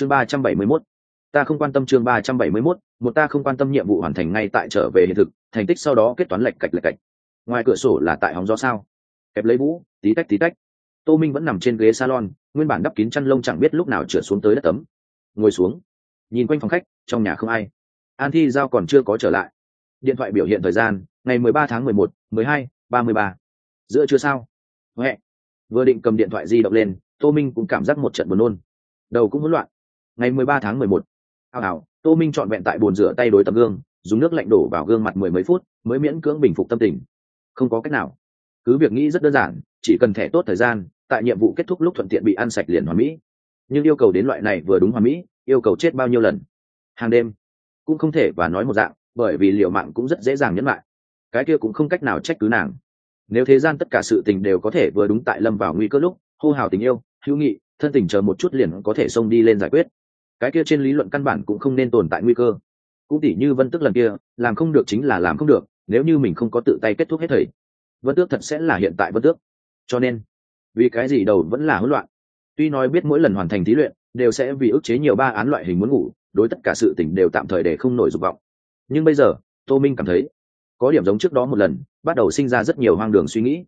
chương ba trăm bảy mươi 371 ta không quan tâm chương ba trăm bảy mươi 371 một ta không quan tâm nhiệm vụ hoàn thành ngay tại trở về hiện thực, thành tích sau đó kết toán lệch cạch lệch cạch. Ngoài cửa sổ là tại hóng gió sao? Kẹp lấy vũ tí tách tí tách. Tô minh vẫn nằm trên ghế salon, nguyên bản đắp kín chăn lông chẳng biết lúc nào trượt xuống tới đất tấm. Ngồi xuống, nhìn quanh phòng khách, trong nhà không ai. An thi giao còn chưa có trở lại. Điện thoại biểu hiện thời gian, ngày mười ba tháng mười một, mười hai, ba mươi ba. Giữa chưa sao? Huệ. Vừa định cầm điện thoại di động lên, tô minh cũng cảm giác một trận buồn nôn. Đầu cũng hỗn loạn ngày mười ba tháng mười một. Hào hào, tô minh trọn vẹn tại bồn rửa tay đối tấm gương, dùng nước lạnh đổ vào gương mặt mười mấy phút, mới miễn cưỡng bình phục tâm tình. Không có cách nào. Cứ việc nghĩ rất đơn giản, chỉ cần thẻ tốt thời gian, tại nhiệm vụ kết thúc lúc thuận tiện bị ăn sạch liền hoàn mỹ. Nhưng yêu cầu đến loại này vừa đúng hoàn mỹ, yêu cầu chết bao nhiêu lần? Hàng đêm. Cũng không thể và nói một dạng, bởi vì liệu mạng cũng rất dễ dàng nhẫn lại. Cái kia cũng không cách nào trách cứ nàng. Nếu thế gian tất cả sự tình đều có thể vừa đúng tại lâm vào nguy cơ lúc, hô hào tình yêu, hữu nghị, thân tình chờ một chút liền có thể xông đi lên giải quyết cái kia trên lý luận căn bản cũng không nên tồn tại nguy cơ. Cũng tỉ như vân tức lần kia, làm không được chính là làm không được, nếu như mình không có tự tay kết thúc hết thầy. Vân tước thật sẽ là hiện tại vân tước. Cho nên, vì cái gì đầu vẫn là hỗn loạn. Tuy nói biết mỗi lần hoàn thành thí luyện, đều sẽ vì ức chế nhiều ba án loại hình muốn ngủ, đối tất cả sự tỉnh đều tạm thời để không nổi dục vọng. Nhưng bây giờ, tô minh cảm thấy, có điểm giống trước đó một lần, bắt đầu sinh ra rất nhiều hoang đường suy nghĩ.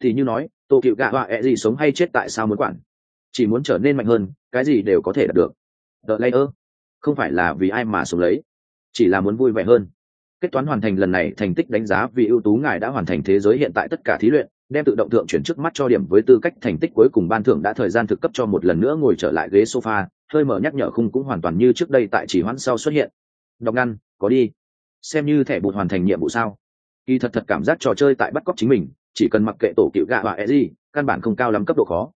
Thì như nói, tô cựu gạ họa ẹ gì sống hay chết tại sao muốn quản? Chỉ muốn trở nên mạnh hơn, cái gì đều có thể đạt được đợt lây ơ không phải là vì ai mà sống lấy, chỉ là muốn vui vẻ hơn. Kết toán hoàn thành lần này, thành tích đánh giá vì ưu tú ngài đã hoàn thành thế giới hiện tại tất cả thí luyện, đem tự động thượng chuyển trước mắt cho điểm với tư cách thành tích cuối cùng ban thưởng đã thời gian thực cấp cho một lần nữa ngồi trở lại ghế sofa, hơi mở nhắc nhở khung cũng hoàn toàn như trước đây tại chỉ hoãn sau xuất hiện. Đọc ngăn, có đi. Xem như thẻ bụt hoàn thành nhiệm vụ sao. Kỳ thật thật cảm giác trò chơi tại bắt cóc chính mình, chỉ cần mặc kệ tổ cựu gạ và e gì căn bản không cao lắm cấp độ khó.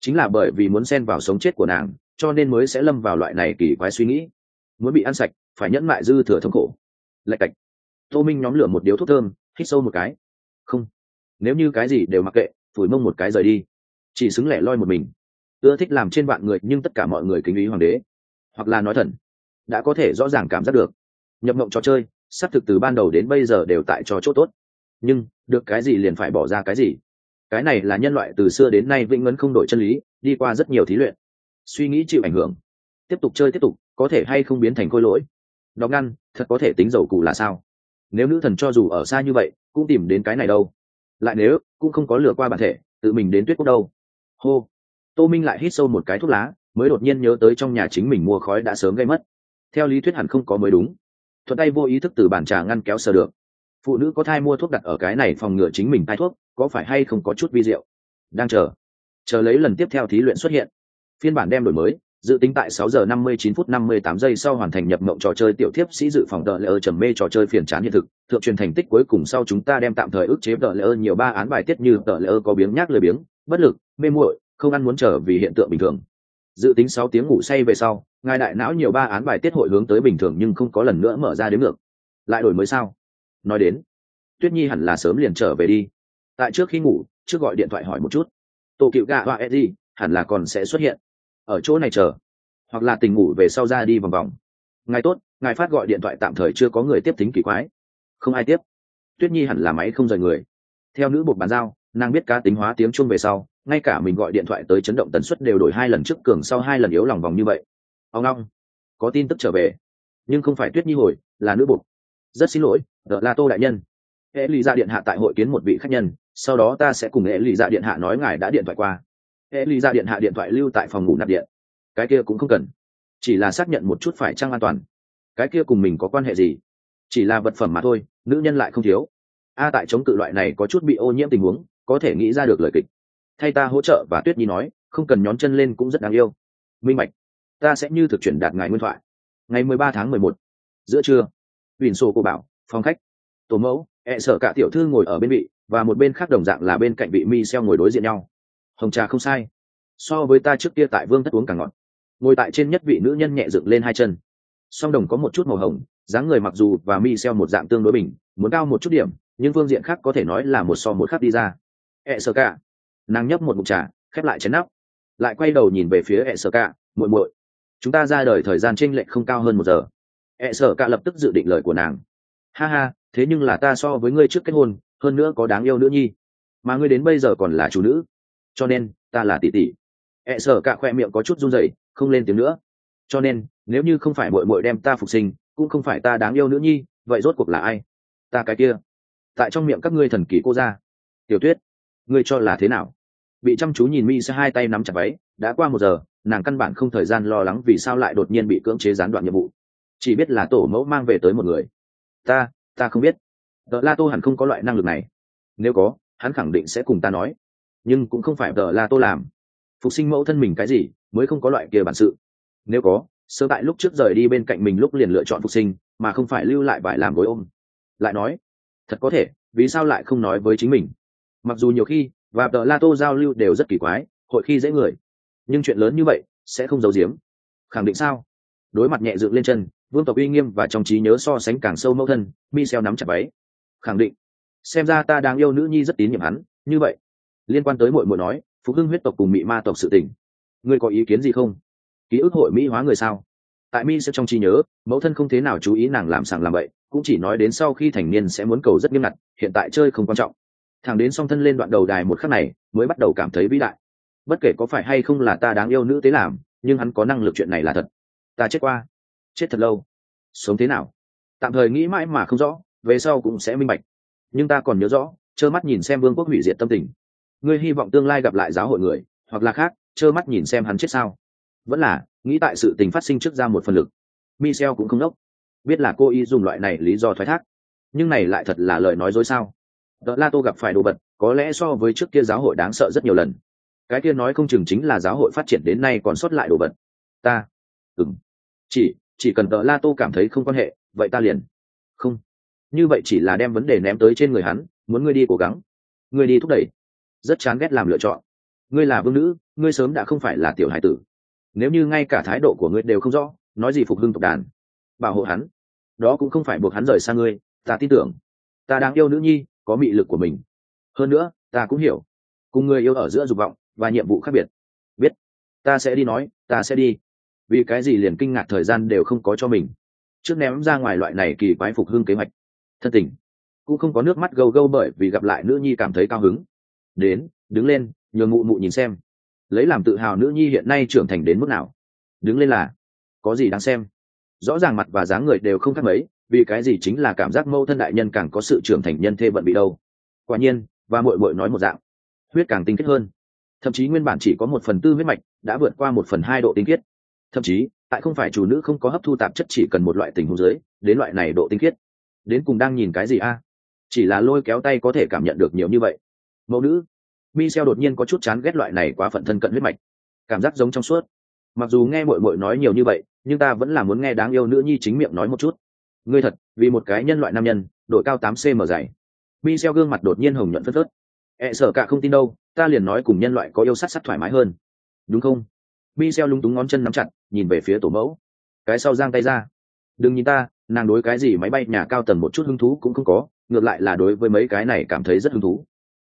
Chính là bởi vì muốn xen vào sống chết của nàng cho nên mới sẽ lâm vào loại này kỳ quái suy nghĩ. Muốn bị ăn sạch, phải nhẫn mại dư thừa thống khổ. Lạch cạch. Tô minh nhóm lửa một điếu thuốc thơm, hít sâu một cái. Không. Nếu như cái gì đều mặc kệ, phủi mông một cái rời đi. Chỉ xứng lẻ loi một mình. Ưa thích làm trên vạn người, nhưng tất cả mọi người kính ý hoàng đế. Hoặc là nói thần. Đã có thể rõ ràng cảm giác được. Nhập mộng trò chơi xác thực từ ban đầu đến bây giờ đều tại cho chỗ tốt. Nhưng, được cái gì liền phải bỏ ra cái gì? Cái này là nhân loại từ xưa đến nay vĩnh ngấn không đổi chân lý, đi qua rất nhiều thí luyện suy nghĩ chịu ảnh hưởng. Tiếp tục chơi tiếp tục, có thể hay không biến thành khôi lỗi? Đọc ngăn, thật có thể tính dầu cụ là sao? Nếu nữ thần cho dù ở xa như vậy, cũng tìm đến cái này đâu? Lại nếu, cũng không có lừa qua bản thể, tự mình đến tuyết quốc đâu? Hô. Tô minh lại hít sâu một cái thuốc lá, mới đột nhiên nhớ tới trong nhà chính mình mua khói đã sớm gây mất. Theo lý thuyết hẳn không có mới đúng. Thuận tay vô ý thức từ bàn trà ngăn kéo sờ được. Phụ nữ có thai mua thuốc đặt ở cái này phòng ngừa chính mình thai thuốc, có phải hay không có chút vi diệu? Đang chờ. Chờ lấy lần tiếp theo thí luyện xuất hiện phiên bản đem đổi mới, dự tính tại 6 giờ 59 phút 58 giây sau hoàn thành nhập mộng trò chơi tiểu thiếp sĩ dự phòng đợi lỡ trầm mê trò chơi phiền chán hiện thực, thượng truyền thành tích cuối cùng sau chúng ta đem tạm thời ức chế đợi lỡ nhiều ba án bài tiết như đợi lỡ có biếng nhác lười biếng, bất lực, mê muội, không ăn muốn trở vì hiện tượng bình thường. Dự tính 6 tiếng ngủ say về sau, ngài đại não nhiều ba án bài tiết hội hướng tới bình thường nhưng không có lần nữa mở ra đến ngược. Lại đổi mới sao? Nói đến, tuyết nhi hẳn là sớm liền trở về đi. Tại trước khi ngủ, trước gọi điện thoại hỏi một chút. Tổ cựu Gà và eddie, hẳn là còn sẽ xuất hiện ở chỗ này chờ, hoặc là tình ngủ về sau ra đi vòng vòng. Ngài tốt, ngài phát gọi điện thoại tạm thời chưa có người tiếp tính kỳ quái. Không ai tiếp. Tuyết nhi hẳn là máy không rời người. Theo nữ bột bàn giao, nàng biết cá tính hóa tiếng chuông về sau, ngay cả mình gọi điện thoại tới chấn động tần suất đều đổi hai lần trước cường sau hai lần yếu lòng vòng như vậy. Ông long, có tin tức trở về. Nhưng không phải tuyết nhi hồi, là nữ bột rất xin lỗi đợt là tô đại nhân. Hệ lụy ra điện hạ tại hội kiến một vị khách nhân, sau đó ta sẽ cùng hệ lụy ra điện hạ nói ngài đã điện thoại qua hệ lụy ra điện hạ điện thoại lưu tại phòng ngủ nạp điện. Cái kia cũng không cần. Chỉ là xác nhận một chút phải trăng an toàn. Cái kia cùng mình có quan hệ gì? Chỉ là vật phẩm mà thôi, nữ nhân lại không thiếu. A tại chống cự loại này có chút bị ô nhiễm tình huống, có thể nghĩ ra được lời kịch. Thay ta hỗ trợ và tuyết nhi nói, không cần nhón chân lên cũng rất đáng yêu. Minh mạch ta sẽ như thực chuyển đạt ngài nguyên thoại. Ngày mười ba tháng mười một, giữa trưa huỳnh sô cô bảo, phòng khách. Tổ mẫu e ẹ cả tiểu thư ngồi ở bên vị, và một bên khác đồng dạng là bên cạnh vị mi xeo ngồi đối diện nhau hồng trà không sai. So với ta trước kia tại vương thất uống càng ngọt. Ngồi tại trên nhất vị nữ nhân nhẹ dựng lên hai chân. Song đồng có một chút màu hồng, dáng người mặc dù và mi xeo một dạng tương đối bình, muốn cao một chút điểm, nhưng phương diện khác có thể nói là một so một khác đi ra. Ẹ sơ cả nàng nhấp một mục trà, khép lại chén nắp. Lại quay đầu nhìn về phía ẹ sơ cả muội muội, chúng ta ra đời thời gian tranh lệch không cao hơn một giờ. Ẹ sơ cả lập tức dự định lời của nàng. Ha ha, thế nhưng là ta so với ngươi trước kết hôn, hơn nữa có đáng yêu nữ nhi. Mà ngươi đến bây giờ còn là chủ nữ cho nên, ta là tỷ tỷ. E sợ cả khoe miệng có chút run rẩy, không lên tiếng nữa. Cho nên, nếu như không phải mội mội đem ta phục sinh, cũng không phải ta đáng yêu nữ nhi, vậy rốt cuộc là ai? Ta cái kia. Tại trong miệng các ngươi thần kỳ cô ra tiểu tuyết, ngươi cho là thế nào? Bị chăm chú nhìn mi sẽ hai tay nắm chặt váy, đã qua một giờ, nàng căn bản không thời gian lo lắng vì sao lại đột nhiên bị cưỡng chế gián đoạn nhiệm vụ. Chỉ biết là tổ mẫu mang về tới một người. Ta ta không biết. Tờ la tô hẳn không có loại năng lực này. Nếu có, hắn khẳng định sẽ cùng ta nói nhưng cũng không phải tờ la tô làm. Phục sinh mẫu thân mình cái gì, mới không có loại kia bản sự. Nếu có sơ tại lúc trước rời đi bên cạnh mình lúc liền lựa chọn phục sinh, mà không phải lưu lại vải làm gối ôm. Lại nói, thật có thể, vì sao lại không nói với chính mình? Mặc dù nhiều khi, và tờ la tô giao lưu đều rất kỳ quái, hội khi dễ người. Nhưng chuyện lớn như vậy, sẽ không giấu giếm. Khẳng định sao? Đối mặt nhẹ dựng lên chân, vương tộc uy nghiêm và trong trí nhớ so sánh càng sâu mẫu thân, michel nắm chặt váy. Khẳng định. Xem ra ta đang yêu nữ nhi rất tín nhiệm hắn, như vậy liên quan tới mội mội nói phú hưng huyết tộc cùng mị ma tộc sự tình. Ngươi có ý kiến gì không? Ký ức hội mỹ hóa người sao? Tại mi sẽ trong trí nhớ, mẫu thân không thế nào chú ý nàng làm sàng làm vậy cũng chỉ nói đến sau khi thành niên sẽ muốn cầu rất nghiêm ngặt, hiện tại chơi không quan trọng. Thằng đến song thân lên đoạn đầu đài một khắc này, mới bắt đầu cảm thấy vĩ đại. Bất kể có phải hay không là ta đáng yêu nữ tế làm, nhưng hắn có năng lực chuyện này là thật. Ta chết qua. Chết thật lâu. Sống thế nào? Tạm thời nghĩ mãi mà không rõ, về sau cũng sẽ minh bạch. Nhưng ta còn nhớ rõ, trơ mắt nhìn xem vương quốc hủy diệt tâm tình ngươi hy vọng tương lai gặp lại giáo hội người, hoặc là khác, trơ mắt nhìn xem hắn chết sao? Vẫn là, nghĩ tại sự tình phát sinh trước ra một phần lực. Michel cũng không đốc. Biết là cô y dùng loại này lý do thoái thác. Nhưng này lại thật là lời nói dối sao? Đ la tô gặp phải đồ vật, có lẽ so với trước kia giáo hội đáng sợ rất nhiều lần. Cái kia nói không chừng chính là giáo hội phát triển đến nay còn sót lại đồ vật. Ta. Ừng chỉ chỉ cần tờ la tô cảm thấy không quan hệ, vậy ta liền. Không. Như vậy chỉ là đem vấn đề ném tới trên người hắn, muốn ngươi đi cố gắng. Ngươi đi thúc đẩy rất chán ghét làm lựa chọn. Ngươi là vương nữ, ngươi sớm đã không phải là tiểu hải tử. Nếu như ngay cả thái độ của ngươi đều không rõ, nói gì phục hưng tộc đàn, bảo hộ hắn, đó cũng không phải buộc hắn rời xa ngươi, ta tin tưởng. Ta đang yêu nữ nhi, có mị lực của mình. Hơn nữa, ta cũng hiểu. Cùng người yêu ở giữa dục vọng và nhiệm vụ khác biệt. Biết, ta sẽ đi nói, ta sẽ đi. Vì cái gì liền kinh ngạc thời gian đều không có cho mình. Trước ném ra ngoài loại này kỳ quái phục hưng kế hoạch. Thân tình. Cũng không có nước mắt gâu gâu bởi vì gặp lại nữ nhi cảm thấy cao hứng đến, đứng lên, nhường mụ mụ nhìn xem. Lấy làm tự hào nữ nhi hiện nay trưởng thành đến mức nào? Đứng lên là, có gì đáng xem? Rõ ràng mặt và dáng người đều không khác mấy, vì cái gì chính là cảm giác mâu thân đại nhân càng có sự trưởng thành nhân thê bận bị đâu. Quả nhiên, và mội mội nói một dạng. Huyết càng tinh kết hơn. Thậm chí nguyên bản chỉ có một phần tư huyết mạch, đã vượt qua một phần hai độ tinh khiết. Thậm chí, tại không phải chủ nữ không có hấp thu tạp chất chỉ cần một loại tình huống dưới, đến loại này độ tinh khiết. Đến cùng đang nhìn cái gì a? Chỉ là lôi kéo tay có thể cảm nhận được nhiều như vậy mẫu nữ. Michel đột nhiên có chút chán ghét loại này quá phận thân cận huyết mạch. Cảm giác giống trong suốt. Mặc dù nghe mội mội nói nhiều như vậy, nhưng ta vẫn là muốn nghe đáng yêu nữ nhi chính miệng nói một chút. Ngươi thật, vì một cái nhân loại nam nhân, đội cao tám cm dày. Michel gương mặt đột nhiên hồng nhuận phất phất E sợ cả không tin đâu, ta liền nói cùng nhân loại có yêu sát sát thoải mái hơn. Đúng không? Biaeo lúng túng ngón chân nắm chặt, nhìn về phía tổ mẫu. Cái sau giang tay ra. Đừng nhìn ta, nàng đối cái gì máy bay nhà cao tầng một chút hứng thú cũng không có, ngược lại là đối với mấy cái này cảm thấy rất hứng thú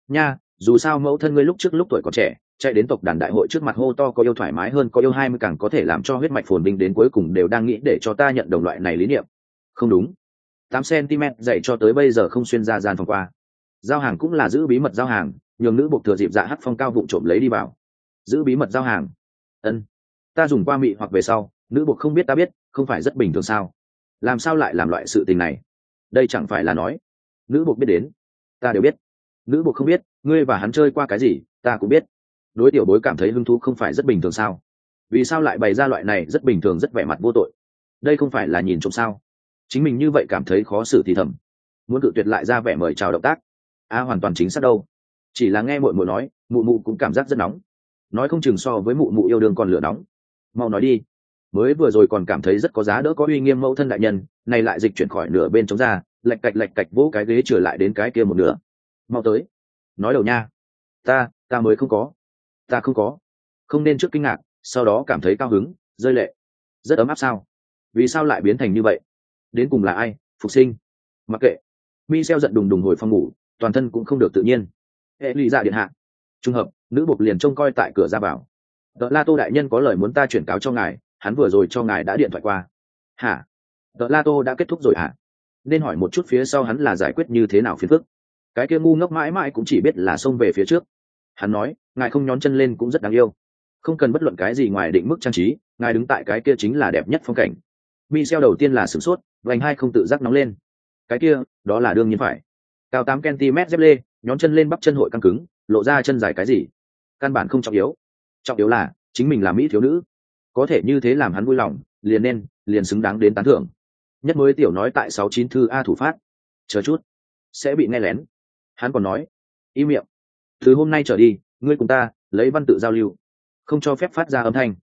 nha, dù sao mẫu thân ngươi lúc trước lúc tuổi còn trẻ, chạy đến tộc đàn đại hội trước mặt hô to có yêu thoải mái hơn, có yêu hai mươi càng có thể làm cho huyết mạch phồn binh đến cuối cùng đều đang nghĩ để cho ta nhận đồng loại này lý niệm. Không đúng. Tám cm dạy cho tới bây giờ không xuyên ra gian phòng qua. Giao hàng cũng là giữ bí mật giao hàng, nhường nữ buộc thừa dịp dạ hắt phong cao vụ trộm lấy đi vào. Giữ bí mật giao hàng. Ân. Ta dùng qua mị hoặc về sau, nữ buộc không biết ta biết, không phải rất bình thường sao? Làm sao lại làm loại sự tình này? Đây chẳng phải là nói. Nữ buộc biết đến. Ta đều biết nữ buộc không biết, ngươi và hắn chơi qua cái gì, ta cũng biết. Đối tiểu bối cảm thấy hứng thú không phải rất bình thường sao? Vì sao lại bày ra loại này rất bình thường, rất vẻ mặt vô tội? Đây không phải là nhìn trộm sao? Chính mình như vậy cảm thấy khó xử thì thầm. Muốn cự tuyệt lại ra vẻ mời chào động tác. A, hoàn toàn chính xác đâu. Chỉ là nghe mội mội nói, mụ mụ cũng cảm giác rất nóng. Nói không chừng so với mụ mụ yêu đương còn lửa nóng. Mau nói đi. Mới vừa rồi còn cảm thấy rất có giá đỡ, có uy nghiêm mẫu thân đại nhân, này lại dịch chuyển khỏi nửa bên chống ra lạch cạch lạch cạch vỗ cái ghế trở lại đến cái kia một nửa mau tới. Nói đầu nha. Ta ta mới không có. Ta không có. Không nên trước kinh ngạc, sau đó cảm thấy cao hứng, rơi lệ. Rất ấm áp sao? Vì sao lại biến thành như vậy? Đến cùng là ai? Phục sinh. Mặc kệ. Mi xeo giận đùng đùng hồi phòng ngủ, toàn thân cũng không được tự nhiên. Hệ lụy dạ điện hạ. Trùng hợp, nữ bục liền trông coi tại cửa ra vào. Đ la tô đại nhân có lời muốn ta chuyển cáo cho ngài, hắn vừa rồi cho ngài đã điện thoại qua. Hả? Đ la tô đã kết thúc rồi hả? Nên hỏi một chút phía sau hắn là giải quyết như thế nào phiền phức cái kia ngu ngốc mãi mãi cũng chỉ biết là xông về phía trước. Hắn nói, ngài không nhón chân lên cũng rất đáng yêu. Không cần bất luận cái gì ngoài định mức trang trí, ngài đứng tại cái kia chính là đẹp nhất phong cảnh. Michel đầu tiên là sửng sốt, vành hai không tự giác nóng lên. Cái kia, đó là đương nhiên phải. Cao tám cm dép lê, nhón chân lên bắp chân hội căng cứng, lộ ra chân dài cái gì? Căn bản không trọng yếu. Trọng yếu là, chính mình là mỹ thiếu nữ. Có thể như thế làm hắn vui lòng, liền nên, liền xứng đáng đến tán thưởng. Nhất mới tiểu nói tại sáu chín thư a thủ phát. Chờ chút, sẽ bị nghe lén hắn còn nói y miệng, từ hôm nay trở đi, ngươi cùng ta lấy văn tự giao lưu, không cho phép phát ra âm thanh.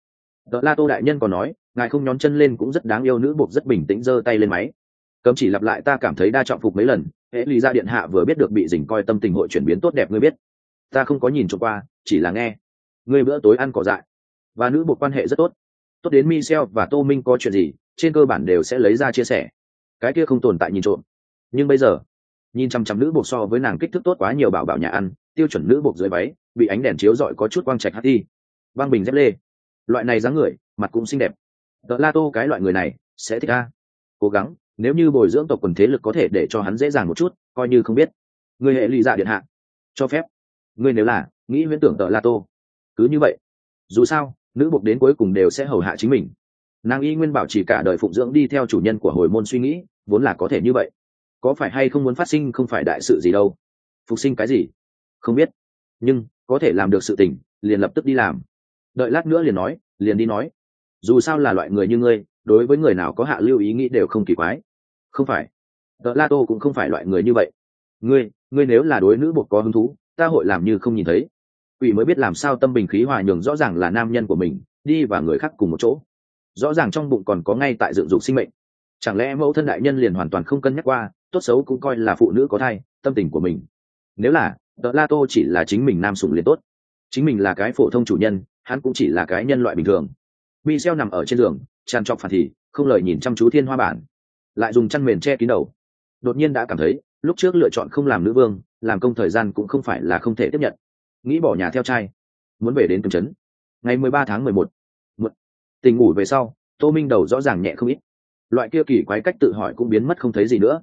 Đ la tô đại nhân còn nói, ngài không nhón chân lên cũng rất đáng yêu nữ buộc rất bình tĩnh giơ tay lên máy. Cấm chỉ lặp lại ta cảm thấy đa trọng phục mấy lần hễ lý ra điện hạ vừa biết được bị dình coi tâm tình hội chuyển biến tốt đẹp ngươi biết. Ta không có nhìn trộm qua, chỉ là nghe. Ngươi bữa tối ăn cỏ dại, và nữ buộc quan hệ rất tốt. Tốt đến michel và tô minh có chuyện gì, trên cơ bản đều sẽ lấy ra chia sẻ. Cái kia không tồn tại nhìn trộm. Nhưng bây giờ nhìn chăm chăm nữ buộc so với nàng kích thước tốt quá nhiều bảo bảo nhà ăn, tiêu chuẩn nữ buộc dưới váy, bị ánh đèn chiếu rọi có chút quang trạch hắt đi băng bình dép lê. Loại này dáng người, mặt cũng xinh đẹp. Tờ la tô, cái loại người này, sẽ thích a. Cố gắng, nếu như bồi dưỡng tộc quần thế lực có thể để cho hắn dễ dàng một chút, coi như không biết. Người hệ lụy dạ điện hạ. Cho phép. Ngươi nếu là, nghĩ huyễn tưởng tờ la tô. Cứ như vậy. Dù sao, nữ buộc đến cuối cùng đều sẽ hầu hạ chính mình. Nàng y nguyên bảo chỉ cả đời phụng dưỡng đi theo chủ nhân của hồi môn suy nghĩ, vốn là có thể như vậy có phải hay không muốn phát sinh không phải đại sự gì đâu. Phục sinh cái gì? Không biết. Nhưng, có thể làm được sự tình, liền lập tức đi làm. Đợi lát nữa liền nói, liền đi nói. Dù sao là loại người như ngươi, đối với người nào có hạ lưu ý nghĩ đều không kỳ quái. Không phải. Đợt la tô cũng không phải loại người như vậy. Ngươi ngươi nếu là đối nữ buộc có hứng thú, ta hội làm như không nhìn thấy. Quỷ mới biết làm sao tâm bình khí hòa nhường rõ ràng là nam nhân của mình, đi và người khác cùng một chỗ. Rõ ràng trong bụng còn có ngay tại dựng dục sinh mệnh chẳng lẽ mẫu thân đại nhân liền hoàn toàn không cân nhắc qua, tốt xấu cũng coi là phụ nữ có thai, tâm tình của mình. Nếu là tợ la tô chỉ là chính mình nam sủng liền tốt. Chính mình là cái phổ thông chủ nhân, hắn cũng chỉ là cái nhân loại bình thường. Michel nằm ở trên giường, tràn trọc phản thì, không lời nhìn chăm chú thiên hoa bản. Lại dùng chăn mền che kín đầu. Đột nhiên đã cảm thấy, lúc trước lựa chọn không làm nữ vương, làm công thời gian cũng không phải là không thể tiếp nhận. Nghĩ bỏ nhà theo trai. Muốn về đến cường trấn ngày mười ba tháng mười một. Tình ngủ về sau, tô minh đầu rõ ràng nhẹ không ít loại kia kỳ quái cách tự hỏi cũng biến mất không thấy gì nữa.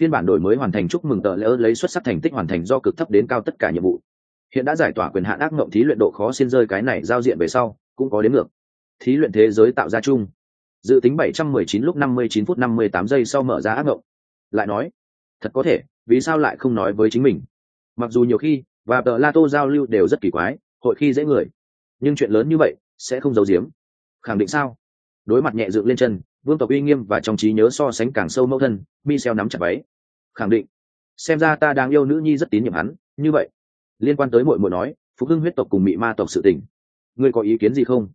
Phiên bản đổi mới hoàn thành chúc mừng tờ lỡ lấy xuất sắc thành tích hoàn thành do cực thấp đến cao tất cả nhiệm vụ. Hiện đã giải tỏa quyền hạn ác mộng thí luyện độ khó xin rơi cái này giao diện về sau, cũng có đến ngược. Thí luyện thế giới tạo ra chung. Dự tính 719 lúc 59 phút 58 giây sau mở ra ác mộng. Lại nói, thật có thể, vì sao lại không nói với chính mình? Mặc dù nhiều khi, và tờ la tô giao lưu đều rất kỳ quái, hội khi dễ người. Nhưng chuyện lớn như vậy, sẽ không giấu giếm. Khẳng định sao? Đối mặt nhẹ dựng lên chân vương tộc uy nghiêm và trong trí nhớ so sánh càng sâu mẫu thân, michel nắm chặt váy. Khẳng định. Xem ra ta đang yêu nữ nhi rất tín nhiệm hắn. Như vậy, liên quan tới mội mội nói, phục hưng huyết tộc cùng mị ma tộc sự tình. Ngươi có ý kiến gì không?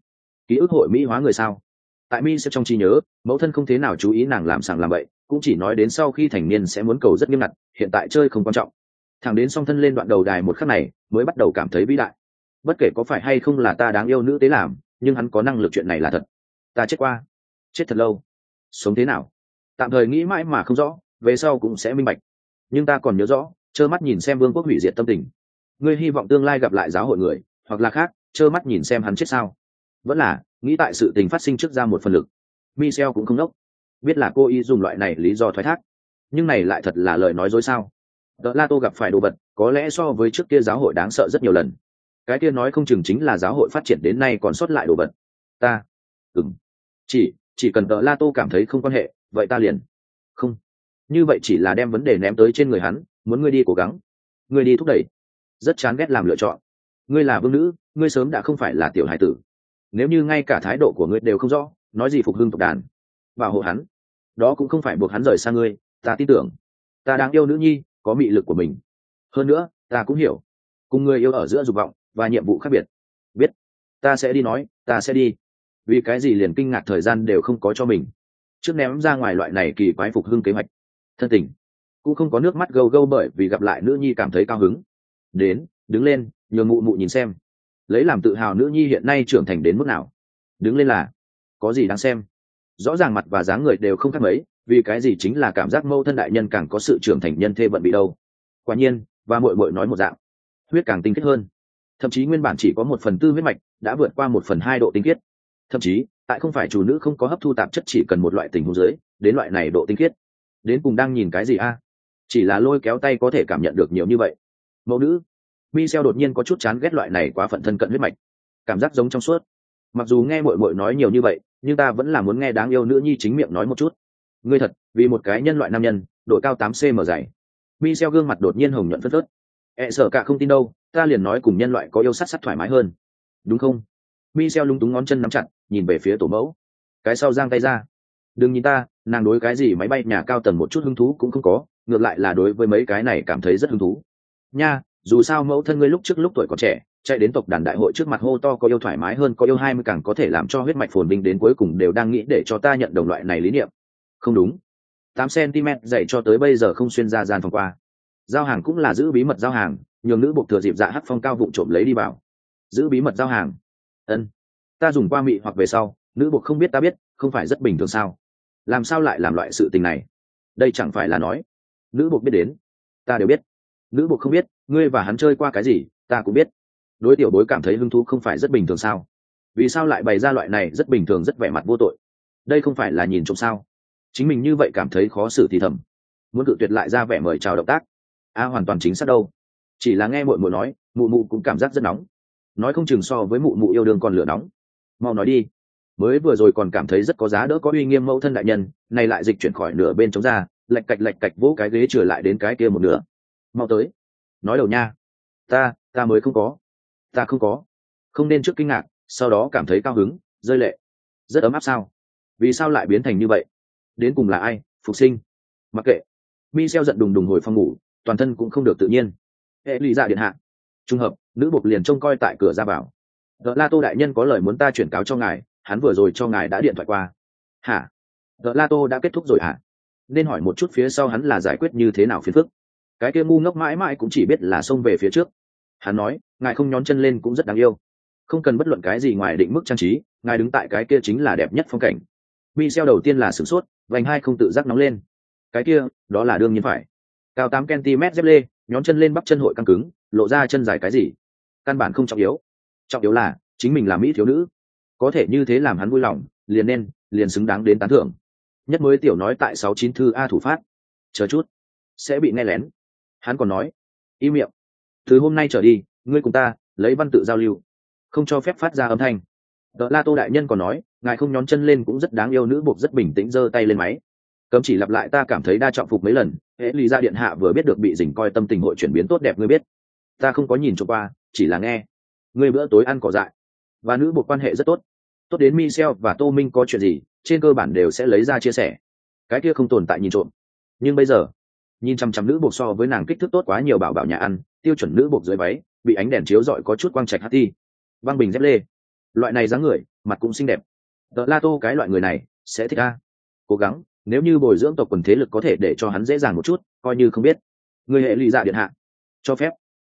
Ký ức hội mỹ hóa người sao? Tại mi sẽ trong trí nhớ, mẫu thân không thế nào chú ý nàng làm sàng làm vậy cũng chỉ nói đến sau khi thành niên sẽ muốn cầu rất nghiêm ngặt, hiện tại chơi không quan trọng. Thằng đến song thân lên đoạn đầu đài một khắc này, mới bắt đầu cảm thấy vĩ đại. Bất kể có phải hay không là ta đáng yêu nữ tế làm, nhưng hắn có năng lực chuyện này là thật. Ta chết qua chết thật lâu. Sống thế nào? Tạm thời nghĩ mãi mà không rõ, về sau cũng sẽ minh bạch. Nhưng ta còn nhớ rõ, trơ mắt nhìn xem vương quốc hủy diệt tâm tình. Ngươi hy vọng tương lai gặp lại giáo hội người, hoặc là khác, trơ mắt nhìn xem hắn chết sao? Vẫn là, nghĩ tại sự tình phát sinh trước ra một phần lực. Michel cũng không đốc. Biết là cô y dùng loại này lý do thoái thác. Nhưng này lại thật là lời nói dối sao? Đợt la tô gặp phải đồ vật, có lẽ so với trước kia giáo hội đáng sợ rất nhiều lần. Cái kia nói không chừng chính là giáo hội phát triển đến nay còn sót lại đồ vật. Ta. Ừng chỉ chỉ cần tợ la tô cảm thấy không quan hệ, vậy ta liền. Không. Như vậy chỉ là đem vấn đề ném tới trên người hắn, muốn ngươi đi cố gắng. Ngươi đi thúc đẩy. Rất chán ghét làm lựa chọn. Ngươi là vương nữ, ngươi sớm đã không phải là tiểu hải tử. Nếu như ngay cả thái độ của ngươi đều không rõ, nói gì phục hưng tộc đàn, bảo hộ hắn, đó cũng không phải buộc hắn rời xa ngươi, ta tin tưởng. Ta đang yêu nữ nhi, có mị lực của mình. Hơn nữa, ta cũng hiểu. Cùng người yêu ở giữa dục vọng và nhiệm vụ khác biệt. Biết. Ta sẽ đi nói, ta sẽ đi vì cái gì liền kinh ngạc thời gian đều không có cho mình? Trước ném ra ngoài loại này kỳ quái phục hưng kế hoạch. Thân tình. Cũng không có nước mắt gâu gâu bởi vì gặp lại nữ nhi cảm thấy cao hứng. Đến, đứng lên, nhường mụ mụ nhìn xem. Lấy làm tự hào nữ nhi hiện nay trưởng thành đến mức nào? Đứng lên là, có gì đáng xem? Rõ ràng mặt và dáng người đều không khác mấy, vì cái gì chính là cảm giác mâu thân đại nhân càng có sự trưởng thành nhân thê bận bị đâu? Quả nhiên, và mội mội nói một dạng. Huyết càng tinh khiết hơn. Thậm chí nguyên bản chỉ có một phần tư huyết mạch, đã vượt qua một phần hai độ tinh khiết thậm chí, tại không phải chủ nữ không có hấp thu tạp chất chỉ cần một loại tình huống dưới, đến loại này độ tinh khiết. Đến cùng đang nhìn cái gì a? Chỉ là lôi kéo tay có thể cảm nhận được nhiều như vậy. Mẫu nữ Michel đột nhiên có chút chán ghét loại này quá phận thân cận huyết mạch. cảm giác giống trong suốt. Mặc dù nghe mội mội nói nhiều như vậy, nhưng ta vẫn là muốn nghe đáng yêu nữ nhi chính miệng nói một chút. Ngươi thật, vì một cái nhân loại nam nhân, đội cao tám cm dày. Mi xeo gương mặt đột nhiên hồng nhuận phất phất ẹ sợ cả không tin đâu, ta liền nói cùng nhân loại có yêu sát sát thoải mái hơn. Đúng không? Mi lúng lung túng ngón chân nắm chặt, nhìn về phía tổ mẫu. Cái sau giang tay ra. Đừng nhìn ta, nàng đối cái gì máy bay nhà cao tầng một chút hứng thú cũng không có, ngược lại là đối với mấy cái này cảm thấy rất hứng thú. Nha, dù sao mẫu thân ngươi lúc trước lúc tuổi còn trẻ, chạy đến tộc đàn đại hội trước mặt hô to có yêu thoải mái hơn, có yêu hai mươi càng có thể làm cho huyết mạch phồn vinh đến cuối cùng đều đang nghĩ để cho ta nhận đồng loại này lý niệm. Không đúng. Tám cm dạy cho tới bây giờ không xuyên ra gian phòng qua. Giao hàng cũng là giữ bí mật giao hàng, nhường nữ buộc thừa dịp dạ hắc phong cao vụ trộm lấy đi vào. Giữ bí mật giao hàng ân. Ta dùng qua mị hoặc về sau, nữ buộc không biết ta biết, không phải rất bình thường sao? Làm sao lại làm loại sự tình này? Đây chẳng phải là nói, nữ buộc biết đến, ta đều biết. Nữ buộc không biết, ngươi và hắn chơi qua cái gì, ta cũng biết. Đối tiểu bối cảm thấy hứng thú không phải rất bình thường sao? Vì sao lại bày ra loại này rất bình thường, rất vẻ mặt vô tội? Đây không phải là nhìn trộm sao? Chính mình như vậy cảm thấy khó xử thì thầm. Muốn cự tuyệt lại ra vẻ mời chào động tác. A, hoàn toàn chính xác đâu. Chỉ là nghe mội mội nói, mụ mụ cũng cảm giác rất nóng nói không chừng so với mụ mụ yêu đương còn lửa nóng. Mau nói đi. Mới vừa rồi còn cảm thấy rất có giá đỡ có uy nghiêm mẫu thân đại nhân, này lại dịch chuyển khỏi nửa bên chống ra lạch cạch lạch cạch vỗ cái ghế trở lại đến cái kia một nửa. Mau tới. Nói đầu nha. Ta ta mới không có. Ta không có. Không nên trước kinh ngạc, sau đó cảm thấy cao hứng, rơi lệ. Rất ấm áp sao? Vì sao lại biến thành như vậy? Đến cùng là ai? Phục sinh. Mặc kệ. Mi xeo giận đùng đùng hồi phòng ngủ, toàn thân cũng không được tự nhiên. Hệ lụy dạ điện hạ trùng hợp, nữ bộc liền trông coi tại cửa ra vào. Đợt la tô đại nhân có lời muốn ta chuyển cáo cho ngài, hắn vừa rồi cho ngài đã điện thoại qua. Hả? Đợt la tô đã kết thúc rồi hả? Nên hỏi một chút phía sau hắn là giải quyết như thế nào phiền phức. Cái kia ngu ngốc mãi mãi cũng chỉ biết là xông về phía trước. Hắn nói, ngài không nhón chân lên cũng rất đáng yêu. Không cần bất luận cái gì ngoài định mức trang trí, ngài đứng tại cái kia chính là đẹp nhất phong cảnh. Mi xeo đầu tiên là sửng sốt, vành hai không tự giác nóng lên. Cái kia, đó là đương nhiên phải. Cao tám cm dép lê, nhón chân lên bắp chân hội căng cứng lộ ra chân dài cái gì? Căn bản không trọng yếu. Trọng yếu là, chính mình là mỹ thiếu nữ. Có thể như thế làm hắn vui lòng, liền nên, liền xứng đáng đến tán thưởng. Nhất mới tiểu nói tại sáu chín thư a thủ phát. Chờ chút. Sẽ bị nghe lén. Hắn còn nói y miệng. Từ hôm nay trở đi, ngươi cùng ta, lấy văn tự giao lưu. Không cho phép phát ra âm thanh. Đ la tô đại nhân còn nói, ngài không nhón chân lên cũng rất đáng yêu nữ buộc rất bình tĩnh giơ tay lên máy. Cấm chỉ lặp lại ta cảm thấy đa trọng phục mấy lần hễ lý ra điện hạ vừa biết được bị dình coi tâm tình hội chuyển biến tốt đẹp ngươi biết ta không có nhìn cho qua, chỉ là nghe. Người bữa tối ăn cỏ dại. Và nữ buộc quan hệ rất tốt. Tốt đến michel và tô minh có chuyện gì, trên cơ bản đều sẽ lấy ra chia sẻ. Cái kia không tồn tại nhìn trộm. Nhưng bây giờ, nhìn chằm chằm nữ buộc so với nàng kích thước tốt quá nhiều bảo bảo nhà ăn, tiêu chuẩn nữ buộc dưới váy, bị ánh đèn chiếu rọi có chút quang trạch hát ti. Băng bình dép lê. Loại này dáng người, mặt cũng xinh đẹp. Tờ la tô, cái loại người này, sẽ thích a. Cố gắng, nếu như bồi dưỡng tộc quần thế lực có thể để cho hắn dễ dàng một chút, coi như không biết. Người hệ lụy dạ điện hạ. Cho phép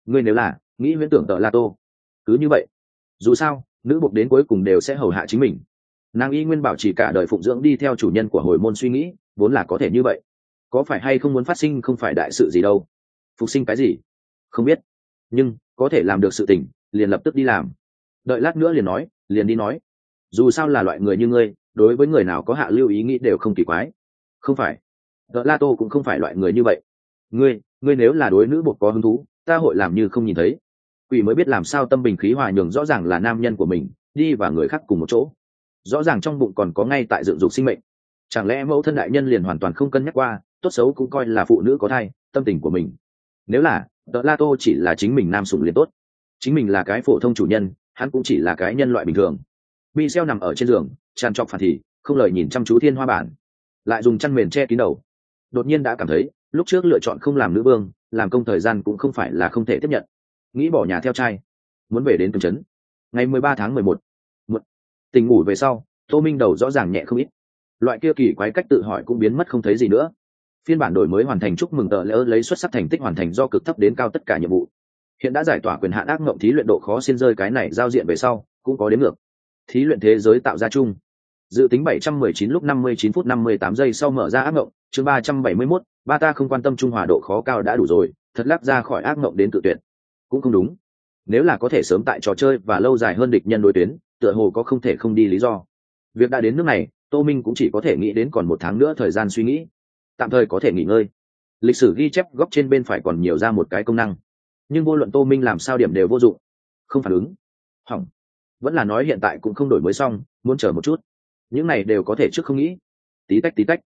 ngươi nếu là nghĩ huyễn tưởng tợ la tô cứ như vậy, dù sao, nữ buộc đến cuối cùng đều sẽ hầu hạ chính mình. Nàng y nguyên bảo chỉ cả đời phụng dưỡng đi theo chủ nhân của hồi môn suy nghĩ, vốn là có thể như vậy. Có phải hay không muốn phát sinh không phải đại sự gì đâu? Phục sinh cái gì? Không biết. Nhưng, có thể làm được sự tình, liền lập tức đi làm. Đợi lát nữa liền nói, liền đi nói. Dù sao là loại người như ngươi, đối với người nào có hạ lưu ý nghĩ đều không kỳ quái. Không phải. Đỡ la tô cũng không phải loại người như vậy. Ngươi ngươi nếu là đối nữ bột có hứng thú ta hội làm như không nhìn thấy. Quỷ mới biết làm sao tâm bình khí hòa nhường rõ ràng là nam nhân của mình, đi và người khác cùng một chỗ. Rõ ràng trong bụng còn có ngay tại dựng dục sinh mệnh. Chẳng lẽ mẫu thân đại nhân liền hoàn toàn không cân nhắc qua, tốt xấu cũng coi là phụ nữ có thai, tâm tình của mình. Nếu là tợ la tô chỉ là chính mình nam sủng liền tốt. Chính mình là cái phổ thông chủ nhân, hắn cũng chỉ là cái nhân loại bình thường. Mi xeo nằm ở trên giường, tràn trọc phản thì, không lời nhìn chăm chú thiên hoa bản. Lại dùng chăn mền che kín đầu. Đột nhiên đã cảm thấy, lúc trước lựa chọn không làm nữ vương làm công thời gian cũng không phải là không thể tiếp nhận. Nghĩ bỏ nhà theo trai muốn về đến tường trấn. Ngày mười ba tháng mười một tình ngủ về sau tô minh đầu rõ ràng nhẹ không ít. Loại kia kỳ quái cách tự hỏi cũng biến mất không thấy gì nữa. Phiên bản đổi mới hoàn thành chúc mừng tờ lỡ lấy xuất sắc thành tích hoàn thành do cực thấp đến cao tất cả nhiệm vụ. Hiện đã giải tỏa quyền hạn ác mộng thí luyện độ khó xin rơi cái này giao diện về sau cũng có đến ngược. Thí luyện thế giới tạo ra chung. Dự tính 719 lúc 59 phút 58 giây sau mở ra ác mộng chương 371, ba ta không quan tâm trung hòa độ khó cao đã đủ rồi, thật lắc ra khỏi ác mộng đến tự tuyển. cũng không đúng. Nếu là có thể sớm tại trò chơi và lâu dài hơn địch nhân đối tuyến, tựa hồ có không thể không đi lý do. Việc đã đến nước này, tô minh cũng chỉ có thể nghĩ đến còn một tháng nữa thời gian suy nghĩ. Tạm thời có thể nghỉ ngơi. Lịch sử ghi chép góc trên bên phải còn nhiều ra một cái công năng. Nhưng vô luận tô minh làm sao điểm đều vô dụng. Không phản ứng. Hỏng. Vẫn là nói hiện tại cũng không đổi mới xong, muốn chờ một chút. Những này đều có thể trước không nghĩ. Tí tách tí tách.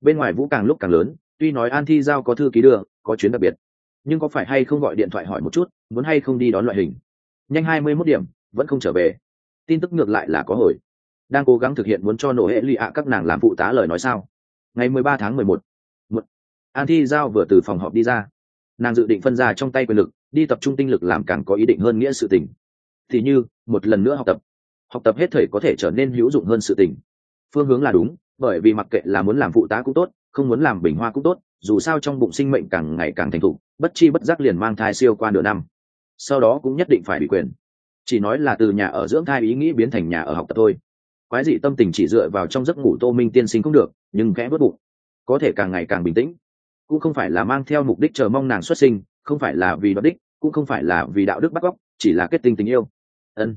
Bên ngoài vũ càng lúc càng lớn tuy nói an thi giao có thư ký đưa có chuyến đặc biệt, nhưng có phải hay không gọi điện thoại hỏi một chút, muốn hay không đi đón loại hình. Nhanh hai mươi mốt điểm, vẫn không trở về. Tin tức ngược lại là có hồi. Đang cố gắng thực hiện muốn cho nổ hệ lụy ạ các nàng làm phụ tá lời nói sao. Ngày mười ba tháng mười một an thi giao vừa từ phòng họp đi ra. Nàng dự định phân ra trong tay quyền lực, đi tập trung tinh lực làm càng có ý định hơn nghĩa sự tình. Thì như, một lần nữa học tập. Học tập hết thời có thể trở nên hữu dụng hơn sự tình. Phương hướng là đúng, bởi vì mặc kệ là muốn làm phụ tá cũng tốt không muốn làm bình hoa cũng tốt, dù sao trong bụng sinh mệnh càng ngày càng thành thục, bất chi bất giác liền mang thai siêu qua nửa năm. Sau đó cũng nhất định phải bị quyền. Chỉ nói là từ nhà ở dưỡng thai ý nghĩ biến thành nhà ở học tập thôi. Quái dị tâm tình chỉ dựa vào trong giấc ngủ tô minh tiên sinh cũng được, nhưng khẽ vớt bụng. Có thể càng ngày càng bình tĩnh. Cũng không phải là mang theo mục đích chờ mong nàng xuất sinh, không phải là vì đoạt đích, cũng không phải là vì đạo đức bắt góc, chỉ là kết tinh tình yêu. Ân.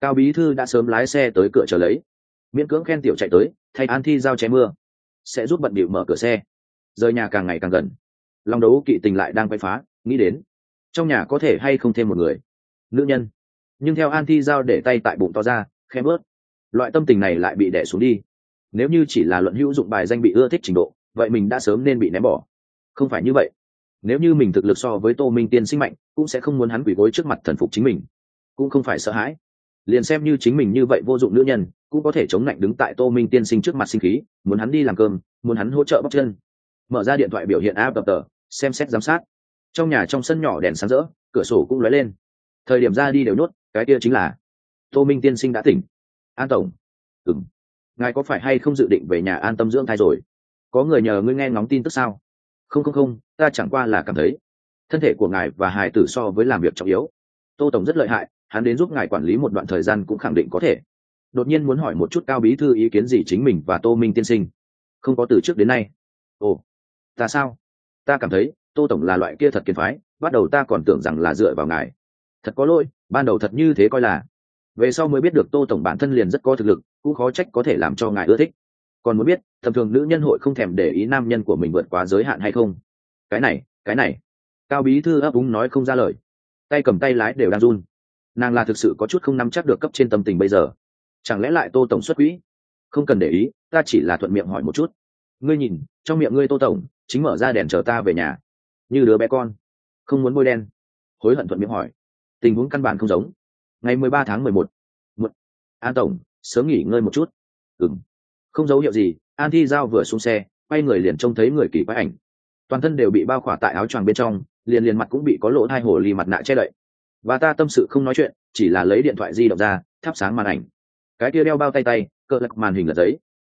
Cao bí thư đã sớm lái xe tới cửa chờ lấy. Miễn cưỡng khen tiểu chạy tới, thay an thi giao ché mưa sẽ giúp bận bịu mở cửa xe. Rời nhà càng ngày càng gần. Lòng đấu kỵ tình lại đang quay phá, nghĩ đến, trong nhà có thể hay không thêm một người? Nữ nhân. Nhưng theo an thi giao để tay tại bụng to ra khe bớt loại tâm tình này lại bị đẻ xuống đi. Nếu như chỉ là luận hữu dụng bài danh bị ưa thích trình độ, vậy mình đã sớm nên bị ném bỏ. Không phải như vậy. Nếu như mình thực lực so với tô minh tiên sinh mạnh, cũng sẽ không muốn hắn quỷ gối trước mặt thần phục chính mình. Cũng không phải sợ hãi liền xem như chính mình như vậy vô dụng nữ nhân, cũng có thể chống lạnh đứng tại tô minh tiên sinh trước mặt sinh khí, muốn hắn đi làm cơm, muốn hắn hỗ trợ bóc chân. Mở ra điện thoại biểu hiện app tập tờ, xem xét giám sát. Trong nhà trong sân nhỏ đèn sáng rỡ, cửa sổ cũng lóe lên. Thời điểm ra đi đều nhốt cái kia chính là tô minh tiên sinh đã tỉnh. An tổng. Ừng ngài có phải hay không dự định về nhà an tâm dưỡng thai rồi? Có người nhờ ngươi nghe ngóng tin tức sao? Không không không, ta chẳng qua là cảm thấy thân thể của ngài và hài tử so với làm việc trọng yếu. Tô tổng rất lợi hại hắn đến giúp ngài quản lý một đoạn thời gian cũng khẳng định có thể. Đột nhiên muốn hỏi một chút cao bí thư ý kiến gì chính mình và tô minh tiên sinh. Không có từ trước đến nay. Ồ, ta sao? Ta cảm thấy, tô tổng là loại kia thật kiên phái, bắt đầu ta còn tưởng rằng là dựa vào ngài. Thật có lỗi, ban đầu thật như thế coi là. Về sau mới biết được tô tổng bản thân liền rất có thực lực, cũng khó trách có thể làm cho ngài ưa thích. Còn muốn biết thầm thường nữ nhân hội không thèm để ý nam nhân của mình vượt quá giới hạn hay không? Cái này cái này. Cao bí thư ấp úng nói không ra lời. Tay cầm tay lái đều đang run nàng là thực sự có chút không nắm chắc được cấp trên tâm tình bây giờ. Chẳng lẽ lại tô tổng xuất quỹ? Không cần để ý, ta chỉ là thuận miệng hỏi một chút. Ngươi nhìn, trong miệng ngươi tô tổng, chính mở ra đèn chờ ta về nhà. Như đứa bé con, không muốn bôi đen. Hối hận thuận miệng hỏi. Tình huống căn bản không giống. Ngày mười ba tháng mười một. Một an tổng, sớm nghỉ ngơi một chút. Ừng không dấu hiệu gì, an thi giao vừa xuống xe, quay người liền trông thấy người kỳ quái ảnh. Toàn thân đều bị bao khỏa tại áo choàng bên trong, liền liền mặt cũng bị có lỗ hai hồ ly mặt nạ che đậy và ta tâm sự không nói chuyện, chỉ là lấy điện thoại di động ra, thắp sáng màn ảnh. Cái kia đeo bao tay tay cỡ lật màn hình là giấy.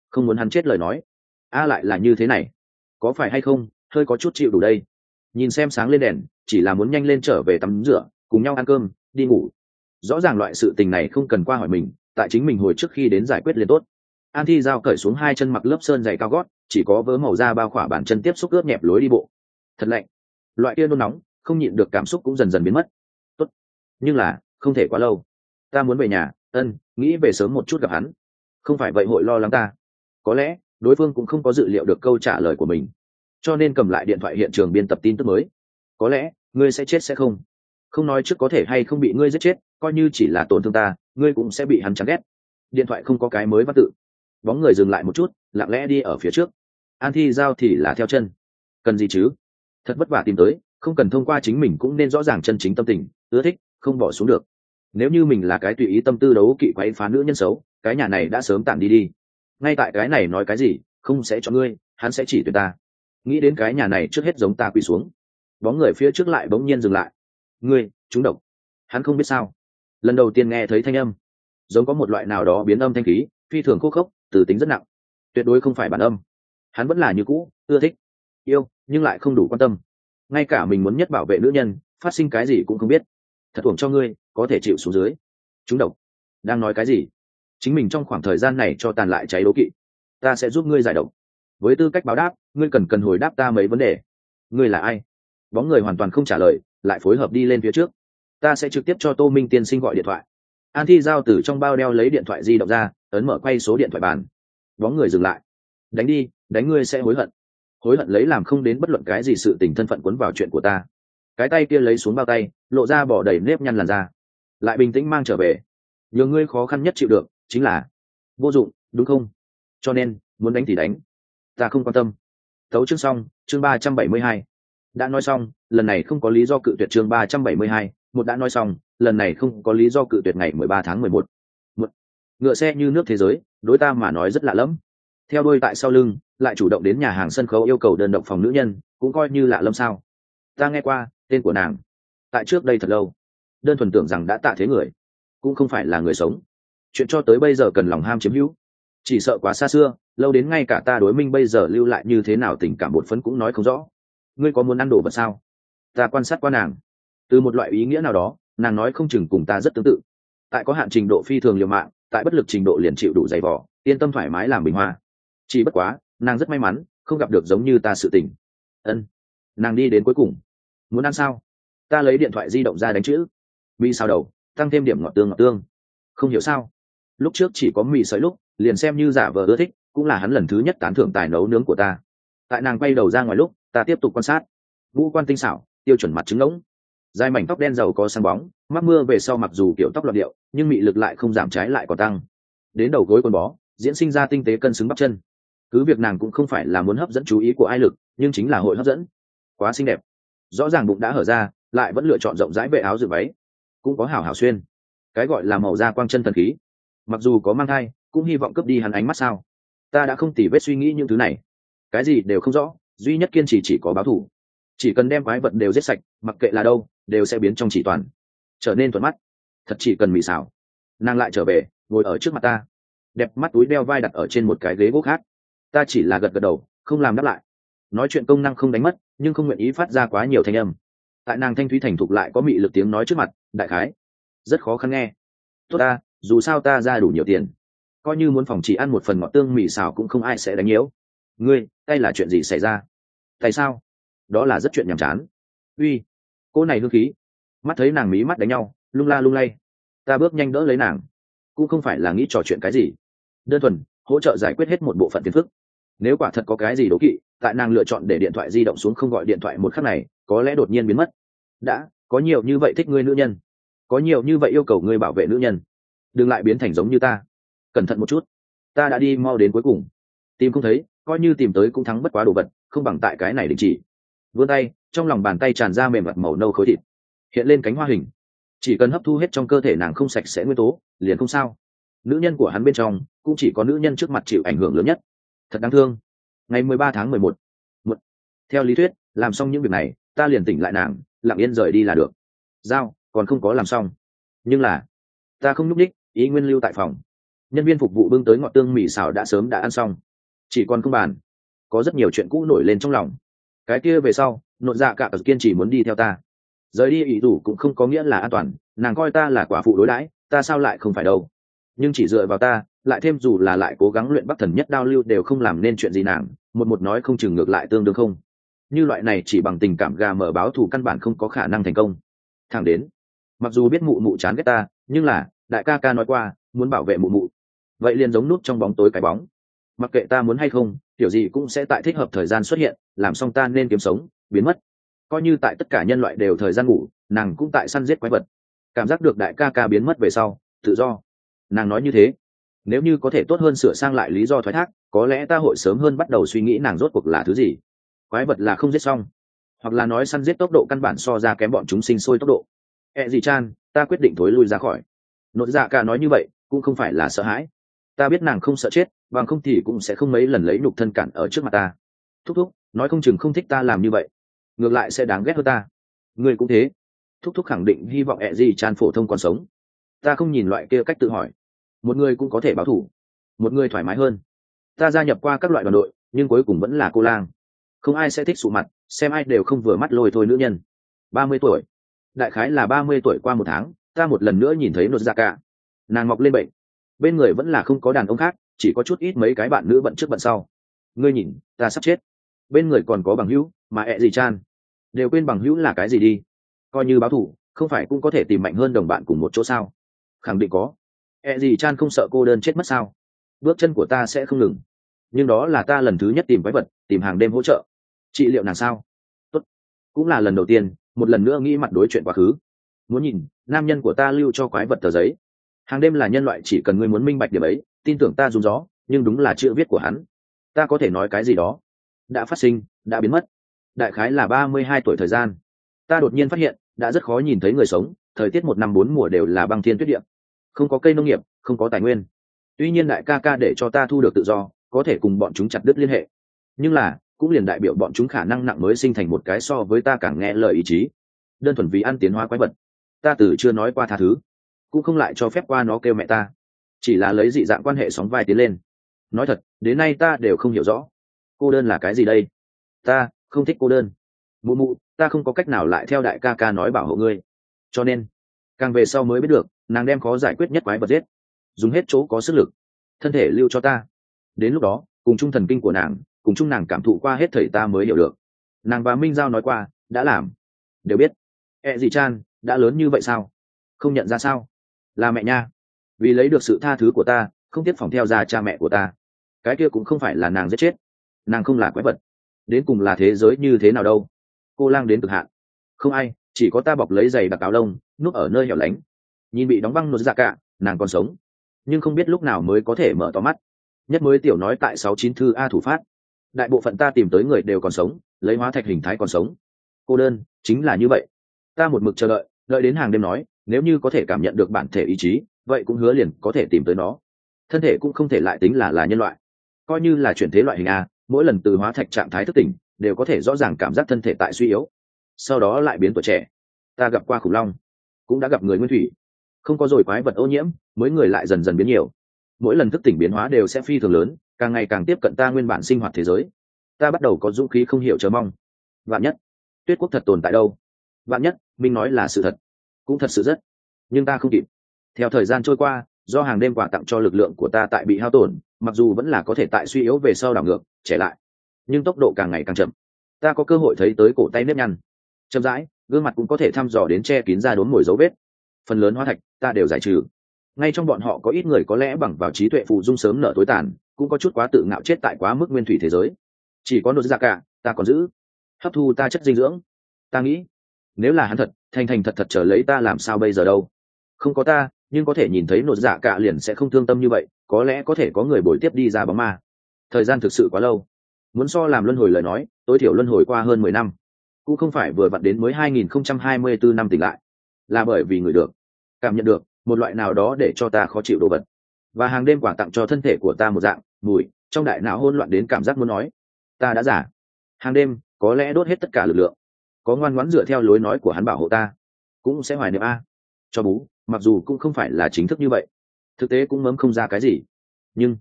Không muốn hắn chết lời nói. A lại là như thế này. Có phải hay không, hơi có chút chịu đủ đây. Nhìn xem sáng lên đèn, chỉ là muốn nhanh lên trở về tắm rửa, cùng nhau ăn cơm, đi ngủ. Rõ ràng loại sự tình này không cần qua hỏi mình, tại chính mình hồi trước khi đến giải quyết liền tốt. An thi giao cởi xuống hai chân mặc lớp sơn dày cao gót, chỉ có vớ màu da bao khỏa bàn chân tiếp xúc ướt nhẹp lối đi bộ. Thật lạnh. Loại kia nôn nóng, không nhịn được cảm xúc cũng dần dần biến mất nhưng là, không thể quá lâu. Ta muốn về nhà, ân, nghĩ về sớm một chút gặp hắn. Không phải vậy hội lo lắng ta. Có lẽ, đối phương cũng không có dự liệu được câu trả lời của mình. Cho nên cầm lại điện thoại hiện trường biên tập tin tức mới. Có lẽ, ngươi sẽ chết sẽ không? Không nói trước có thể hay không bị ngươi giết chết, coi như chỉ là tổn thương ta, ngươi cũng sẽ bị hắn chán ghét. Điện thoại không có cái mới văn tự. Bóng người dừng lại một chút, lặng lẽ đi ở phía trước. An thi giao thì là theo chân. Cần gì chứ? Thật vất vả tìm tới, không cần thông qua chính mình cũng nên rõ ràng chân chính tâm tình, ưa thích không bỏ xuống được. Nếu như mình là cái tùy ý tâm tư đấu kỵ quấy phá nữ nhân xấu, cái nhà này đã sớm tạm đi đi. Ngay tại cái này nói cái gì, không sẽ cho ngươi, hắn sẽ chỉ tuyệt ta. Nghĩ đến cái nhà này trước hết giống ta quỳ xuống. Bóng người phía trước lại bỗng nhiên dừng lại. Ngươi, chúng độc. Hắn không biết sao. Lần đầu tiên nghe thấy thanh âm. Giống có một loại nào đó biến âm thanh khí, phi thường khô khốc, từ tính rất nặng. Tuyệt đối không phải bản âm. Hắn vẫn là như cũ, ưa thích. Yêu, nhưng lại không đủ quan tâm. Ngay cả mình muốn nhất bảo vệ nữ nhân, phát sinh cái gì cũng không biết thật thuồng cho ngươi, có thể chịu xuống dưới. Chúng độc. Đang nói cái gì? Chính mình trong khoảng thời gian này cho tàn lại cháy đố kỵ. Ta sẽ giúp ngươi giải độc. Với tư cách báo đáp, ngươi cần cần hồi đáp ta mấy vấn đề. Ngươi là ai? Bóng người hoàn toàn không trả lời, lại phối hợp đi lên phía trước. Ta sẽ trực tiếp cho tô minh tiên sinh gọi điện thoại. An thi giao từ trong bao đeo lấy điện thoại di động ra, ấn mở quay số điện thoại bàn. Bóng người dừng lại. Đánh đi, đánh ngươi sẽ hối hận. Hối hận lấy làm không đến bất luận cái gì sự tình thân phận cuốn vào chuyện của ta cái tay kia lấy xuống bao tay, lộ ra bỏ đầy nếp nhăn làn da. Lại bình tĩnh mang trở về. Nhờ ngươi khó khăn nhất chịu được, chính là vô dụng, đúng không? Cho nên, muốn đánh thì đánh. Ta không quan tâm. Tấu chương xong, chương ba trăm bảy mươi hai. Đã nói xong, lần này không có lý do cự tuyệt chương ba trăm bảy mươi hai. Một đã nói xong, lần này không có lý do cự tuyệt ngày mười ba tháng mười một. Ngựa xe như nước thế giới, đối ta mà nói rất lạ lẫm. Theo đôi tại sau lưng, lại chủ động đến nhà hàng sân khấu yêu cầu đơn độc phòng nữ nhân, cũng coi như lạ lẫm sao. Ta nghe qua tên của nàng. Tại trước đây thật lâu, đơn thuần tưởng rằng đã tạ thế người, cũng không phải là người sống. Chuyện cho tới bây giờ cần lòng ham chiếm hữu. Chỉ sợ quá xa xưa, lâu đến ngay cả ta đối minh bây giờ lưu lại như thế nào tình cảm bột phấn cũng nói không rõ. Ngươi có muốn ăn đồ vật sao? Ta quan sát qua nàng. Từ một loại ý nghĩa nào đó, nàng nói không chừng cùng ta rất tương tự. Tại có hạn trình độ phi thường liều mạng, tại bất lực trình độ liền chịu đủ dày vỏ yên tâm thoải mái làm bình hoa. Chỉ bất quá, nàng rất may mắn, không gặp được giống như ta sự tình. Ân. Nàng đi đến cuối cùng muốn ăn sao? Ta lấy điện thoại di động ra đánh chữ. Mi sao đầu, tăng thêm điểm ngọt tương ngọt tương. Không hiểu sao? Lúc trước chỉ có mì sợi lúc, liền xem như giả vờ ưa thích, cũng là hắn lần thứ nhất tán thưởng tài nấu nướng của ta. Tại nàng quay đầu ra ngoài lúc, ta tiếp tục quan sát. Vũ quan tinh xảo, tiêu chuẩn mặt trứng ngỗng. Dài mảnh tóc đen giàu có sáng bóng, mắc mưa về sau mặc dù kiểu tóc loạn điệu, nhưng mị lực lại không giảm trái lại còn tăng. Đến đầu gối quần bó, diễn sinh ra tinh tế cân xứng bắp chân. Cứ việc nàng cũng không phải là muốn hấp dẫn chú ý của ai lực, nhưng chính là hội hấp dẫn. Quá xinh đẹp rõ ràng bụng đã hở ra, lại vẫn lựa chọn rộng rãi vệ áo dự váy. Cũng có hảo hảo xuyên. Cái gọi là màu da quang chân thần khí. Mặc dù có mang thai, cũng hy vọng cướp đi hắn ánh mắt sao. Ta đã không tỉ vết suy nghĩ những thứ này. Cái gì đều không rõ, duy nhất kiên trì chỉ có báo thủ chỉ cần đem quái vật đều giết sạch, mặc kệ là đâu, đều sẽ biến trong chỉ toàn. Trở nên thuận mắt. Thật chỉ cần mị xảo. Nàng lại trở về, ngồi ở trước mặt ta. Đẹp mắt túi đeo vai đặt ở trên một cái ghế gỗ khác. Ta chỉ là gật gật đầu, không làm đáp lại. Nói chuyện công năng không đánh mất nhưng không nguyện ý phát ra quá nhiều thanh âm. Tại nàng thanh thúy thành thục lại có mị lực tiếng nói trước mặt, đại khái, rất khó khăn nghe. Tốt ta, dù sao ta ra đủ nhiều tiền. Coi như muốn phòng chỉ ăn một phần ngọt tương mì xào cũng không ai sẽ đánh nhiễu ngươi, tay là chuyện gì xảy ra? Tại sao? Đó là rất chuyện nhàm chán. Uy, cô này hương khí. Mắt thấy nàng mí mắt đánh nhau, lung la lung lay. Ta bước nhanh đỡ lấy nàng. Cũng không phải là nghĩ trò chuyện cái gì. Đơn thuần, hỗ trợ giải quyết hết một bộ phận phiền phức. Nếu quả thật có cái gì đố kỵ tại nàng lựa chọn để điện thoại di động xuống không gọi điện thoại một khắc này, có lẽ đột nhiên biến mất. Đã, có nhiều như vậy thích ngươi nữ nhân. Có nhiều như vậy yêu cầu ngươi bảo vệ nữ nhân. Đừng lại biến thành giống như ta. Cẩn thận một chút. Ta đã đi mau đến cuối cùng. Tìm không thấy, coi như tìm tới cũng thắng bất quá đồ vật, không bằng tại cái này đình chỉ. Vươn tay, trong lòng bàn tay tràn ra mềm mặt màu nâu khối thịt. Hiện lên cánh hoa hình. Chỉ cần hấp thu hết trong cơ thể nàng không sạch sẽ nguyên tố, liền không sao. Nữ nhân của hắn bên trong, cũng chỉ có nữ nhân trước mặt chịu ảnh hưởng lớn nhất. Thật đáng thương ngày mười ba tháng mười một. Theo lý thuyết, làm xong những việc này, ta liền tỉnh lại nàng, lặng yên rời đi là được. Giao, còn không có làm xong. Nhưng là, ta không nhúc ních ý nguyên lưu tại phòng. Nhân viên phục vụ bưng tới ngọn tương mì xào đã sớm đã ăn xong. Chỉ còn không bàn. Có rất nhiều chuyện cũ nổi lên trong lòng. Cái kia về sau nội dạ cả ở kiên chỉ muốn đi theo ta. Rời đi ý đủ cũng không có nghĩa là an toàn, nàng coi ta là quả phụ đối đãi, ta sao lại không phải đâu? Nhưng chỉ dựa vào ta lại thêm dù là lại cố gắng luyện bắc thần nhất đao lưu đều không làm nên chuyện gì nàng, một một nói không chừng ngược lại tương đương không. Như loại này chỉ bằng tình cảm gà mở báo thù căn bản không có khả năng thành công. Thẳng đến, mặc dù biết mụ mụ chán ghét ta, nhưng là, đại ca ca nói qua, muốn bảo vệ mụ mụ. Vậy liền giống nút trong bóng tối cái bóng. Mặc kệ ta muốn hay không, kiểu gì cũng sẽ tại thích hợp thời gian xuất hiện, làm xong ta nên kiếm sống, biến mất. Coi như tại tất cả nhân loại đều thời gian ngủ, nàng cũng tại săn giết quái vật. Cảm giác được đại ca ca biến mất về sau, tự do. Nàng nói như thế nếu như có thể tốt hơn sửa sang lại lý do thoái thác, có lẽ ta hội sớm hơn bắt đầu suy nghĩ nàng rốt cuộc là thứ gì. Quái vật là không giết xong, hoặc là nói săn giết tốc độ căn bản so ra kém bọn chúng sinh sôi tốc độ. E gì chan, ta quyết định thối lui ra khỏi. Nội dạ ca nói như vậy, cũng không phải là sợ hãi. Ta biết nàng không sợ chết, bằng không thì cũng sẽ không mấy lần lấy nhục thân cản ở trước mặt ta. Thúc thúc, nói không chừng không thích ta làm như vậy. Ngược lại sẽ đáng ghét hơn ta. Ngươi cũng thế. Thúc thúc khẳng định hy vọng ẹ gì chan phổ thông còn sống. Ta không nhìn loại kia cách tự hỏi một người cũng có thể báo thủ. Một người thoải mái hơn. Ta gia nhập qua các loại đoàn đội, nhưng cuối cùng vẫn là cô lang. Không ai sẽ thích sụ mặt, xem ai đều không vừa mắt lôi thôi nữ nhân. Ba mươi tuổi. Đại khái là ba mươi tuổi qua một tháng, ta một lần nữa nhìn thấy nốt da cả nàng mọc lên bệnh. Bên người vẫn là không có đàn ông khác, chỉ có chút ít mấy cái bạn nữ bận trước bận sau. Ngươi nhìn, ta sắp chết. Bên người còn có bằng hữu, mà ẹ gì chan. Đều quên bằng hữu là cái gì đi. Coi như báo thủ, không phải cũng có thể tìm mạnh hơn đồng bạn cùng một chỗ sao? Khẳng định có ẹ gì chan không sợ cô đơn chết mất sao? Bước chân của ta sẽ không ngừng. Nhưng đó là ta lần thứ nhất tìm quái vật, tìm hàng đêm hỗ trợ. Trị liệu nàng sao? Tốt. Cũng là lần đầu tiên, một lần nữa nghĩ mặt đối chuyện quá khứ. Muốn nhìn, nam nhân của ta lưu cho quái vật tờ giấy. Hàng đêm là nhân loại chỉ cần ngươi muốn minh bạch điểm ấy, tin tưởng ta dùng gió, nhưng đúng là chữ viết của hắn. Ta có thể nói cái gì đó? Đã phát sinh, đã biến mất. Đại khái là ba mươi hai tuổi thời gian. Ta đột nhiên phát hiện, đã rất khó nhìn thấy người sống, thời tiết một năm bốn mùa đều là băng thiên tuyết điện không có cây nông nghiệp, không có tài nguyên. Tuy nhiên đại ca ca để cho ta thu được tự do, có thể cùng bọn chúng chặt đứt liên hệ. Nhưng là, cũng liền đại biểu bọn chúng khả năng nặng mới sinh thành một cái so với ta càng nghe lời ý chí. Đơn thuần vì ăn tiến hóa quái vật. Ta từ chưa nói qua tha thứ, cũng không lại cho phép qua nó kêu mẹ ta. Chỉ là lấy dị dạng quan hệ sóng vai tiến lên. Nói thật, đến nay ta đều không hiểu rõ. Cô đơn là cái gì đây? Ta, không thích cô đơn. Mụ mụ, ta không có cách nào lại theo đại ca ca nói bảo hộ ngươi. Cho nên càng về sau mới biết được, nàng đem khó giải quyết nhất quái vật giết. Dùng hết chỗ có sức lực, thân thể lưu cho ta. Đến lúc đó, cùng chung thần kinh của nàng, cùng chung nàng cảm thụ qua hết thầy ta mới hiểu được. Nàng và minh giao nói qua, đã làm. Đều biết. E gì chan, đã lớn như vậy sao? Không nhận ra sao? Là mẹ nha. Vì lấy được sự tha thứ của ta, không tiếp phòng theo ra cha mẹ của ta. Cái kia cũng không phải là nàng giết chết. Nàng không là quái vật. Đến cùng là thế giới như thế nào đâu? Cô lang đến cực hạn. Không ai, chỉ có ta bọc lấy giày đặc áo lông núp ở nơi hẻo lánh. Nhìn bị đóng băng nốt ra cả, nàng còn sống. Nhưng không biết lúc nào mới có thể mở to mắt. Nhất mới tiểu nói tại sáu chín thư a thủ phát. Đại bộ phận ta tìm tới người đều còn sống, lấy hóa thạch hình thái còn sống. Cô đơn, chính là như vậy. Ta một mực chờ đợi đợi đến hàng đêm nói, nếu như có thể cảm nhận được bản thể ý chí, vậy cũng hứa liền có thể tìm tới nó. Thân thể cũng không thể lại tính là là nhân loại. Coi như là chuyển thế loại hình a, mỗi lần từ hóa thạch trạng thái thức tỉnh, đều có thể rõ ràng cảm giác thân thể tại suy yếu. Sau đó lại biến tuổi trẻ. Ta gặp qua khủng long cũng đã gặp người nguyên thủy. Không có rồi quái vật ô nhiễm, mới người lại dần dần biến nhiều. Mỗi lần thức tỉnh biến hóa đều sẽ phi thường lớn, càng ngày càng tiếp cận ta nguyên bản sinh hoạt thế giới. Ta bắt đầu có dũng khí không hiểu chờ mong. Vạn nhất, tuyết quốc thật tồn tại đâu? Vạn nhất minh nói là sự thật, cũng thật sự rất, nhưng ta không kịp. Theo thời gian trôi qua, do hàng đêm quà tặng cho lực lượng của ta tại bị hao tổn, mặc dù vẫn là có thể tại suy yếu về sau đảo ngược, trẻ lại, nhưng tốc độ càng ngày càng chậm. Ta có cơ hội thấy tới cổ tay nếp nhăn. Chậm rãi gương mặt cũng có thể thăm dò đến che kín ra đốn mồi dấu vết. Phần lớn hóa thạch, ta đều giải trừ. Ngay trong bọn họ có ít người có lẽ bằng vào trí tuệ phụ dung sớm nở tối tàn, cũng có chút quá tự ngạo chết tại quá mức nguyên thủy thế giới. Chỉ có nốt ra cả, ta còn giữ. Hấp thu ta chất dinh dưỡng. Ta nghĩ, nếu là hắn thật, thành thành thật thật trở lấy ta làm sao bây giờ đâu? Không có ta, nhưng có thể nhìn thấy nốt giả cả liền sẽ không thương tâm như vậy, có lẽ có thể có người bồi tiếp đi ra bóng ma. Thời gian thực sự quá lâu. Muốn so làm luân hồi lời nói, tối thiểu luân hồi qua hơn mười năm cũng không phải vừa vặn đến mới hai nghìn không trăm hai mươi bốn năm tỉnh lại. Là bởi vì người được, cảm nhận được, một loại nào đó để cho ta khó chịu đồ vật. Và hàng đêm quả tặng cho thân thể của ta một dạng, mùi, trong đại não hỗn loạn đến cảm giác muốn nói, ta đã giả hàng đêm, có lẽ đốt hết tất cả lực lượng, có ngoan ngoãn dựa theo lối nói của hắn bảo hộ ta, cũng sẽ hoài niệm, a, cho bú. Mặc dù cũng không phải là chính thức như vậy, thực tế cũng mấm không ra cái gì, nhưng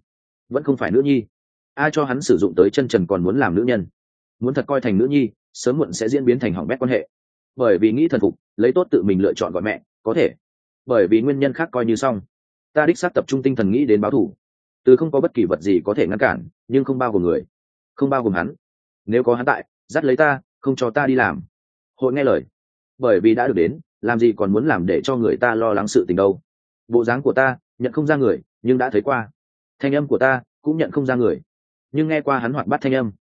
vẫn không phải nữ nhi. Ai cho hắn sử dụng tới chân trần còn muốn làm nữ nhân muốn thật coi thành nữ nhi, sớm muộn sẽ diễn biến thành hỏng bét quan hệ. Bởi vì nghĩ thần phục, lấy tốt tự mình lựa chọn gọi mẹ, có thể. Bởi vì nguyên nhân khác coi như xong. Ta đích xác tập trung tinh thần nghĩ đến báo thủ từ không có bất kỳ vật gì có thể ngăn cản, nhưng không bao gồm người, không bao gồm hắn. Nếu có hắn tại, dắt lấy ta, không cho ta đi làm. Hội nghe lời. Bởi vì đã được đến, làm gì còn muốn làm để cho người ta lo lắng sự tình đâu. Bộ dáng của ta, nhận không ra người, nhưng đã thấy qua. Thanh âm của ta, cũng nhận không ra người. Nhưng nghe qua hắn hoạt bắt thanh âm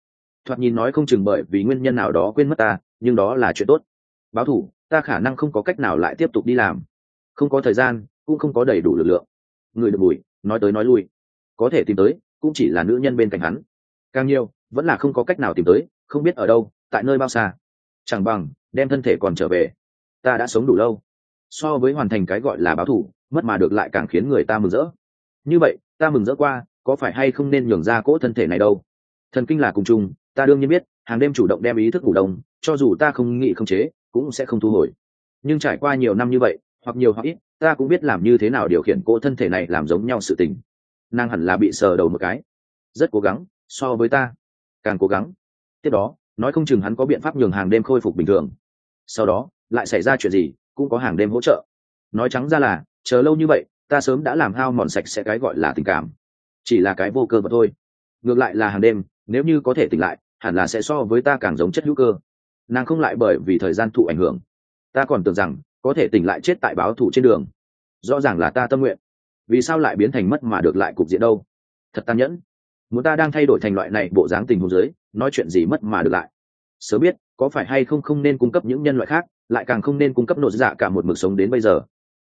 thoạt nhìn nói không chừng bởi vì nguyên nhân nào đó quên mất ta, nhưng đó là chuyện tốt. Báo thủ, ta khả năng không có cách nào lại tiếp tục đi làm. Không có thời gian, cũng không có đầy đủ lực lượng. Người được bùi, nói tới nói lui. Có thể tìm tới, cũng chỉ là nữ nhân bên cạnh hắn. Càng nhiều, vẫn là không có cách nào tìm tới, không biết ở đâu, tại nơi bao xa. Chẳng bằng, đem thân thể còn trở về. Ta đã sống đủ lâu. So với hoàn thành cái gọi là báo thủ, mất mà được lại càng khiến người ta mừng rỡ. Như vậy, ta mừng rỡ qua, có phải hay không nên nhường ra cỗ thân thể này đâu? Thần kinh là cùng chung ta đương nhiên biết, hàng đêm chủ động đem ý thức ngủ đông, cho dù ta không nghĩ không chế, cũng sẽ không thu hồi. Nhưng trải qua nhiều năm như vậy, hoặc nhiều hoặc ít, ta cũng biết làm như thế nào điều khiển cỗ thân thể này làm giống nhau sự tình. Nàng hẳn là bị sờ đầu một cái. Rất cố gắng, so với ta, càng cố gắng. Tiếp đó, nói không chừng hắn có biện pháp nhường hàng đêm khôi phục bình thường. Sau đó, lại xảy ra chuyện gì, cũng có hàng đêm hỗ trợ. Nói trắng ra là, chờ lâu như vậy, ta sớm đã làm hao mòn sạch sẽ cái gọi là tình cảm. Chỉ là cái vô cơ mà thôi. Ngược lại là hàng đêm, nếu như có thể tỉnh lại hẳn là sẽ so với ta càng giống chất hữu cơ. Nàng không lại bởi vì thời gian thụ ảnh hưởng. Ta còn tưởng rằng, có thể tỉnh lại chết tại báo thù trên đường. Rõ ràng là ta tâm nguyện. Vì sao lại biến thành mất mà được lại cục diện đâu? Thật tàn nhẫn. Muốn ta đang thay đổi thành loại này bộ dáng tình huống dưới, nói chuyện gì mất mà được lại? Sớm biết, có phải hay không không nên cung cấp những nhân loại khác, lại càng không nên cung cấp nội dạ cả một mực sống đến bây giờ.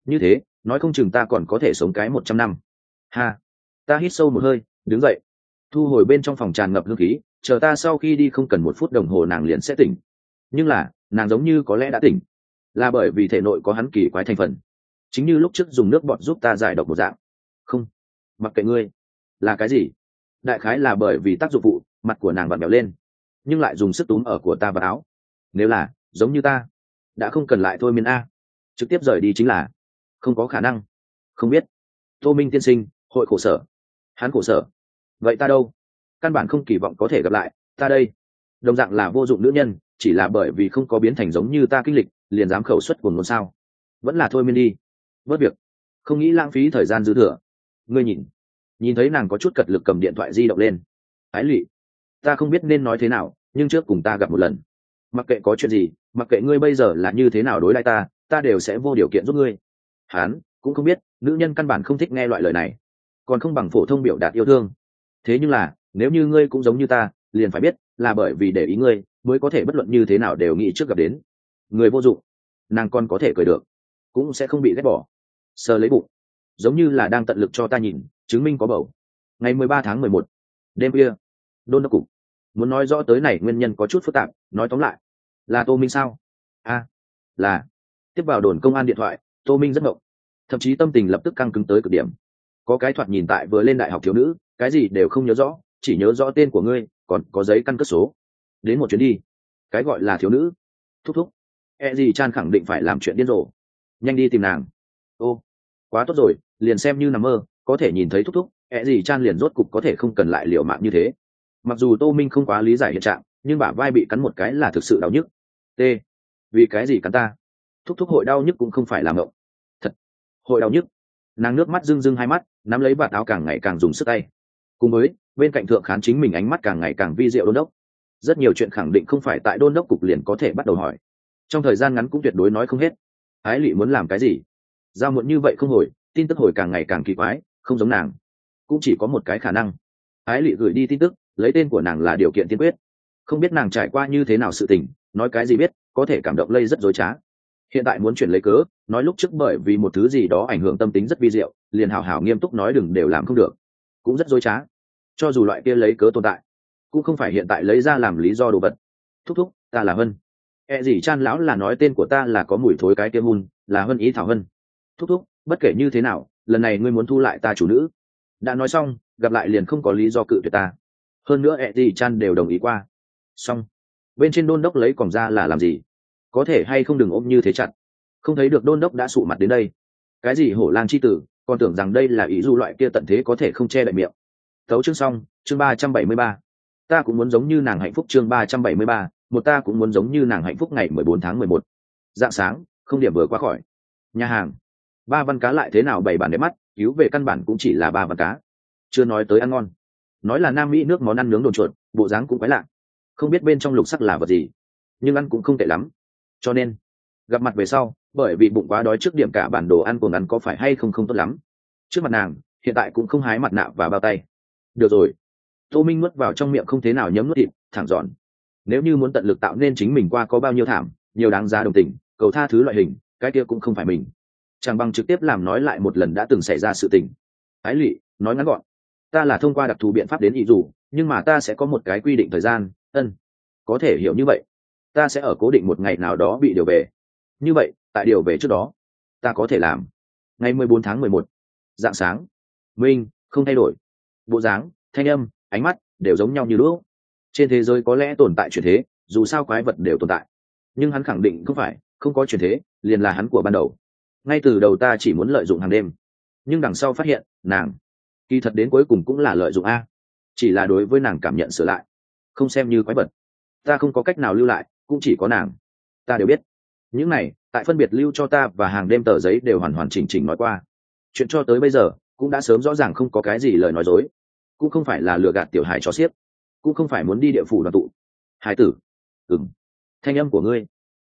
Như thế, nói không chừng ta còn có thể sống cái một trăm năm. Ha. Ta hít sâu một hơi, đứng dậy. Thu hồi bên trong phòng tràn ngập hương khí chờ ta sau khi đi không cần một phút đồng hồ nàng liền sẽ tỉnh. Nhưng là, nàng giống như có lẽ đã tỉnh. Là bởi vì thể nội có hắn kỳ quái thành phần. Chính như lúc trước dùng nước bọt giúp ta giải độc một dạng. Không. Mặc kệ ngươi. Là cái gì? Đại khái là bởi vì tác dụng vụ mặt của nàng vặn vẹo lên. Nhưng lại dùng sức túm ở của ta vào áo. Nếu là, giống như ta, đã không cần lại thôi miên a. Trực tiếp rời đi chính là, không có khả năng. Không biết. Tô minh tiên sinh, hội khổ sở. Hắn khổ sở. Vậy ta đâu? Căn bản không kỳ vọng có thể gặp lại, ta đây. Đồng dạng là vô dụng nữ nhân, chỉ là bởi vì không có biến thành giống như ta kinh lịch, liền dám khẩu xuất của ngôn sao? Vẫn là thôi miên đi. Bớt việc. Không nghĩ lãng phí thời gian dư thừa. Ngươi nhìn. Nhìn thấy nàng có chút cật lực cầm điện thoại di động lên. Ái lụy. Ta không biết nên nói thế nào, nhưng trước cùng ta gặp một lần. Mặc kệ có chuyện gì, mặc kệ ngươi bây giờ là như thế nào đối lại ta ta đều sẽ vô điều kiện giúp ngươi. Hán, cũng không biết, nữ nhân căn bản không thích nghe loại lời này. Còn không bằng phổ thông biểu đạt yêu thương. Thế nhưng là nếu như ngươi cũng giống như ta, liền phải biết là bởi vì để ý ngươi mới có thể bất luận như thế nào đều nghĩ trước gặp đến. Người vô dụng, nàng còn có thể cười được, cũng sẽ không bị ghét bỏ. Sờ lấy bụng, giống như là đang tận lực cho ta nhìn, chứng minh có bầu. Ngày mười ba tháng mười một, đêm kia đôn đốc cục. Muốn nói rõ tới này nguyên nhân có chút phức tạp, nói tóm lại, là tô minh sao? A, là. Tiếp vào đồn công an điện thoại, tô minh rất mộng thậm chí tâm tình lập tức căng cứng tới cực điểm. Có cái thoạt nhìn tại vừa lên đại học thiếu nữ, cái gì đều không nhớ rõ chỉ nhớ rõ tên của ngươi, còn có giấy căn cước số. Đến một chuyến đi. Cái gọi là thiếu nữ. Thúc thúc. E gì chan khẳng định phải làm chuyện điên rồ. Nhanh đi tìm nàng. Ô, quá tốt rồi, liền xem như nằm mơ, có thể nhìn thấy thúc thúc e gì chan liền rốt cục có thể không cần lại liều mạng như thế. Mặc dù tô minh không quá lý giải hiện trạng, nhưng bả vai bị cắn một cái là thực sự đau nhức. T, vì cái gì cắn ta? Thúc thúc hội đau nhức cũng không phải là ngộng. Thật, hội đau nhức. Nàng nước mắt rưng rưng hai mắt, nắm lấy vạt áo càng ngày càng dùng sức tay. Cùng với bên cạnh thượng khán chính mình ánh mắt càng ngày càng vi diệu đôn đốc. Rất nhiều chuyện khẳng định không phải tại đôn đốc cục liền có thể bắt đầu hỏi. Trong thời gian ngắn cũng tuyệt đối nói không hết. Ái lụy muốn làm cái gì? Giao muộn như vậy không hồi, tin tức hồi càng ngày càng kỳ quái, không giống nàng. Cũng chỉ có một cái khả năng. Ái lụy gửi đi tin tức, lấy tên của nàng là điều kiện tiên quyết. Không biết nàng trải qua như thế nào sự tình, nói cái gì biết, có thể cảm động lây rất dối trá. Hiện tại muốn chuyển lấy cớ, nói lúc trước bởi vì một thứ gì đó ảnh hưởng tâm tính rất vi diệu, liền hào hào nghiêm túc nói đừng đều làm không được. Cũng rất dối trá cho dù loại kia lấy cớ tồn tại, cũng không phải hiện tại lấy ra làm lý do đồ vật. Thúc thúc, ta là hân. E gì chan lão là nói tên của ta là có mùi thối cái kia hun, là hân ý thảo hân. Thúc thúc, bất kể như thế nào, lần này ngươi muốn thu lại ta chủ nữ. Đã nói xong, gặp lại liền không có lý do cự tuyệt ta. Hơn nữa E gì chan đều đồng ý qua. Xong. Bên trên đôn đốc lấy còng ra là làm gì? Có thể hay không đừng ôm như thế chặt? Không thấy được đôn đốc đã sụ mặt đến đây. Cái gì hổ lang c h i tử, còn tưởng rằng đây là ý du loại kia tận thế có thể không che đậy miệng tấu chương xong, chương ba trăm bảy mươi ba. Ta cũng muốn giống như nàng hạnh phúc chương ba trăm bảy mươi ba, một ta cũng muốn giống như nàng hạnh phúc ngày mười bốn tháng mười một. Dạng sáng, không điểm vừa qua khỏi. Nhà hàng. Ba văn cá lại thế nào bày bản đẹp mắt, cứu về căn bản cũng chỉ là ba văn cá. Chưa nói tới ăn ngon. Nói là nam mỹ nước món ăn nướng đồn chuột, bộ dáng cũng quái lạ. Không biết bên trong lục sắc là vật gì, nhưng ăn cũng không tệ lắm. Cho nên, gặp mặt về sau, bởi vì bụng quá đói trước điểm cả bản đồ ăn của ăn có phải hay không không tốt lắm. Trước mặt nàng, hiện tại cũng không hái mặt nạ và bao tay được rồi. Tô minh nuốt vào trong miệng không thế nào nhấm nuốt thịt, thẳng giòn. Nếu như muốn tận lực tạo nên chính mình qua có bao nhiêu thảm, nhiều đáng giá đồng tình, cầu tha thứ loại hình, cái kia cũng không phải mình. Chẳng bằng trực tiếp làm nói lại một lần đã từng xảy ra sự tình. Ái lụy nói ngắn gọn. Ta là thông qua đặc thù biện pháp đến ý dù, nhưng mà ta sẽ có một cái quy định thời gian. Ân, có thể hiểu như vậy. Ta sẽ ở cố định một ngày nào đó bị điều về. Như vậy, tại điều về trước đó, ta có thể làm. Ngày mười bốn tháng mười một, dạng sáng. Minh, không thay đổi bộ dáng, thanh âm, ánh mắt đều giống nhau như đũa. Trên thế giới có lẽ tồn tại chuyển thế, dù sao quái vật đều tồn tại. Nhưng hắn khẳng định không phải, không có chuyển thế, liền là hắn của ban đầu. Ngay từ đầu ta chỉ muốn lợi dụng hàng đêm. Nhưng đằng sau phát hiện, nàng, kỳ thật đến cuối cùng cũng là lợi dụng a. Chỉ là đối với nàng cảm nhận sửa lại. Không xem như quái vật. Ta không có cách nào lưu lại, cũng chỉ có nàng. Ta đều biết. Những này, tại phân biệt lưu cho ta và hàng đêm tờ giấy đều hoàn hoàn chỉnh chỉnh nói qua. Chuyện cho tới bây giờ cũng đã sớm rõ ràng không có cái gì lời nói dối. Cũng không phải là lừa gạt tiểu hài cho xiếc, cũng không phải muốn đi địa phủ đoàn tụ. Hải tử ừng thanh âm của ngươi,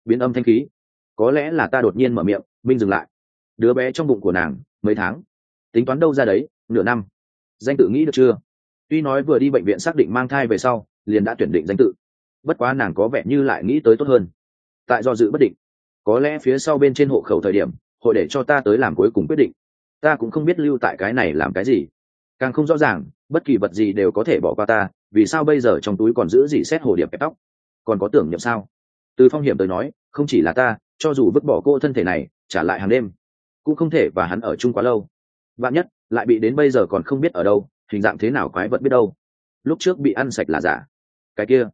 biến âm thanh khí. Có lẽ là ta đột nhiên mở miệng, minh dừng lại. Đứa bé trong bụng của nàng, mấy tháng, tính toán đâu ra đấy, nửa năm. Danh tự nghĩ được chưa? Tuy nói vừa đi bệnh viện xác định mang thai về sau, liền đã tuyển định danh tự. Bất quá nàng có vẻ như lại nghĩ tới tốt hơn. Tại do dự bất định. Có lẽ phía sau bên trên hộ khẩu thời điểm, hội để cho ta tới làm cuối cùng quyết định ta cũng không biết lưu tại cái này làm cái gì. Càng không rõ ràng, bất kỳ vật gì đều có thể bỏ qua ta, vì sao bây giờ trong túi còn giữ gì xét hồ điệp kẹp tóc? Còn có tưởng niệm sao? Từ phong hiểm tới nói, không chỉ là ta, cho dù vứt bỏ cô thân thể này, trả lại hàng đêm, cũng không thể và hắn ở chung quá lâu. Vạn nhất, lại bị đến bây giờ còn không biết ở đâu, hình dạng thế nào quái vật biết đâu. Lúc trước bị ăn sạch là giả. Cái kia,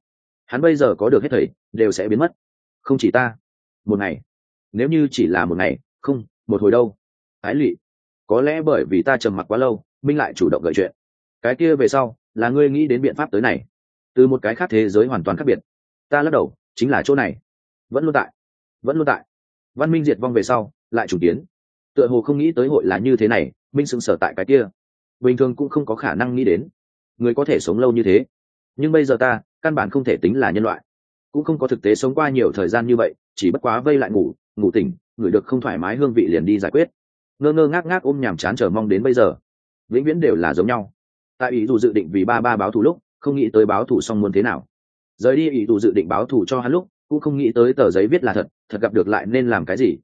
hắn bây giờ có được hết thầy, đều sẽ biến mất. Không chỉ ta. Một ngày. Nếu như chỉ là một ngày, không, một hồi đâu. Ái lụy có lẽ bởi vì ta trầm mặc quá lâu, minh lại chủ động gợi chuyện. Cái kia về sau, là ngươi nghĩ đến biện pháp tới này. Từ một cái khác thế giới hoàn toàn khác biệt. Ta lắc đầu, chính là chỗ này. Vẫn luôn tại. Vẫn luôn tại. Văn minh diệt vong về sau, lại chủ kiến. Tựa hồ không nghĩ tới hội là như thế này, minh sững sở tại cái kia. Bình thường cũng không có khả năng nghĩ đến. Người có thể sống lâu như thế. Nhưng bây giờ ta, căn bản không thể tính là nhân loại. Cũng không có thực tế sống qua nhiều thời gian như vậy, chỉ bất quá vây lại ngủ ngủ tỉnh ngửi được không thoải mái hương vị liền đi giải quyết ngơ ngơ ngác ngác ôm nhàm chán chờ mong đến bây giờ. Vĩnh viễn đều là giống nhau. Tại ý dù dự định vì ba ba báo thù lúc, không nghĩ tới báo thù xong muốn thế nào. Rời đi ý dù dự định báo thù cho hắn lúc, cũng không nghĩ tới tờ giấy viết là thật thật gặp được lại nên làm cái gì?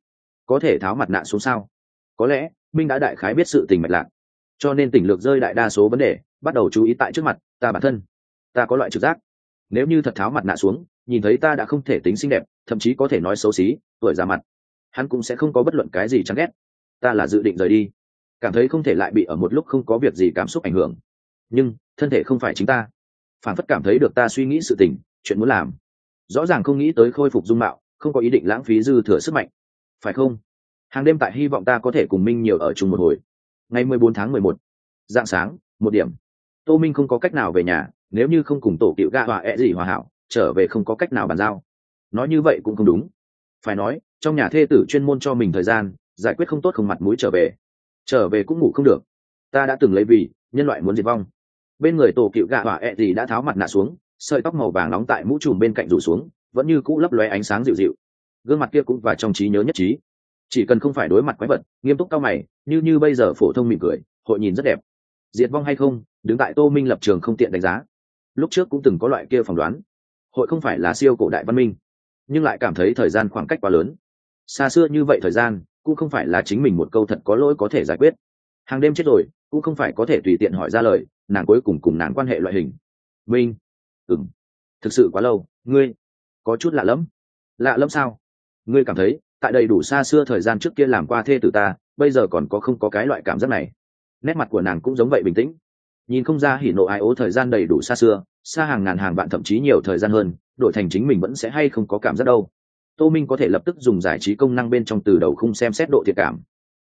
Có thể tháo mặt nạ xuống sao? Có lẽ, minh đã đại khái biết sự tình mạch lạc. Cho nên tỉnh lược rơi đại đa số vấn đề, bắt đầu chú ý tại trước mặt, ta bản thân. Ta có loại trực giác. Nếu như thật tháo mặt nạ xuống, nhìn thấy ta đã không thể tính xinh đẹp, thậm chí có thể nói xấu xí, tuổi ra mặt, hắn cũng sẽ không có bất luận cái gì chán ghét ta là dự định rời đi. Cảm thấy không thể lại bị ở một lúc không có việc gì cảm xúc ảnh hưởng. Nhưng, thân thể không phải chính ta. Phản phất cảm thấy được ta suy nghĩ sự tình, chuyện muốn làm. Rõ ràng không nghĩ tới khôi phục dung mạo, không có ý định lãng phí dư thừa sức mạnh. Phải không? Hàng đêm tại hy vọng ta có thể cùng minh nhiều ở chung một hồi. Ngày mười bốn tháng mười một dạng sáng, một điểm. Tô minh không có cách nào về nhà, nếu như không cùng tổ cựu gạ hòa ẹ gì hòa hảo, trở về không có cách nào bàn giao. Nói như vậy cũng không đúng. Phải nói, trong nhà thê tử chuyên môn cho mình thời gian giải quyết không tốt không mặt mũi trở về. Trở về cũng ngủ không được. Ta đã từng lấy vì, nhân loại muốn diệt vong. Bên người tổ cựu gạ hỏa ẹ gì đã tháo mặt nạ xuống, sợi tóc màu vàng nóng tại mũ trùm bên cạnh rủ xuống, vẫn như cũ lấp lóe ánh sáng dịu dịu. Gương mặt kia cũng và trong trí nhớ nhất trí. Chỉ cần không phải đối mặt quái vật, nghiêm túc cao mày, như như bây giờ phổ thông mỉm cười, hội nhìn rất đẹp. Diệt vong hay không, đứng tại tô minh lập trường không tiện đánh giá. Lúc trước cũng từng có loại kia phỏng đoán. Hội không phải là siêu cổ đại văn minh, nhưng lại cảm thấy thời gian khoảng cách quá lớn. Xa xưa như vậy thời gian cũng không phải là chính mình một câu thật có lỗi có thể giải quyết. Hàng đêm chết rồi, cũng không phải có thể tùy tiện hỏi ra lời, nàng cuối cùng cùng nàng quan hệ loại hình. Minh. Ừng thực sự quá lâu, ngươi, có chút lạ lẫm. Lạ lẫm sao? Ngươi cảm thấy, tại đầy đủ xa xưa thời gian trước kia làm qua thê tử ta, bây giờ còn có không có cái loại cảm giác này? Nét mặt của nàng cũng giống vậy bình tĩnh. Nhìn không ra hỉ nộ ai ố thời gian đầy đủ xa xưa, xa hàng ngàn hàng vạn thậm chí nhiều thời gian hơn, đổi thành chính mình vẫn sẽ hay không có cảm giác đâu tô minh có thể lập tức dùng giải trí công năng bên trong từ đầu khung xem xét độ thiệt cảm,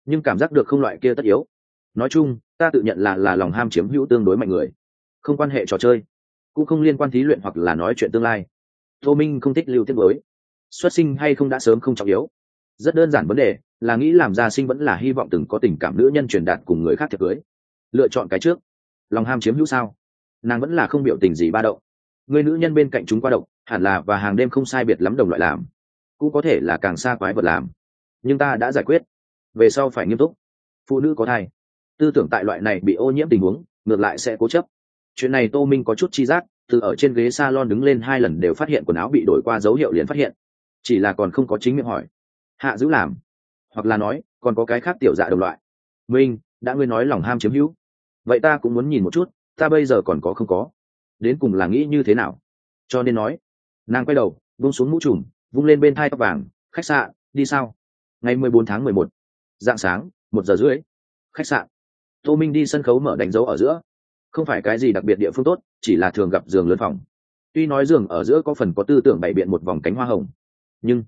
nhưng cảm giác được không loại kia tất yếu. Nói chung, ta tự nhận là là lòng ham chiếm hữu tương đối mạnh người, không quan hệ trò chơi, cũng không liên quan thí luyện hoặc là nói chuyện tương lai. Tô minh không thích lưu tiết mới xuất sinh hay không đã sớm không trọng yếu. Rất đơn giản vấn đề là nghĩ làm gia sinh vẫn là hy vọng từng có tình cảm nữ nhân truyền đạt cùng người khác thiệt cưới. Lựa chọn cái trước. Lòng ham chiếm hữu sao? Nàng vẫn là không biểu tình gì ba động. Người nữ nhân bên cạnh chúng qua động hẳn là và hàng đêm không sai biệt lắm đồng loại làm cũng có thể là càng xa quái vật làm. Nhưng ta đã giải quyết. Về sau phải nghiêm túc. Phụ nữ có thai. Tư tưởng tại loại này bị ô nhiễm tình huống, ngược lại sẽ cố chấp. Chuyện này tô minh có chút chi giác, từ ở trên ghế s a lon đứng lên hai lần đều phát hiện quần áo bị đổi qua dấu hiệu liền phát hiện. Chỉ là còn không có chính miệng hỏi. Hạ giữ làm. Hoặc là nói, còn có cái khác tiểu dạ đồng loại. Minh, đã ngươi nói lòng ham chiếm hữu. Vậy ta cũng muốn nhìn một chút, ta bây giờ còn có không có? Đến cùng là nghĩ như thế nào? Cho nên nói, nàng quay đầu bông xuống mũ trùm vung lên bên thai tóc vàng, khách sạn, đi sao? Ngày mười bốn tháng mười một dạng sáng, một giờ rưỡi. Khách sạn. Tô minh đi sân khấu mở đánh dấu ở giữa. Không phải cái gì đặc biệt địa phương tốt, chỉ là thường gặp giường lớn phòng. Tuy nói giường ở giữa có phần có tư tưởng bày biện một vòng cánh hoa hồng, nhưng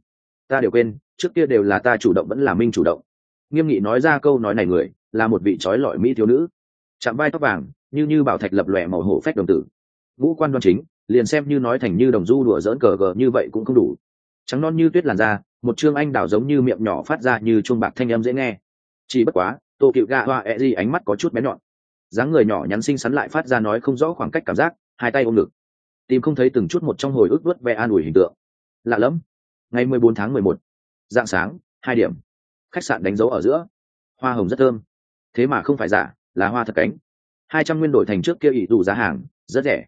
ta đều quên, trước kia đều là ta chủ động vẫn là minh chủ động. Nghiêm nghị nói ra câu nói này người, là một vị trói lọi mỹ thiếu nữ. Chạm vai tóc vàng, như như bảo thạch lập lòe màu hổ phách đồng tử. Ngũ quan đoan chính, liền xem như nói thành như đồng du đùa dỡn cờ gờ như vậy cũng không đủ trắng non như tuyết làn da, một chương anh đào giống như miệng nhỏ phát ra như chuông bạc thanh âm dễ nghe. Chỉ bất quá, tô cựu gạ hoa e di ánh mắt có chút bé nhọn. Dáng người nhỏ nhắn xinh xắn lại phát ra nói không rõ khoảng cách cảm giác, hai tay ôm ngực. Tìm không thấy từng chút một trong hồi ức vớt ve an ủi hình tượng. Lạ lẫm. Ngày mười bốn tháng mười một. Dạng sáng, hai điểm. Khách sạn đánh dấu ở giữa. Hoa hồng rất thơm. Thế mà không phải giả, là hoa thật cánh. Hai trăm nguyên đổi thành trước kia ỷ đủ giá hàng, rất rẻ.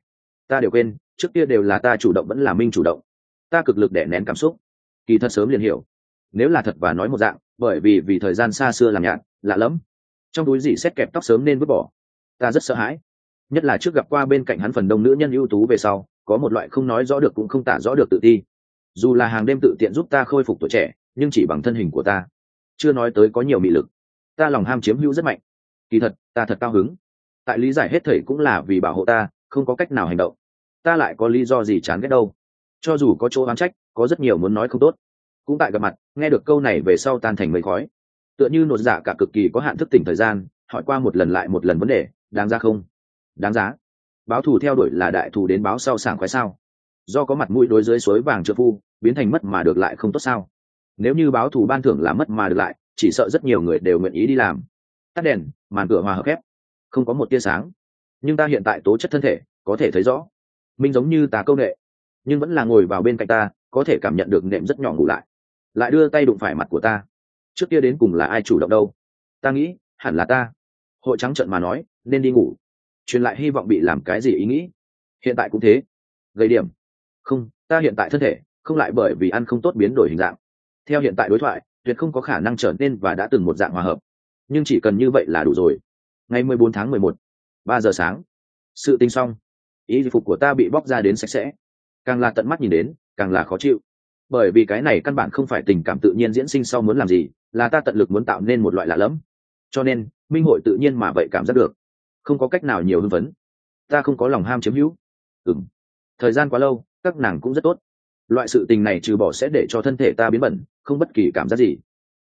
Ta đều quên, trước kia đều là ta chủ động vẫn là minh chủ động ta cực lực để nén cảm xúc. Kỳ thật sớm liền hiểu. Nếu là thật và nói một dạng, bởi vì vì thời gian xa xưa làm nhạt, lạ lẫm. Trong túi dỉ xét kẹp tóc sớm nên vứt bỏ. Ta rất sợ hãi. Nhất là trước gặp qua bên cạnh hắn phần đông nữ nhân ưu tú về sau, có một loại không nói rõ được cũng không tả rõ được tự ti. Dù là hàng đêm tự tiện giúp ta khôi phục tuổi trẻ, nhưng chỉ bằng thân hình của ta. Chưa nói tới có nhiều mị lực. Ta lòng ham chiếm hữu rất mạnh. Kỳ thật, ta thật cao hứng. Tại lý giải hết thầy cũng là vì bảo hộ ta, không có cách nào hành động. Ta lại có lý do gì chán ghét đâu cho dù có chỗ oán trách, có rất nhiều muốn nói không tốt. Cũng tại gặp mặt, nghe được câu này về sau tan thành mây khói. Tựa như nột giả cả cực kỳ có hạn thức tỉnh thời gian, hỏi qua một lần lại một lần vấn đề, đáng ra không? Đáng giá. Báo thù theo đuổi là đại thù đến báo sau sảng khoái sao? Do có mặt mũi đối dưới suối vàng trợ phu, biến thành mất mà được lại không tốt sao? Nếu như báo thù ban thưởng là mất mà được lại, chỉ sợ rất nhiều người đều nguyện ý đi làm. Tắt đèn, màn cửa hòa hợp khép. Không có một tia sáng. Nhưng ta hiện tại tố chất thân thể, có thể thấy rõ. Minh giống như ta câu nệ nhưng vẫn là ngồi vào bên cạnh ta, có thể cảm nhận được nệm rất nhỏ ngủ lại. Lại đưa tay đụng phải mặt của ta. Trước kia đến cùng là ai chủ động đâu? Ta nghĩ, hẳn là ta. Hội trắng trận mà nói, nên đi ngủ. Truyền lại hy vọng bị làm cái gì ý nghĩ? Hiện tại cũng thế. Gây điểm. Không, ta hiện tại thân thể, không lại bởi vì ăn không tốt biến đổi hình dạng. Theo hiện tại đối thoại, tuyệt không có khả năng trở nên và đã từng một dạng hòa hợp. Nhưng chỉ cần như vậy là đủ rồi. Ngày mười bốn tháng mười một, ba giờ sáng. Sự tinh xong. Ý phục của ta bị bóc ra đến sạch sẽ càng là tận mắt nhìn đến, càng là khó chịu. Bởi vì cái này căn bản không phải tình cảm tự nhiên diễn sinh sau muốn làm gì, là ta tận lực muốn tạo nên một loại lạ lẫm. Cho nên, minh hội tự nhiên mà vậy cảm giác được. Không có cách nào nhiều hưng vấn ta không có lòng ham chiếm hữu. Ừng thời gian quá lâu, các nàng cũng rất tốt. Loại sự tình này trừ bỏ sẽ để cho thân thể ta biến bẩn, không bất kỳ cảm giác gì.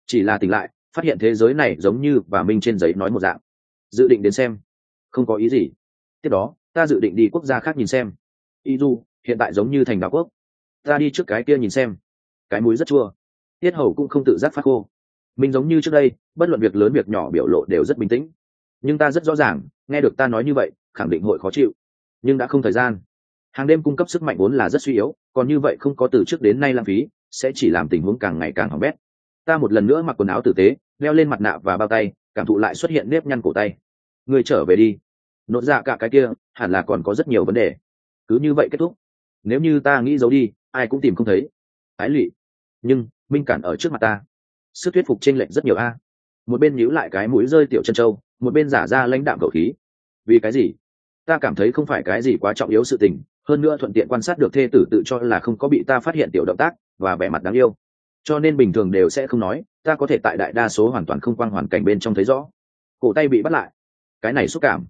Chỉ là tỉnh lại, phát hiện thế giới này giống như và minh trên giấy nói một dạng. Dự định đến xem. Không có ý gì. Tiếp đó, ta dự định đi quốc gia khác nhìn xem. Y du hiện tại giống như thành đạo quốc. Ta đi trước cái kia nhìn xem. Cái mũi rất chua. Tiết hầu cũng không tự giác phát khô. Mình giống như trước đây, bất luận việc lớn việc nhỏ biểu lộ đều rất bình tĩnh. Nhưng ta rất rõ ràng, nghe được ta nói như vậy, khẳng định hội khó chịu. Nhưng đã không thời gian. Hàng đêm cung cấp sức mạnh vốn là rất suy yếu, còn như vậy không có từ trước đến nay lãng phí, sẽ chỉ làm tình huống càng ngày càng hỏng bét. Ta một lần nữa mặc quần áo tử tế, leo lên mặt nạ và bao tay, cảm thụ lại xuất hiện nếp nhăn cổ tay. Người trở về đi. Nốt dạ cả cái kia, hẳn là còn có rất nhiều vấn đề. Cứ như vậy kết thúc nếu như ta nghĩ giấu đi, ai cũng tìm không thấy. Ái lụy. Nhưng, minh cản ở trước mặt ta. Sức thuyết phục chênh lệch rất nhiều a. Một bên nhíu lại cái mũi rơi tiểu chân châu một bên giả ra lãnh đạm cầu khí. Vì cái gì? Ta cảm thấy không phải cái gì quá trọng yếu sự tình, hơn nữa thuận tiện quan sát được thê tử tự cho là không có bị ta phát hiện tiểu động tác và vẻ mặt đáng yêu. Cho nên bình thường đều sẽ không nói, ta có thể tại đại đa số hoàn toàn không quang hoàn cảnh bên trong thấy rõ. Cổ tay bị bắt lại. Cái này xúc cảm.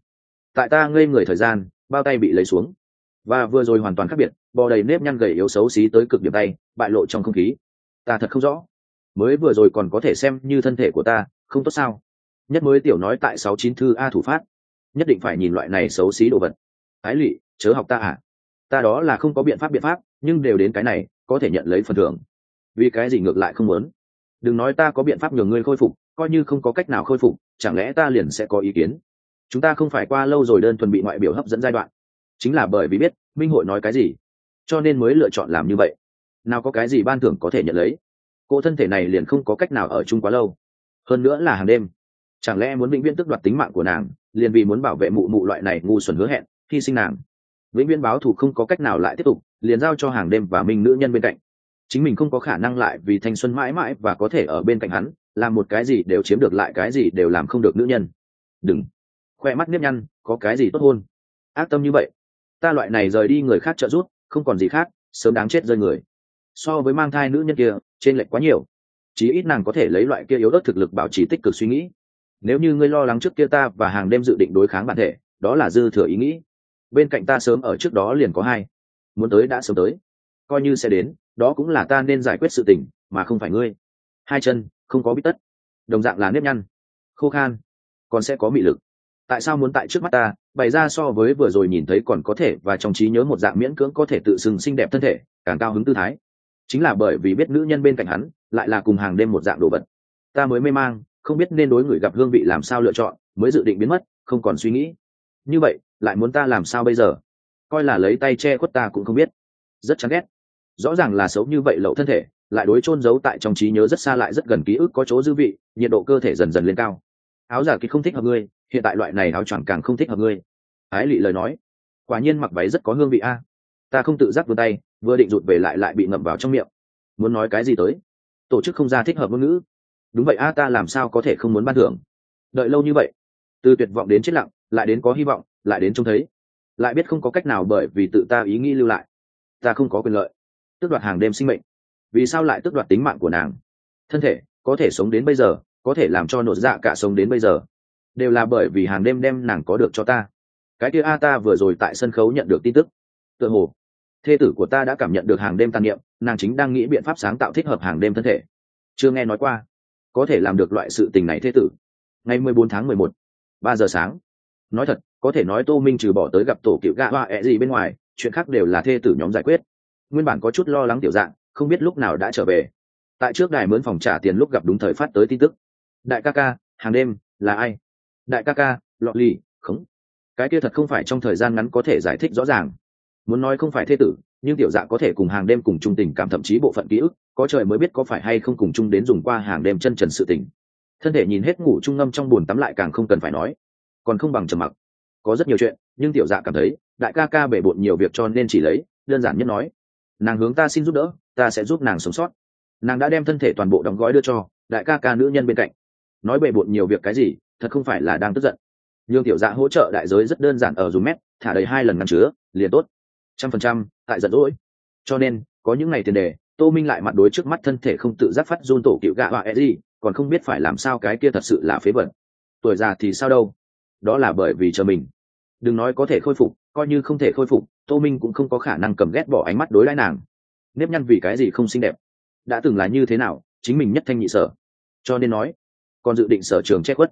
Tại ta ngây người thời gian, bao tay bị lấy xuống. Và vừa rồi hoàn toàn khác biệt bò đầy nếp nhăn gầy yếu xấu xí tới cực điểm tay, bại lộ trong không khí. Ta thật không rõ. Mới vừa rồi còn có thể xem như thân thể của ta, không tốt sao? Nhất mới tiểu nói tại sáu chín thư a thủ phát. Nhất định phải nhìn loại này xấu xí đồ vật. Thái lụy chớ học ta à? Ta đó là không có biện pháp biện pháp, nhưng đều đến cái này, có thể nhận lấy phần thưởng. Vì cái gì ngược lại không muốn? Đừng nói ta có biện pháp nhường ngươi khôi phục, coi như không có cách nào khôi phục, chẳng lẽ ta liền sẽ có ý kiến? Chúng ta không phải qua lâu rồi đơn thuần bị ngoại biểu hấp dẫn giai đoạn. Chính là bởi vì biết, minh hội nói cái gì cho nên mới lựa chọn làm như vậy. Nào có cái gì ban thưởng có thể nhận lấy? Cô thân thể này liền không có cách nào ở chung quá lâu. Hơn nữa là hàng đêm. Chẳng lẽ muốn vĩnh viễn tước đoạt tính mạng của nàng, liền vì muốn bảo vệ mụ mụ loại này ngu xuẩn hứa hẹn, hy sinh nàng? Vĩnh viễn báo thù không có cách nào lại tiếp tục, liền giao cho hàng đêm và minh nữ nhân bên cạnh. Chính mình không có khả năng lại vì thanh xuân mãi mãi và có thể ở bên cạnh hắn, làm một cái gì đều chiếm được lại cái gì đều làm không được nữ nhân. Đừng. Khoe mắt nếp nhăn, có cái gì tốt hôn ác tâm như vậy. Ta loại này rời đi người khác trợ giúp không còn gì khác, sớm đáng chết rơi người. So với mang thai nữ nhân kia, trên lệch quá nhiều. Chí ít nàng có thể lấy loại kia yếu ớt thực lực bảo trì tích cực suy nghĩ. Nếu như ngươi lo lắng trước kia ta và hàng đêm dự định đối kháng bản thể, đó là dư thừa ý nghĩ. Bên cạnh ta sớm ở trước đó liền có hai. Muốn tới đã sớm tới. Coi như sẽ đến, đó cũng là ta nên giải quyết sự tình, mà không phải ngươi. Hai chân, không có bít tất. Đồng dạng là nếp nhăn. Khô khan, còn sẽ có mị lực. Tại sao muốn tại trước mắt ta bày ra so với vừa rồi nhìn thấy còn có thể và trong trí nhớ một dạng miễn cưỡng có thể tự xưng xinh đẹp thân thể, càng cao hứng tư thái. Chính là bởi vì biết nữ nhân bên cạnh hắn, lại là cùng hàng đêm một dạng đồ vật. Ta mới mê mang, không biết nên đối người gặp hương vị làm sao lựa chọn, mới dự định biến mất, không còn suy nghĩ. Như vậy, lại muốn ta làm sao bây giờ? Coi là lấy tay che khuất ta cũng không biết. Rất chán ghét. Rõ ràng là xấu như vậy lậu thân thể, lại đối chôn giấu tại trong trí nhớ rất xa lại rất gần ký ức có chỗ dư vị, nhiệt độ cơ thể dần dần lên cao. Áo giả kỳ không thích hợp ngươi hiện tại loại này áo choàng càng không thích hợp ngươi. Ái lị lời nói. Quả nhiên mặc váy rất có hương vị a. Ta không tự giác vươn tay, vừa định rụt về lại lại bị ngậm vào trong miệng. Muốn nói cái gì tới? Tổ chức không ra thích hợp ngôn ngữ. Đúng vậy a, ta làm sao có thể không muốn ban thưởng? Đợi lâu như vậy, từ tuyệt vọng đến chết lặng, lại đến có hy vọng, lại đến trông thấy. Lại biết không có cách nào bởi vì tự ta ý nghĩ lưu lại. Ta không có quyền lợi. Tước đoạt hàng đêm sinh mệnh. Vì sao lại tước đoạt tính mạng của nàng? Thân thể có thể sống đến bây giờ, có thể làm cho nột dạ cả sống đến bây giờ đều là bởi vì hàng đêm đem nàng có được cho ta. Cái kia a ta vừa rồi tại sân khấu nhận được tin tức. Tựa hồ, thê tử của ta đã cảm nhận được hàng đêm tàn niệm, nàng chính đang nghĩ biện pháp sáng tạo thích hợp hàng đêm thân thể. Chưa nghe nói qua, có thể làm được loại sự tình này thê tử. Ngày mười bốn tháng mười một, ba giờ sáng. Nói thật, có thể nói tô minh trừ bỏ tới gặp tổ cựu gạ hoa ẹ gì bên ngoài, chuyện khác đều là thê tử nhóm giải quyết. Nguyên bản có chút lo lắng tiểu dạng, không biết lúc nào đã trở về. Tại trước đài mướn phòng trả tiền lúc gặp đúng thời phát tới tin tức. Đại ca ca, hàng đêm, là ai? Đại ca ca, lọ lì, khống. Cái kia thật không phải trong thời gian ngắn có thể giải thích rõ ràng. Muốn nói không phải thê tử, nhưng tiểu dạ có thể cùng hàng đêm cùng chung tình cảm thậm chí bộ phận ký ức, có trời mới biết có phải hay không cùng chung đến dùng qua hàng đêm chân trần sự tình. Thân thể nhìn hết ngủ trung ngâm trong buồn tắm lại càng không cần phải nói. Còn không bằng trầm mặc. Có rất nhiều chuyện, nhưng tiểu dạ cảm thấy, đại ca ca bể bộn nhiều việc cho nên chỉ lấy, đơn giản nhất nói. Nàng hướng ta xin giúp đỡ, ta sẽ giúp nàng sống sót. Nàng đã đem thân thể toàn bộ đóng gói đưa cho đại ca ca nữ nhân bên cạnh nói bề bộn nhiều việc cái gì, thật không phải là đang tức giận. Nhưng tiểu dạ hỗ trợ đại giới rất đơn giản ở dùng mét, thả đầy hai lần ngăn chứa, liền tốt. Trăm phần trăm, tại giận dỗi. Cho nên, có những ngày tiền đề, tô minh lại mặt đối trước mắt thân thể không tự giác phát run tổ cựu gạ họa e gì, còn không biết phải làm sao cái kia thật sự là phế vật. Tuổi già thì sao đâu? Đó là bởi vì chờ mình. Đừng nói có thể khôi phục, coi như không thể khôi phục, tô minh cũng không có khả năng cầm ghét bỏ ánh mắt đối đãi nàng. Nếp nhăn vì cái gì không xinh đẹp? Đã từng là như thế nào, chính mình nhất thanh nhị sở. Cho nên nói còn dự định sở trường che khuất.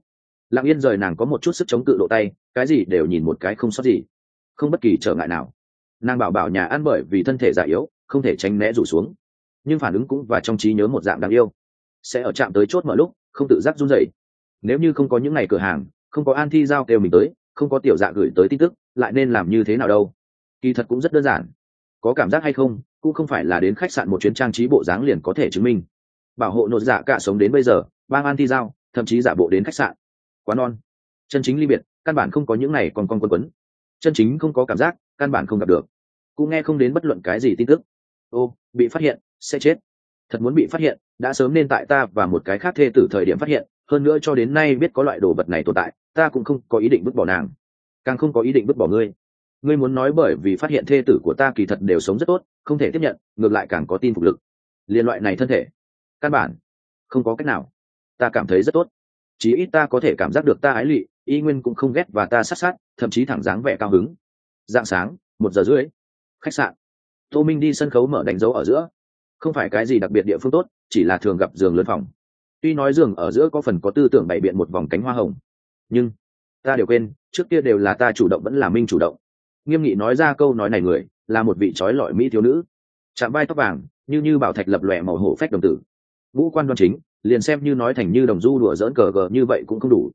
Lặng yên rời nàng có một chút sức chống cự độ tay, cái gì đều nhìn một cái không sót gì. Không bất kỳ trở ngại nào. Nàng bảo bảo nhà ăn bởi vì thân thể già yếu, không thể tránh né rủ xuống. Nhưng phản ứng cũng và trong trí nhớ một dạng đáng yêu. Sẽ ở chạm tới chốt mọi lúc, không tự giác run dậy nếu như không có những ngày cửa hàng, không có an thi giao kêu mình tới, không có tiểu dạ gửi tới tin tức, lại nên làm như thế nào đâu? Kỳ thật cũng rất đơn giản. Có cảm giác hay không, cũng không phải là đến khách sạn một chuyến trang trí bộ dáng liền có thể chứng minh. Bảo hộ nội dạ cả sống đến bây giờ, bang an thi giao thậm chí giả bộ đến khách sạn. Quá non. Chân chính ly biệt, căn bản không có những này còn con quân quấn. Chân chính không có cảm giác, căn bản không gặp được. Cũng nghe không đến bất luận cái gì tin tức. Ô, bị phát hiện, sẽ chết. Thật muốn bị phát hiện, đã sớm nên tại ta và một cái khác thê tử thời điểm phát hiện, hơn nữa cho đến nay biết có loại đồ vật này tồn tại, ta cũng không có ý định vứt bỏ nàng. Càng không có ý định vứt bỏ ngươi. Ngươi muốn nói bởi vì phát hiện thê tử của ta kỳ thật đều sống rất tốt, không thể tiếp nhận, ngược lại càng có tin phục lực. Liên loại này thân thể. Căn bản không có cách nào ta cảm thấy rất tốt. Chí ít ta có thể cảm giác được ta ái lụy y nguyên cũng không ghét và ta sát sát, thậm chí thẳng dáng vẻ cao hứng. Dạng sáng, một giờ rưỡi. Khách sạn. Tô minh đi sân khấu mở đánh dấu ở giữa. Không phải cái gì đặc biệt địa phương tốt, chỉ là thường gặp giường lớn phòng. Tuy nói giường ở giữa có phần có tư tưởng bày biện một vòng cánh hoa hồng. Nhưng, ta đều quên, trước kia đều là ta chủ động vẫn là minh chủ động. Nghiêm nghị nói ra câu nói này người, là một vị trói lọi mỹ thiếu nữ. Chạm vai tóc vàng, như như bảo thạch lập lòe màu hổ phách đồng tử. Vũ quan đoan chính liền xem như nói thành như đồng du đùa dỡn cờ gờ như vậy cũng không đủ.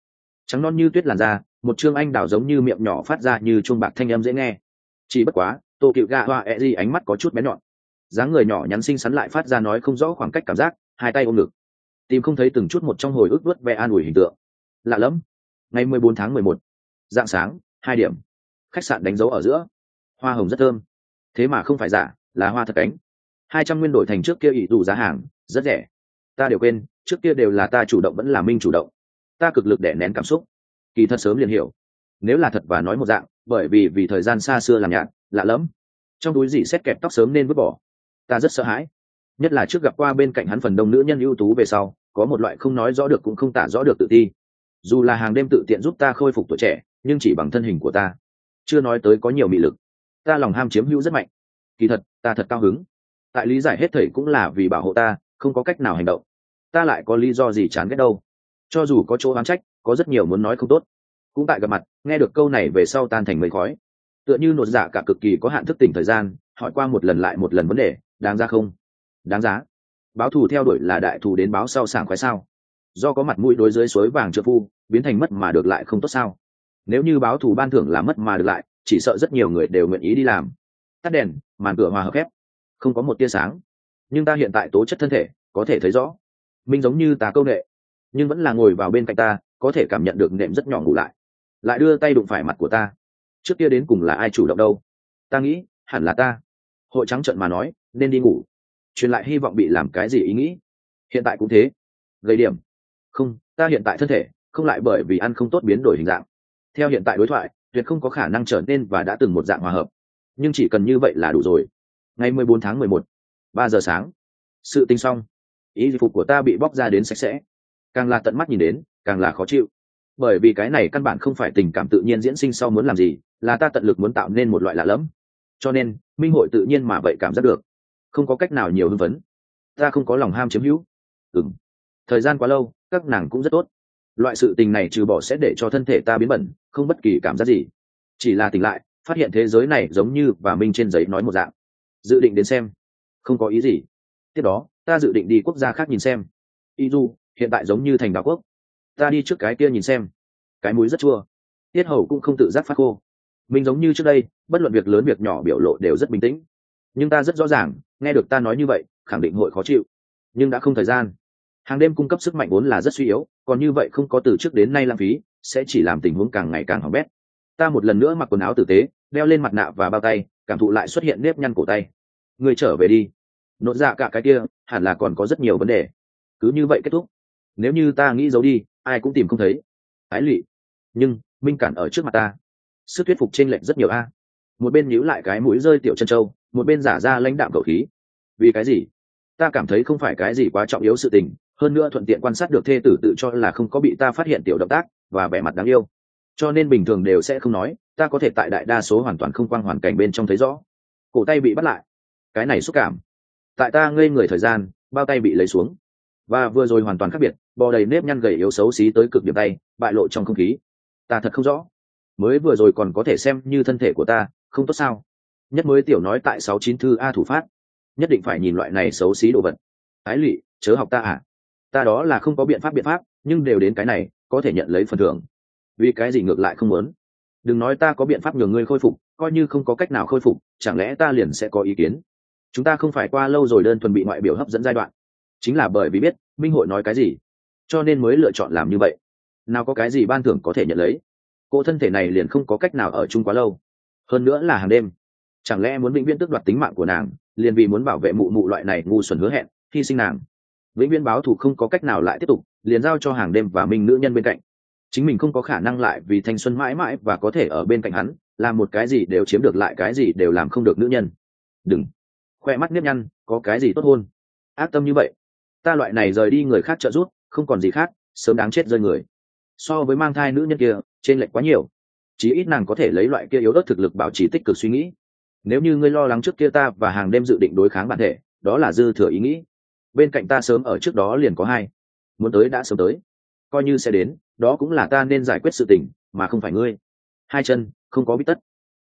Trắng non như tuyết làn da, một chương anh đào giống như miệng nhỏ phát ra như chuông bạc thanh âm dễ nghe. Chỉ bất quá, tô cựu gạ hoa e ẹ gì ánh mắt có chút bé nhọn. Dáng người nhỏ nhắn xinh xắn lại phát ra nói không rõ khoảng cách cảm giác, hai tay ôm ngực. Tìm không thấy từng chút một trong hồi ức vớt ve an ủi hình tượng. Lạ lẫm. Ngày mười bốn tháng mười một, dạng sáng, hai điểm. Khách sạn đánh dấu ở giữa. Hoa hồng rất thơm. Thế mà không phải giả, là hoa thật cánh. Hai trăm nguyên đổi thành trước kia ỷ dù giá hàng, rất rẻ. Ta đều quên trước kia đều là ta chủ động vẫn là minh chủ động. Ta cực lực để nén cảm xúc. Kỳ thật sớm liền hiểu. Nếu là thật và nói một dạng, bởi vì vì thời gian xa xưa làm nhạt, lạ lẫm. Trong túi gì xét kẹp tóc sớm nên vứt bỏ. Ta rất sợ hãi. Nhất là trước gặp qua bên cạnh hắn phần đông nữ nhân ưu tú về sau, có một loại không nói rõ được cũng không tả rõ được tự ti. Dù là hàng đêm tự tiện giúp ta khôi phục tuổi trẻ, nhưng chỉ bằng thân hình của ta. Chưa nói tới có nhiều mị lực. Ta lòng ham chiếm hữu rất mạnh. Kỳ thật, ta thật cao hứng. Tại lý giải hết thầy cũng là vì bảo hộ ta, không có cách nào hành động ta lại có lý do gì chán ghét đâu. Cho dù có chỗ oán trách, có rất nhiều muốn nói không tốt. Cũng tại gặp mặt, nghe được câu này về sau tan thành mây khói. Tựa như nột dạ cả cực kỳ có hạn thức tỉnh thời gian, hỏi qua một lần lại một lần vấn đề, đáng ra không? Đáng giá. Báo thù theo đuổi là đại thù đến báo sau sảng khoái sao? Do có mặt mũi đối dưới suối vàng trợ phu, biến thành mất mà được lại không tốt sao? Nếu như báo thù ban thưởng là mất mà được lại, chỉ sợ rất nhiều người đều nguyện ý đi làm. Tắt đèn, màn cửa hòa hợp khép. Không có một tia sáng. Nhưng ta hiện tại tố chất thân thể, có thể thấy rõ minh giống như ta câu nệ, nhưng vẫn là ngồi vào bên cạnh ta, có thể cảm nhận được nệm rất nhỏ ngủ lại. Lại đưa tay đụng phải mặt của ta. Trước kia đến cùng là ai chủ động đâu? Ta nghĩ, hẳn là ta. Hội trắng trận mà nói, nên đi ngủ. Truyền lại hy vọng bị làm cái gì ý nghĩ? Hiện tại cũng thế. Gây điểm. Không, ta hiện tại thân thể, không lại bởi vì ăn không tốt biến đổi hình dạng. Theo hiện tại đối thoại, tuyệt không có khả năng trở nên và đã từng một dạng hòa hợp. Nhưng chỉ cần như vậy là đủ rồi. Ngày mười bốn tháng mười một, ba giờ sáng. Sự tinh xong ý phục của ta bị bóc ra đến sạch sẽ. Càng là tận mắt nhìn đến, càng là khó chịu. Bởi vì cái này căn bản không phải tình cảm tự nhiên diễn sinh sau muốn làm gì, là ta tận lực muốn tạo nên một loại lạ lẫm. Cho nên, minh hội tự nhiên mà vậy cảm giác được. Không có cách nào nhiều hưng vấn ta không có lòng ham chiếm hữu. Ừng thời gian quá lâu, các nàng cũng rất tốt. Loại sự tình này trừ bỏ sẽ để cho thân thể ta biến bẩn, không bất kỳ cảm giác gì. Chỉ là tỉnh lại, phát hiện thế giới này giống như và minh trên giấy nói một dạng. Dự định đến xem. Không có ý gì. Tiếp đó ta dự định đi quốc gia khác nhìn xem. Y du, hiện tại giống như thành đạo quốc. Ta đi trước cái kia nhìn xem. Cái mũi rất chua. Tiết hầu cũng không tự giác phát khô. Mình giống như trước đây, bất luận việc lớn việc nhỏ biểu lộ đều rất bình tĩnh. Nhưng ta rất rõ ràng, nghe được ta nói như vậy, khẳng định hội khó chịu. Nhưng đã không thời gian. Hàng đêm cung cấp sức mạnh vốn là rất suy yếu, còn như vậy không có từ trước đến nay lãng phí, sẽ chỉ làm tình huống càng ngày càng hỏng bét. Ta một lần nữa mặc quần áo tử tế, đeo lên mặt nạ và bao tay, cảm thụ lại xuất hiện nếp nhăn cổ tay. Người trở về đi nội dạ cả cái kia, hẳn là còn có rất nhiều vấn đề. Cứ như vậy kết thúc. Nếu như ta nghĩ giấu đi, ai cũng tìm không thấy. Ái lụy. Nhưng, minh cản ở trước mặt ta. Sức thuyết phục trên lệnh rất nhiều a. Một bên nhíu lại cái mũi rơi tiểu chân trâu một bên giả ra lãnh đạm cầu khí. Vì cái gì? Ta cảm thấy không phải cái gì quá trọng yếu sự tình, hơn nữa thuận tiện quan sát được thê tử tự cho là không có bị ta phát hiện tiểu động tác, và vẻ mặt đáng yêu. Cho nên bình thường đều sẽ không nói, ta có thể tại đại đa số hoàn toàn không quang hoàn cảnh bên trong thấy rõ. Cổ tay bị bắt lại. Cái này xúc cảm tại ta ngây người thời gian, bao tay bị lấy xuống. Và vừa rồi hoàn toàn khác biệt, bò đầy nếp nhăn gầy yếu xấu xí tới cực điểm tay, bại lộ trong không khí. Ta thật không rõ. Mới vừa rồi còn có thể xem như thân thể của ta, không tốt sao? Nhất mới tiểu nói tại sáu chín thư a thủ phát. Nhất định phải nhìn loại này xấu xí đồ vật. Ái lụy, chớ học ta à? Ta đó là không có biện pháp biện pháp, nhưng đều đến cái này, có thể nhận lấy phần thưởng. Vì cái gì ngược lại không muốn? Đừng nói ta có biện pháp nhường ngươi khôi phục, coi như không có cách nào khôi phục, chẳng lẽ ta liền sẽ có ý kiến? Chúng ta không phải qua lâu rồi đơn thuần bị ngoại biểu hấp dẫn giai đoạn. Chính là bởi vì biết, minh hội nói cái gì, cho nên mới lựa chọn làm như vậy. Nào có cái gì ban thưởng có thể nhận lấy. Cô thân thể này liền không có cách nào ở chung quá lâu. Hơn nữa là hàng đêm. Chẳng lẽ muốn vĩnh viễn tước đoạt tính mạng của nàng, liền vì muốn bảo vệ mụ mụ loại này ngu xuẩn hứa hẹn, hy sinh nàng. Vĩnh viễn báo thù không có cách nào lại tiếp tục, liền giao cho hàng đêm và minh nữ nhân bên cạnh. Chính mình không có khả năng lại vì thanh xuân mãi mãi và có thể ở bên cạnh hắn, làm một cái gì đều chiếm được lại cái gì đều làm không được nữ nhân. Đừng khoe mắt nếp nhăn, có cái gì tốt hôn ác tâm như vậy. Ta loại này rời đi người khác trợ giúp, không còn gì khác, sớm đáng chết rơi người. So với mang thai nữ nhân kia, trên lệch quá nhiều. Chí ít nàng có thể lấy loại kia yếu ớt thực lực bảo trì tích cực suy nghĩ. Nếu như ngươi lo lắng trước kia ta và hàng đêm dự định đối kháng bản thể, đó là dư thừa ý nghĩ. Bên cạnh ta sớm ở trước đó liền có hai. Muốn tới đã sớm tới. Coi như sẽ đến, đó cũng là ta nên giải quyết sự tình, mà không phải ngươi. Hai chân, không có bít tất.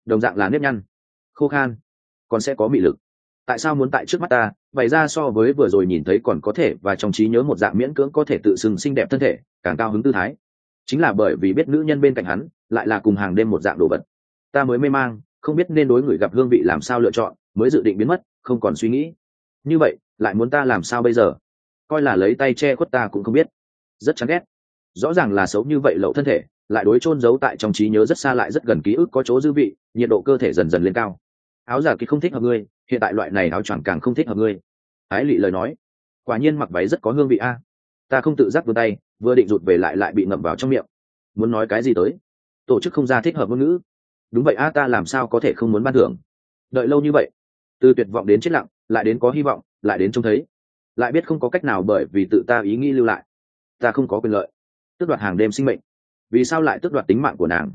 Đồng dạng là nếp nhăn. Khô khan, còn sẽ có mị lực tại sao muốn tại trước mắt ta, bày ra so với vừa rồi nhìn thấy còn có thể và trong trí nhớ một dạng miễn cưỡng có thể tự xưng xinh đẹp thân thể, càng cao hứng tư thái. Chính là bởi vì biết nữ nhân bên cạnh hắn, lại là cùng hàng đêm một dạng đồ vật. Ta mới mê mang, không biết nên đối người gặp hương vị làm sao lựa chọn, mới dự định biến mất, không còn suy nghĩ. Như vậy, lại muốn ta làm sao bây giờ? Coi là lấy tay che khuất ta cũng không biết. Rất chán ghét. Rõ ràng là xấu như vậy lậu thân thể, lại đối chôn giấu tại trong trí nhớ rất xa lại rất gần ký ức có chỗ dư vị, nhiệt độ cơ thể dần dần lên cao. Áo giả kỳ không thích hợp ngươi hiện tại loại này áo choàng càng không thích hợp ngươi. Ái lị lời nói. Quả nhiên mặc váy rất có hương vị a. Ta không tự giác vươn tay, vừa định rụt về lại lại bị ngậm vào trong miệng. Muốn nói cái gì tới? Tổ chức không ra thích hợp ngôn ngữ. Đúng vậy a, ta làm sao có thể không muốn ban thưởng? Đợi lâu như vậy, từ tuyệt vọng đến chết lặng, lại đến có hy vọng, lại đến trông thấy. Lại biết không có cách nào bởi vì tự ta ý nghĩ lưu lại. Ta không có quyền lợi. Tước đoạt hàng đêm sinh mệnh. Vì sao lại tước đoạt tính mạng của nàng?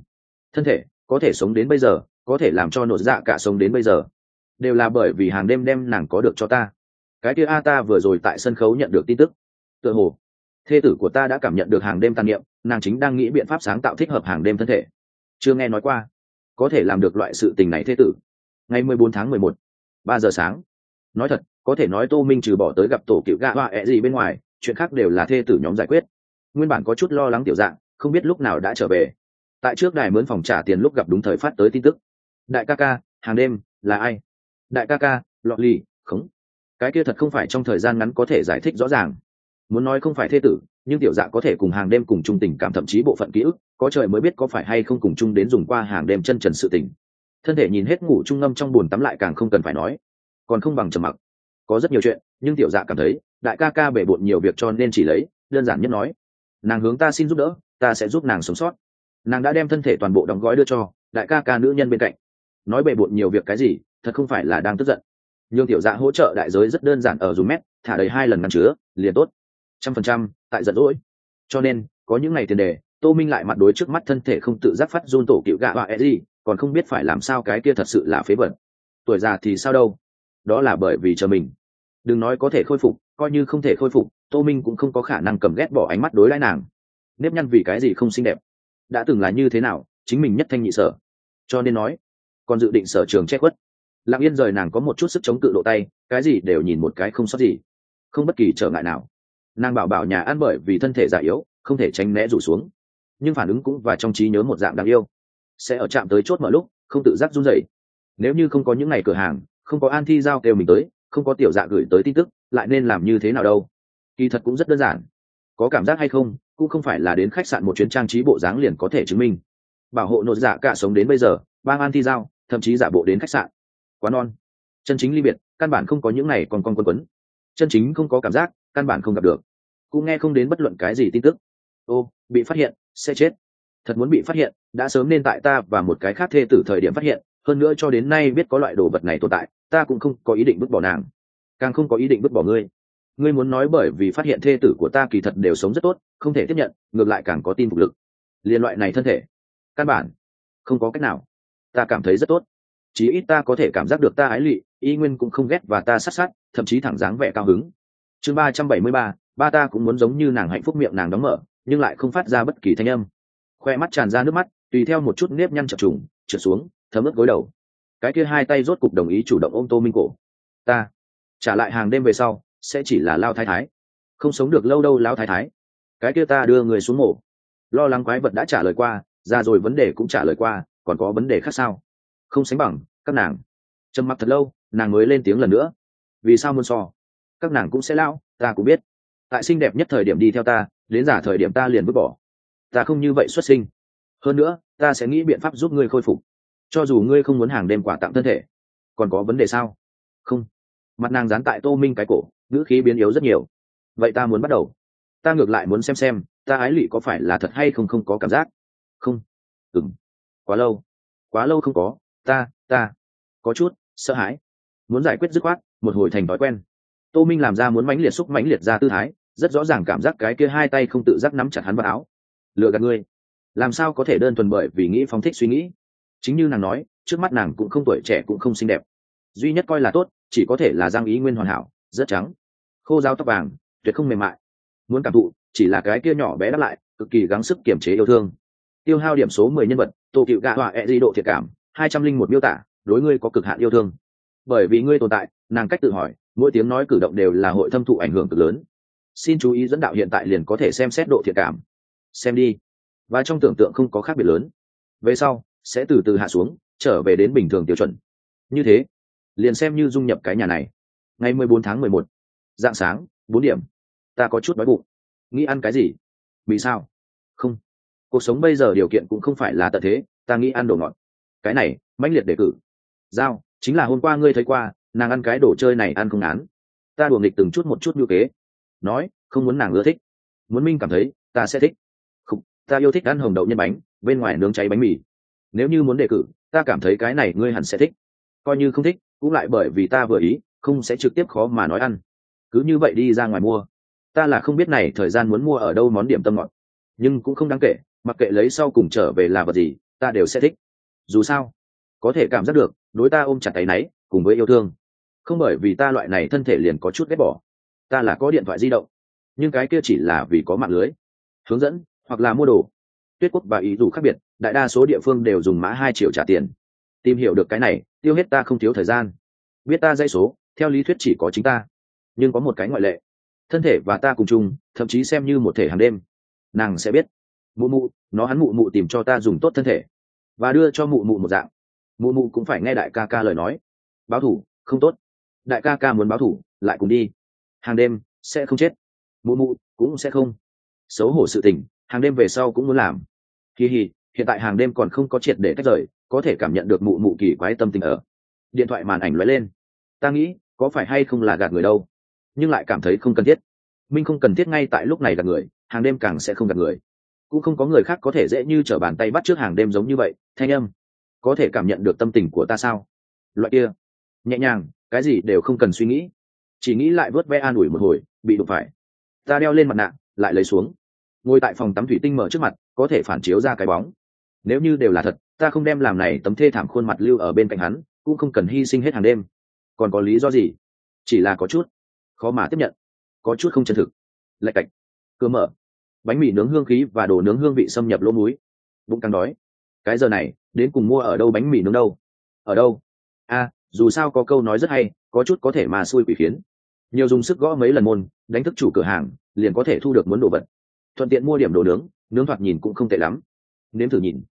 Thân thể có thể sống đến bây giờ, có thể làm cho nội dạ cả sống đến bây giờ đều là bởi vì hàng đêm đem nàng có được cho ta. Cái kia a ta vừa rồi tại sân khấu nhận được tin tức. Tựa hồ, thê tử của ta đã cảm nhận được hàng đêm tàn niệm, nàng chính đang nghĩ biện pháp sáng tạo thích hợp hàng đêm thân thể. Chưa nghe nói qua, có thể làm được loại sự tình này thê tử. Ngày mười bốn tháng mười một, ba giờ sáng. Nói thật, có thể nói tô minh trừ bỏ tới gặp tổ cựu gạ hoa ẹ gì bên ngoài, chuyện khác đều là thê tử nhóm giải quyết. Nguyên bản có chút lo lắng tiểu dạng, không biết lúc nào đã trở về. Tại trước đài mướn phòng trả tiền lúc gặp đúng thời phát tới tin tức. Đại ca ca, hàng đêm là ai? Đại ca ca, lọ lì, khống. Cái kia thật không phải trong thời gian ngắn có thể giải thích rõ ràng. Muốn nói không phải thê tử, nhưng tiểu dạ có thể cùng hàng đêm cùng chung tình cảm thậm chí bộ phận ký ức, có trời mới biết có phải hay không cùng chung đến dùng qua hàng đêm chân trần sự tình. Thân thể nhìn hết ngủ trung ngâm trong buồn tắm lại càng không cần phải nói. Còn không bằng trầm mặc. Có rất nhiều chuyện, nhưng tiểu dạ cảm thấy, đại ca ca bể bộn nhiều việc cho nên chỉ lấy, đơn giản nhất nói. Nàng hướng ta xin giúp đỡ, ta sẽ giúp nàng sống sót. Nàng đã đem thân thể toàn bộ đóng gói đưa cho, đại ca ca nữ nhân bên cạnh. Nói bề bộn nhiều việc cái gì? Thật không phải là đang tức giận. Nhưng tiểu dạ hỗ trợ đại giới rất đơn giản ở dùng mét, thả đầy hai lần ngăn chứa, liền tốt. Trăm phần trăm, tại giận dỗi. Cho nên, có những ngày tiền đề, tô minh lại mặt đối trước mắt thân thể không tự giác phát run tổ cựu gạ họa e gì, còn không biết phải làm sao cái kia thật sự là phế vật. Tuổi già thì sao đâu? Đó là bởi vì chờ mình. Đừng nói có thể khôi phục, coi như không thể khôi phục, tô minh cũng không có khả năng cầm ghét bỏ ánh mắt đối lại nàng. Nếp nhăn vì cái gì không xinh đẹp? Đã từng là như thế nào, chính mình nhất thanh nhị sở. Cho nên nói, còn dự định sở trường che khuất lặng yên rời nàng có một chút sức chống cự độ tay, cái gì đều nhìn một cái không sót gì. Không bất kỳ trở ngại nào. Nàng bảo bảo nhà ăn bởi vì thân thể già yếu, không thể tránh né rủ xuống. Nhưng phản ứng cũng và trong trí nhớ một dạng đáng yêu. Sẽ ở chạm tới chốt mọi lúc, không tự giác run rẩy. Nếu như không có những ngày cửa hàng, không có an thi giao kêu mình tới, không có tiểu dạ gửi tới tin tức, lại nên làm như thế nào đâu? Kỳ thật cũng rất đơn giản. Có cảm giác hay không, cũng không phải là đến khách sạn một chuyến trang trí bộ dáng liền có thể chứng minh. Bảo hộ nội dạ cả sống đến bây giờ, bang an thi giao, thậm chí giả bộ đến khách sạn quá non. Chân chính ly biệt, căn bản không có những này còn con quân quấn. Chân chính không có cảm giác, căn bản không gặp được. Cũng nghe không đến bất luận cái gì tin tức. Ô, bị phát hiện, sẽ chết. Thật muốn bị phát hiện, đã sớm nên tại ta và một cái khác thê tử thời điểm phát hiện, hơn nữa cho đến nay biết có loại đồ vật này tồn tại, ta cũng không có ý định vứt bỏ nàng. Càng không có ý định vứt bỏ ngươi. Ngươi muốn nói bởi vì phát hiện thê tử của ta kỳ thật đều sống rất tốt, không thể tiếp nhận, ngược lại càng có tin phục lực. Liên loại này thân thể. Căn bản không có cách nào. Ta cảm thấy rất tốt chí ít ta có thể cảm giác được ta ái lụy y nguyên cũng không ghét và ta sát sát, thậm chí thẳng dáng vẻ cao hứng. Chương ba trăm bảy mươi ba ba ta cũng muốn giống như nàng hạnh phúc miệng nàng đóng mở, nhưng lại không phát ra bất kỳ thanh âm. Khoe mắt tràn ra nước mắt, tùy theo một chút nếp nhăn chập trùng, trượt xuống, thấm ướt gối đầu. Cái kia hai tay rốt cục đồng ý chủ động ôm tô minh cổ. Ta trả lại hàng đêm về sau, sẽ chỉ là lao thái thái. Không sống được lâu đâu lao thái thái. Cái kia ta đưa người xuống mổ. Lo lắng quái vật đã trả lời qua ra rồi vấn đề cũng trả lời qua, còn có vấn đề khác sao? Không sánh bằng, các nàng. Trầm mặc thật lâu, nàng mới lên tiếng lần nữa. Vì sao muốn so? Các nàng cũng sẽ lão ta cũng biết. Tại xinh đẹp nhất thời điểm đi theo ta, đến giả thời điểm ta liền vứt bỏ. Ta không như vậy xuất sinh. Hơn nữa, ta sẽ nghĩ biện pháp giúp ngươi khôi phục. Cho dù ngươi không muốn hàng đêm quà tặng thân thể, còn có vấn đề sao? Không. Mặt nàng dán tại tô minh cái cổ, ngữ khí biến yếu rất nhiều. Vậy ta muốn bắt đầu. Ta ngược lại muốn xem xem, ta ái lụy có phải là thật hay không không có cảm giác? Không. Ừng quá lâu. Quá lâu không có ta ta. Có chút, sợ hãi. Muốn giải quyết dứt khoát, một hồi thành thói quen. Tô minh làm ra muốn mãnh liệt xúc mãnh liệt ra tư thái, rất rõ ràng cảm giác cái kia hai tay không tự giác nắm chặt hắn vào áo. Lựa gạt ngươi. Làm sao có thể đơn thuần bởi vì nghĩ phóng thích suy nghĩ? Chính như nàng nói, trước mắt nàng cũng không tuổi trẻ cũng không xinh đẹp. Duy nhất coi là tốt, chỉ có thể là giang ý nguyên hoàn hảo, rất trắng. Khô dao tóc vàng, tuyệt không mềm mại. Muốn cảm thụ, chỉ là cái kia nhỏ bé đáp lại, cực kỳ gắng sức kiềm chế yêu thương. Tiêu hao điểm số mười nhân vật tô cựu gạ họa e di độ thiệt cảm hai trăm linh một miêu tả, đối ngươi có cực hạn yêu thương. Bởi vì ngươi tồn tại, nàng cách tự hỏi, mỗi tiếng nói cử động đều là hội thâm thụ ảnh hưởng cực lớn. Xin chú ý dẫn đạo hiện tại liền có thể xem xét độ thiện cảm. Xem đi. Và trong tưởng tượng không có khác biệt lớn. Về sau, sẽ từ từ hạ xuống, trở về đến bình thường tiêu chuẩn. Như thế, liền xem như dung nhập cái nhà này. Ngày mười bốn tháng mười một dạng sáng, bốn điểm. Ta có chút đói bụng. Nghĩ ăn cái gì? Vì sao? Không. Cuộc sống bây giờ điều kiện cũng không phải là tận thế, ta nghĩ ăn đồ ngọt cái này mãnh liệt đề cử. Giao chính là hôm qua ngươi thấy qua nàng ăn cái đồ chơi này ăn không án ta đùa nghịch từng chút một chút như kế nói không muốn nàng ưa thích. Muốn minh cảm thấy ta sẽ thích. Không, ta yêu thích ăn hồng đậu nhân bánh bên ngoài nướng cháy bánh mì. Nếu như muốn đề cử ta cảm thấy cái này ngươi hẳn sẽ thích. Coi như không thích cũng lại bởi vì ta vừa ý không sẽ trực tiếp khó mà nói ăn. Cứ như vậy đi ra ngoài mua. Ta là không biết này thời gian muốn mua ở đâu món điểm tâm ngọt. Nhưng cũng không đáng kể mặc kệ lấy sau cùng trở về là vật gì ta đều sẽ thích dù sao, có thể cảm giác được, đối ta ôm chặt tay náy, cùng với yêu thương. Không bởi vì ta loại này thân thể liền có chút ghét bỏ. Ta là có điện thoại di động, nhưng cái kia chỉ là vì có mạng lưới, hướng dẫn, hoặc là mua đồ. Tuyết quốc và ý dù khác biệt, đại đa số địa phương đều dùng mã hai triệu trả tiền. Tìm hiểu được cái này, tiêu hết ta không thiếu thời gian. Biết ta dây số, theo lý thuyết chỉ có chính ta. Nhưng có một cái ngoại lệ. Thân thể và ta cùng chung, thậm chí xem như một thể hàng đêm. Nàng sẽ biết. Mụ mụ, nó hắn mụ mụ tìm cho ta dùng tốt thân thể và đưa cho mụ mụ một dạng. Mụ mụ cũng phải nghe đại ca ca lời nói. Báo thủ, không tốt. Đại ca ca muốn báo thủ, lại cùng đi. Hàng đêm, sẽ không chết. Mụ mụ cũng sẽ không. Xấu hổ sự tình, hàng đêm về sau cũng muốn làm. Kỳ hì, hiện tại hàng đêm còn không có triệt để cách rời, có thể cảm nhận được mụ mụ kỳ quái tâm tình ở. Điện thoại màn ảnh lóe lên. Ta nghĩ, có phải hay không là gạt người đâu. Nhưng lại cảm thấy không cần thiết. Minh không cần thiết ngay tại lúc này gạt người, hàng đêm càng sẽ không gạt người cũng không có người khác có thể dễ như t r ở bàn tay bắt trước hàng đêm giống như vậy, thanh âm. Có thể cảm nhận được tâm tình của ta sao? Loại kia. Nhẹ nhàng, cái gì đều không cần suy nghĩ. Chỉ nghĩ lại vớt ve an ủi một hồi, bị đụng phải. Ta đeo lên mặt nạ, lại lấy xuống. Ngồi tại phòng tắm thủy tinh mở trước mặt, có thể phản chiếu ra cái bóng. Nếu như đều là thật, ta không đem làm này tấm thê thảm khuôn mặt lưu ở bên cạnh hắn, cũng không cần hy sinh hết hàng đêm. Còn có lý do gì? Chỉ là có chút khó mà tiếp nhận. Có chút không chân thực. Lạch cạch. Cơ mở bánh mì nướng hương khí và đồ nướng hương vị xâm nhập lỗ mũi. Bụng càng đói. Cái giờ này, đến cùng mua ở đâu bánh mì nướng đâu? Ở đâu? A dù sao có câu nói rất hay, có chút có thể mà xui quỷ khiến. Nhiều dùng sức gõ mấy lần môn, đánh thức chủ cửa hàng, liền có thể thu được muốn đồ vật. Thuận tiện mua điểm đồ nướng nướng thoạt nhìn cũng không tệ lắm. Nếm thử nhìn.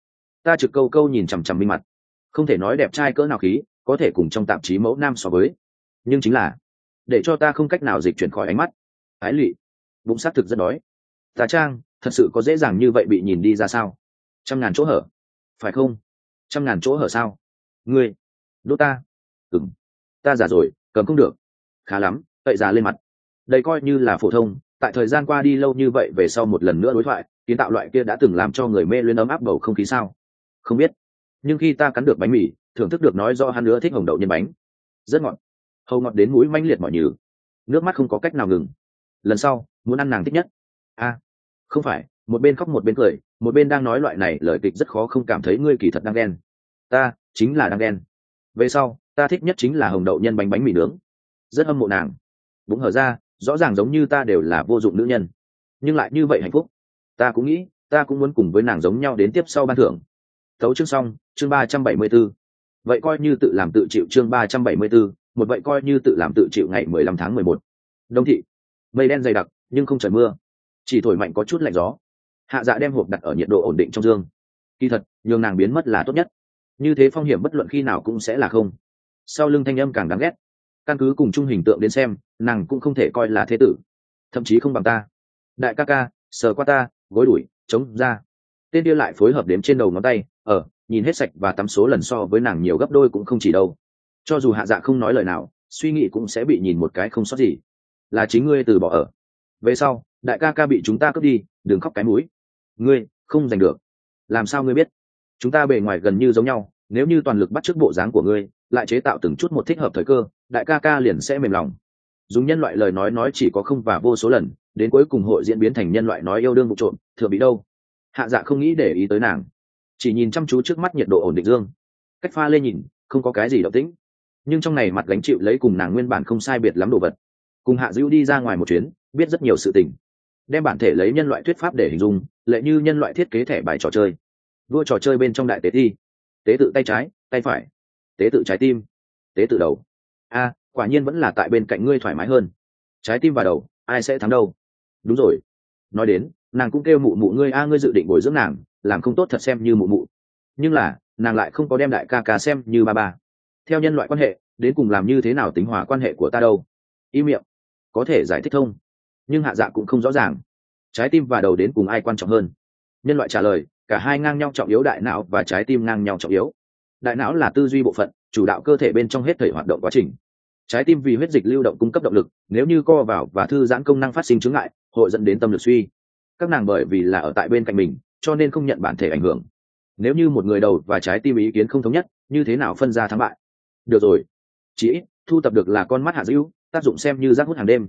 Ta trực câu câu nhìn chằm chằm minh mặt. Không thể nói đẹp trai cỡ nào khí, có thể cùng trong tạp chí mẫu nam so với. Nhưng chính là, để cho ta không cách nào dịch chuyển khỏi ánh mắt. Ái lụy. Bụng xác thực rất đói ta trang, thật sự có dễ dàng như vậy bị nhìn đi ra sao? Trăm ngàn chỗ hở. Phải không? Trăm ngàn chỗ hở sao? Ngươi, đốt ta. Ừng ta giả rồi, cầm không được. Khá lắm, cậy già lên mặt. Đây coi như là phổ thông, tại thời gian qua đi lâu như vậy về sau một lần nữa đối thoại, kiến tạo loại kia đã từng làm cho người mê luyến ấm áp bầu không khí sao? Không biết. Nhưng khi ta cắn được bánh mì, thưởng thức được nói do hắn nữa thích hồng đậu nhân bánh. Rất ngọt. Hầu ngọt đến mũi manh liệt mọi nhừ. Nước mắt không có cách nào ngừng. Lần sau, muốn ăn nàng thích nhất. A không phải, một bên khóc một bên cười, một bên đang nói loại này lời kịch rất khó không cảm thấy ngươi kỳ thật đang đen ta, chính là đang đen về sau, ta thích nhất chính là hồng đậu nhân bánh bánh mì nướng. Rất âm mộ nàng. Bụng hở ra, rõ ràng giống như ta đều là vô dụng nữ nhân. Nhưng lại như vậy hạnh phúc. Ta cũng nghĩ, ta cũng muốn cùng với nàng giống nhau đến tiếp sau ban thưởng. Thấu chương xong, chương ba trăm bảy mươi b ố vậy coi như tự làm tự chịu chương ba trăm bảy mươi b ố một vậy coi như tự làm tự chịu ngày mười lăm tháng mười một. Đông thị, mây đen dày đặc, nhưng không trời mưa chỉ thổi mạnh có chút lạnh gió. Hạ dạ đem hộp đặt ở nhiệt độ ổn định trong dương. Kỳ thật, nhường nàng biến mất là tốt nhất. Như thế phong hiểm bất luận khi nào cũng sẽ là không. Sau lưng thanh âm càng đáng ghét. Căn cứ cùng chung hình tượng đến xem, nàng cũng không thể coi là thế tử. Thậm chí không bằng ta. Đại ca ca, sờ qua ta, gối đuổi, chống ra. Tên kia lại phối hợp đếm trên đầu ngón tay ở nhìn hết sạch và tắm số lần so với nàng nhiều gấp đôi cũng không chỉ đâu. Cho dù hạ dạ không nói lời nào, suy nghĩ cũng sẽ bị nhìn một cái không sót gì. Là chính ngươi từ bỏ ở. Về sau đại ca ca bị chúng ta cướp đi, đừng khóc cái mũi. Ngươi, không giành được. Làm sao ngươi biết? Chúng ta bề ngoài gần như giống nhau, nếu như toàn lực bắt chước bộ dáng của ngươi, lại chế tạo từng chút một thích hợp thời cơ, đại ca ca liền sẽ mềm lòng. Dùng nhân loại lời nói nói chỉ có không và vô số lần, đến cuối cùng hội diễn biến thành nhân loại nói yêu đương vụ trộm, thừa bị đâu. Hạ dạ không nghĩ để ý tới nàng. Chỉ nhìn chăm chú trước mắt nhiệt độ ổn định dương. Cách pha lên nhìn, không có cái gì động tĩnh. Nhưng trong này mặt gánh chịu lấy cùng nàng nguyên bản không sai biệt lắm đồ vật. Cùng hạ dữ đi ra ngoài một chuyến, biết rất nhiều sự tình đem bản thể lấy nhân loại thuyết pháp để hình dung lệ như nhân loại thiết kế thẻ bài trò chơi. Vua trò chơi bên trong đại tế thi. Tế tự tay trái, tay phải. Tế tự trái tim. Tế tự đầu. A, quả nhiên vẫn là tại bên cạnh ngươi thoải mái hơn. Trái tim và đầu, ai sẽ thắng đâu? Đúng rồi. Nói đến, nàng cũng kêu mụ mụ ngươi, a, ngươi dự định bồi dưỡng nàng, làm không tốt thật xem như mụ mụ. Nhưng là, nàng lại không có đem đại ca ca xem như ba ba. Theo nhân loại quan hệ, đến cùng làm như thế nào tính hòa quan hệ của ta đâu? Y miệng. Có thể giải thích thông nhưng hạ dạ cũng không rõ ràng. Trái tim và đầu đến cùng ai quan trọng hơn? Nhân loại trả lời, cả hai ngang nhau trọng yếu đại não và trái tim ngang nhau trọng yếu. Đại não là tư duy bộ phận, chủ đạo cơ thể bên trong hết thể hoạt động quá trình. Trái tim vì huyết dịch lưu động cung cấp động lực, nếu như co vào và thư giãn công năng phát sinh chứng ngại, hội dẫn đến tâm lực suy. Các nàng bởi vì là ở tại bên cạnh mình, cho nên không nhận bản thể ảnh hưởng. Nếu như một người đầu và trái tim ý kiến không thống nhất, như thế nào phân ra thắng bại? Được rồi. Chỉ thu tập được là con mắt hạ dữ, tác dụng xem như rác hút hàng đêm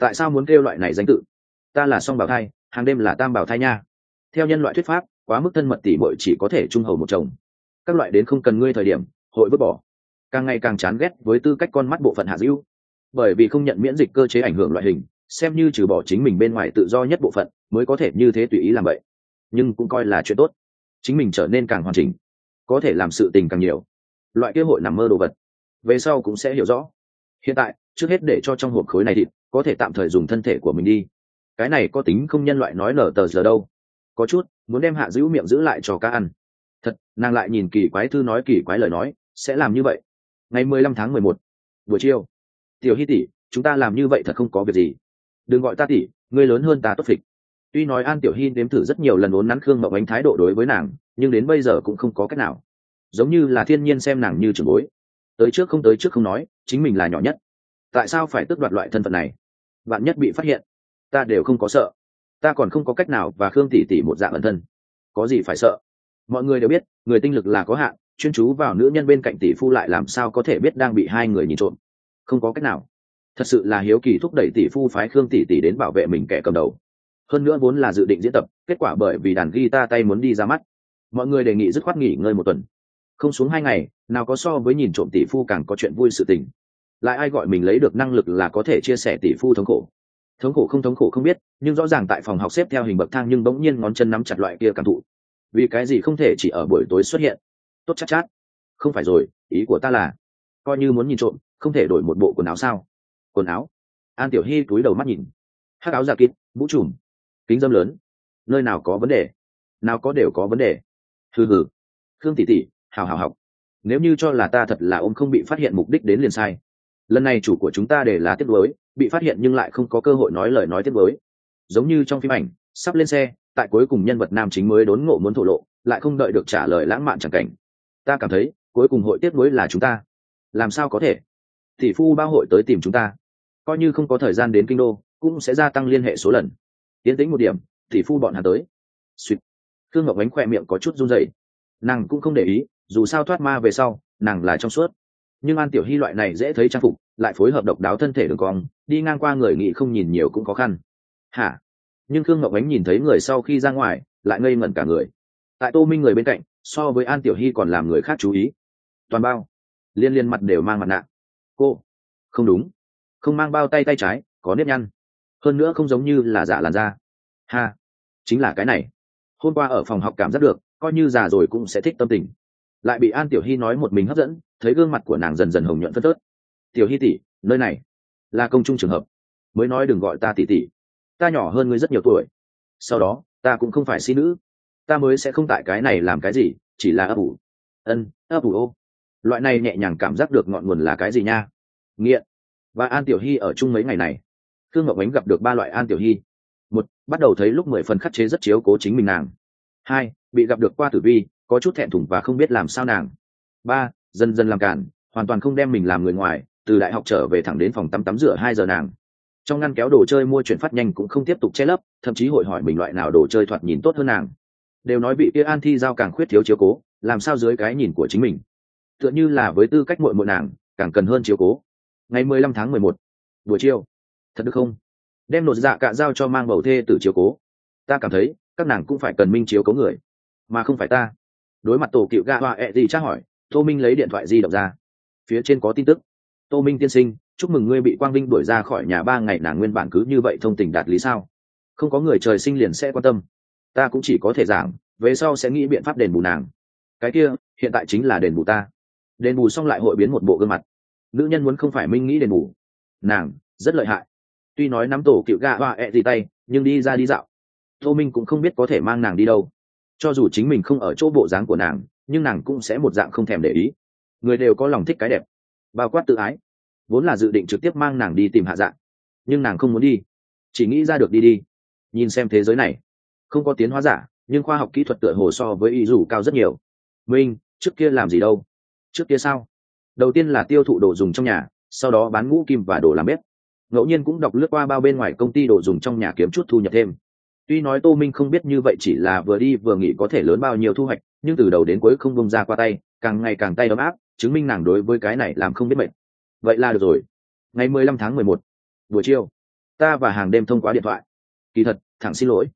tại sao muốn kêu loại này danh tự? Ta là song bảo thai, hàng đêm là tam bảo thai nha. Theo nhân loại thuyết pháp, quá mức thân mật tỉ bội chỉ có thể trung hầu một chồng. Các loại đến không cần ngươi thời điểm, hội vứt bỏ. Càng ngày càng chán ghét với tư cách con mắt bộ phận hạ dữ. Bởi vì không nhận miễn dịch cơ chế ảnh hưởng loại hình, xem như trừ bỏ chính mình bên ngoài tự do nhất bộ phận, mới có thể như thế tùy ý làm vậy. Nhưng cũng coi là chuyện tốt. Chính mình trở nên càng hoàn chỉnh. Có thể làm sự tình càng nhiều. Loại kế hội nằm mơ đồ vật. Về sau cũng sẽ hiểu rõ. Hiện tại trước hết để cho trong hộp khối này thịt, có thể tạm thời dùng thân thể của mình đi. Cái này có tính không nhân loại nói nở tờ giờ đâu. Có chút, muốn đem hạ giữ miệng giữ lại cho cá ăn. Thật, nàng lại nhìn kỳ quái thư nói kỳ quái lời nói, sẽ làm như vậy. Ngày mười lăm tháng mười một, buổi chiều. Tiểu hy tỷ, chúng ta làm như vậy thật không có việc gì. Đừng gọi ta tỷ, ngươi lớn hơn ta tốt phịch. Tuy nói an tiểu hy nếm thử rất nhiều lần uốn nắn khương mậu ánh thái độ đối với nàng, nhưng đến bây giờ cũng không có cách nào. Giống như là thiên nhiên xem nàng như trường bối. Tới trước không tới trước không nói, chính mình là nhỏ nhất tại sao phải tước đoạt loại thân phận này? Bạn nhất bị phát hiện, ta đều không có sợ. Ta còn không có cách nào và khương tỷ tỷ một dạng ẩn thân. Có gì phải sợ? Mọi người đều biết, người tinh lực là có hạn, chuyên chú vào nữ nhân bên cạnh tỷ phu lại làm sao có thể biết đang bị hai người nhìn trộm. Không có cách nào. Thật sự là hiếu kỳ thúc đẩy tỷ phu phái khương tỷ tỷ đến bảo vệ mình kẻ cầm đầu. Hơn nữa vốn là dự định diễn tập, kết quả bởi vì đàn guitar tay muốn đi ra mắt. Mọi người đề nghị dứt khoát nghỉ ngơi một tuần. Không xuống hai ngày, nào có so với nhìn trộm tỷ phu càng có chuyện vui sự tình lại ai gọi mình lấy được năng lực là có thể chia sẻ tỷ phu thống khổ. Thống khổ không thống khổ không biết nhưng rõ ràng tại phòng học xếp theo hình bậc thang nhưng bỗng nhiên ngón chân nắm chặt loại kia cảm thụ. Vì cái gì không thể chỉ ở buổi tối xuất hiện? Tốt chắc chát, chát. Không phải rồi ý của ta là coi như muốn nhìn trộm không thể đổi một bộ quần áo sao? Quần áo? An tiểu hy túi đầu mắt nhìn. Hắc áo giả kín mũ trùm kính dâm lớn. Nơi nào có vấn đề? Nào có đều có vấn đề. Hừ hừ. Khương tỷ tỷ hào hào học. Nếu như cho là ta thật là ông không bị phát hiện mục đích đến liền sai lần này chủ của chúng ta để là tiếp đối bị phát hiện nhưng lại không có cơ hội nói lời nói tiếp đối giống như trong phim ảnh, sắp lên xe, tại cuối cùng nhân vật nam chính mới đốn ngộ muốn thổ lộ, lại không đợi được trả lời lãng mạn chẳng cảnh. Ta cảm thấy, cuối cùng hội tiếp nối là chúng ta. Làm sao có thể? Tỷ phu bao hội tới tìm chúng ta. Coi như không có thời gian đến kinh đô, cũng sẽ gia tăng liên hệ số lần. Tiến tính một điểm, tỷ phu bọn hà tới. Suýt thương ngọc ánh khoe miệng có chút run rẩy. Nàng cũng không để ý, dù sao thoát ma về sau, nàng là trong suốt nhưng an tiểu hy loại này dễ thấy trang phục, lại phối hợp độc đáo thân thể đường cong, đi ngang qua người nghị không nhìn nhiều cũng khó khăn. Hả? Nhưng khương ngọc ánh nhìn thấy người sau khi ra ngoài, lại ngây ngẩn cả người. Tại tô minh người bên cạnh, so với an tiểu hy còn làm người khác chú ý. Toàn bao. Liên liên mặt đều mang mặt nạ. Cô. Không đúng. Không mang bao tay tay trái, có nếp nhăn. Hơn nữa không giống như là giả làn da. Ha. Chính là cái này. Hôm qua ở phòng học cảm giác được, coi như già rồi cũng sẽ thích tâm tình lại bị an tiểu hy nói một mình hấp dẫn, thấy gương mặt của nàng dần dần hồng nhuận phân tớt tiểu hy tỷ, nơi này là công chung trường hợp, mới nói đừng gọi ta tỷ tỷ. Ta nhỏ hơn ngươi rất nhiều tuổi. Sau đó, ta cũng không phải si nữ. Ta mới sẽ không tại cái này làm cái gì, chỉ là ấp ủ. Ân, ấp ủ ô. Loại này nhẹ nhàng cảm giác được ngọn nguồn là cái gì nha? Nghiện. Và an tiểu hy ở chung mấy ngày này thương ngọc ánh gặp được ba loại an tiểu hy. Một, bắt đầu thấy lúc mười phần khắc chế rất chiếu cố chính mình nàng. Hai, bị gặp được qua tử vi có chút thẹn thùng và không biết làm sao nàng. Ba, dần dần làm cản, hoàn toàn không đem mình làm người ngoài, từ đại học trở về thẳng đến phòng tắm tắm rửa hai giờ nàng. Trong ngăn kéo đồ chơi mua chuyển phát nhanh cũng không tiếp tục che lấp, thậm chí hội hỏi mình loại nào đồ chơi thoạt nhìn tốt hơn nàng. Đều nói bị kia an thi giao càng khuyết thiếu chiếu cố, làm sao dưới cái nhìn của chính mình? Tựa như là với tư cách muội muội nàng, càng cần hơn chiếu cố. Ngày mười lăm tháng mười một, buổi chiều. Thật được không? Đem nột dạ cạ giao cho mang bầu thê tử chiếu cố. Ta cảm thấy, các nàng cũng phải cần minh chiếu cố người, mà không phải ta đối mặt tổ cựu gạ hoa ẹ gì tra hỏi, tô minh lấy điện thoại di động ra. Phía trên có tin tức. Tô minh tiên sinh, chúc mừng ngươi bị quang vinh đuổi ra khỏi nhà ba ngày, nàng nguyên bản cứ như vậy thông tình đạt lý sao? Không có người trời sinh liền sẽ quan tâm. Ta cũng chỉ có thể giảng, về sau sẽ nghĩ biện pháp đền bù nàng. Cái kia, hiện tại chính là đền bù ta. Đền bù xong lại hội biến một bộ gương mặt. Nữ nhân muốn không phải minh nghĩ đền bù. Nàng, rất lợi hại. Tuy nói nắm tổ cựu gạ hoa ẹ gì tay, nhưng đi ra đi dạo. Tô minh cũng không biết có thể mang nàng đi đâu cho dù chính mình không ở chỗ bộ dáng của nàng, nhưng nàng cũng sẽ một dạng không thèm để ý. Người đều có lòng thích cái đẹp, bao quát tự ái. Vốn là dự định trực tiếp mang nàng đi tìm hạ dạng, nhưng nàng không muốn đi. Chỉ nghĩ ra được đi đi. Nhìn xem thế giới này, không có tiến hóa giả, nhưng khoa học kỹ thuật tựa hồ so với y dù cao rất nhiều. Minh, trước kia làm gì đâu? Trước kia sao? Đầu tiên là tiêu thụ đồ dùng trong nhà, sau đó bán ngũ kim và đồ làm bếp. Ngẫu nhiên cũng đọc lướt qua bao bên ngoài công ty đồ dùng trong nhà kiếm chút thu nhập thêm tuy nói tô minh không biết như vậy chỉ là vừa đi vừa nghỉ có thể lớn bao nhiêu thu hoạch, nhưng từ đầu đến cuối không bông ra qua tay, càng ngày càng tay ấm áp, chứng minh nàng đối với cái này làm không biết mệnh. Vậy là được rồi. Ngày mười lăm tháng mười một, buổi chiều, ta và hàng đêm thông qua điện thoại. Kỳ thật, thẳng xin lỗi.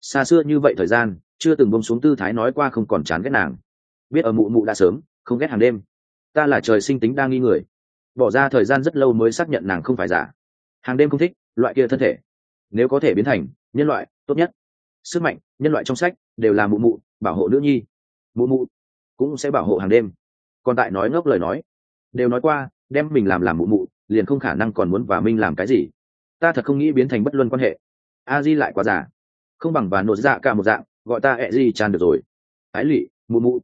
Xa xưa như vậy thời gian, chưa từng bông xuống tư thái nói qua không còn chán ghét nàng. Biết ở mụ mụ đã sớm, không ghét hàng đêm. Ta là trời sinh tính đang nghi người. Bỏ ra thời gian rất lâu mới xác nhận nàng không phải giả. Hàng đêm không thích, loại kia thân thể. Nếu có thể biến thành nhân loại tốt nhất. Sức mạnh nhân loại trong sách đều là mụ mụ bảo hộ nữ nhi. Mụ mụ cũng sẽ bảo hộ hàng đêm. Còn tại nói ngốc lời nói đều nói qua đem mình làm làm mụ mụ liền không khả năng còn muốn và minh làm cái gì. Ta thật không nghĩ biến thành bất luân quan hệ. A di lại quá giả, không bằng và nột dạ cả một dạng gọi ta ẹ di tràn được rồi. Ái lụy mụ mụ.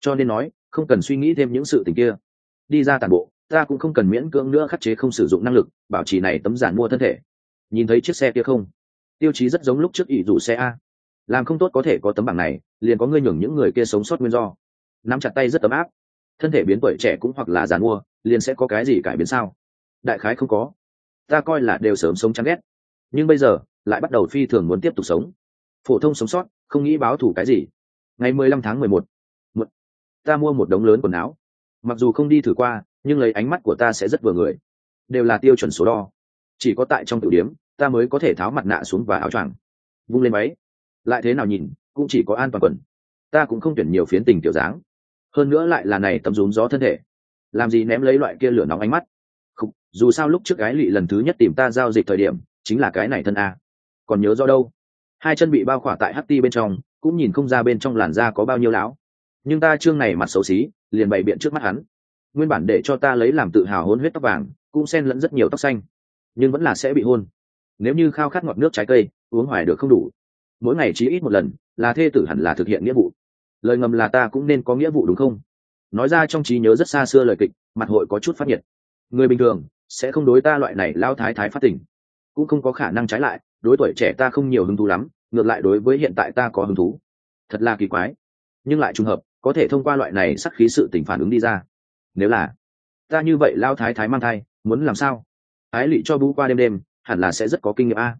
Cho nên nói không cần suy nghĩ thêm những sự tình kia. Đi ra tàn bộ ta cũng không cần miễn cưỡng nữa khắc chế không sử dụng năng lực bảo trì này tấm giản mua thân thể. Nhìn thấy chiếc xe kia không? Tiêu chí rất giống lúc trước ỷ rủ xe a. Làm không tốt có thể có tấm bảng này, liền có ngươi nhường những người kia sống sót nguyên do. Nắm chặt tay rất ấm áp. Thân thể biến tuổi trẻ cũng hoặc là giàn mua liền sẽ có cái gì cải biến sao? Đại khái không có. Ta coi là đều sớm sống chán ghét. Nhưng bây giờ, lại bắt đầu phi thường muốn tiếp tục sống. Phổ thông sống sót, không nghĩ báo thù cái gì. Ngày mười lăm tháng mười một. Một. Ta mua một đống lớn quần áo. Mặc dù không đi thử qua, nhưng lấy ánh mắt của ta sẽ rất vừa người. Đều là tiêu chuẩn số đo. Chỉ có tại trong tiểu điếm ta mới có thể tháo mặt nạ xuống và áo choàng. Vung lên máy lại thế nào nhìn cũng chỉ có an toàn quần. Ta cũng không tuyển nhiều phiến tình kiểu dáng. Hơn nữa lại là này tấm rúm gió thân thể. Làm gì ném lấy loại kia lửa nóng ánh mắt? Không, dù sao lúc trước gái lụy lần thứ nhất tìm ta giao dịch thời điểm chính là cái này thân a. Còn nhớ do đâu? Hai chân bị bao khỏa tại ht bên trong cũng nhìn không ra bên trong làn da có bao nhiêu lão. Nhưng ta trương này mặt xấu xí liền bày biện trước mắt hắn. Nguyên bản để cho ta lấy làm tự hào hôn huyết tóc vàng cũng xen lẫn rất nhiều tóc xanh. Nhưng vẫn là sẽ bị hôn nếu như khao khát ngọt nước trái cây, uống hoài được không đủ. Mỗi ngày chỉ ít một lần, là thê tử hẳn là thực hiện nghĩa vụ. Lời ngầm là ta cũng nên có nghĩa vụ đúng không? Nói ra trong trí nhớ rất xa xưa lời kịch, mặt hội có chút phát nhiệt. Người bình thường sẽ không đối ta loại này lao thái thái phát tình. Cũng không có khả năng trái lại, đối tuổi trẻ ta không nhiều hứng thú lắm, ngược lại đối với hiện tại ta có hứng thú. Thật là kỳ quái. Nhưng lại trùng hợp, có thể thông qua loại này sắc khí sự tình phản ứng đi ra. Nếu là ta như vậy lao thái thái mang thai, muốn làm sao? Ái lụy cho bú qua đêm đêm hẳn là sẽ rất có kinh nghiệm a.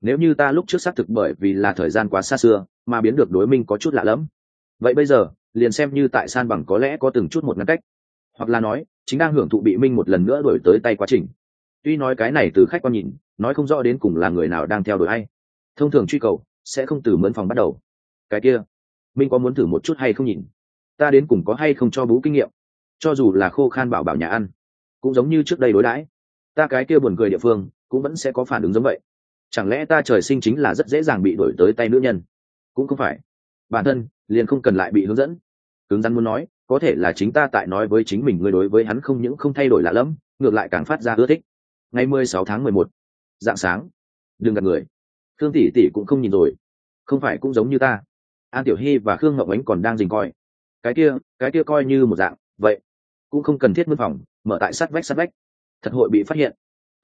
Nếu như ta lúc trước xác thực bởi vì là thời gian quá xa xưa, mà biến được đối minh có chút lạ lẫm. Vậy bây giờ, liền xem như tại san bằng có lẽ có từng chút một ngăn cách. Hoặc là nói, chính đang hưởng thụ bị minh một lần nữa đổi tới tay quá trình. Tuy nói cái này từ khách quan nhìn, nói không rõ đến cùng là người nào đang theo đuổi hay thông thường truy cầu, sẽ không từ mướn phòng bắt đầu. Cái kia, minh có muốn thử một chút hay không nhìn? Ta đến cùng có hay không cho bú kinh nghiệm? Cho dù là khô khan bảo bảo nhà ăn, cũng giống như trước đây đối đãi. Ta cái kia buồn cười địa phương cũng vẫn sẽ có phản ứng giống vậy. Chẳng lẽ ta trời sinh chính là rất dễ dàng bị đổi tới tay nữ nhân? Cũng không phải. Bản thân, liền không cần lại bị hướng dẫn. Cứng rắn muốn nói, có thể là chính ta tại nói với chính mình người đối với hắn không những không thay đổi lạ lẫm, ngược lại càng phát ra ưa thích. Ngày mười sáu tháng mười một, dạng sáng. Đừng gặp người. Khương tỷ tỷ cũng không nhìn rồi. Không phải cũng giống như ta. An tiểu hy và khương ngọc ánh còn đang dình coi. Cái kia cái kia coi như một dạng. Vậy, cũng không cần thiết mân phòng, mở tại sát vách sát vách. Thật hội bị phát hiện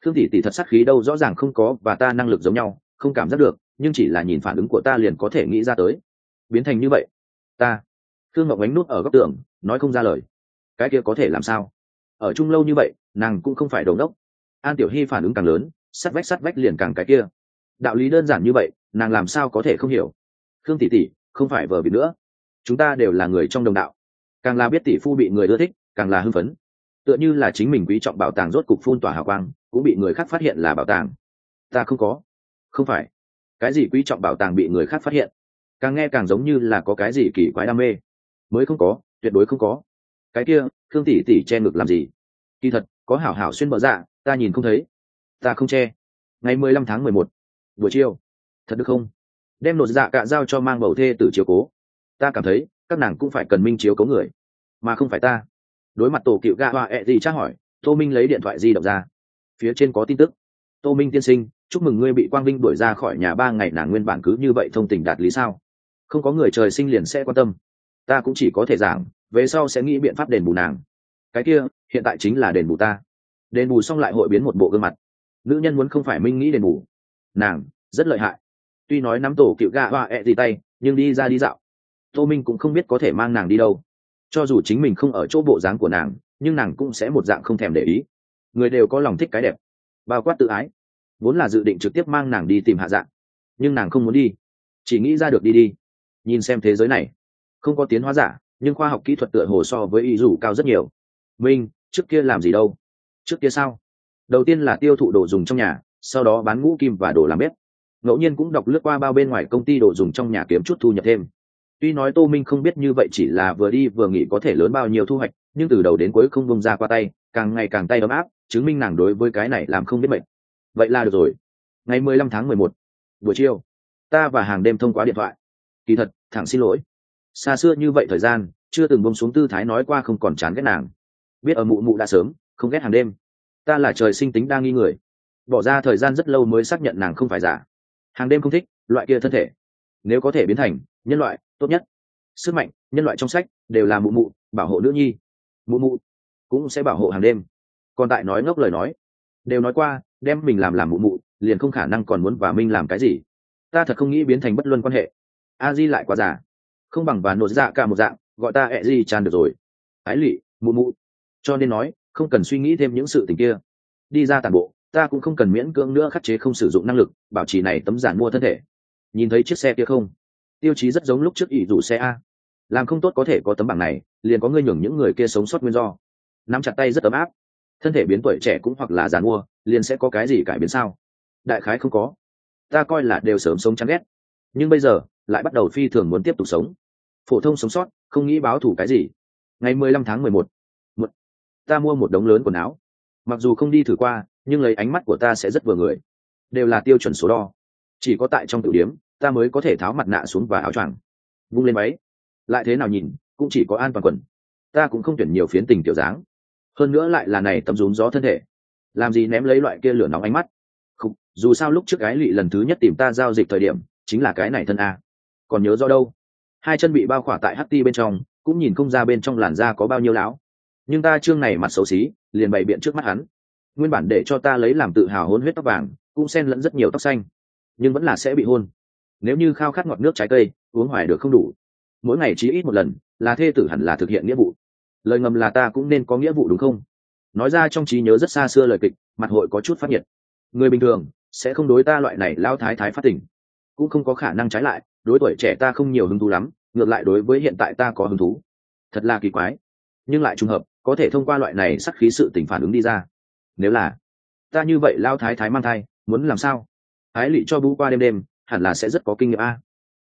khương tỷ tỷ thật sát khí đâu rõ ràng không có và ta năng lực giống nhau, không cảm giác được, nhưng chỉ là nhìn phản ứng của ta liền có thể nghĩ ra tới. Biến thành như vậy, ta, khương ngọc ánh nút ở góc tường, nói không ra lời. Cái kia có thể làm sao? Ở chung lâu như vậy, nàng cũng không phải đầu đốc. An tiểu hy phản ứng càng lớn, sắt vách sắt vách liền càng cái kia. Đạo lý đơn giản như vậy, nàng làm sao có thể không hiểu? Khương tỷ tỷ, không phải vờ bị nữa. Chúng ta đều là người trong đồng đạo. Càng là biết tỷ phu bị người ưa thích, càng là hưng phấn. Tựa như là chính mình quý trọng bảo tàng rốt cục phun tỏa hào quang cũng bị người khác phát hiện là bảo tàng. Ta không có. Không phải. Cái gì quý trọng bảo tàng bị người khác phát hiện? Càng nghe càng giống như là có cái gì kỳ quái đam mê. Mới không có, tuyệt đối không có. Cái kia thương tỷ tỷ che ngực làm gì? Kỳ thật, có hảo hảo xuyên bờ dạ ta nhìn không thấy. Ta không che. Ngày mười lăm tháng mười một, buổi chiều. Thật được không? Đem nột dạ cạ giao cho mang bầu thê từ chiều cố. Ta cảm thấy, các nàng cũng phải cần minh chiếu cố người. Mà không phải ta. Đối mặt tổ cựu gạ hoa ẹ gì tra hỏi, tô minh lấy điện thoại di động ra phía trên có tin tức. Tô minh tiên sinh, chúc mừng ngươi bị quang vinh đuổi ra khỏi nhà ba ngày, nàng nguyên bản cứ như vậy thông tình đạt lý sao? Không có người trời sinh liền sẽ quan tâm. Ta cũng chỉ có thể giảng, về sau sẽ nghĩ biện pháp đền bù nàng. Cái kia, hiện tại chính là đền bù ta. Đền bù xong lại hội biến một bộ gương mặt. Nữ nhân muốn không phải minh nghĩ đền bù. Nàng, rất lợi hại. Tuy nói nắm tổ cựu gạ hoa ẹ gì tay, nhưng đi ra đi dạo. Tô minh cũng không biết có thể mang nàng đi đâu. Cho dù chính mình không ở chỗ bộ dáng của nàng, nhưng nàng cũng sẽ một dạng không thèm để ý người đều có lòng thích cái đẹp. Bao quát tự ái. Vốn là dự định trực tiếp mang nàng đi tìm hạ dạng. Nhưng nàng không muốn đi. Chỉ nghĩ ra được đi đi. Nhìn xem thế giới này. Không có tiến hóa giả, nhưng khoa học kỹ thuật tựa hồ so với y dù cao rất nhiều. Minh, trước kia làm gì đâu? Trước kia sao? Đầu tiên là tiêu thụ đồ dùng trong nhà, sau đó bán ngũ kim và đồ làm bếp. Ngẫu nhiên cũng đọc lướt qua bao bên ngoài công ty đồ dùng trong nhà kiếm chút thu nhập thêm. Tuy nói tô minh không biết như vậy chỉ là vừa đi vừa nghỉ có thể lớn bao nhiêu thu hoạch, nhưng từ đầu đến cuối không bông ra qua tay, càng ngày càng tay ấm áp chứng minh nàng đối với cái này làm không biết mệnh. Vậy là được rồi. Ngày mười lăm tháng mười một, buổi chiều, ta và hàng đêm thông qua điện thoại. Kỳ thật, thẳng xin lỗi. Xa xưa như vậy thời gian, chưa từng bông xuống tư thái nói qua không còn chán ghét nàng. Biết ở mụ mụ đã sớm, không ghét hàng đêm. Ta là trời sinh tính đa nghi người. Bỏ ra thời gian rất lâu mới xác nhận nàng không phải giả. Hàng đêm không thích, loại kia thân thể. Nếu có thể biến thành nhân loại, tốt nhất. Sức mạnh, nhân loại trong sách, đều là mụ mụ, bảo hộ nữ nhi. Mụ mụ cũng sẽ bảo hộ hàng đêm còn tại nói ngốc lời nói. Đều nói qua, đem mình làm làm mụ mụ, liền không khả năng còn muốn và minh làm cái gì. Ta thật không nghĩ biến thành bất luân quan hệ. A di lại quá già. Không bằng và nột dạ cả một dạng, gọi ta ẹ di tràn được rồi. Ái lụy mụ mụ. Cho nên nói, không cần suy nghĩ thêm những sự tình kia. Đi ra tàn bộ, ta cũng không cần miễn cưỡng nữa khắc chế không sử dụng năng lực, bảo trì này tấm giản mua thân thể. Nhìn thấy chiếc xe kia không? Tiêu chí rất giống lúc trước ỷ rủ xe a. Làm không tốt có thể có tấm bảng này, liền có ngươi nhường những người kia sống sót nguyên do. Nắm chặt tay rất ấm áp thân thể biến tuổi trẻ cũng hoặc là giàn mua liền sẽ có cái gì cải biến sao? Đại khái không có. Ta coi là đều sớm sống chán ghét. Nhưng bây giờ, lại bắt đầu phi thường muốn tiếp tục sống. Phổ thông sống sót, không nghĩ báo thủ cái gì. Ngày mười lăm tháng mười một. Một. Ta mua một đống lớn quần áo. Mặc dù không đi thử qua, nhưng lấy ánh mắt của ta sẽ rất vừa người. Đều là tiêu chuẩn số đo. Chỉ có tại trong tiểu điếm, ta mới có thể tháo mặt nạ xuống và áo choàng. Vung lên máy lại thế nào nhìn, cũng chỉ có an toàn quần. Ta cũng không tuyển nhiều phiến tình tiểu dáng hơn nữa lại là này tấm rúm gió thân thể. Làm gì ném lấy loại kia lửa nóng ánh mắt? Không, dù sao lúc trước gái lụy lần thứ nhất tìm ta giao dịch thời điểm chính là cái này thân a. Còn nhớ do đâu? Hai chân bị bao khỏa tại ht ti bên trong cũng nhìn không ra bên trong làn da có bao nhiêu lão. Nhưng ta trương này mặt xấu xí liền bày biện trước mắt hắn. Nguyên bản để cho ta lấy làm tự hào hôn huyết tóc vàng cũng xen lẫn rất nhiều tóc xanh. Nhưng vẫn là sẽ bị hôn. Nếu như khao khát ngọt nước trái cây uống hoài được không đủ. Mỗi ngày chỉ ít một lần là thê tử hẳn là thực hiện nghĩa vụ lời ngầm là ta cũng nên có nghĩa vụ đúng không? Nói ra trong trí nhớ rất xa xưa lời kịch, mặt hội có chút phát nhiệt. Người bình thường sẽ không đối ta loại này lao thái thái phát tỉnh cũng không có khả năng trái lại, đối tuổi trẻ ta không nhiều hứng thú lắm, ngược lại đối với hiện tại ta có hứng thú. Thật là kỳ quái. Nhưng lại trùng hợp, có thể thông qua loại này sắc khí sự tình phản ứng đi ra. Nếu là ta như vậy lao thái thái mang thai, muốn làm sao? Ái lị cho bú qua đêm đêm, hẳn là sẽ rất có kinh nghiệm a.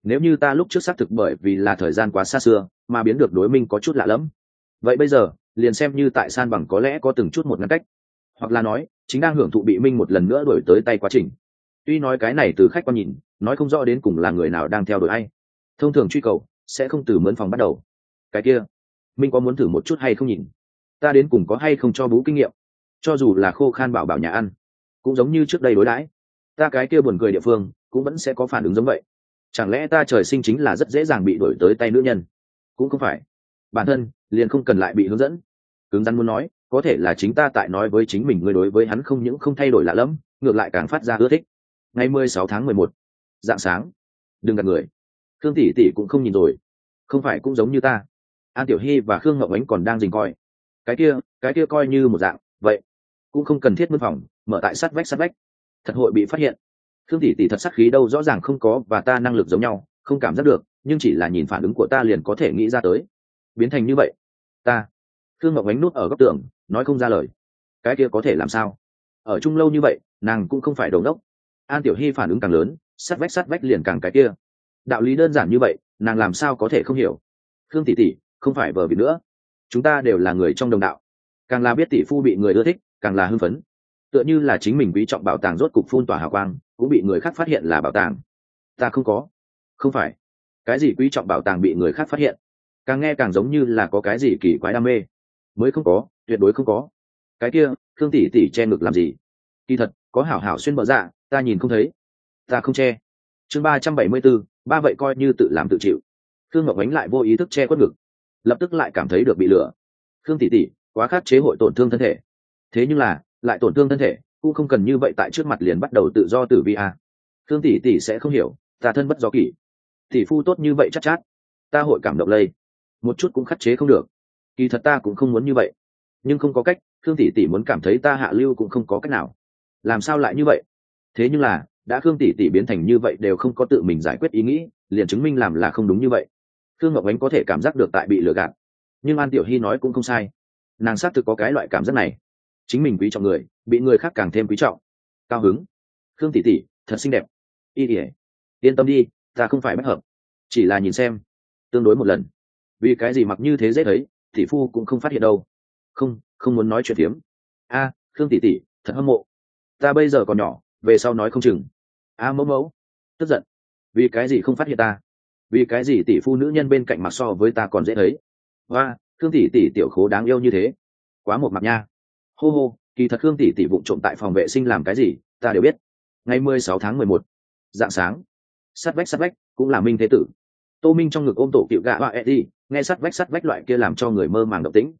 Nếu như ta lúc trước xác thực bởi vì là thời gian quá xa xưa, mà biến được đối minh có chút lạ lẫm vậy bây giờ, liền xem như tại san bằng có lẽ có từng chút một ngăn cách. Hoặc là nói, chính đang hưởng thụ bị minh một lần nữa đổi tới tay quá trình. Tuy nói cái này từ khách quan nhìn, nói không rõ đến cùng là người nào đang theo đuổi ai. Thông thường truy cầu, sẽ không từ mướn phòng bắt đầu. Cái kia, minh có muốn thử một chút hay không nhìn? Ta đến cùng có hay không cho bú kinh nghiệm? Cho dù là khô khan bảo bảo nhà ăn, cũng giống như trước đây đối đãi. Ta cái kia buồn cười địa phương, cũng vẫn sẽ có phản ứng giống vậy. Chẳng lẽ ta trời sinh chính là rất dễ dàng bị đổi tới tay nữ nhân? Cũng không phải bản thân liền không cần lại bị hướng dẫn. Cứng rắn muốn nói, có thể là chính ta tại nói với chính mình người đối với hắn không những không thay đổi lạ lẫm, ngược lại càng phát ra ưa thích. Ngày mười sáu tháng mười một, dạng sáng. Đừng gặp người. Khương tỷ tỷ cũng không nhìn rồi. Không phải cũng giống như ta. An tiểu hy và khương ngọc ánh còn đang dình coi. Cái kia cái kia coi như một dạng, vậy cũng không cần thiết mân phòng, mở tại sát vách sát vách. Thật hội bị phát hiện. Khương tỷ tỷ thật sắc khí đâu rõ ràng không có và ta năng lực giống nhau, không cảm giác được, nhưng chỉ là nhìn phản ứng của ta liền có thể nghĩ ra tới biến thành như vậy. Ta. Thương ngọc ánh nút ở góc tường, nói không ra lời. Cái kia có thể làm sao? Ở chung lâu như vậy, nàng cũng không phải đầu đốc. An tiểu hy phản ứng càng lớn sắt vách sắt vách liền càng cái kia. Đạo lý đơn giản như vậy, nàng làm sao có thể không hiểu? Thương tỷ tỷ, không phải vờ bị nữa. Chúng ta đều là người trong đồng đạo. Càng là biết tỷ phu bị người ưa thích, càng là hưng phấn. Tựa như là chính mình quý trọng bảo tàng rốt cục phun tỏa hào quang, cũng bị người khác phát hiện là bảo tàng. Ta không có. Không phải. Cái gì quý trọng bảo tàng bị người khác phát hiện? Càng nghe càng giống như là có cái gì kỳ quái đam mê. Mới không có tuyệt đối không có. Cái kia thương tỷ tỷ che ngực làm gì? Kỳ thật có hảo hảo xuyên bờ dạ ta nhìn không thấy. Ta không che. Chương ba trăm bảy mươi b ố ba vậy coi như tự làm tự chịu. Thương ngọc ánh lại vô ý thức che quất ngực. Lập tức lại cảm thấy được bị lửa. Thương tỷ tỷ quá khát chế hội tổn thương thân thể. Thế nhưng là lại tổn thương thân thể cũng không cần như vậy tại trước mặt liền bắt đầu tự do tử vi à. a thương tỷ tỷ sẽ không hiểu ta thân bất do kỷ. Tỷ phu tốt như vậy chắc chát, chát ta hội cảm động lây một chút cũng khắc chế không được. Kỳ thật ta cũng không muốn như vậy. Nhưng không có cách thương tỷ tỷ muốn cảm thấy ta hạ lưu cũng không có cách nào. Làm sao lại như vậy? Thế nhưng là, đã khương tỷ tỷ biến thành như vậy đều không có tự mình giải quyết ý nghĩ, liền chứng minh làm là không đúng như vậy. Khương ngọc ánh có thể cảm giác được tại bị lừa gạt. Nhưng an tiểu hy nói cũng không sai. Nàng xác thực có cái loại cảm giác này. Chính mình quý trọng người, bị người khác càng thêm quý trọng. Cao hứng. Khương tỷ tỷ, thật xinh đẹp. Y ỉa yên tâm đi, ta không phải bất hợp. Chỉ là nhìn xem. Tương đối một lần vì cái gì mặc như thế dễ thấy tỷ phu cũng không phát hiện đâu. Không không muốn nói chuyện phiếm. A, khương tỷ tỷ, thật hâm mộ. Ta bây giờ còn nhỏ, về sau nói không chừng. A, mẫu mẫu. Tức giận. Vì cái gì không phát hiện ta? Vì cái gì tỷ phu nữ nhân bên cạnh mặc so với ta còn dễ thấy? Và khương tỷ tỷ tiểu khố đáng yêu như thế. Quá một mặt nha. Hô hô, kỳ thật khương tỷ tỷ vụng trộm tại phòng vệ sinh làm cái gì, ta đều biết. Ngày mười sáu tháng mười một, dạng sáng. Sắt vách sắt vách, cũng là minh thế tử tô minh trong ngực ôm tổ cựu gạ hoa eddie nghe sắt vách sắt vách loại kia làm cho người mơ màng động tĩnh.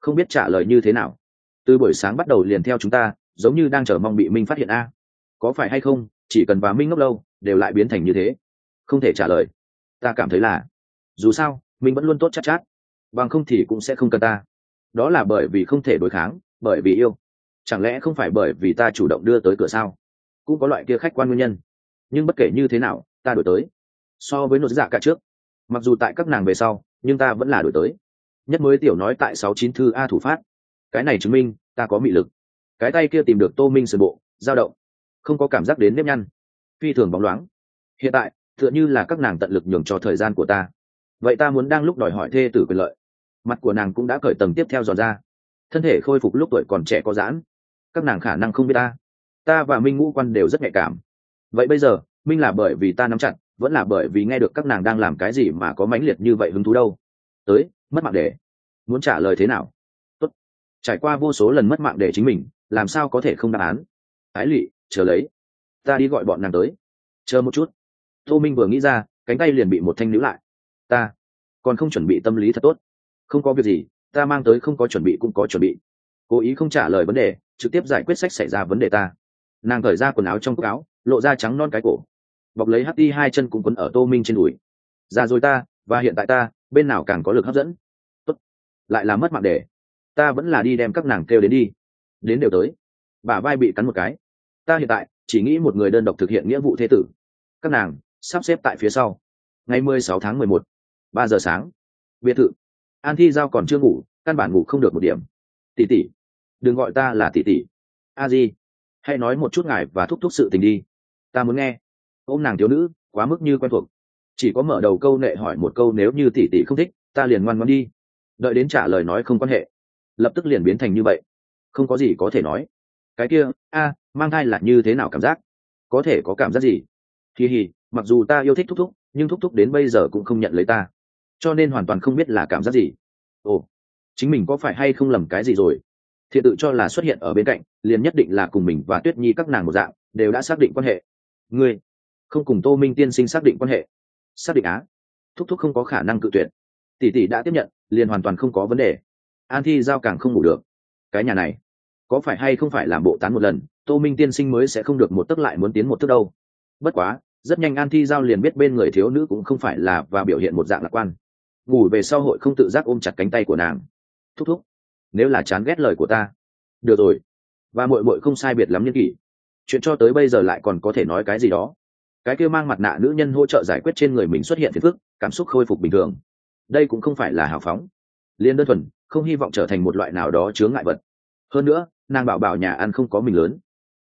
Không biết trả lời như thế nào. Từ buổi sáng bắt đầu liền theo chúng ta giống như đang chờ mong bị minh phát hiện a. Có phải hay không chỉ cần và minh ngốc lâu đều lại biến thành như thế. Không thể trả lời. Ta cảm thấy là dù sao minh vẫn luôn tốt chắc chát, chát bằng không thì cũng sẽ không cần ta. Đó là bởi vì không thể đối kháng bởi vì yêu. Chẳng lẽ không phải bởi vì ta chủ động đưa tới cửa sao? Cũng có loại kia khách quan nguyên nhân. Nhưng bất kể như thế nào ta đổi tới. So với nội dạ cả trước mặc dù tại các nàng về sau, nhưng ta vẫn là đổi tới. Nhất mới tiểu nói tại sáu chín thư a thủ phát. Cái này chứng minh, ta có mị lực. Cái tay kia tìm được tô minh sườn bộ, dao động. Không có cảm giác đến nếp nhăn. Phi thường bóng loáng. Hiện tại, tựa như là các nàng tận lực nhường cho thời gian của ta. Vậy ta muốn đang lúc đòi hỏi thê tử quyền lợi. Mặt của nàng cũng đã cởi tầng tiếp theo giòn ra. Thân thể khôi phục lúc tuổi còn trẻ có giãn. Các nàng khả năng không biết ta. Ta và minh ngũ quan đều rất nhạy cảm. Vậy bây giờ, minh là bởi vì ta nắm chặt vẫn là bởi vì nghe được các nàng đang làm cái gì mà có mãnh liệt như vậy hứng thú đâu. Tới, mất mạng để. Muốn trả lời thế nào? Tốt. trải qua vô số lần mất mạng để chính mình, làm sao có thể không đáp án? Ái lỵ chờ lấy. Ta đi gọi bọn nàng tới. Chờ một chút. Tô minh vừa nghĩ ra, cánh tay liền bị một thanh níu lại. Ta còn không chuẩn bị tâm lý thật tốt. Không có việc gì, ta mang tới không có chuẩn bị cũng có chuẩn bị. Cố ý không trả lời vấn đề, trực tiếp giải quyết sách xảy ra vấn đề ta. Nàng cởi ra quần áo trong cúc áo, lộ ra trắng non cái cổ bọc lấy hắt đi hai chân cũng quấn ở tô minh trên đùi. Ra rồi ta, và hiện tại ta, bên nào càng có lực hấp dẫn? Tốt. lại là mất mạng để. Ta vẫn là đi đem các nàng kêu đến đi. Đến đều tới. Bà vai bị cắn một cái. Ta hiện tại, chỉ nghĩ một người đơn độc thực hiện nghĩa vụ thế tử. Các nàng, sắp xếp tại phía sau. Ngày mười sáu tháng mười một, ba giờ sáng. Biệt thự. An thi giao còn chưa ngủ, căn bản ngủ không được một điểm. Tỷ tỷ. Đừng gọi ta là tỷ tỷ. A di. Hãy nói một chút ngài và thúc thúc sự tình đi. Ta muốn nghe ô m nàng thiếu nữ, quá mức như quen thuộc. Chỉ có mở đầu câu nệ hỏi một câu nếu như tỷ tỷ không thích, ta liền ngoan ngoan đi. Đợi đến trả lời nói không quan hệ, lập tức liền biến thành như vậy. Không có gì có thể nói. Cái kia, a, mang thai là như thế nào cảm giác? Có thể có cảm giác gì? Kỳ hì mặc dù ta yêu thích thúc thúc, nhưng thúc thúc đến bây giờ cũng không nhận lấy ta. Cho nên hoàn toàn không biết là cảm giác gì. Ồ, chính mình có phải hay không lầm cái gì rồi? Thiện tự cho là xuất hiện ở bên cạnh, liền nhất định là cùng mình và tuyết nhi các nàng một dạng, đều đã xác định quan hệ. Ngươi không cùng tô minh tiên sinh xác định quan hệ. Xác định á. Thúc thúc không có khả năng cự tuyệt. Tỷ tỷ đã tiếp nhận, liền hoàn toàn không có vấn đề. An thi giao càng không ngủ được. Cái nhà này, có phải hay không phải làm bộ tán một lần, tô minh tiên sinh mới sẽ không được một tấc lại muốn tiến một tấc đâu. Bất quá, rất nhanh an thi giao liền biết bên người thiếu nữ cũng không phải là và biểu hiện một dạng lạc quan. Ngủ về sau hội không tự giác ôm chặt cánh tay của nàng. Thúc thúc, nếu là chán ghét lời của ta. Được rồi. Và mội mội không sai biệt lắm nhân kỷ. Chuyện cho tới bây giờ lại còn có thể nói cái gì đó cái kia mang mặt nạ nữ nhân hỗ trợ giải quyết trên người mình xuất hiện phiền phức, cảm xúc khôi phục bình thường. Đây cũng không phải là hào phóng. Liên đơn thuần, không hy vọng trở thành một loại nào đó chướng ngại vật. Hơn nữa, nàng bảo bảo nhà ăn không có mình lớn.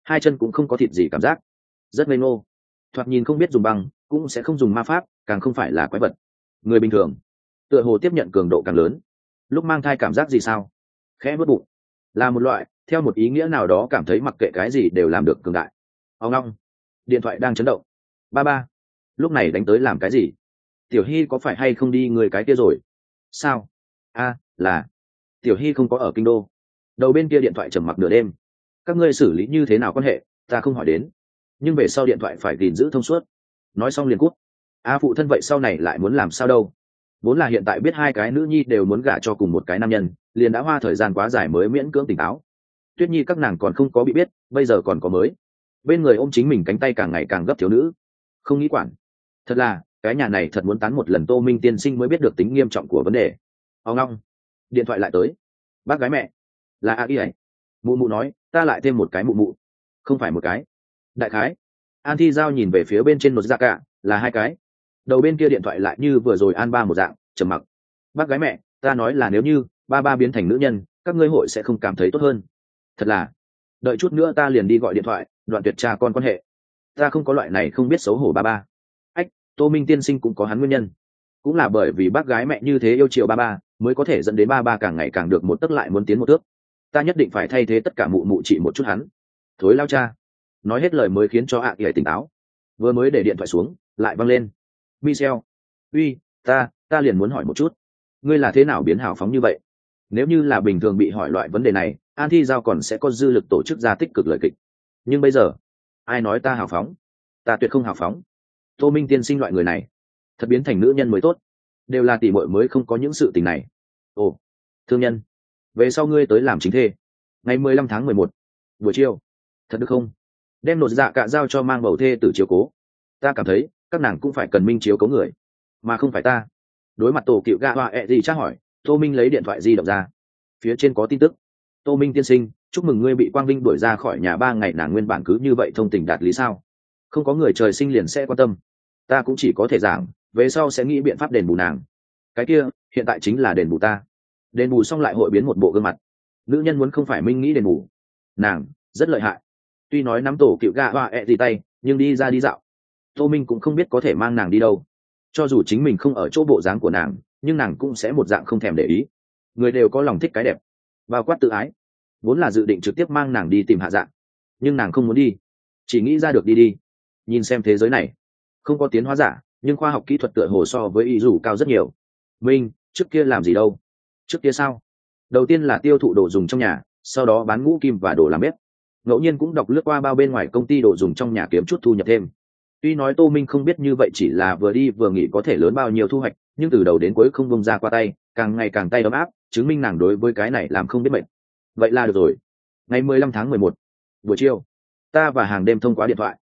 Hai chân cũng không có thịt gì cảm giác. Rất ngây ngô. Thoạt nhìn không biết dùng băng, cũng sẽ không dùng ma pháp, càng không phải là quái vật. Người bình thường, tựa hồ tiếp nhận cường độ càng lớn. Lúc mang thai cảm giác gì sao? Khẽ vớt bụng. Là một loại, theo một ý nghĩa nào đó cảm thấy mặc kệ cái gì đều làm được cường đại. Ông long điện thoại đang chấn động ba ba, lúc này đánh tới làm cái gì? Tiểu hy có phải hay không đi người cái kia rồi? Sao? A, là, tiểu hy không có ở kinh đô. Đầu bên kia điện thoại trầm mặc nửa đêm. Các ngươi xử lý như thế nào quan hệ? Ta không hỏi đến. Nhưng về sau điện thoại phải gìn giữ thông suốt. Nói xong liền cút. A, phụ thân vậy sau này lại muốn làm sao đâu? Vốn là hiện tại biết hai cái nữ nhi đều muốn gả cho cùng một cái nam nhân, liền đã hoa thời gian quá dài mới miễn cưỡng tỉnh táo. Tuyết nhi các nàng còn không có bị biết, bây giờ còn có mới. Bên người ôm chính mình cánh tay càng ngày càng gấp thiếu nữ không nghĩ quản. Thật là, cái nhà này thật muốn tán một lần tô minh tiên sinh mới biết được tính nghiêm trọng của vấn đề. Ông long, điện thoại lại tới. Bác gái mẹ, là a y ấy. Mụ mụ nói, ta lại thêm một cái mụ mụ. Không phải một cái. Đại khái. An thi giao nhìn về phía bên trên một da cả, là hai cái. Đầu bên kia điện thoại lại như vừa rồi an ba một dạng, trầm mặc. Bác gái mẹ, ta nói là nếu như ba ba biến thành nữ nhân, các ngươi hội sẽ không cảm thấy tốt hơn. Thật là. Đợi chút nữa ta liền đi gọi điện thoại, đoạn tuyệt cha con quan hệ ta không có loại này không biết xấu hổ ba ba. Ách, tô minh tiên sinh cũng có hắn nguyên nhân. Cũng là bởi vì bác gái mẹ như thế yêu chiều ba ba, mới có thể dẫn đến ba ba càng ngày càng được một tấc lại muốn tiến một thước ta nhất định phải thay thế tất cả mụ mụ chị một chút hắn. Thối lao cha. Nói hết lời mới khiến cho ạ à tỉnh táo. Vừa mới để điện thoại xuống, lại văng lên. Michel. Uy, ta ta liền muốn hỏi một chút. Ngươi là thế nào biến hào phóng như vậy? Nếu như là bình thường bị hỏi loại vấn đề này, an thi giao còn sẽ có dư lực tổ chức ra tích cực lời kịch. Nhưng bây giờ ai nói ta hào phóng? Ta tuyệt không hào phóng. Tô minh tiên sinh loại người này, thật biến thành nữ nhân mới tốt. Đều là tỷ muội mới không có những sự tình này. Ồ, thương nhân, về sau ngươi tới làm chính thê. Ngày mười lăm tháng mười một, buổi chiều. Thật được không? Đem nột dạ cạ giao cho mang bầu thê từ chiều cố. Ta cảm thấy, các nàng cũng phải cần minh chiếu cố người, mà không phải ta. Đối mặt tổ cựu gạ họa ẹ gì chắc hỏi, tô minh lấy điện thoại di động ra. Phía trên có tin tức. Tô minh tiên sinh chúc mừng ngươi bị quang vinh đuổi ra khỏi nhà ba ngày, nàng nguyên bản cứ như vậy thông tình đạt lý sao? Không có người trời sinh liền sẽ quan tâm. Ta cũng chỉ có thể giảng, về sau sẽ nghĩ biện pháp đền bù nàng. Cái kia, hiện tại chính là đền bù ta. Đền bù xong lại hội biến một bộ gương mặt. Nữ nhân muốn không phải minh nghĩ đền bù. Nàng, rất lợi hại. Tuy nói nắm tổ cựu gà hoa ẹ gì tay, nhưng đi ra đi dạo. Tô minh cũng không biết có thể mang nàng đi đâu. Cho dù chính mình không ở chỗ bộ dáng của nàng, nhưng nàng cũng sẽ một dạng không thèm để ý. Người đều có lòng thích cái đẹp. Bao quát tự ái vốn là dự định trực tiếp mang nàng đi tìm hạ dạng, nhưng nàng không muốn đi, chỉ nghĩ ra được đi đi. Nhìn xem thế giới này, không có tiến hóa giả, nhưng khoa học kỹ thuật tựa hồ so với y dù cao rất nhiều. Minh, trước kia làm gì đâu? Trước kia sao? Đầu tiên là tiêu thụ đồ dùng trong nhà, sau đó bán ngũ kim và đồ làm bếp. Ngẫu nhiên cũng đọc lướt qua bao bên ngoài công ty đồ dùng trong nhà kiếm chút thu nhập thêm. Tuy nói tô minh không biết như vậy chỉ là vừa đi vừa nghỉ có thể lớn bao nhiêu thu hoạch, nhưng từ đầu đến cuối không bông ra qua tay, càng ngày càng tay ấm áp, chứng minh nàng đối với cái này làm không biết mệnh vậy là được rồi. Ngày mười lăm tháng mười một, buổi chiều, ta và hàng đêm thông qua điện thoại.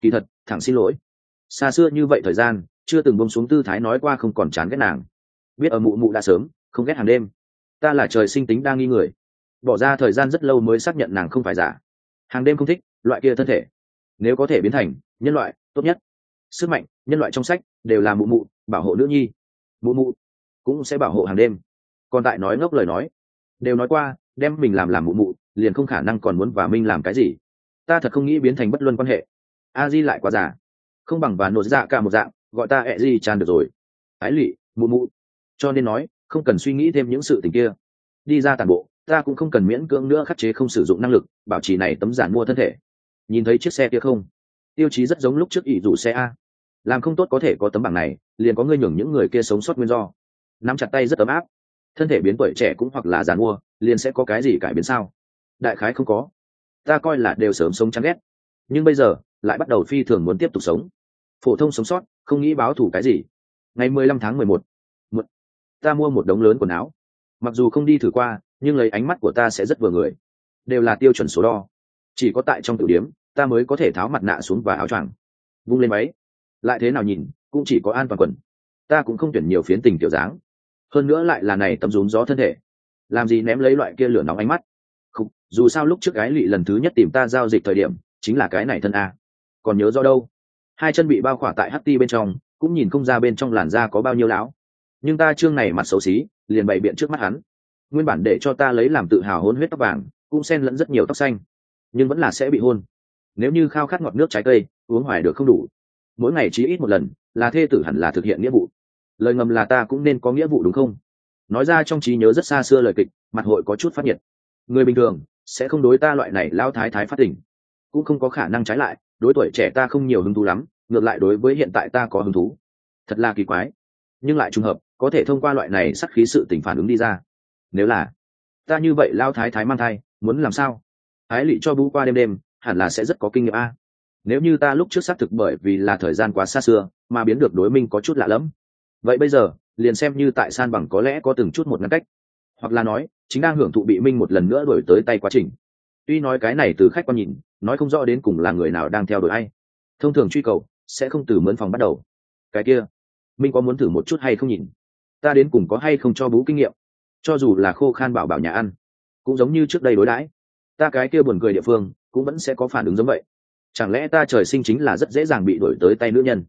Kỳ thật, thẳng xin lỗi. Xa xưa như vậy thời gian, chưa từng bông xuống tư thái nói qua không còn chán ghét nàng. Biết ở mụ mụ đã sớm, không ghét hàng đêm. Ta là trời sinh tính đang nghi người. Bỏ ra thời gian rất lâu mới xác nhận nàng không phải giả. Hàng đêm không thích, loại kia thân thể. Nếu có thể biến thành nhân loại, tốt nhất. Sức mạnh, nhân loại trong sách, đều là mụ mụ, bảo hộ nữ nhi. Mụ mụ cũng sẽ bảo hộ hàng đêm. Còn tại nói ngốc lời nói. Đều nói qua đem mình làm làm mụ mụ, liền không khả năng còn muốn và minh làm cái gì. Ta thật không nghĩ biến thành bất luân quan hệ. A di lại quá già. Không bằng và nột dạ cả một dạng, gọi ta ẹ di tràn được rồi. Ái lụy mụ mụ. Cho nên nói, không cần suy nghĩ thêm những sự tình kia. Đi ra tàn bộ, ta cũng không cần miễn cưỡng nữa khắc chế không sử dụng năng lực, bảo trì này tấm giản mua thân thể. Nhìn thấy chiếc xe kia không? Tiêu chí rất giống lúc trước ỷ rủ xe a. Làm không tốt có thể có tấm bảng này, liền có ngươi nhường những người kia sống sót nguyên do. Nắm chặt tay rất ấm áp thân thể biến tuổi trẻ cũng hoặc là giàn mua liền sẽ có cái gì cải biến sao? Đại khái không có. Ta coi là đều sớm sống chán ghét. Nhưng bây giờ, lại bắt đầu phi thường muốn tiếp tục sống. Phổ thông sống sót, không nghĩ báo thù cái gì. Ngày mười lăm tháng mười một. Ta mua một đống lớn quần áo. Mặc dù không đi thử qua, nhưng lấy ánh mắt của ta sẽ rất vừa người. Đều là tiêu chuẩn số đo. Chỉ có tại trong tiểu điếm, ta mới có thể tháo mặt nạ xuống và áo choàng. Vung lên máy. Lại thế nào nhìn, cũng chỉ có an toàn quần. Ta cũng không tuyển nhiều phiến tình kiểu dáng hơn nữa lại là này tấm rúm gió thân thể. Làm gì ném lấy loại kia lửa nóng ánh mắt? Không, dù sao lúc trước gái lụy lần thứ nhất tìm ta giao dịch thời điểm chính là cái này thân a. Còn nhớ do đâu? Hai chân bị bao khỏa tại ht ti bên trong cũng nhìn không ra bên trong làn da có bao nhiêu lão. Nhưng ta trương này mặt xấu xí liền bày biện trước mắt hắn. Nguyên bản để cho ta lấy làm tự hào hôn huyết tóc vàng cũng xen lẫn rất nhiều tóc xanh. Nhưng vẫn là sẽ bị hôn. Nếu như khao khát ngọt nước trái cây uống hoài được không đủ. Mỗi ngày chỉ ít một lần là thê tử hẳn là thực hiện nghĩa vụ lời ngầm là ta cũng nên có nghĩa vụ đúng không? Nói ra trong trí nhớ rất xa xưa lời kịch, mặt hội có chút phát nhiệt. Người bình thường sẽ không đối ta loại này lao thái thái phát tỉnh cũng không có khả năng trái lại, đối tuổi trẻ ta không nhiều hứng thú lắm, ngược lại đối với hiện tại ta có hứng thú. Thật là kỳ quái. Nhưng lại trùng hợp, có thể thông qua loại này sắc khí sự tình phản ứng đi ra. Nếu là ta như vậy lao thái thái mang thai, muốn làm sao? Thái lụy cho bú qua đêm đêm, hẳn là sẽ rất có kinh nghiệm a. Nếu như ta lúc trước xác thực bởi vì là thời gian quá xa xưa, mà biến được đối minh có chút lạ lẫm vậy bây giờ, liền xem như tại san bằng có lẽ có từng chút một ngăn cách. Hoặc là nói, chính đang hưởng thụ bị minh một lần nữa đổi tới tay quá trình. Tuy nói cái này từ khách quan nhìn, nói không rõ đến cùng là người nào đang theo đuổi ai. Thông thường truy cầu, sẽ không từ mướn phòng bắt đầu. Cái kia, minh có muốn thử một chút hay không nhìn? Ta đến cùng có hay không cho bú kinh nghiệm? Cho dù là khô khan bảo bảo nhà ăn, cũng giống như trước đây đối đãi. Ta cái kia buồn cười địa phương, cũng vẫn sẽ có phản ứng giống vậy. Chẳng lẽ ta trời sinh chính là rất dễ dàng bị đổi tới tay nữ nhân?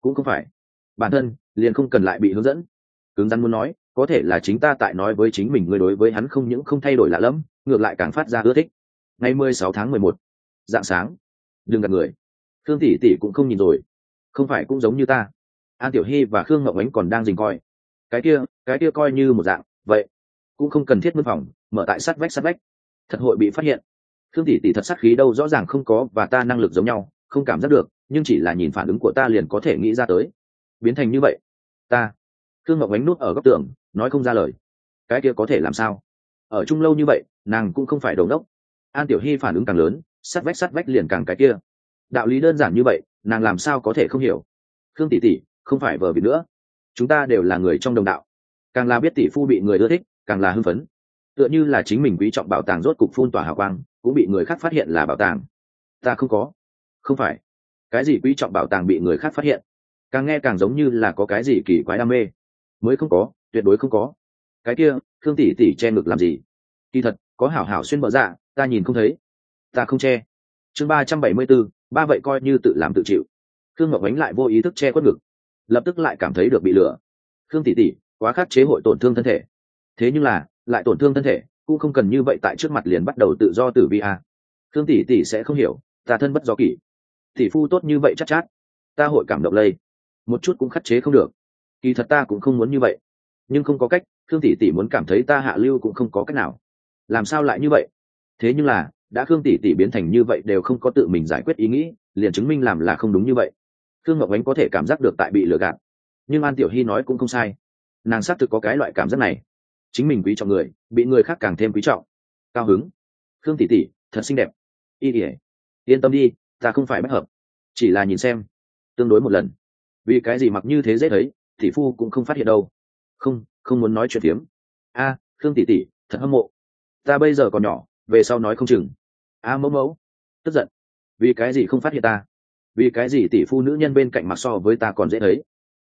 Cũng không phải bản thân liền không cần lại bị hướng dẫn. Cứng rắn muốn nói, có thể là chính ta tại nói với chính mình người đối với hắn không những không thay đổi lạ lẫm, ngược lại càng phát ra ưa thích. Ngày mười sáu tháng mười một, dạng sáng. Đừng gặp người. Khương tỷ tỷ cũng không nhìn rồi. Không phải cũng giống như ta. An tiểu hy và khương ngọc ánh còn đang dình coi. Cái kia cái kia coi như một dạng, vậy cũng không cần thiết mân phòng, mở tại sát vách sát vách. Thật hội bị phát hiện. Khương tỷ tỷ thật sát khí đâu rõ ràng không có và ta năng lực giống nhau, không cảm giác được, nhưng chỉ là nhìn phản ứng của ta liền có thể nghĩ ra tới biến thành như vậy. Ta. Thương ngọc ánh nút ở góc tường, nói không ra lời. Cái kia có thể làm sao? Ở chung lâu như vậy, nàng cũng không phải đầu đốc. An tiểu hy phản ứng càng lớn, sắt vách sắt vách liền càng cái kia. Đạo lý đơn giản như vậy, nàng làm sao có thể không hiểu? Khương tỷ tỷ, không phải vờ vịt nữa. Chúng ta đều là người trong đồng đạo. Càng là biết tỷ phu bị người ưa thích, càng là hưng phấn. Tựa như là chính mình quý trọng bảo tàng rốt cục phun tỏa hào quang, cũng bị người khác phát hiện là bảo tàng. Ta không có. Không phải. Cái gì quý trọng bảo tàng bị người khác phát hiện? Càng nghe càng giống như là có cái gì kỳ quái đam mê. Mới không có tuyệt đối không có. Cái kia thương tỷ tỷ che ngực làm gì? Kỳ thật có hảo hảo xuyên bờ dạ ta nhìn không thấy. Ta không che. Chương ba trăm bảy mươi b ố ba vậy coi như tự làm tự chịu. Thương ngọc ánh lại vô ý thức che quất ngực. Lập tức lại cảm thấy được bị lửa thương tỷ tỷ quá khắc chế hội tổn thương thân thể. Thế nhưng là lại tổn thương thân thể cũng không cần như vậy tại trước mặt liền bắt đầu tự do tử vi à. a thương tỷ tỷ sẽ không hiểu ta thân bất do kỷ. Tỷ phu tốt như vậy chắc chát, chát ta hội cảm động lây một chút cũng khắt chế không được. Kỳ thật ta cũng không muốn như vậy. Nhưng không có cách, khương tỷ tỷ muốn cảm thấy ta hạ lưu cũng không có cách nào. Làm sao lại như vậy? Thế nhưng là, đã khương tỷ tỷ biến thành như vậy đều không có tự mình giải quyết ý nghĩ, liền chứng minh làm là không đúng như vậy. Khương ngọc ánh có thể cảm giác được tại bị lừa gạt. Nhưng an tiểu hy nói cũng không sai. Nàng xác thực có cái loại cảm giác này. Chính mình quý trọng người, bị người khác càng thêm quý trọng. Cao hứng. Khương tỷ tỷ, thật xinh đẹp. Y ỉa yên tâm đi, ta không phải bất hợp. Chỉ là nhìn xem. Tương đối một lần vì cái gì mặc như thế dễ thấy tỷ phu cũng không phát hiện đâu. Không không muốn nói chuyện phiếm. A, khương tỷ tỷ, thật hâm mộ. Ta bây giờ còn nhỏ, về sau nói không chừng. A, mẫu mẫu. Tức giận. Vì cái gì không phát hiện ta? Vì cái gì tỷ phu nữ nhân bên cạnh mặc so với ta còn dễ thấy?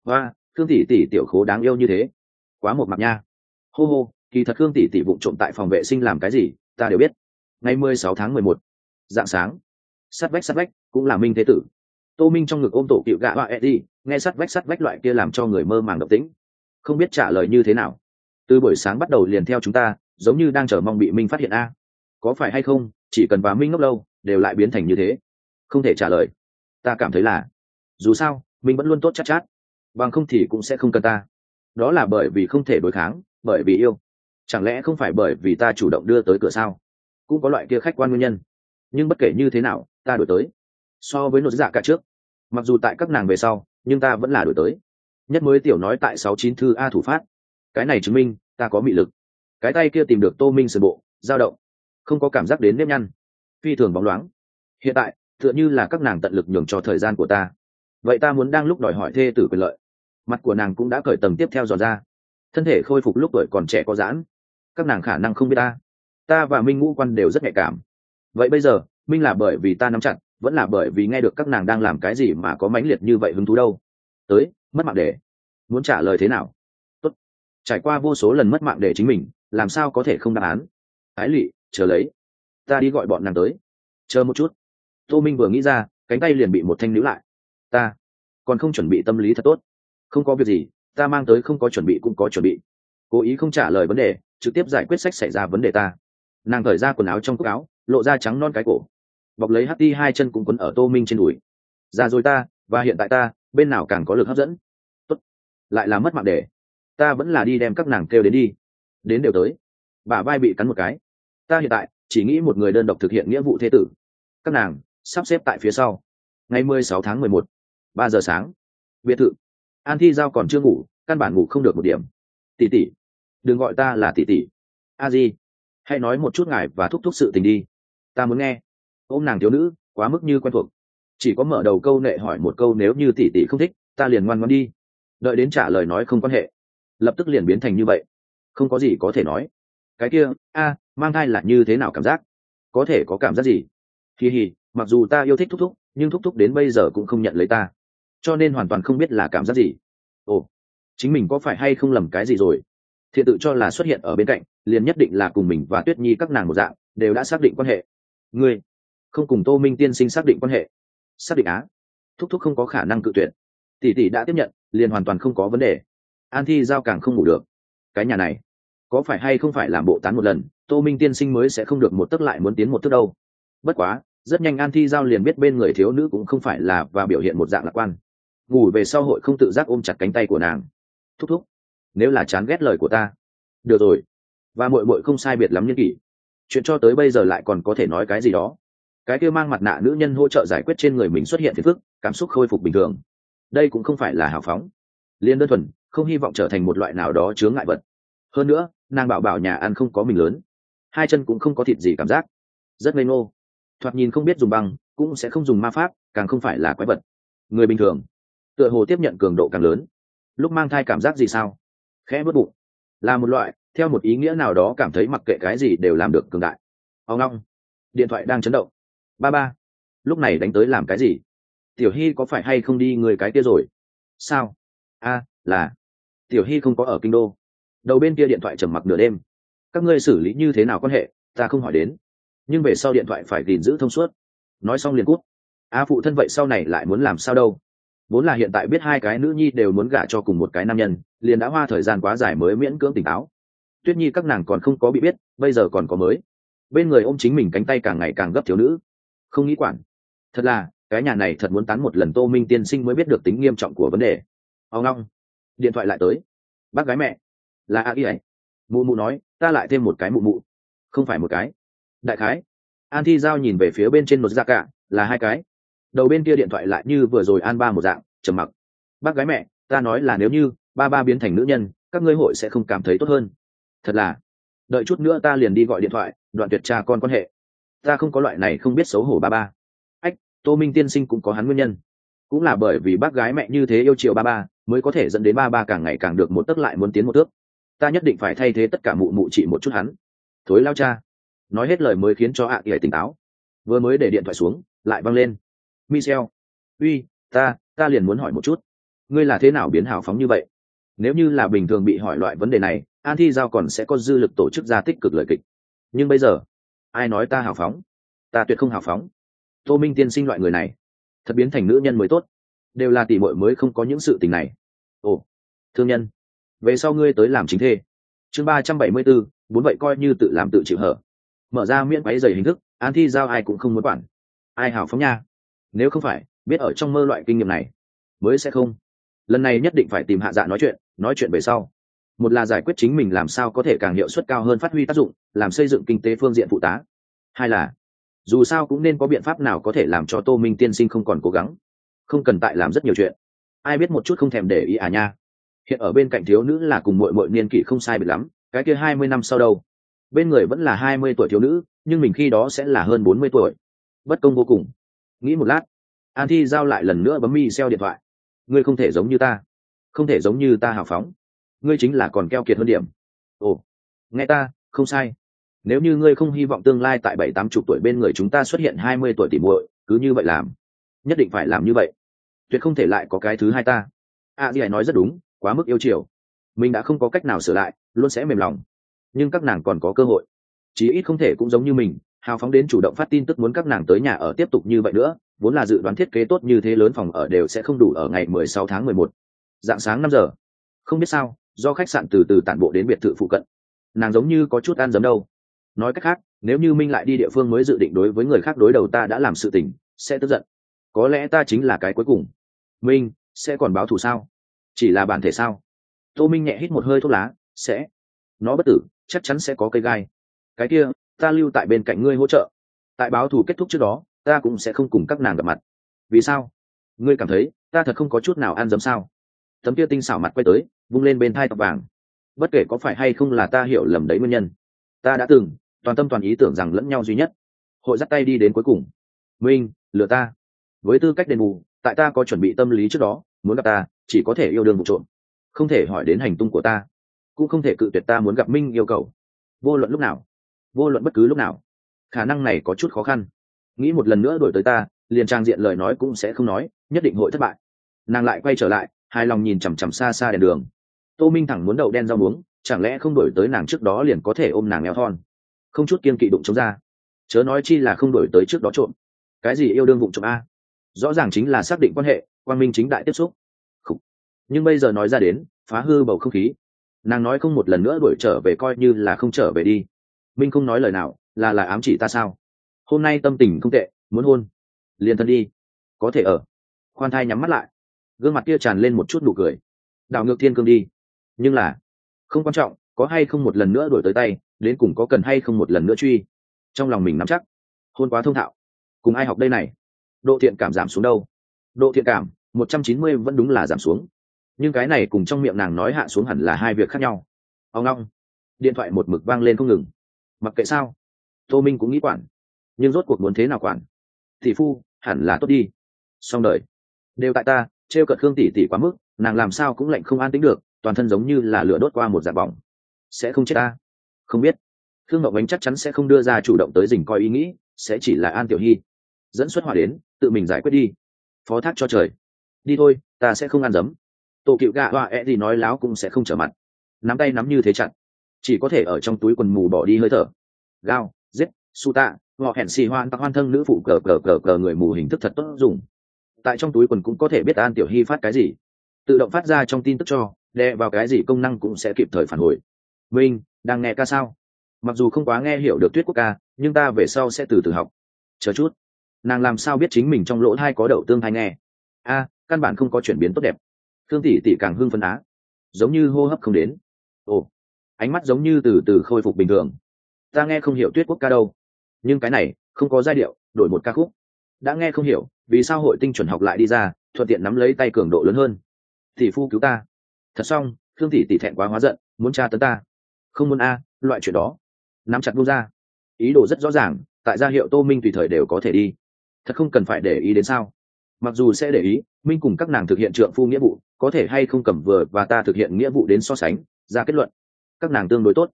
Hoa, khương tỷ tỷ tiểu khố đáng yêu như thế. Quá một mặt nha. Hô hô, kỳ thật khương tỷ tỷ vụng trộm tại phòng vệ sinh làm cái gì, ta đều biết. Ngày mười sáu tháng mười một, dạng sáng. Sắt vách sắt vách, cũng là minh thế tử tô minh trong ngực ôm tổ cựu gạ hoa eddie nghe sắt vách sắt vách loại kia làm cho người mơ màng động tĩnh. Không biết trả lời như thế nào. Từ buổi sáng bắt đầu liền theo chúng ta giống như đang chờ mong bị minh phát hiện a. Có phải hay không chỉ cần và minh ngốc lâu đều lại biến thành như thế. Không thể trả lời. Ta cảm thấy là dù sao minh vẫn luôn tốt chắc chát, chát bằng không thì cũng sẽ không cần ta. Đó là bởi vì không thể đối kháng bởi vì yêu. Chẳng lẽ không phải bởi vì ta chủ động đưa tới cửa sao? Cũng có loại kia khách quan nguyên nhân. Nhưng bất kể như thế nào ta đổi tới. So với nội dạ cả trước mặc dù tại các nàng về sau, nhưng ta vẫn là đổi tới. Nhất mới tiểu nói tại sáu chín thư a thủ phát. Cái này chứng minh, ta có mị lực. Cái tay kia tìm được tô minh sườn bộ, dao động. Không có cảm giác đến nếp nhăn. Phi thường bóng loáng. Hiện tại, tựa như là các nàng tận lực nhường cho thời gian của ta. Vậy ta muốn đang lúc đòi hỏi thê tử quyền lợi. Mặt của nàng cũng đã cởi tầng tiếp theo dò ra. Thân thể khôi phục lúc tuổi còn trẻ có giãn. Các nàng khả năng không biết ta. Ta và minh ngũ quan đều rất nhạy cảm. Vậy bây giờ, minh là bởi vì ta nắm chặt vẫn là bởi vì nghe được các nàng đang làm cái gì mà có mãnh liệt như vậy hứng thú đâu. Tới, mất mạng để. Muốn trả lời thế nào? Tốt. trải qua vô số lần mất mạng để chính mình, làm sao có thể không đáp án? Ái lụy chờ lấy. Ta đi gọi bọn nàng tới. Chờ một chút. Tô minh vừa nghĩ ra, cánh tay liền bị một thanh níu lại. Ta còn không chuẩn bị tâm lý thật tốt. Không có việc gì, ta mang tới không có chuẩn bị cũng có chuẩn bị. Cố ý không trả lời vấn đề, trực tiếp giải quyết sách xảy ra vấn đề ta. Nàng thời ra quần áo trong cúc áo, lộ ra trắng non cái cổ bọc lấy hắt đi hai chân cũng quấn ở tô minh trên đùi. Ra rồi ta, và hiện tại ta, bên nào càng có lực hấp dẫn? Tốt. lại là mất mạng để. Ta vẫn là đi đem các nàng kêu đến đi. Đến đều tới. Bà vai bị cắn một cái. Ta hiện tại, chỉ nghĩ một người đơn độc thực hiện nghĩa vụ thế tử. Các nàng, sắp xếp tại phía sau. Ngày mười sáu tháng mười một, ba giờ sáng. Biệt thự. An thi giao còn chưa ngủ, căn bản ngủ không được một điểm. Tỷ tỷ. Đừng gọi ta là tỷ tỷ. A di. Hãy nói một chút ngài và thúc thúc sự tình đi. Ta muốn nghe ôm nàng thiếu nữ, quá mức như quen thuộc. Chỉ có mở đầu câu nệ hỏi một câu nếu như tỷ tỷ không thích, ta liền ngoan ngoan đi. Đợi đến trả lời nói không quan hệ, lập tức liền biến thành như vậy. Không có gì có thể nói. Cái kia, a, mang thai là như thế nào cảm giác? Có thể có cảm giác gì? Kỳ hì mặc dù ta yêu thích thúc thúc, nhưng thúc thúc đến bây giờ cũng không nhận lấy ta. Cho nên hoàn toàn không biết là cảm giác gì. Ồ, chính mình có phải hay không lầm cái gì rồi? Thiện tự cho là xuất hiện ở bên cạnh, liền nhất định là cùng mình và tuyết nhi các nàng một dạng, đều đã xác định quan hệ. Ngươi không cùng tô minh tiên sinh xác định quan hệ. Xác định á. Thúc thúc không có khả năng cự tuyệt. Tỷ tỷ đã tiếp nhận, liền hoàn toàn không có vấn đề. An thi giao càng không ngủ được. Cái nhà này, có phải hay không phải làm bộ tán một lần, tô minh tiên sinh mới sẽ không được một tấc lại muốn tiến một tấc đâu. Bất quá, rất nhanh an thi giao liền biết bên người thiếu nữ cũng không phải là và biểu hiện một dạng lạc quan. Ngủ về sau hội không tự giác ôm chặt cánh tay của nàng. Thúc thúc, nếu là chán ghét lời của ta. Được rồi. Và mội mội không sai biệt lắm nhân kỷ. Chuyện cho tới bây giờ lại còn có thể nói cái gì đó cái kia mang mặt nạ nữ nhân hỗ trợ giải quyết trên người mình xuất hiện phiền phức, cảm xúc khôi phục bình thường. Đây cũng không phải là hào phóng. Liên đơn thuần, không hy vọng trở thành một loại nào đó chướng ngại vật. Hơn nữa, nàng bảo bảo nhà ăn không có mình lớn. Hai chân cũng không có thịt gì cảm giác. Rất ngây ngô. Thoạt nhìn không biết dùng băng, cũng sẽ không dùng ma pháp, càng không phải là quái vật. Người bình thường, tựa hồ tiếp nhận cường độ càng lớn. Lúc mang thai cảm giác gì sao? Khẽ vớt bụng. Là một loại, theo một ý nghĩa nào đó cảm thấy mặc kệ cái gì đều làm được cường đại. Ông long điện thoại đang chấn động ba ba. Lúc này đánh tới làm cái gì? Tiểu hy có phải hay không đi người cái kia rồi? Sao? A, là. Tiểu hy không có ở kinh đô. Đầu bên kia điện thoại trầm mặc nửa đêm. Các ngươi xử lý như thế nào quan hệ? Ta không hỏi đến. Nhưng về sau điện thoại phải gìn giữ thông suốt. Nói xong liền cút. A, phụ thân vậy sau này lại muốn làm sao đâu? Vốn là hiện tại biết hai cái nữ nhi đều muốn gả cho cùng một cái nam nhân, liền đã hoa thời gian quá dài mới miễn cưỡng tỉnh táo. Tuyết nhi các nàng còn không có bị biết, bây giờ còn có mới. Bên người ôm chính mình cánh tay càng ngày càng gấp thiếu nữ không nghĩ quản. Thật là, cái nhà này thật muốn tán một lần tô minh tiên sinh mới biết được tính nghiêm trọng của vấn đề. Ông long, điện thoại lại tới. Bác gái mẹ, là a ghi ấy. Mụ mụ nói, ta lại thêm một cái mụ mụ. Không phải một cái. Đại khái, an thi giao nhìn về phía bên trên một da cả, là hai cái. Đầu bên kia điện thoại lại như vừa rồi an ba một dạng, trầm mặc. Bác gái mẹ, ta nói là nếu như ba ba biến thành nữ nhân, các ngươi hội sẽ không cảm thấy tốt hơn. Thật là, đợi chút nữa ta liền đi gọi điện thoại, đoạn tuyệt cha con quan hệ ta không có loại này không biết xấu hổ ba ba. Ách, tô minh tiên sinh cũng có hắn nguyên nhân. Cũng là bởi vì bác gái mẹ như thế yêu chiều ba ba, mới có thể dẫn đến ba ba càng ngày càng được một tấc lại muốn tiến một thước ta nhất định phải thay thế tất cả mụ mụ chị một chút hắn. Thối lao cha. Nói hết lời mới khiến cho ạ à tỉnh táo. Vừa mới để điện thoại xuống, lại văng lên. Michel. Uy, ta ta liền muốn hỏi một chút. Ngươi là thế nào biến hào phóng như vậy? Nếu như là bình thường bị hỏi loại vấn đề này, an thi giao còn sẽ có dư lực tổ chức ra tích cực lời kịch. Nhưng bây giờ ai nói ta hào phóng? Ta tuyệt không hào phóng. Tô minh tiên sinh loại người này thật biến thành nữ nhân mới tốt. Đều là tỷ muội mới không có những sự tình này. Ồ thương nhân về sau ngươi tới làm chính thê. Chương ba trăm bảy mươi bốn, bốn vậy coi như tự làm tự chịu hở. Mở ra miễn váy dày hình thức an thi giao ai cũng không muốn quản. Ai hào phóng nha? Nếu không phải biết ở trong mơ loại kinh nghiệm này mới sẽ không. Lần này nhất định phải tìm hạ dạ nói chuyện nói chuyện về sau một là giải quyết chính mình làm sao có thể càng hiệu suất cao hơn phát huy tác dụng, làm xây dựng kinh tế phương diện phụ tá. Hai là, dù sao cũng nên có biện pháp nào có thể làm cho tô minh tiên sinh không còn cố gắng. Không cần tại làm rất nhiều chuyện. Ai biết một chút không thèm để ý à nha. Hiện ở bên cạnh thiếu nữ là cùng mội mội niên kỷ không sai biệt lắm, cái kia hai mươi năm sau đâu. Bên người vẫn là hai mươi tuổi thiếu nữ, nhưng mình khi đó sẽ là hơn bốn mươi tuổi. Bất công vô cùng. Nghĩ một lát, an thi giao lại lần nữa bấm mi xeo điện thoại. Ngươi không thể giống như ta. Không thể giống như ta hào phóng ngươi chính là còn keo kiệt hơn điểm. Ồ, nghe ta, không sai. Nếu như ngươi không hy vọng tương lai tại bảy tám chục tuổi bên người chúng ta xuất hiện hai mươi tuổi tỉ muội, cứ như vậy làm. Nhất định phải làm như vậy. Tuyệt không thể lại có cái thứ hai ta. A di nói rất đúng, quá mức yêu chiều. Mình đã không có cách nào sửa lại, luôn sẽ mềm lòng. Nhưng các nàng còn có cơ hội. Chí ít không thể cũng giống như mình, hào phóng đến chủ động phát tin tức muốn các nàng tới nhà ở tiếp tục như vậy nữa, vốn là dự đoán thiết kế tốt như thế lớn phòng ở đều sẽ không đủ ở ngày mười sáu tháng mười một. Dạng sáng năm giờ. Không biết sao do khách sạn từ từ tản bộ đến biệt thự phụ cận. Nàng giống như có chút ăn dấm đâu. Nói cách khác, nếu như minh lại đi địa phương mới dự định đối với người khác đối đầu ta đã làm sự tình, sẽ tức giận. Có lẽ ta chính là cái cuối cùng. Minh, sẽ còn báo thù sao? Chỉ là bản thể sao? Tô minh nhẹ hít một hơi thuốc lá, sẽ. Nó bất tử, chắc chắn sẽ có cây gai. Cái kia, ta lưu tại bên cạnh ngươi hỗ trợ. Tại báo thù kết thúc trước đó, ta cũng sẽ không cùng các nàng gặp mặt. Vì sao? Ngươi cảm thấy, ta thật không có chút nào ăn dấm sao? Tấm kia tinh xảo mặt quay tới, vung lên bên thai tóc vàng. Bất kể có phải hay không là ta hiểu lầm đấy nguyên nhân, ta đã từng, toàn tâm toàn ý tưởng rằng lẫn nhau duy nhất. Hội dắt tay đi đến cuối cùng. Minh, lừa ta. Với tư cách đền bù, tại ta có chuẩn bị tâm lý trước đó, muốn gặp ta, chỉ có thể yêu đương vụ trộm. Không thể hỏi đến hành tung của ta, cũng không thể cự tuyệt ta muốn gặp minh yêu cầu. Vô luận lúc nào, vô luận bất cứ lúc nào, khả năng này có chút khó khăn. Nghĩ một lần nữa đổi tới ta, liền trang diện lời nói cũng sẽ không nói, nhất định hội thất bại. Nàng lại quay trở lại hài lòng nhìn chằm chằm xa xa đèn đường. Tô minh thẳng muốn đậu đen rau muống, chẳng lẽ không đổi tới nàng trước đó liền có thể ôm nàng eo thon? Không chút kiên kỵ đụng chống ra. Chớ nói chi là không đổi tới trước đó trộm. Cái gì yêu đương vụng trộm a? Rõ ràng chính là xác định quan hệ quan minh chính đại tiếp xúc. Khủ. nhưng bây giờ nói ra đến, phá hư bầu không khí. Nàng nói không một lần nữa đuổi trở về coi như là không trở về đi. Minh không nói lời nào, là là ám chỉ ta sao? Hôm nay tâm tình không tệ, muốn hôn. Liền thân đi. Có thể ở. Khoan thai nhắm mắt lại gương mặt kia tràn lên một chút nụ cười. Đảo ngược thiên cương đi. Nhưng là, không quan trọng, có hay không một lần nữa đổi tới tay, đến cùng có cần hay không một lần nữa truy. Trong lòng mình nắm chắc. Hôn quá thông thạo. Cùng ai học đây này? Độ thiện cảm giảm xuống đâu? Độ thiện cảm, một trăm chín mươi vẫn đúng là giảm xuống. Nhưng cái này cùng trong miệng nàng nói hạ xuống hẳn là hai việc khác nhau. Ông long điện thoại một mực vang lên không ngừng. Mặc kệ sao, tô minh cũng nghĩ quản. Nhưng rốt cuộc muốn thế nào quản? Thị phu, hẳn là tốt đi. Xong đời. Đều tại ta trêu cợt khương tỷ tỷ quá mức, nàng làm sao cũng lạnh không an tính được, toàn thân giống như là lửa đốt qua một dạng bỏng. Sẽ không chết ta? Không biết. Khương ngọc ánh chắc chắn sẽ không đưa ra chủ động tới dình coi ý nghĩ, sẽ chỉ là an tiểu hy. Dẫn xuất hỏa đến, tự mình giải quyết đi. Phó thác cho trời. Đi thôi, ta sẽ không ăn dấm. Tổ cựu gạ họa ẹ gì nói láo cũng sẽ không trở mặt. Nắm tay nắm như thế chặt. Chỉ có thể ở trong túi quần mù bỏ đi hơi thở. Gao, giết, su tạ họ hẹn xì hoan tắc hoan thân nữ phụ cờ cờ cờ cờ người mù hình thức thật tốt dùng tại trong túi quần cũng có thể biết an tiểu hy phát cái gì. Tự động phát ra trong tin tức cho, đè vào cái gì công năng cũng sẽ kịp thời phản hồi. Minh, đang nghe ca sao? Mặc dù không quá nghe hiểu được tuyết quốc ca, nhưng ta về sau sẽ từ từ học. Chờ chút. Nàng làm sao biết chính mình trong lỗ thai có đậu tương thai nghe? A, căn bản không có chuyển biến tốt đẹp. Thương tỷ tỷ càng hưng phân á. Giống như hô hấp không đến. Ồ, ánh mắt giống như từ từ khôi phục bình thường. Ta nghe không hiểu tuyết quốc ca đâu. Nhưng cái này, không có giai điệu, đổi một ca khúc. Đã nghe không hiểu vì sao hội tinh chuẩn học lại đi ra, thuận tiện nắm lấy tay cường độ lớn hơn. Tỷ phu cứu ta. Thật xong thương tỷ tỷ thẹn quá hóa giận, muốn tra tấn ta. Không muốn a, loại chuyện đó. Nắm chặt buông ra. Ý đồ rất rõ ràng, tại gia hiệu tô minh tùy thời đều có thể đi. Thật không cần phải để ý đến sao. Mặc dù sẽ để ý, minh cùng các nàng thực hiện trượng phu nghĩa vụ, có thể hay không cầm vừa và ta thực hiện nghĩa vụ đến so sánh, ra kết luận. Các nàng tương đối tốt,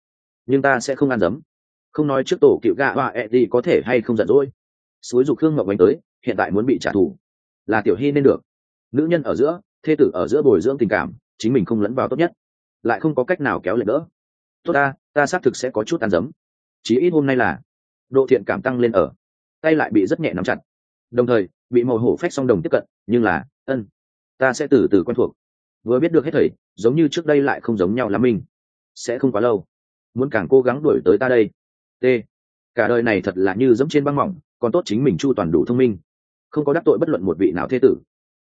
nhưng ta sẽ không ăn dấm. Không nói trước tổ cựu gạ hoa ẹ đi có thể hay không giận dỗi. Suối dục khương ngọc bánh tới hiện tại muốn bị trả thù. Là tiểu hy nên được. Nữ nhân ở giữa, thê tử ở giữa bồi dưỡng tình cảm, chính mình không lẫn vào tốt nhất. Lại không có cách nào kéo lệch đỡ. Tốt ta ta xác thực sẽ có chút ăn dấm. Chí ít hôm nay là, độ thiện cảm tăng lên ở. Tay lại bị rất nhẹ nắm chặt. Đồng thời, bị màu hổ phách song đồng tiếp cận, nhưng là, ân, ta sẽ từ từ quen thuộc. Vừa biết được hết thầy, giống như trước đây lại không giống nhau lắm mình. Sẽ không quá lâu. Muốn càng cố gắng đuổi tới ta đây. T. Cả đời này thật là như dẫm trên băng mỏng, còn tốt chính mình chu toàn đủ thông minh không có đắc tội bất luận một vị nào thế tử.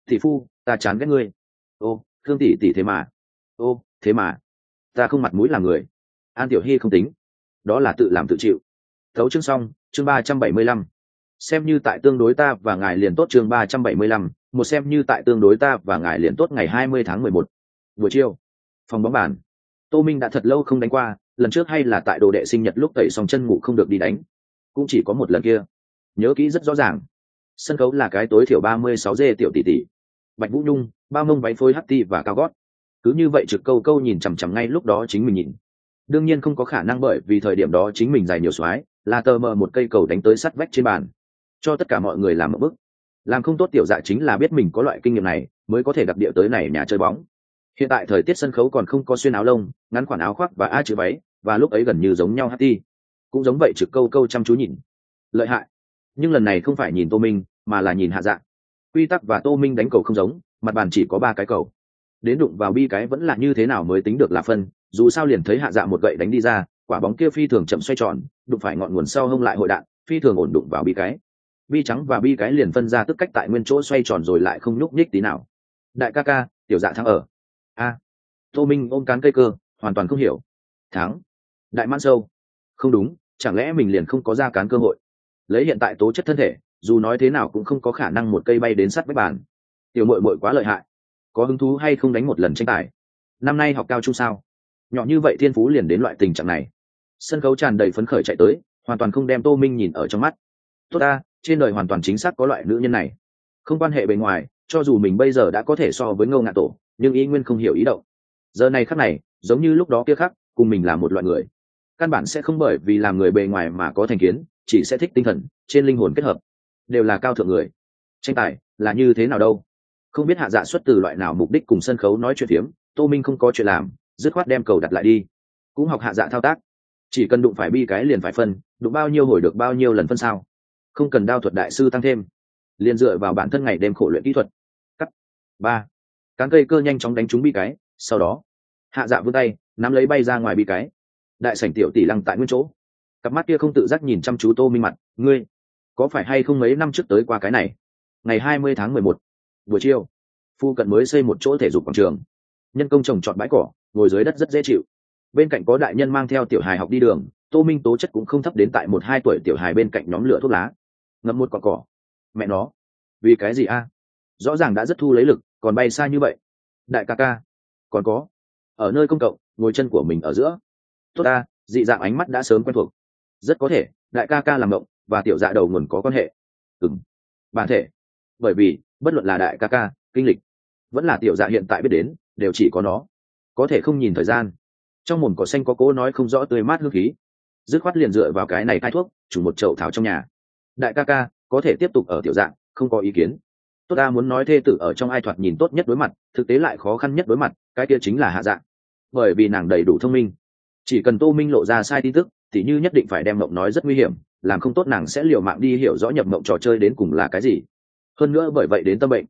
Thị phu, ta chán ghét ngươi. Ô, thương tỷ tỷ thế mà. Ô, thế mà. Ta không mặt mũi làm người. An tiểu hy không tính. Đó là tự làm tự chịu. Thấu chương xong, chương ba trăm bảy mươi lăm. Xem như tại tương đối ta và ngài liền tốt chương ba trăm bảy mươi lăm, một xem như tại tương đối ta và ngài liền tốt ngày hai mươi tháng mười một. Buổi chiều, phòng bóng bàn. Tô minh đã thật lâu không đánh qua, lần trước hay là tại đồ đệ sinh nhật lúc tẩy xong chân ngủ không được đi đánh. Cũng chỉ có một lần kia. Nhớ kỹ rất rõ ràng sân khấu là cái tối thiểu ba mươi sáu dê tiểu tỷ tỷ. Bạch vũ nhung, ba mông váy phối hắt ti và cao gót. Cứ như vậy trực câu câu nhìn chằm chằm ngay lúc đó chính mình nhìn. Đương nhiên không có khả năng bởi vì thời điểm đó chính mình dài nhiều soái, là tờ mờ một cây cầu đánh tới sắt vách trên bàn. Cho tất cả mọi người làm một bức làm không tốt tiểu dạ chính là biết mình có loại kinh nghiệm này, mới có thể đặc địa tới này nhà chơi bóng. Hiện tại thời tiết sân khấu còn không có xuyên áo lông, ngắn khoản áo khoác và a chữ váy, và lúc ấy gần như giống nhau hát ti. Cũng giống vậy trực câu câu chăm chú nhìn. Lợi hại nhưng lần này không phải nhìn tô minh, mà là nhìn hạ dạ. Quy tắc và tô minh đánh cầu không giống, mặt bàn chỉ có ba cái cầu. Đến đụng vào bi cái vẫn là như thế nào mới tính được là phân, dù sao liền thấy hạ dạ một gậy đánh đi ra, quả bóng kia phi thường chậm xoay tròn, đụng phải ngọn nguồn sau hông lại hội đạn, phi thường ổn đụng vào bi cái. Bi trắng và bi cái liền phân ra tức cách tại nguyên chỗ xoay tròn rồi lại không nhúc nhích tí nào. Đại ca ca, tiểu dạ thắng ở. A. Tô minh ôm cán cây cơ, hoàn toàn không hiểu. Thắng. Đại man sâu. Không đúng, chẳng lẽ mình liền không có ra cán cơ hội? Lấy hiện tại tố chất thân thể, dù nói thế nào cũng không có khả năng một cây bay đến sắt vách bàn. Tiểu mội mội quá lợi hại. Có hứng thú hay không đánh một lần tranh tài? Năm nay học cao trung sao? Nhỏ như vậy thiên phú liền đến loại tình trạng này. Sân khấu tràn đầy phấn khởi chạy tới, hoàn toàn không đem tô minh nhìn ở trong mắt. Tốt ta, trên đời hoàn toàn chính xác có loại nữ nhân này. Không quan hệ bề ngoài, cho dù mình bây giờ đã có thể so với ngô ngạ tổ, nhưng ý nguyên không hiểu ý động. Giờ này khắc này, giống như lúc đó kia khắc, cùng mình là một loại người. Căn bản sẽ không bởi vì làm người bề ngoài mà có thành kiến chỉ sẽ thích tinh thần, trên linh hồn kết hợp, đều là cao thượng người. Tranh tài là như thế nào đâu? Không biết hạ dạ xuất từ loại nào mục đích cùng sân khấu nói chuyện phiếm, tô minh không có chuyện làm, dứt khoát đem cầu đặt lại đi. Cũng học hạ dạ thao tác. Chỉ cần đụng phải bi cái liền phải phân, đụng bao nhiêu hồi được bao nhiêu lần phân sao? Không cần đao thuật đại sư tăng thêm. Liền dựa vào bản thân ngày đêm khổ luyện kỹ thuật. Cắt. Ba. Cán cây cơ nhanh chóng đánh trúng bi cái, sau đó, hạ dạ vươn tay, nắm lấy bay ra ngoài bi cái. Đại sảnh tiểu tỷ lăng tại nguyên chỗ cặp mắt kia không tự giác nhìn chăm chú tô minh mặt, ngươi, có phải hay không mấy năm trước tới qua cái này? Ngày hai mươi tháng mười một, buổi chiều, phu cận mới xây một chỗ thể dục quảng trường. Nhân công trồng trọt bãi cỏ, ngồi dưới đất rất dễ chịu. Bên cạnh có đại nhân mang theo tiểu hài học đi đường, tô minh tố chất cũng không thấp đến tại một hai tuổi tiểu hài bên cạnh nhóm lửa thuốc lá. Ngậm một cỏ cỏ. Mẹ nó, vì cái gì a? Rõ ràng đã rất thu lấy lực, còn bay xa như vậy. Đại ca ca, còn có, ở nơi công cộng, ngồi chân của mình ở giữa. Tốt ta, dị dạng ánh mắt đã sớm quen thuộc rất có thể, đại ca ca làm động và tiểu dạ đầu nguồn có quan hệ. Ừng bản thể. Bởi vì, bất luận là đại ca ca, kinh lịch, vẫn là tiểu dạ hiện tại biết đến, đều chỉ có nó. Có thể không nhìn thời gian. Trong mồm cỏ xanh có cố nói không rõ tươi mát hương khí. Dứt khoát liền dựa vào cái này cai thuốc chủ một chậu thảo trong nhà. Đại ca ca, có thể tiếp tục ở tiểu dạng không có ý kiến. Tốt ta muốn nói thê tử ở trong ai thoạt nhìn tốt nhất đối mặt, thực tế lại khó khăn nhất đối mặt, cái kia chính là hạ dạng bởi vì nàng đầy đủ thông minh. Chỉ cần tô minh lộ ra sai tin tức thì như nhất định phải đem mộng nói rất nguy hiểm, làm không tốt nàng sẽ liều mạng đi hiểu rõ nhập mộng trò chơi đến cùng là cái gì. Hơn nữa bởi vậy đến tâm bệnh.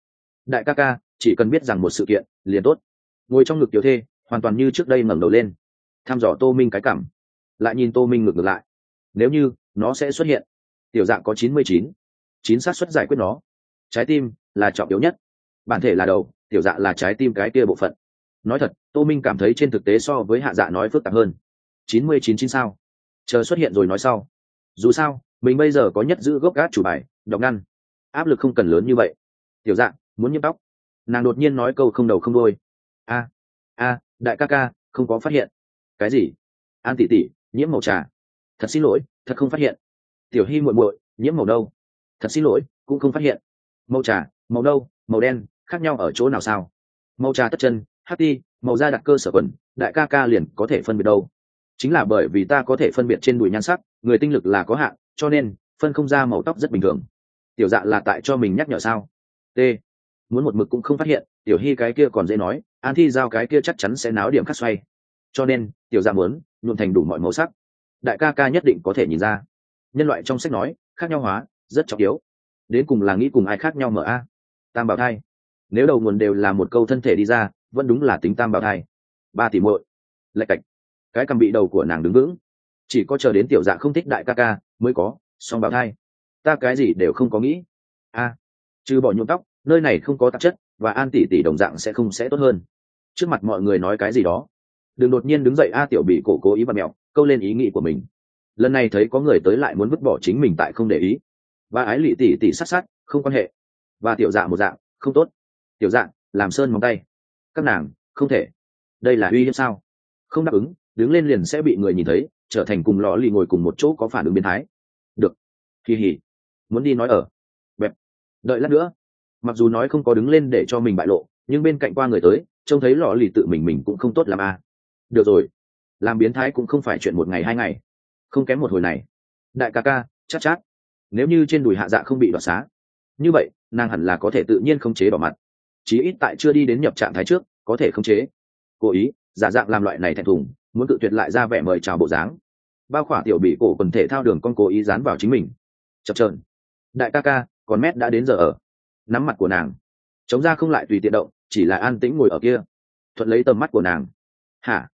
Đại ca ca, chỉ cần biết rằng một sự kiện, liền tốt. Ngồi trong ngực tiểu thê, hoàn toàn như trước đây ngẩng đầu lên. Thăm dò tô minh cái cảm. Lại nhìn tô minh ngược ngược lại. Nếu như, nó sẽ xuất hiện. Tiểu dạng có chín mươi chín. Chín xác suất giải quyết nó. Trái tim là trọng yếu nhất. Bản thể là đầu, tiểu dạ là trái tim cái kia bộ phận. Nói thật, tô minh cảm thấy trên thực tế so với hạ dạ nói phức tạp hơn. Chín mươi chín chín sao? Chờ xuất hiện rồi nói sau. Dù sao, mình bây giờ có nhất giữ gốc gác chủ bài, đọc ngăn. Áp lực không cần lớn như vậy. Tiểu dạng, muốn nhiễm tóc. Nàng đột nhiên nói câu không đầu không đôi a a, đại ca ca, không có phát hiện. Cái gì? An tỷ tỷ, nhiễm màu trà. Thật xin lỗi, thật không phát hiện. Tiểu hy muội muội, nhiễm màu đâu? Thật xin lỗi, cũng không phát hiện. Màu trà, màu đâu màu đen, khác nhau ở chỗ nào sao? Màu trà tất chân, hát ti, màu da đặt cơ sở quần, đại ca ca liền có thể phân biệt đâu? Chính là bởi vì ta có thể phân biệt trên đùi nhan sắc, người tinh lực là có hạn, cho nên, phân không ra màu tóc rất bình thường. Tiểu dạ là tại cho mình nhắc nhở sao? T. Muốn một mực cũng không phát hiện, tiểu hy cái kia còn dễ nói, an thi giao cái kia chắc chắn sẽ náo điểm khắc xoay. Cho nên, tiểu dạ muốn, nhuộm thành đủ mọi màu sắc. Đại ca ca nhất định có thể nhìn ra. Nhân loại trong sách nói, khác nhau hóa, rất trọng yếu. Đến cùng là nghĩ cùng ai khác nhau mở a? Tam bảo thai. Nếu đầu nguồn đều là một câu thân thể đi ra, vẫn đúng là tính tam bảo thai. Ba tỷ muội. Lạch cạch cái cầm bị đầu của nàng đứng vững. Chỉ có chờ đến tiểu dạ không thích đại ca ca mới có, song bảo thai. Ta cái gì đều không có nghĩ. A, trừ bỏ nhuộm tóc, nơi này không có tạp chất, và an tỷ tỷ đồng dạng sẽ không sẽ tốt hơn. Trước mặt mọi người nói cái gì đó. Đừng đột nhiên đứng dậy, a tiểu bị cổ cố ý và mẹo, câu lên ý nghĩ của mình. Lần này thấy có người tới lại muốn vứt bỏ chính mình tại không để ý. Và ái lị tỷ tỷ sát sát, không quan hệ. Và tiểu dạ một dạng, không tốt. Tiểu dạng làm sơn móng tay. Các nàng, không thể. Đây là uy hiếp sao? Không đáp ứng đứng lên liền sẽ bị người nhìn thấy, trở thành cùng lò lì ngồi cùng một chỗ có phản ứng biến thái. Được. Kỳ hỉ muốn đi nói ở. Bẹp. Đợi lát nữa. Mặc dù nói không có đứng lên để cho mình bại lộ, nhưng bên cạnh qua người tới, trông thấy lò lì tự mình mình cũng không tốt làm a à. được rồi. Làm biến thái cũng không phải chuyện một ngày hai ngày. Không kém một hồi này. Đại ca ca, chắc chắc nếu như trên đùi hạ dạ không bị đoạt xá. Như vậy, nàng hẳn là có thể tự nhiên không chế đỏ mặt. Chí ít tại chưa đi đến nhập trạng thái trước, có thể khống chế. Cố ý, giả dạng làm loại này thẹn thùng muốn tự tuyệt lại ra vẻ mời chào bộ dáng. Bao khỏa tiểu bị cổ quần thể thao đường con cố ý dán vào chính mình. Chập trờn đại ca ca còn mét đã đến giờ ở. Nắm mặt của nàng. Chống ra không lại tùy tiện động, chỉ là an tĩnh ngồi ở kia. Thuận lấy tầm mắt của nàng. Hả?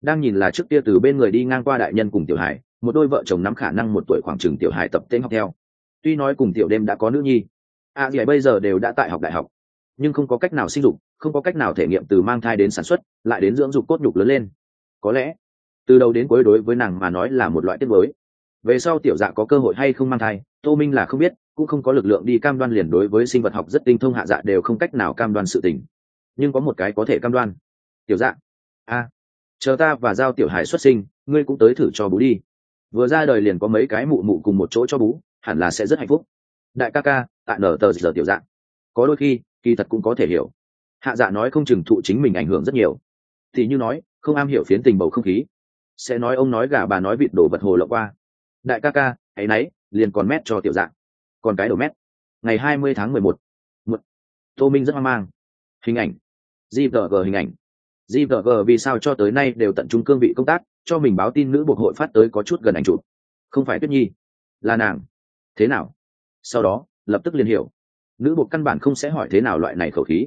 Đang nhìn là trước kia từ bên người đi ngang qua đại nhân cùng tiểu hải một đôi vợ chồng nắm khả năng một tuổi khoảng chừng tiểu hải tập tên học theo. Tuy nói cùng tiểu đêm đã có nữ nhi, a dì bây giờ đều đã tại học đại học, nhưng không có cách nào sinh dục, không có cách nào thể nghiệm từ mang thai đến sản xuất, lại đến dưỡng dục cốt nhục lớn lên có lẽ, từ đầu đến cuối đối với nàng mà nói là một loại tiết mới về sau tiểu dạ có cơ hội hay không mang thai, tô minh là không biết, cũng không có lực lượng đi cam đoan liền đối với sinh vật học rất tinh thông hạ dạ đều không cách nào cam đoan sự tình. Nhưng có một cái có thể cam đoan. Tiểu dạ a, chờ ta và giao tiểu hải xuất sinh, ngươi cũng tới thử cho bú đi. Vừa ra đời liền có mấy cái mụ mụ cùng một chỗ cho bú, hẳn là sẽ rất hạnh phúc. Đại ca ca tại nở tờ giờ tiểu dạ. Có đôi khi, kỳ thật cũng có thể hiểu. Hạ dạ nói không chừng thụ chính mình ảnh hưởng rất nhiều. Thì như nói không am hiểu phiến tình bầu không khí. Sẽ nói ông nói gà bà nói vịt đổ vật hồ lộng qua. Đại ca ca, hãy nấy, liền còn mét cho tiểu dạng. Còn cái đổ mét. Ngày hai mươi tháng mười một. Một. Tô minh rất hoang mang. Hình ảnh. Gvg hình ảnh. Gvg vì sao cho tới nay đều tận trung cương vị công tác, cho mình báo tin nữ buộc hội phát tới có chút gần ảnh chụp. Không phải tuyết nhi, là nàng. Thế nào? Sau đó, lập tức liền hiểu. Nữ buộc căn bản không sẽ hỏi thế nào loại này khẩu khí.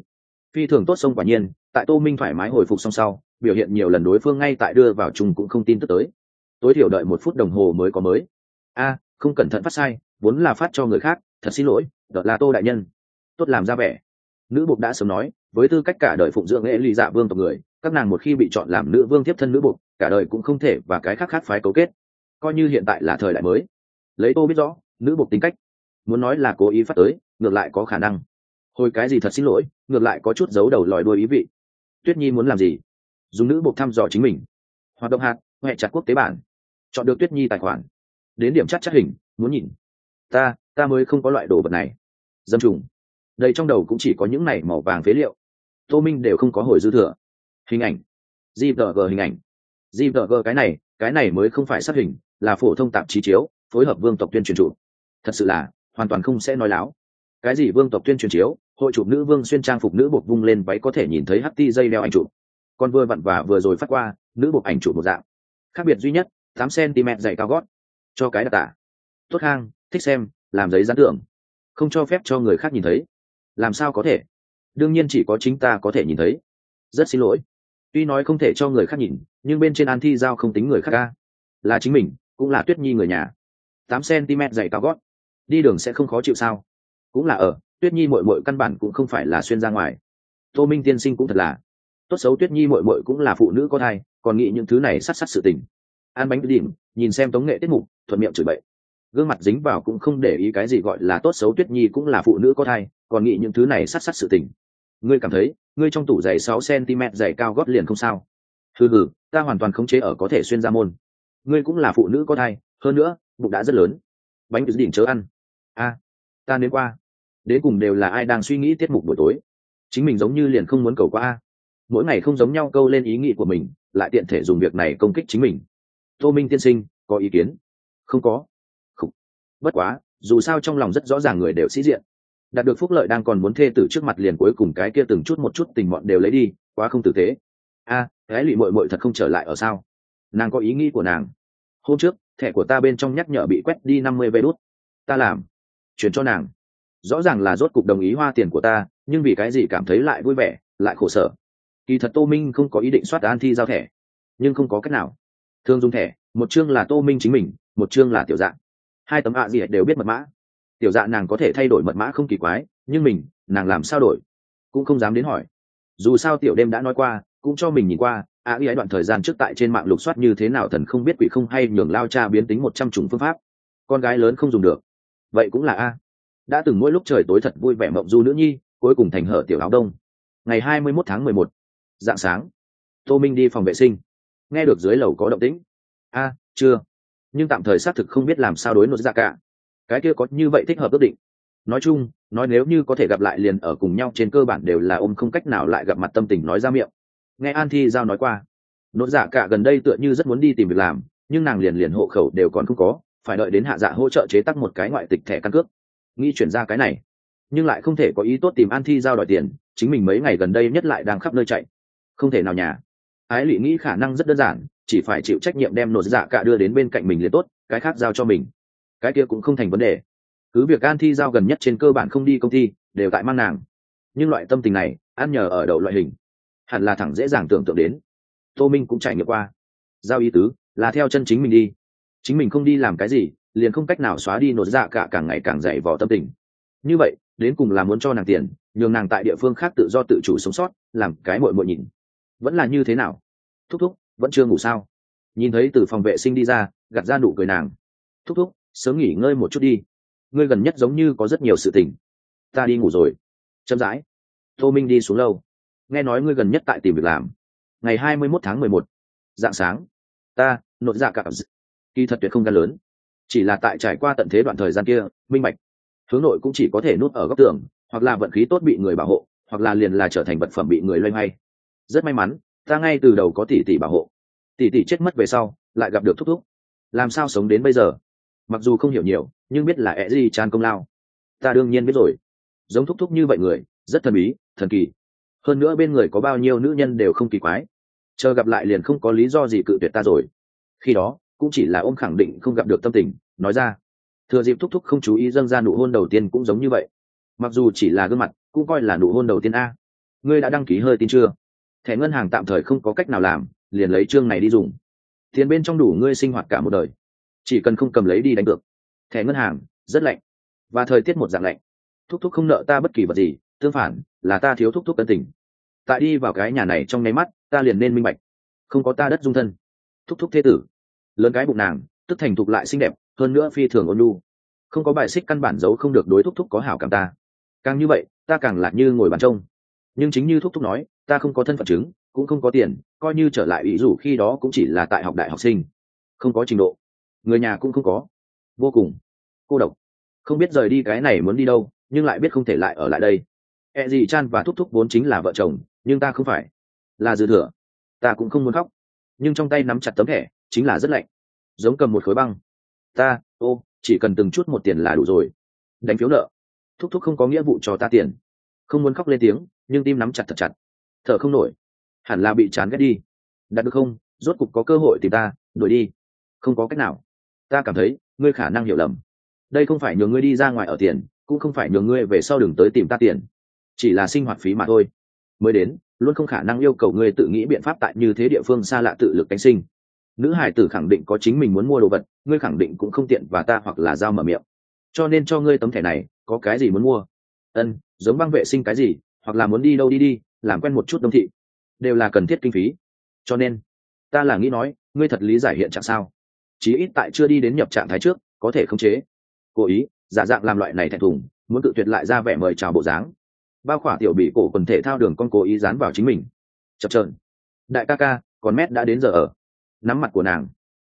Phi thường tốt sông quả nhiên, tại tô minh thoải mái hồi phục xong sau biểu hiện nhiều lần đối phương ngay tại đưa vào chung cũng không tin tức tới. Tối thiểu đợi một phút đồng hồ mới có mới. A, không cẩn thận phát sai, vốn là phát cho người khác, thật xin lỗi, đợt là tô đại nhân. Tốt làm ra vẻ. Nữ buộc đã sớm nói, với tư cách cả đời phụng dưỡng lễ ly dạ vương tộc người, các nàng một khi bị chọn làm nữ vương tiếp thân nữ buộc cả đời cũng không thể và cái khác khác phái cấu kết. Coi như hiện tại là thời đại mới. Lấy tô biết rõ, nữ buộc tính cách. Muốn nói là cố ý phát tới, ngược lại có khả năng. Hồi cái gì thật xin lỗi, ngược lại có chút giấu đầu lòi đuôi ý vị. Tuyết nhi muốn làm gì? Dùng nữ buộc thăm dò chính mình. Hoạt động hạt huệ chặt quốc tế bản. Chọn được tuyết nhi tài khoản. Đến điểm chắc chắc hình, muốn nhìn. Ta ta mới không có loại đồ vật này. Dâm trùng. Đây trong đầu cũng chỉ có những này màu vàng phế liệu. Tô minh đều không có hồi dư thừa. Hình ảnh. Gvg hình ảnh. Gvg cái này cái này mới không phải sát hình, là phổ thông tạp chí chiếu, phối hợp vương tộc tuyên truyền chủ. Thật sự là, hoàn toàn không sẽ nói láo. Cái gì vương tộc tuyên truyền chiếu, hội chụp nữ vương xuyên trang phục nữ bột vung lên váy có thể nhìn thấy hắt ti dây đeo ảnh chụp còn vừa vặn và vừa rồi phát qua, nữ bộ ảnh chủ một dạng. Khác biệt duy nhất, tám cm dày cao gót. Cho cái đặc tả. Tốt hang, thích xem, làm giấy gián tưởng không cho phép cho người khác nhìn thấy. Làm sao có thể? Đương nhiên chỉ có chính ta có thể nhìn thấy. Rất xin lỗi. Tuy nói không thể cho người khác nhìn, nhưng bên trên an thi giao không tính người khác ca. Là chính mình, cũng là tuyết nhi người nhà. Tám cm dày cao gót. Đi đường sẽ không khó chịu sao? Cũng là ở, tuyết nhi mội mội căn bản cũng không phải là xuyên ra ngoài. Tô minh tiên sinh cũng thật là tốt xấu tuyết nhi mội mội cũng là phụ nữ có thai, còn nghĩ những thứ này sát sát sự tình. An bánh đỉnh, nhìn xem tống nghệ tiết mục, thuận miệng chửi bậy. Gương mặt dính vào cũng không để ý cái gì gọi là tốt xấu tuyết nhi cũng là phụ nữ có thai, còn nghĩ những thứ này sát sát sự tình. Ngươi cảm thấy, ngươi trong tủ giày sáu cm giày cao gót liền không sao? Hừ hừ, ta hoàn toàn khống chế ở có thể xuyên ra môn. Ngươi cũng là phụ nữ có thai, hơn nữa, bụng đã rất lớn. Bánh đỉnh chớ ăn. A, ta đến qua. Đến cùng đều là ai đang suy nghĩ tiết mục buổi tối? Chính mình giống như liền không muốn cầu qua a mỗi ngày không giống nhau câu lên ý nghĩ của mình lại tiện thể dùng việc này công kích chính mình. Tô minh tiên sinh có ý kiến? Không có. Không. bất quá dù sao trong lòng rất rõ ràng người đều sĩ diện. Đạt được phúc lợi đang còn muốn thê tử trước mặt liền cuối cùng cái kia từng chút một chút tình mọn đều lấy đi quá không tử tế. A à, cái lụy mội mội thật không trở lại ở sao? Nàng có ý nghĩ của nàng. Hôm trước thẻ của ta bên trong nhắc nhở bị quét đi năm mươi vê đốt ta làm. Chuyển cho nàng. Rõ ràng là rốt cục đồng ý hoa tiền của ta nhưng vì cái gì cảm thấy lại vui vẻ lại khổ sở? Kỳ thật tô minh không có ý định soát an thi giao thẻ, nhưng không có cách nào. Thường dùng thẻ, một chương là tô minh chính mình, một chương là tiểu dạng hai tấm ạ gì đều biết mật mã. Tiểu dạ nàng có thể thay đổi mật mã không kỳ quái, nhưng mình, nàng làm sao đổi? Cũng không dám đến hỏi. Dù sao tiểu đêm đã nói qua, cũng cho mình nhìn qua á y ấy đoạn thời gian trước tại trên mạng lục soát như thế nào thần không biết quỷ không hay nhường lao cha biến tính một trăm chủng phương pháp. Con gái lớn không dùng được. Vậy cũng là a. Đã từng mỗi lúc trời tối thật vui vẻ mộng du nữ nhi, cuối cùng thành hở tiểu áo đông. Ngày hai mươi mốt tháng mười một dạng sáng. Tô minh đi phòng vệ sinh. Nghe được dưới lầu có động tĩnh. A, chưa. Nhưng tạm thời xác thực không biết làm sao đối nội ra dạ cả. Cái kia có như vậy thích hợp ước định. Nói chung, nói nếu như có thể gặp lại liền ở cùng nhau trên cơ bản đều là ôm không cách nào lại gặp mặt tâm tình nói ra miệng. Nghe an thi giao nói qua, nội dạ cả gần đây tựa như rất muốn đi tìm việc làm, nhưng nàng liền liền hộ khẩu đều còn không có, phải đợi đến hạ dạ hỗ trợ chế tắc một cái ngoại tịch thẻ căn cước. Nghĩ chuyển ra cái này, nhưng lại không thể có ý tốt tìm an thi giao đòi tiền, chính mình mấy ngày gần đây nhất lại đang khắp nơi chạy không thể nào nhà. Ái lụy nghĩ khả năng rất đơn giản, chỉ phải chịu trách nhiệm đem nội dạ cả đưa đến bên cạnh mình liền tốt, cái khác giao cho mình. Cái kia cũng không thành vấn đề. Cứ việc an thi giao gần nhất trên cơ bản không đi công ty đều tại mang nàng. Nhưng loại tâm tình này, ăn nhờ ở đậu loại hình, hẳn là thẳng dễ dàng tưởng tượng đến. Tô minh cũng trải nghiệm qua. Giao ý tứ, là theo chân chính mình đi. Chính mình không đi làm cái gì, liền không cách nào xóa đi nốt dạ cả càng ngày càng dày vò tâm tình. Như vậy, đến cùng là muốn cho nàng tiền, nhường nàng tại địa phương khác tự do tự chủ sống sót, làm cái mội mội nhìn vẫn là như thế nào? Thúc thúc, vẫn chưa ngủ sao? Nhìn thấy từ phòng vệ sinh đi ra gặt ra nụ cười nàng. Thúc thúc, sớm nghỉ ngơi một chút đi. Ngươi gần nhất giống như có rất nhiều sự tình. Ta đi ngủ rồi. Chậm rãi. Tô minh đi xuống lâu nghe nói ngươi gần nhất tại tìm việc làm. Ngày hai mươi mốt tháng mười một. Dạng sáng. Ta nội dạ cả kỳ thật tuyệt không gan lớn. Chỉ là tại trải qua tận thế đoạn thời gian kia, minh bạch. Hướng nội cũng chỉ có thể nút ở góc tường, hoặc là vận khí tốt bị người bảo hộ, hoặc là liền là trở thành vật phẩm bị người loay hoay rất may mắn, ta ngay từ đầu có tỷ tỷ bảo hộ. Tỷ tỷ chết mất về sau, lại gặp được thúc thúc. Làm sao sống đến bây giờ? Mặc dù không hiểu nhiều, nhưng biết là e gì tràn công lao. Ta đương nhiên biết rồi. Giống thúc thúc như vậy người, rất thần bí, thần kỳ. Hơn nữa bên người có bao nhiêu nữ nhân đều không kỳ quái. Chờ gặp lại liền không có lý do gì cự tuyệt ta rồi. Khi đó, cũng chỉ là ôm khẳng định không gặp được tâm tình, nói ra. Thừa dịp thúc thúc không chú ý dâng ra nụ hôn đầu tiên cũng giống như vậy. Mặc dù chỉ là gương mặt, cũng coi là nụ hôn đầu tiên a. Ngươi đã đăng ký hơi tin chưa? Thẻ ngân hàng tạm thời không có cách nào làm, liền lấy chương này đi dùng. Tiền bên trong đủ ngươi sinh hoạt cả một đời. Chỉ cần không cầm lấy đi đánh cược. Thẻ ngân hàng, rất lạnh. Và thời tiết một dạng lạnh. Thúc thúc không nợ ta bất kỳ vật gì, tương phản, là ta thiếu thúc thúc cân tình. Tại đi vào cái nhà này trong nháy mắt, ta liền nên minh bạch. Không có ta đất dung thân. Thúc thúc thế tử. Lớn cái bụng nàng, tức thành thục lại xinh đẹp, hơn nữa phi thường ôn lu không có bài xích căn bản giấu không được đối thúc thúc có hảo cảm ta. Càng như vậy, ta càng lạc như ngồi bàn trông. Nhưng chính như thúc thúc nói ta không có thân phận chứng, cũng không có tiền, coi như trở lại ý dù khi đó cũng chỉ là tại học đại học sinh. Không có trình độ. Người nhà cũng không có. Vô cùng. Cô độc. Không biết rời đi cái này muốn đi đâu, nhưng lại biết không thể lại ở lại đây. E gì chan và thúc thúc vốn chính là vợ chồng, nhưng ta không phải là dư thừa. Ta cũng không muốn khóc. Nhưng trong tay nắm chặt tấm thẻ, chính là rất lạnh. Giống cầm một khối băng. Ta, ô, chỉ cần từng chút một tiền là đủ rồi. Đánh phiếu nợ. Thúc thúc không có nghĩa vụ cho ta tiền. Không muốn khóc lên tiếng, nhưng tim nắm chặt thật chặt thở không nổi. Hẳn là bị chán ghét đi. Đặt được không? Rốt cục có cơ hội tìm ta, đuổi đi. Không có cách nào. Ta cảm thấy, ngươi khả năng hiểu lầm. Đây không phải nhường ngươi đi ra ngoài ở tiền, cũng không phải nhường ngươi về sau đường tới tìm ta tiền. Chỉ là sinh hoạt phí mà thôi. Mới đến, luôn không khả năng yêu cầu ngươi tự nghĩ biện pháp tại như thế địa phương xa lạ tự lực cánh sinh. Nữ hải tử khẳng định có chính mình muốn mua đồ vật, ngươi khẳng định cũng không tiện và ta hoặc là giao mở miệng. Cho nên cho ngươi tấm thẻ này, có cái gì muốn mua? Ân, giống băng vệ sinh cái gì, hoặc là muốn đi đâu đi đi làm quen một chút đông thị, đều là cần thiết kinh phí. Cho nên, ta là nghĩ nói, ngươi thật lý giải hiện trạng sao? Chí ít tại chưa đi đến nhập trạng thái trước, có thể khống chế. Cố ý, giả dạng làm loại này thẹn thùng, muốn tự tuyệt lại ra vẻ mời chào bộ dáng. Bao khỏa tiểu bị cổ quần thể thao đường con cố ý dán vào chính mình. Chập trờn đại ca ca, còn mét đã đến giờ ở. Nắm mặt của nàng.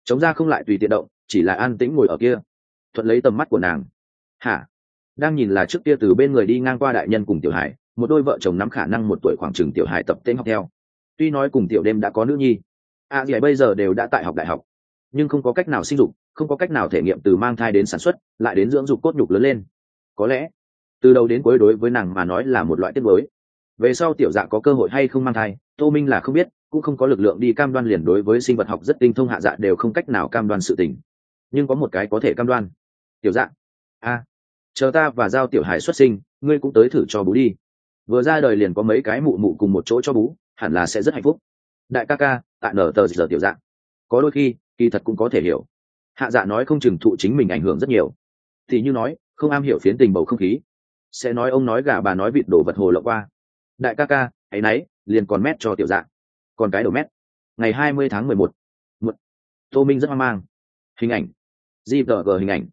Chống ra không lại tùy tiện động, chỉ là an tĩnh ngồi ở kia. Thuận lấy tầm mắt của nàng. Hả? Đang nhìn là trước kia từ bên người đi ngang qua đại nhân cùng tiểu hải một đôi vợ chồng nắm khả năng một tuổi khoảng chừng tiểu hải tập tên học theo. Tuy nói cùng tiểu đêm đã có nữ nhi a à, gì bây giờ đều đã tại học đại học nhưng không có cách nào sinh dục không có cách nào thể nghiệm từ mang thai đến sản xuất lại đến dưỡng dục cốt nhục lớn lên. Có lẽ từ đầu đến cuối đối với nàng mà nói là một loại tiết mới về sau tiểu dạ có cơ hội hay không mang thai tô minh là không biết cũng không có lực lượng đi cam đoan liền đối với sinh vật học rất tinh thông hạ dạ đều không cách nào cam đoan sự tình. Nhưng có một cái có thể cam đoan. Tiểu dạ a chờ ta và giao tiểu hải xuất sinh ngươi cũng tới thử cho bú đi vừa ra đời liền có mấy cái mụ mụ cùng một chỗ cho bú, hẳn là sẽ rất hạnh phúc. Đại ca ca tại nở tờ giờ tiểu dạng. Có đôi khi, kỳ thật cũng có thể hiểu. Hạ dạ nói không chừng thụ chính mình ảnh hưởng rất nhiều. Thì như nói, không am hiểu phiến tình bầu không khí. Sẽ nói ông nói gà bà nói vịt đổ vật hồ lộ qua. Đại ca ca, ấy nấy, liền còn mét cho tiểu dạng. Còn cái đầu mét. Ngày hai mươi tháng mười một. Một. Tô minh rất hoang mang. Hình ảnh. Gvg hình ảnh.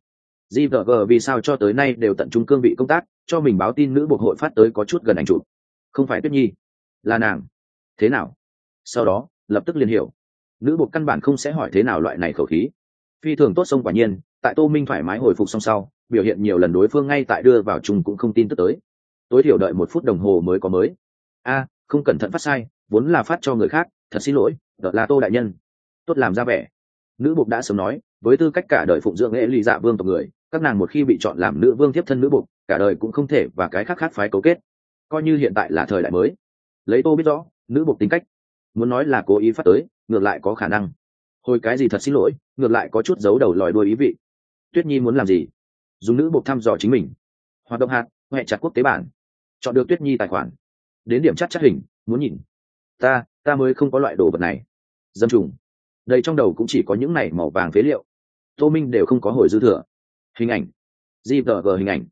Gvg vì sao cho tới nay đều tận trung cương vị công tác cho mình báo tin nữ buộc hội phát tới có chút gần ảnh chụp. Không phải tuyết nhi, là nàng. Thế nào? Sau đó, lập tức liền hiểu. Nữ buộc căn bản không sẽ hỏi thế nào loại này khẩu khí. Phi thường tốt sông quả nhiên, tại tô minh thoải mái hồi phục xong sau, biểu hiện nhiều lần đối phương ngay tại đưa vào chung cũng không tin tức tới. Tối thiểu đợi một phút đồng hồ mới có mới. A, không cẩn thận phát sai, vốn là phát cho người khác, thật xin lỗi, đợt là tô đại nhân. Tốt làm ra vẻ. Nữ buộc đã sớm nói, với tư cách cả đời phụng dưỡng lễ lì dạ vương tộc người, các nàng một khi bị chọn làm nữ vương tiếp thân nữ buộc cả đời cũng không thể và cái khác khác phái cấu kết. Coi như hiện tại là thời đại mới. Lấy tô biết rõ, nữ buộc tính cách. Muốn nói là cố ý phát tới, ngược lại có khả năng. Hồi cái gì thật xin lỗi, ngược lại có chút giấu đầu lòi đuôi ý vị. Tuyết nhi muốn làm gì? Dùng nữ buộc thăm dò chính mình. Hoạt động hạt huệ chặt quốc tế bản. Chọn được tuyết nhi tài khoản. Đến điểm chắc chắc hình, muốn nhìn. Ta ta mới không có loại đồ vật này. Dâm trùng. Đây trong đầu cũng chỉ có những này màu vàng phế liệu. Tô minh đều không có hồi dư thừa. Hình ảnh. Gvg hình ảnh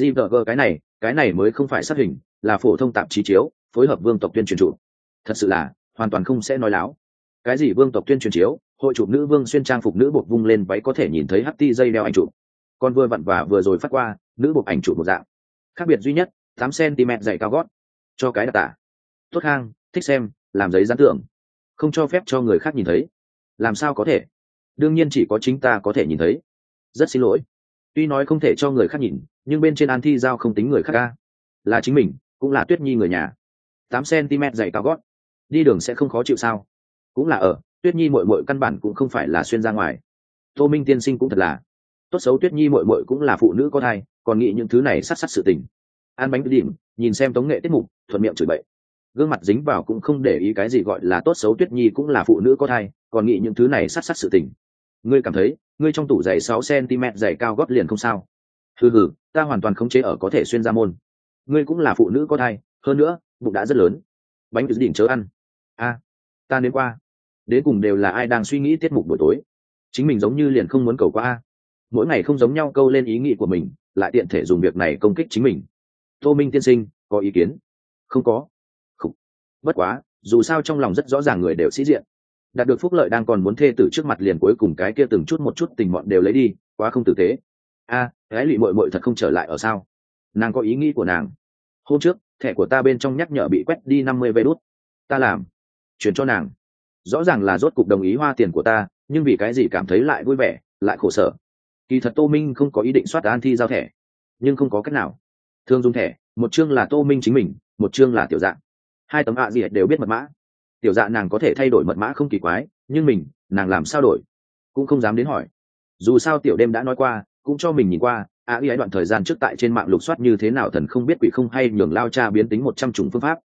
gvg cái này cái này mới không phải sát hình, là phổ thông tạp chí chiếu, phối hợp vương tộc tuyên truyền chủ. Thật sự là, hoàn toàn không sẽ nói láo. Cái gì vương tộc tuyên truyền chiếu, hội chụp nữ vương xuyên trang phục nữ bột vung lên váy có thể nhìn thấy hắt ti dây đeo ảnh chụp. Còn vừa vặn và vừa rồi phát qua, nữ bột ảnh chụp một dạng. Khác biệt duy nhất, tám cm dày cao gót. Cho cái đặc tả. Tốt hang, thích xem, làm giấy gián tưởng không cho phép cho người khác nhìn thấy. Làm sao có thể? Đương nhiên chỉ có chính ta có thể nhìn thấy. Rất xin lỗi. Tuy nói không thể cho người khác nhìn nhưng bên trên an thi giao không tính người khác ca. Là chính mình, cũng là tuyết nhi người nhà. Tám cm dày cao gót. Đi đường sẽ không khó chịu sao? Cũng là ở, tuyết nhi mội mội căn bản cũng không phải là xuyên ra ngoài. Tô minh tiên sinh cũng thật là. Tốt xấu tuyết nhi mội mội cũng là phụ nữ có thai, còn nghĩ những thứ này sát sát sự tình. Ăn bánh điểm nhìn xem tống nghệ tiết mục, thuận miệng chửi bậy. Gương mặt dính vào cũng không để ý cái gì gọi là tốt xấu tuyết nhi cũng là phụ nữ có thai, còn nghĩ những thứ này sát sát sự tình. Ngươi cảm thấy, ngươi trong tủ giày sáu cm giày cao gót liền không sao? Hừ hừ ta hoàn toàn khống chế ở có thể xuyên ra môn. Ngươi cũng là phụ nữ có thai hơn nữa bụng đã rất lớn. Bánh đỉnh chớ ăn. A ta đến qua. Đến cùng đều là ai đang suy nghĩ tiết mục buổi tối? Chính mình giống như liền không muốn cầu qua a. Mỗi ngày không giống nhau câu lên ý nghĩ của mình lại tiện thể dùng việc này công kích chính mình. Tô minh tiên sinh có ý kiến? Không có. Không. bất quá dù sao trong lòng rất rõ ràng người đều sĩ diện. Đạt được phúc lợi đang còn muốn thê tử trước mặt liền cuối cùng cái kia từng chút một chút tình bọn đều lấy đi quá không tử tế. A à, cái lụy mội mội thật không trở lại ở sao? Nàng có ý nghĩ của nàng. Hôm trước, thẻ của ta bên trong nhắc nhở bị quét đi năm mươi vê đốt ta làm. Chuyển cho nàng. Rõ ràng là rốt cục đồng ý hoa tiền của ta, nhưng vì cái gì cảm thấy lại vui vẻ, lại khổ sở? Kỳ thật tô minh không có ý định soát an thi giao thẻ, nhưng không có cách nào. Thường dùng thẻ, một chương là tô minh chính mình, một chương là tiểu dạng hai tấm ạ à gì đều biết mật mã. Tiểu dạ nàng có thể thay đổi mật mã không kỳ quái, nhưng mình, nàng làm sao đổi? Cũng không dám đến hỏi. Dù sao tiểu đêm đã nói qua cũng cho mình nhìn qua, a y ấy đoạn thời gian trước tại trên mạng lục soát như thế nào thần không biết quỷ không hay nhường lao cha biến tính một trăm chủng phương pháp.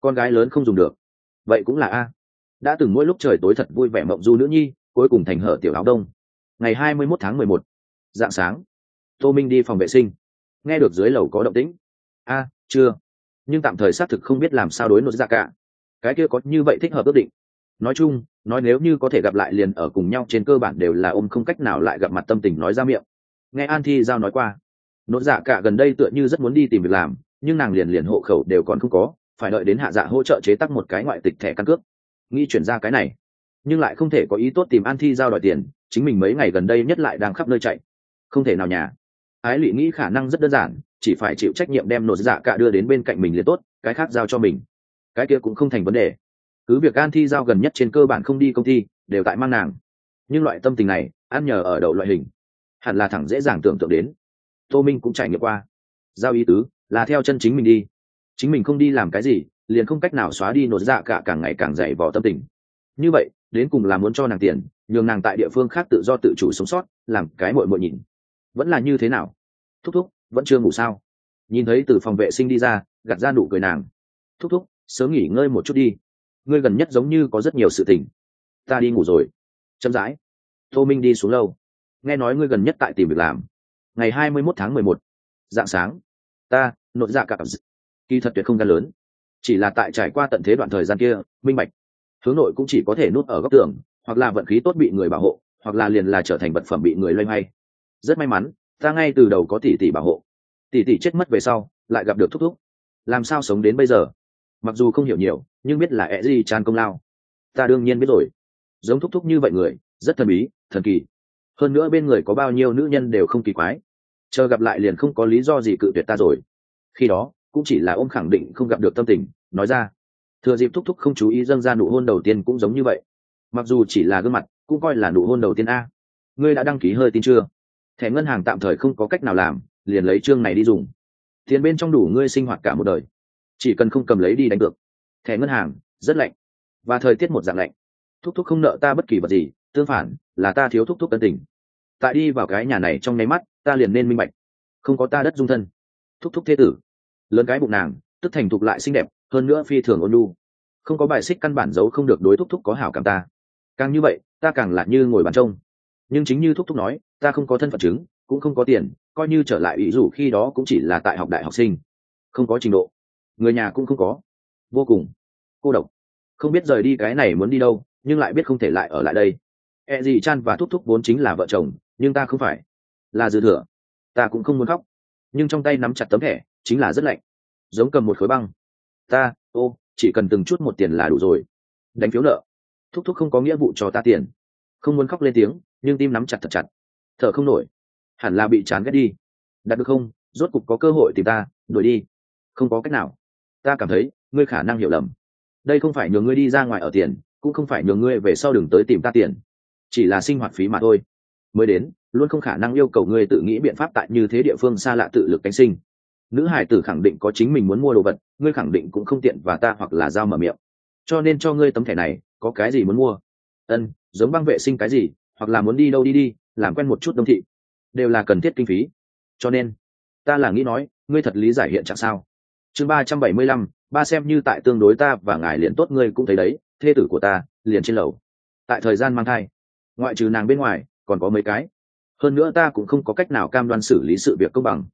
Con gái lớn không dùng được. Vậy cũng là a. Đã từng mỗi lúc trời tối thật vui vẻ mộng du nữ nhi, cuối cùng thành hở tiểu áo đông. Ngày hai mươi 21 tháng mười một, dạng sáng, tô minh đi phòng vệ sinh. Nghe được dưới lầu có động tĩnh. A, chưa. Nhưng tạm thời xác thực không biết làm sao đối nội ra cả. Cái kia có như vậy thích hợp ước định. Nói chung, nói nếu như có thể gặp lại liền ở cùng nhau trên cơ bản đều là ôm không cách nào lại gặp mặt tâm tình nói ra miệng nghe an thi giao nói qua nội dạ cả gần đây tựa như rất muốn đi tìm việc làm, nhưng nàng liền liền hộ khẩu đều còn không có, phải đợi đến hạ dạ hỗ trợ chế tắc một cái ngoại tịch thẻ căn cước. Nghĩ chuyển ra cái này, nhưng lại không thể có ý tốt tìm an thi giao đòi tiền, chính mình mấy ngày gần đây nhất lại đang khắp nơi chạy. Không thể nào nhà. Ái lụy nghĩ khả năng rất đơn giản, chỉ phải chịu trách nhiệm đem nội dạ cả đưa đến bên cạnh mình liền tốt, cái khác giao cho mình. Cái kia cũng không thành vấn đề. Cứ việc an thi giao gần nhất trên cơ bản không đi công ty, đều tại mang nàng. Nhưng loại tâm tình này, ăn nhờ ở đậu loại hình hẳn là thẳng dễ dàng tưởng tượng đến. Tô minh cũng trải nghiệm qua. Giao ý tứ, là theo chân chính mình đi. Chính mình không đi làm cái gì, liền không cách nào xóa đi nột dạ cả càng ngày càng dày vò tâm tình. Như vậy, đến cùng là muốn cho nàng tiền, nhường nàng tại địa phương khác tự do tự chủ sống sót, làm cái mội mội nhìn. Vẫn là như thế nào? Thúc thúc, vẫn chưa ngủ sao? Nhìn thấy từ phòng vệ sinh đi ra, gạt ra nụ cười nàng. Thúc thúc, sớm nghỉ ngơi một chút đi. Ngươi gần nhất giống như có rất nhiều sự tình. Ta đi ngủ rồi. Chậm rãi. Tô minh đi xuống lâu nghe nói ngươi gần nhất tại tìm việc làm. Ngày hai mươi mốt tháng mười một, dạng sáng. Ta nội dạ cả kỳ thật tuyệt không gan lớn. Chỉ là tại trải qua tận thế đoạn thời gian kia, minh bạch. Hướng nội cũng chỉ có thể nút ở góc tường, hoặc là vận khí tốt bị người bảo hộ, hoặc là liền là trở thành vật phẩm bị người loay hoay. Rất may mắn, ta ngay từ đầu có tỷ tỷ bảo hộ. Tỷ tỷ chết mất về sau, lại gặp được thúc thúc. Làm sao sống đến bây giờ? Mặc dù không hiểu nhiều, nhưng biết là e gì tràn công lao. Ta đương nhiên biết rồi. Giống thúc thúc như vậy người, rất thần bí, thần kỳ hơn nữa bên người có bao nhiêu nữ nhân đều không kỳ quái. Chờ gặp lại liền không có lý do gì cự tuyệt ta rồi. Khi đó, cũng chỉ là ôm khẳng định không gặp được tâm tình, nói ra. Thừa dịp thúc thúc không chú ý dâng ra nụ hôn đầu tiên cũng giống như vậy. Mặc dù chỉ là gương mặt, cũng coi là nụ hôn đầu tiên a. Ngươi đã đăng ký hơi tin chưa? Thẻ ngân hàng tạm thời không có cách nào làm, liền lấy chương này đi dùng. Tiền bên trong đủ ngươi sinh hoạt cả một đời. Chỉ cần không cầm lấy đi đánh được thẻ ngân hàng, rất lạnh. Và thời tiết một dạng lạnh. Thúc thúc không nợ ta bất kỳ vật gì tương phản, là ta thiếu thúc thúc tân tình. Tại đi vào cái nhà này trong nháy mắt, ta liền nên minh bạch. Không có ta đất dung thân. Thúc thúc thế tử. Lớn cái bụng nàng, tức thành thục lại xinh đẹp, hơn nữa phi thường ôn lu không có bài xích căn bản giấu không được đối thúc thúc có hảo cảm ta. Càng như vậy, ta càng là như ngồi bàn trông. Nhưng chính như thúc thúc nói, ta không có thân phận chứng, cũng không có tiền, coi như trở lại ý dù khi đó cũng chỉ là tại học đại học sinh. Không có trình độ. Người nhà cũng không có. Vô cùng. Cô độc. Không biết rời đi cái này muốn đi đâu, nhưng lại biết không thể lại ở lại đây e gì chan và thúc thúc vốn chính là vợ chồng, nhưng ta không phải. Là dư thừa. Ta cũng không muốn khóc. Nhưng trong tay nắm chặt tấm thẻ, chính là rất lạnh. Giống cầm một khối băng. Ta, ô, chỉ cần từng chút một tiền là đủ rồi. Đánh phiếu nợ. Thúc thúc không có nghĩa vụ cho ta tiền. Không muốn khóc lên tiếng, nhưng tim nắm chặt thật chặt. Thở không nổi. Hẳn là bị chán ghét đi. Đạt được không? Rốt cục có cơ hội tìm ta, đuổi đi. Không có cách nào. Ta cảm thấy, ngươi khả năng hiểu lầm. Đây không phải nhường ngươi đi ra ngoài ở tiền, cũng không phải nhường ngươi về sau đừng tới tìm ta tiền chỉ là sinh hoạt phí mà thôi. Mới đến, luôn không khả năng yêu cầu ngươi tự nghĩ biện pháp tại như thế địa phương xa lạ tự lực cánh sinh. Nữ hải tử khẳng định có chính mình muốn mua đồ vật, ngươi khẳng định cũng không tiện và ta hoặc là giao mở miệng. Cho nên cho ngươi tấm thẻ này, có cái gì muốn mua? Ân, giống băng vệ sinh cái gì, hoặc là muốn đi đâu đi đi, làm quen một chút đông thị, đều là cần thiết kinh phí. Cho nên, ta là nghĩ nói, ngươi thật lý giải hiện trạng sao? Chương ba trăm bảy mươi lăm, ba xem như tại tương đối ta và ngài liền tốt ngươi cũng thấy đấy, thê tử của ta, liền trên lầu. Tại thời gian mang thai ngoại trừ nàng bên ngoài, còn có mấy cái. Hơn nữa ta cũng không có cách nào cam đoan xử lý sự việc công bằng.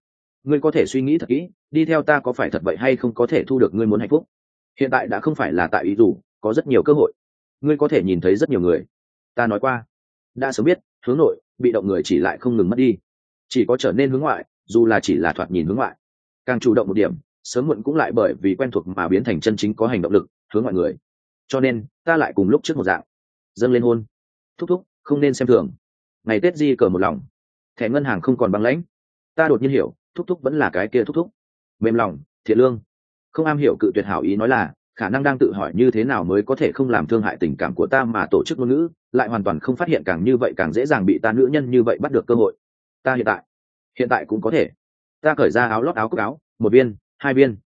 Ngươi có thể suy nghĩ thật kỹ, đi theo ta có phải thật vậy hay không có thể thu được ngươi muốn hạnh phúc. Hiện tại đã không phải là tại ý dù có rất nhiều cơ hội. Ngươi có thể nhìn thấy rất nhiều người. Ta nói qua. Đã sớm biết, hướng nội, bị động người chỉ lại không ngừng mất đi. Chỉ có trở nên hướng ngoại, dù là chỉ là thoạt nhìn hướng ngoại. Càng chủ động một điểm, sớm muộn cũng lại bởi vì quen thuộc mà biến thành chân chính có hành động lực, hướng mọi người. Cho nên, ta lại cùng lúc trước một dạng. Dâng lên hôn. Thúc thúc không nên xem thường. Ngày tết di cờ một lòng. Thẻ ngân hàng không còn băng lãnh. Ta đột nhiên hiểu, thúc thúc vẫn là cái kia thúc thúc. Mềm lòng, thiện lương. Không am hiểu cự tuyệt hảo ý nói là, khả năng đang tự hỏi như thế nào mới có thể không làm thương hại tình cảm của ta mà tổ chức ngôn ngữ, lại hoàn toàn không phát hiện càng như vậy càng dễ dàng bị ta nữ nhân như vậy bắt được cơ hội. Ta hiện tại hiện tại cũng có thể. Ta cởi ra áo lót áo cúc áo, một viên, hai viên.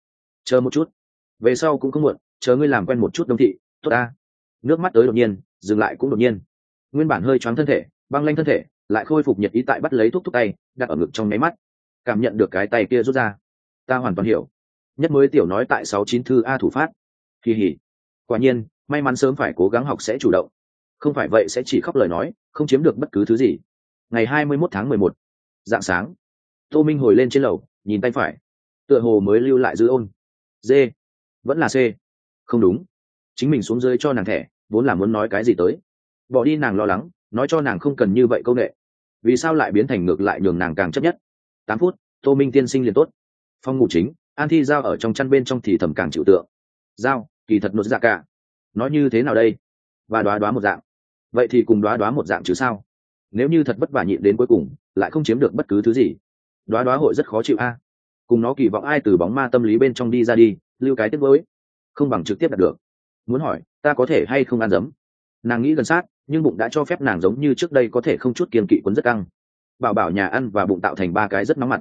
Chờ một chút. Về sau cũng không muộn, chờ ngươi làm quen một chút đông thị, tốt ta. Nước mắt tới đột nhiên, dừng lại cũng đột nhiên nguyên bản hơi choáng thân thể, băng lanh thân thể, lại khôi phục nhiệt ý tại bắt lấy thuốc thúc tay, đặt ở ngực trong nháy mắt. Cảm nhận được cái tay kia rút ra. Ta hoàn toàn hiểu. Nhất mới tiểu nói tại sáu chín thư a thủ phát. Kỳ hỉ. Quả nhiên, may mắn sớm phải cố gắng học sẽ chủ động. Không phải vậy sẽ chỉ khóc lời nói, không chiếm được bất cứ thứ gì. Ngày hai mươi mốt tháng mười một. Dạng sáng. Tô minh hồi lên trên lầu, nhìn tay phải. Tựa hồ mới lưu lại dư ôn. D. Vẫn là c. Không đúng. Chính mình xuống dưới cho nàng thẻ, vốn là muốn nói cái gì tới bỏ đi nàng lo lắng, nói cho nàng không cần như vậy công ệ vì sao lại biến thành ngược lại nhường nàng càng chấp nhất? Tám phút, tô minh tiên sinh liền tốt. Phong ngủ chính, an thi giao ở trong chăn bên trong thì thầm càng chịu tượng. Giao, kỳ thật nốt dạ cả. Nói như thế nào đây? Và đoá đoá một dạng. Vậy thì cùng đoá đoá một dạng chứ sao? Nếu như thật vất vả nhịn đến cuối cùng, lại không chiếm được bất cứ thứ gì. Đoá đoá hội rất khó chịu a. Cùng nó kỳ vọng ai từ bóng ma tâm lý bên trong đi ra đi, lưu cái tiếp với không bằng trực tiếp đạt được. Muốn hỏi, ta có thể hay không ăn dấm? Nàng nghĩ gần sát nhưng bụng đã cho phép nàng giống như trước đây có thể không chút kiên kỵ quấn rất căng. Bảo bảo nhà ăn và bụng tạo thành ba cái rất nóng mặt.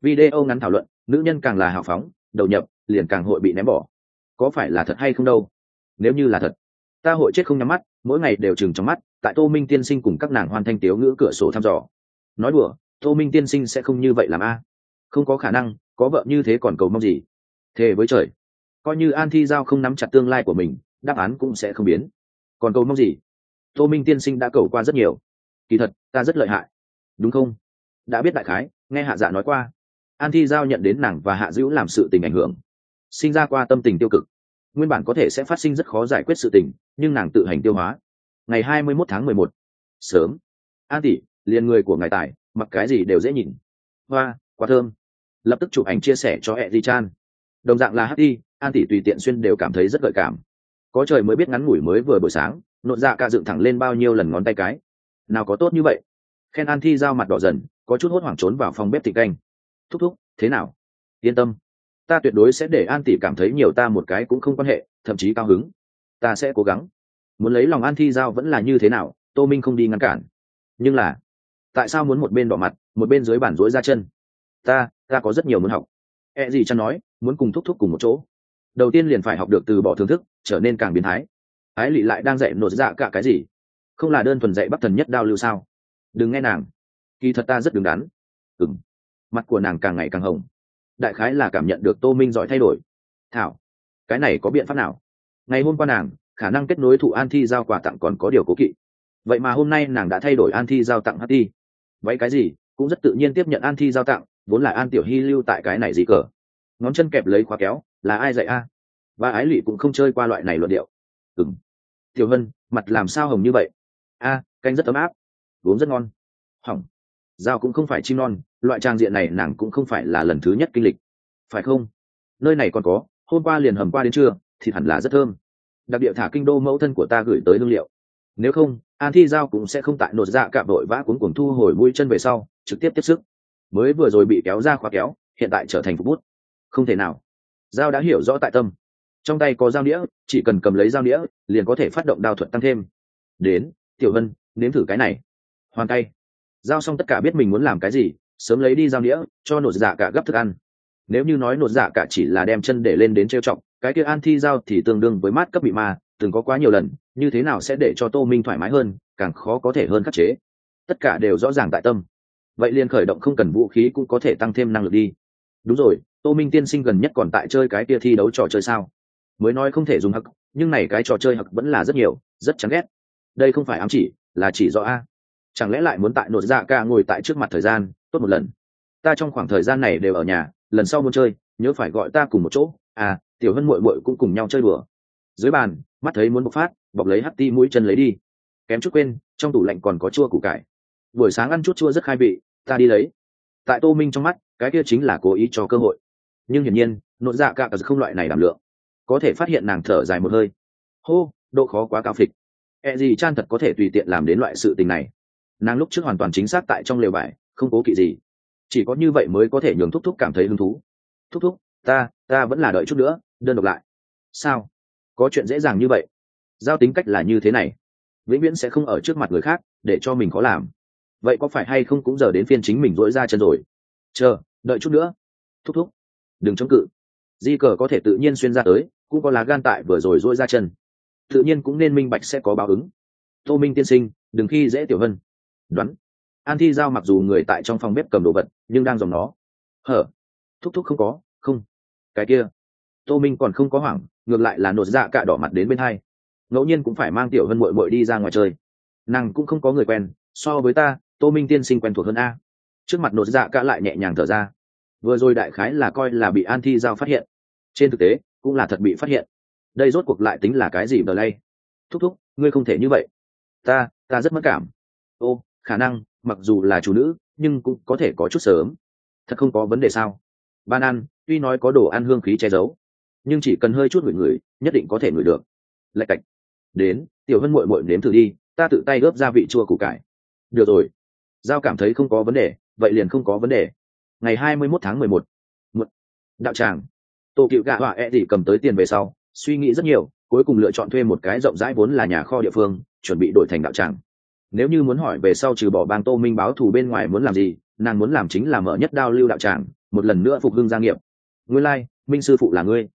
Video ngắn thảo luận, nữ nhân càng là hào phóng, đầu nhập, liền càng hội bị ném bỏ. Có phải là thật hay không đâu? Nếu như là thật, ta hội chết không nhắm mắt, mỗi ngày đều chừng trong mắt, tại tô minh tiên sinh cùng các nàng hoàn thành tiếu ngữ cửa sổ thăm dò. Nói đùa, tô minh tiên sinh sẽ không như vậy làm a. Không có khả năng, có vợ như thế còn cầu mong gì? Thề với trời, coi như an thi giao không nắm chặt tương lai của mình, đáp án cũng sẽ không biến. Còn cầu mong gì? Tô minh tiên sinh đã cầu qua rất nhiều. Kỳ thật, ta rất lợi hại. Đúng không? Đã biết đại khái, nghe hạ dạ nói qua. An thi giao nhận đến nàng và hạ dữ làm sự tình ảnh hưởng. Sinh ra qua tâm tình tiêu cực. Nguyên bản có thể sẽ phát sinh rất khó giải quyết sự tình, nhưng nàng tự hành tiêu hóa. Ngày hai mươi 21 tháng mười một. Sớm. An tỷ, liền người của ngài tài, mặc cái gì đều dễ nhìn. Hoa, quá thơm. Lập tức chụp ảnh chia sẻ cho e di chan. Đồng dạng là hát đi an tỷ tùy tiện xuyên đều cảm thấy rất gợi cảm. Có trời mới biết ngắn ngủi mới vừa buổi sáng nội dạ cả dựng thẳng lên bao nhiêu lần ngón tay cái. Nào có tốt như vậy. Khen an thi giao mặt đỏ dần, có chút hốt hoảng trốn vào phòng bếp thịt canh. Thúc thúc, thế nào? Yên tâm. Ta tuyệt đối sẽ để an tỷ cảm thấy nhiều ta một cái cũng không quan hệ, thậm chí cao hứng. Ta sẽ cố gắng. Muốn lấy lòng an thi giao vẫn là như thế nào, tô minh không đi ngăn cản. Nhưng là, tại sao muốn một bên đỏ mặt, một bên dưới bản rối ra chân? Ta ta có rất nhiều muốn học. E gì chăn nói, muốn cùng thúc thúc cùng một chỗ. Đầu tiên liền phải học được từ bỏ thưởng thức, trở nên càng biến thái ái lị lại đang dạy nổ dạ cả cái gì? Không là đơn thuần dạy bắc thần nhất đao lưu sao? Đừng nghe nàng. Kỳ thật ta rất đứng đắn. Ừng mặt của nàng càng ngày càng hồng. Đại khái là cảm nhận được tô minh giỏi thay đổi. Thảo, cái này có biện pháp nào? Ngày hôm qua nàng, khả năng kết nối thụ an thi giao quà tặng còn có điều cố kỵ. Vậy mà hôm nay nàng đã thay đổi an thi giao tặng hát đi vậy cái gì? Cũng rất tự nhiên tiếp nhận an thi giao tặng, vốn là an tiểu hy lưu tại cái này gì cờ? Ngón chân kẹp lấy khóa kéo, là ai dạy a? Và ái lụy cũng không chơi qua loại này luận điệu. Ừng tiểu hân, mặt làm sao hồng như vậy? A, canh rất ấm áp. Uống rất ngon. Hỏng. Dao cũng không phải chim non, loại trang diện này nàng cũng không phải là lần thứ nhất kinh lịch. Phải không? Nơi này còn có, hôm qua liền hầm qua đến trưa thì hẳn là rất thơm. Đặc địa thả kinh đô mẫu thân của ta gửi tới hương liệu. Nếu không, an thi giao cũng sẽ không tại nột dạ cạm đội vã cuốn cuồng thu hồi mũi chân về sau, trực tiếp tiếp sức. Mới vừa rồi bị kéo ra khóa kéo, hiện tại trở thành phục bút. Không thể nào. Giao đã hiểu rõ tại tâm trong tay có dao đĩa chỉ cần cầm lấy dao đĩa liền có thể phát động đao thuật tăng thêm. Đến, tiểu vân, nếm thử cái này. Hoàn tay. Giao xong tất cả biết mình muốn làm cái gì, sớm lấy đi dao đĩa cho nột dạ cả gấp thức ăn. Nếu như nói nột dạ cả chỉ là đem chân để lên đến trêu trọng cái kia an thi giao thì tương đương với mát cấp bị ma, từng có quá nhiều lần, như thế nào sẽ để cho tô minh thoải mái hơn, càng khó có thể hơn khắc chế. Tất cả đều rõ ràng tại tâm. Vậy liền khởi động không cần vũ khí cũng có thể tăng thêm năng lực đi. Đúng rồi, tô minh tiên sinh gần nhất còn tại chơi cái kia thi đấu trò chơi sao? Mới nói không thể dùng hặc nhưng này cái trò chơi hặc vẫn là rất nhiều, rất chán ghét. Đây không phải ám chỉ, là chỉ rõ a. Chẳng lẽ lại muốn tại nội dạ ca ngồi tại trước mặt thời gian, tốt một lần? Ta trong khoảng thời gian này đều ở nhà, lần sau muốn chơi, nhớ phải gọi ta cùng một chỗ. À tiểu hân muội muội cũng cùng nhau chơi đùa. Dưới bàn, mắt thấy muốn bộc phát, bọc lấy hắt ti mũi chân lấy đi. Kém chút quên, trong tủ lạnh còn có chua củ cải. Buổi sáng ăn chút chua rất khai vị, ta đi lấy. Tại tô minh trong mắt, cái kia chính là cố ý cho cơ hội. Nhưng hiển nhiên nội dạ cả không loại này đảm lượng có thể phát hiện nàng thở dài một hơi. Hô, độ khó quá cao phịch. E gì chan thật có thể tùy tiện làm đến loại sự tình này. Nàng lúc trước hoàn toàn chính xác tại trong lều bài, không cố kỵ gì. Chỉ có như vậy mới có thể nhường thúc thúc cảm thấy hứng thú. Thúc thúc, ta ta vẫn là đợi chút nữa, đơn độc lại. Sao? Có chuyện dễ dàng như vậy? Giao tính cách là như thế này. Vĩnh viễn sẽ không ở trước mặt người khác, để cho mình khó làm. Vậy có phải hay không cũng giờ đến phiên chính mình dỗi ra chân rồi? Chờ, đợi chút nữa. Thúc thúc, đừng chống cự. Di cờ có thể tự nhiên xuyên ra tới cũng có lá gan tại vừa rồi dỗi ra chân. Tự nhiên cũng nên minh bạch sẽ có báo ứng. Tô minh tiên sinh, đừng khi dễ tiểu vân đoán. An thi giao mặc dù người tại trong phòng bếp cầm đồ vật, nhưng đang dòng nó. Hở? Thúc thúc không có, không. Cái kia. Tô minh còn không có hoảng, ngược lại là nột dạ cả đỏ mặt đến bên hai. Ngẫu nhiên cũng phải mang tiểu hân mội mội đi ra ngoài chơi. Nàng cũng không có người quen, so với ta, tô minh tiên sinh quen thuộc hơn a. Trước mặt nột dạ cả lại nhẹ nhàng thở ra. Vừa rồi đại khái là coi là bị an thi giao phát hiện. Trên thực tế cũng là thật bị phát hiện. Đây rốt cuộc lại tính là cái gì bờ lay thúc thúc, ngươi không thể như vậy. Ta ta rất mất cảm. Ô, khả năng, mặc dù là chủ nữ, nhưng cũng có thể có chút sớm. Thật không có vấn đề sao? Ban ăn, tuy nói có đồ ăn hương khí che giấu, nhưng chỉ cần hơi chút ngửi người nhất định có thể ngửi được. Lạch cạch. Đến, tiểu hân mội mội nếm thử đi, ta tự tay ướp gia vị chua củ cải. Được rồi. Giao cảm thấy không có vấn đề, vậy liền không có vấn đề. Ngày hai mươi mốt tháng mười một. Đạo tràng tổ cựu gạ họa e thì cầm tới tiền về sau suy nghĩ rất nhiều cuối cùng lựa chọn thuê một cái rộng rãi vốn là nhà kho địa phương chuẩn bị đổi thành đạo tràng. Nếu như muốn hỏi về sau trừ bỏ bang tô minh báo thù bên ngoài muốn làm gì nàng muốn làm chính là mở nhất đao lưu đạo tràng một lần nữa phục hưng gia nghiệp. Nguyên lai、like, minh sư phụ là ngươi.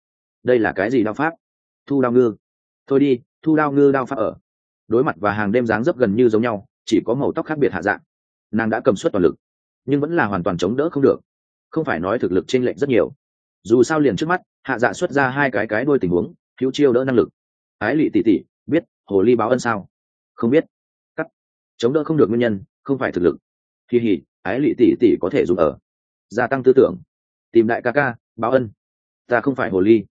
Đây là cái gì đao pháp? Thu đao ngư. Thôi đi thu đao ngư đao pháp ở. Đối mặt và hàng đêm dáng dấp gần như giống nhau chỉ có màu tóc khác biệt hạ dạng. Nàng đã cầm suất toàn lực nhưng vẫn là hoàn toàn chống đỡ không được. Không phải nói thực lực t r ê n lệch rất nhiều dù sao liền trước mắt, hạ dạ xuất ra hai cái cái đôi tình huống, hữu chiêu đỡ năng lực. Ái lị tỉ tỉ biết hồ ly báo ân sao? Không biết. Cắt. Chống đỡ không được nguyên nhân, không phải thực lực. Kỳ hỉ ái lị tỉ tỉ có thể dùng ở. Gia tăng tư tưởng. Tìm đại ca ca, báo ân. Ta không phải hồ ly.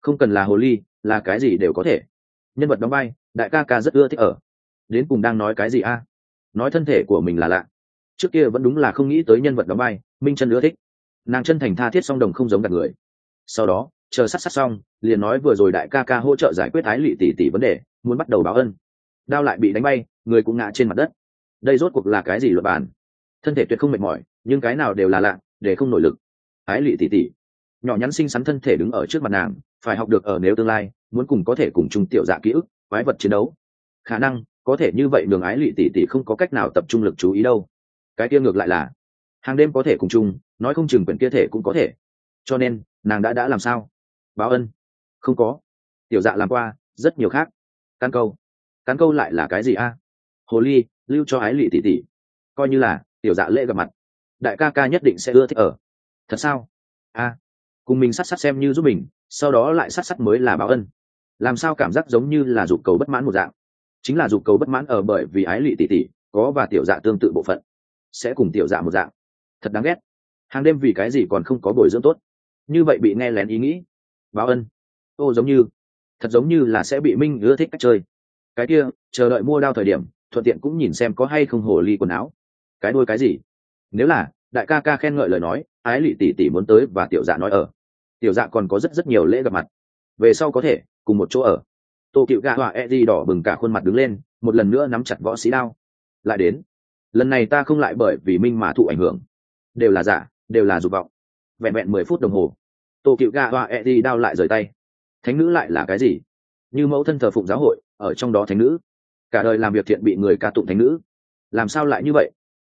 Không cần là hồ ly, là cái gì đều có thể. Nhân vật đóng vai, đại ca ca rất ưa thích ở. Đến cùng đang nói cái gì a? Nói thân thể của mình là lạ. Trước kia vẫn đúng là không nghĩ tới nhân vật đóng vai, minh chân ưa thích nàng chân thành tha thiết song đồng không giống đặt người. Sau đó, chờ sát sát xong, liền nói vừa rồi đại ca ca hỗ trợ giải quyết ái lụy tỷ tỷ vấn đề, muốn bắt đầu báo ân. Đao lại bị đánh bay, người cũng ngã trên mặt đất. Đây rốt cuộc là cái gì luật bàn thân thể tuyệt không mệt mỏi, nhưng cái nào đều là lạ, để không nổi lực. Ái lụy tỷ tỷ nhỏ nhắn xinh xắn thân thể đứng ở trước mặt nàng, phải học được ở nếu tương lai, muốn cùng có thể cùng chung tiểu dạ ký ức, quái vật chiến đấu. Khả năng, có thể như vậy đường ái lụy tỷ tỷ không có cách nào tập trung lực chú ý đâu. Cái kia ngược lại là hàng đêm có thể cùng chung, nói không chừng quyển kia thể cũng có thể. Cho nên, nàng đã đã làm sao? Báo ân. Không có. Tiểu dạ làm qua, rất nhiều khác. Căn câu. Căn câu lại là cái gì a? Hồ ly, lưu cho ái lụy tỷ tỷ. Coi như là, tiểu dạ lễ gặp mặt. Đại ca ca nhất định sẽ ưa thích ở. Thật sao? A. Cùng mình sát sát xem như giúp mình, sau đó lại sát sát mới là báo ân. Làm sao cảm giác giống như là dục cầu bất mãn một dạng? Chính là dục cầu bất mãn ở bởi vì ái lụy tỷ tỷ, có và tiểu dạ tương tự bộ phận. Sẽ cùng tiểu dạ một dạng thật đáng ghét. Hàng đêm vì cái gì còn không có bồi dưỡng tốt? Như vậy bị nghe lén ý nghĩ. Báo ân. Ô, giống như, thật giống như là sẽ bị minh ưa thích cách chơi. Cái kia, chờ đợi mua đao thời điểm, thuận tiện cũng nhìn xem có hay không hồ ly quần áo. Cái đôi cái gì? Nếu là, đại ca ca khen ngợi lời nói, ái lụy tỷ tỷ muốn tới và tiểu dạ nói ở. Tiểu dạ còn có rất rất nhiều lễ gặp mặt. Về sau có thể, cùng một chỗ ở. Tô cựu gạ họa e Di đỏ bừng cả khuôn mặt đứng lên, một lần nữa nắm chặt võ sĩ đao. Lại đến. Lần này ta không lại bởi vì minh mà thụ ảnh hưởng đều là giả, đều là dục vọng. Vẹn vẹn mười phút đồng hồ, tô cựu gạ họa e d đao lại rời tay. Thánh nữ lại là cái gì? Như mẫu thân thờ phụng giáo hội, ở trong đó thánh nữ. Cả đời làm việc thiện bị người ca tụng thánh nữ. Làm sao lại như vậy?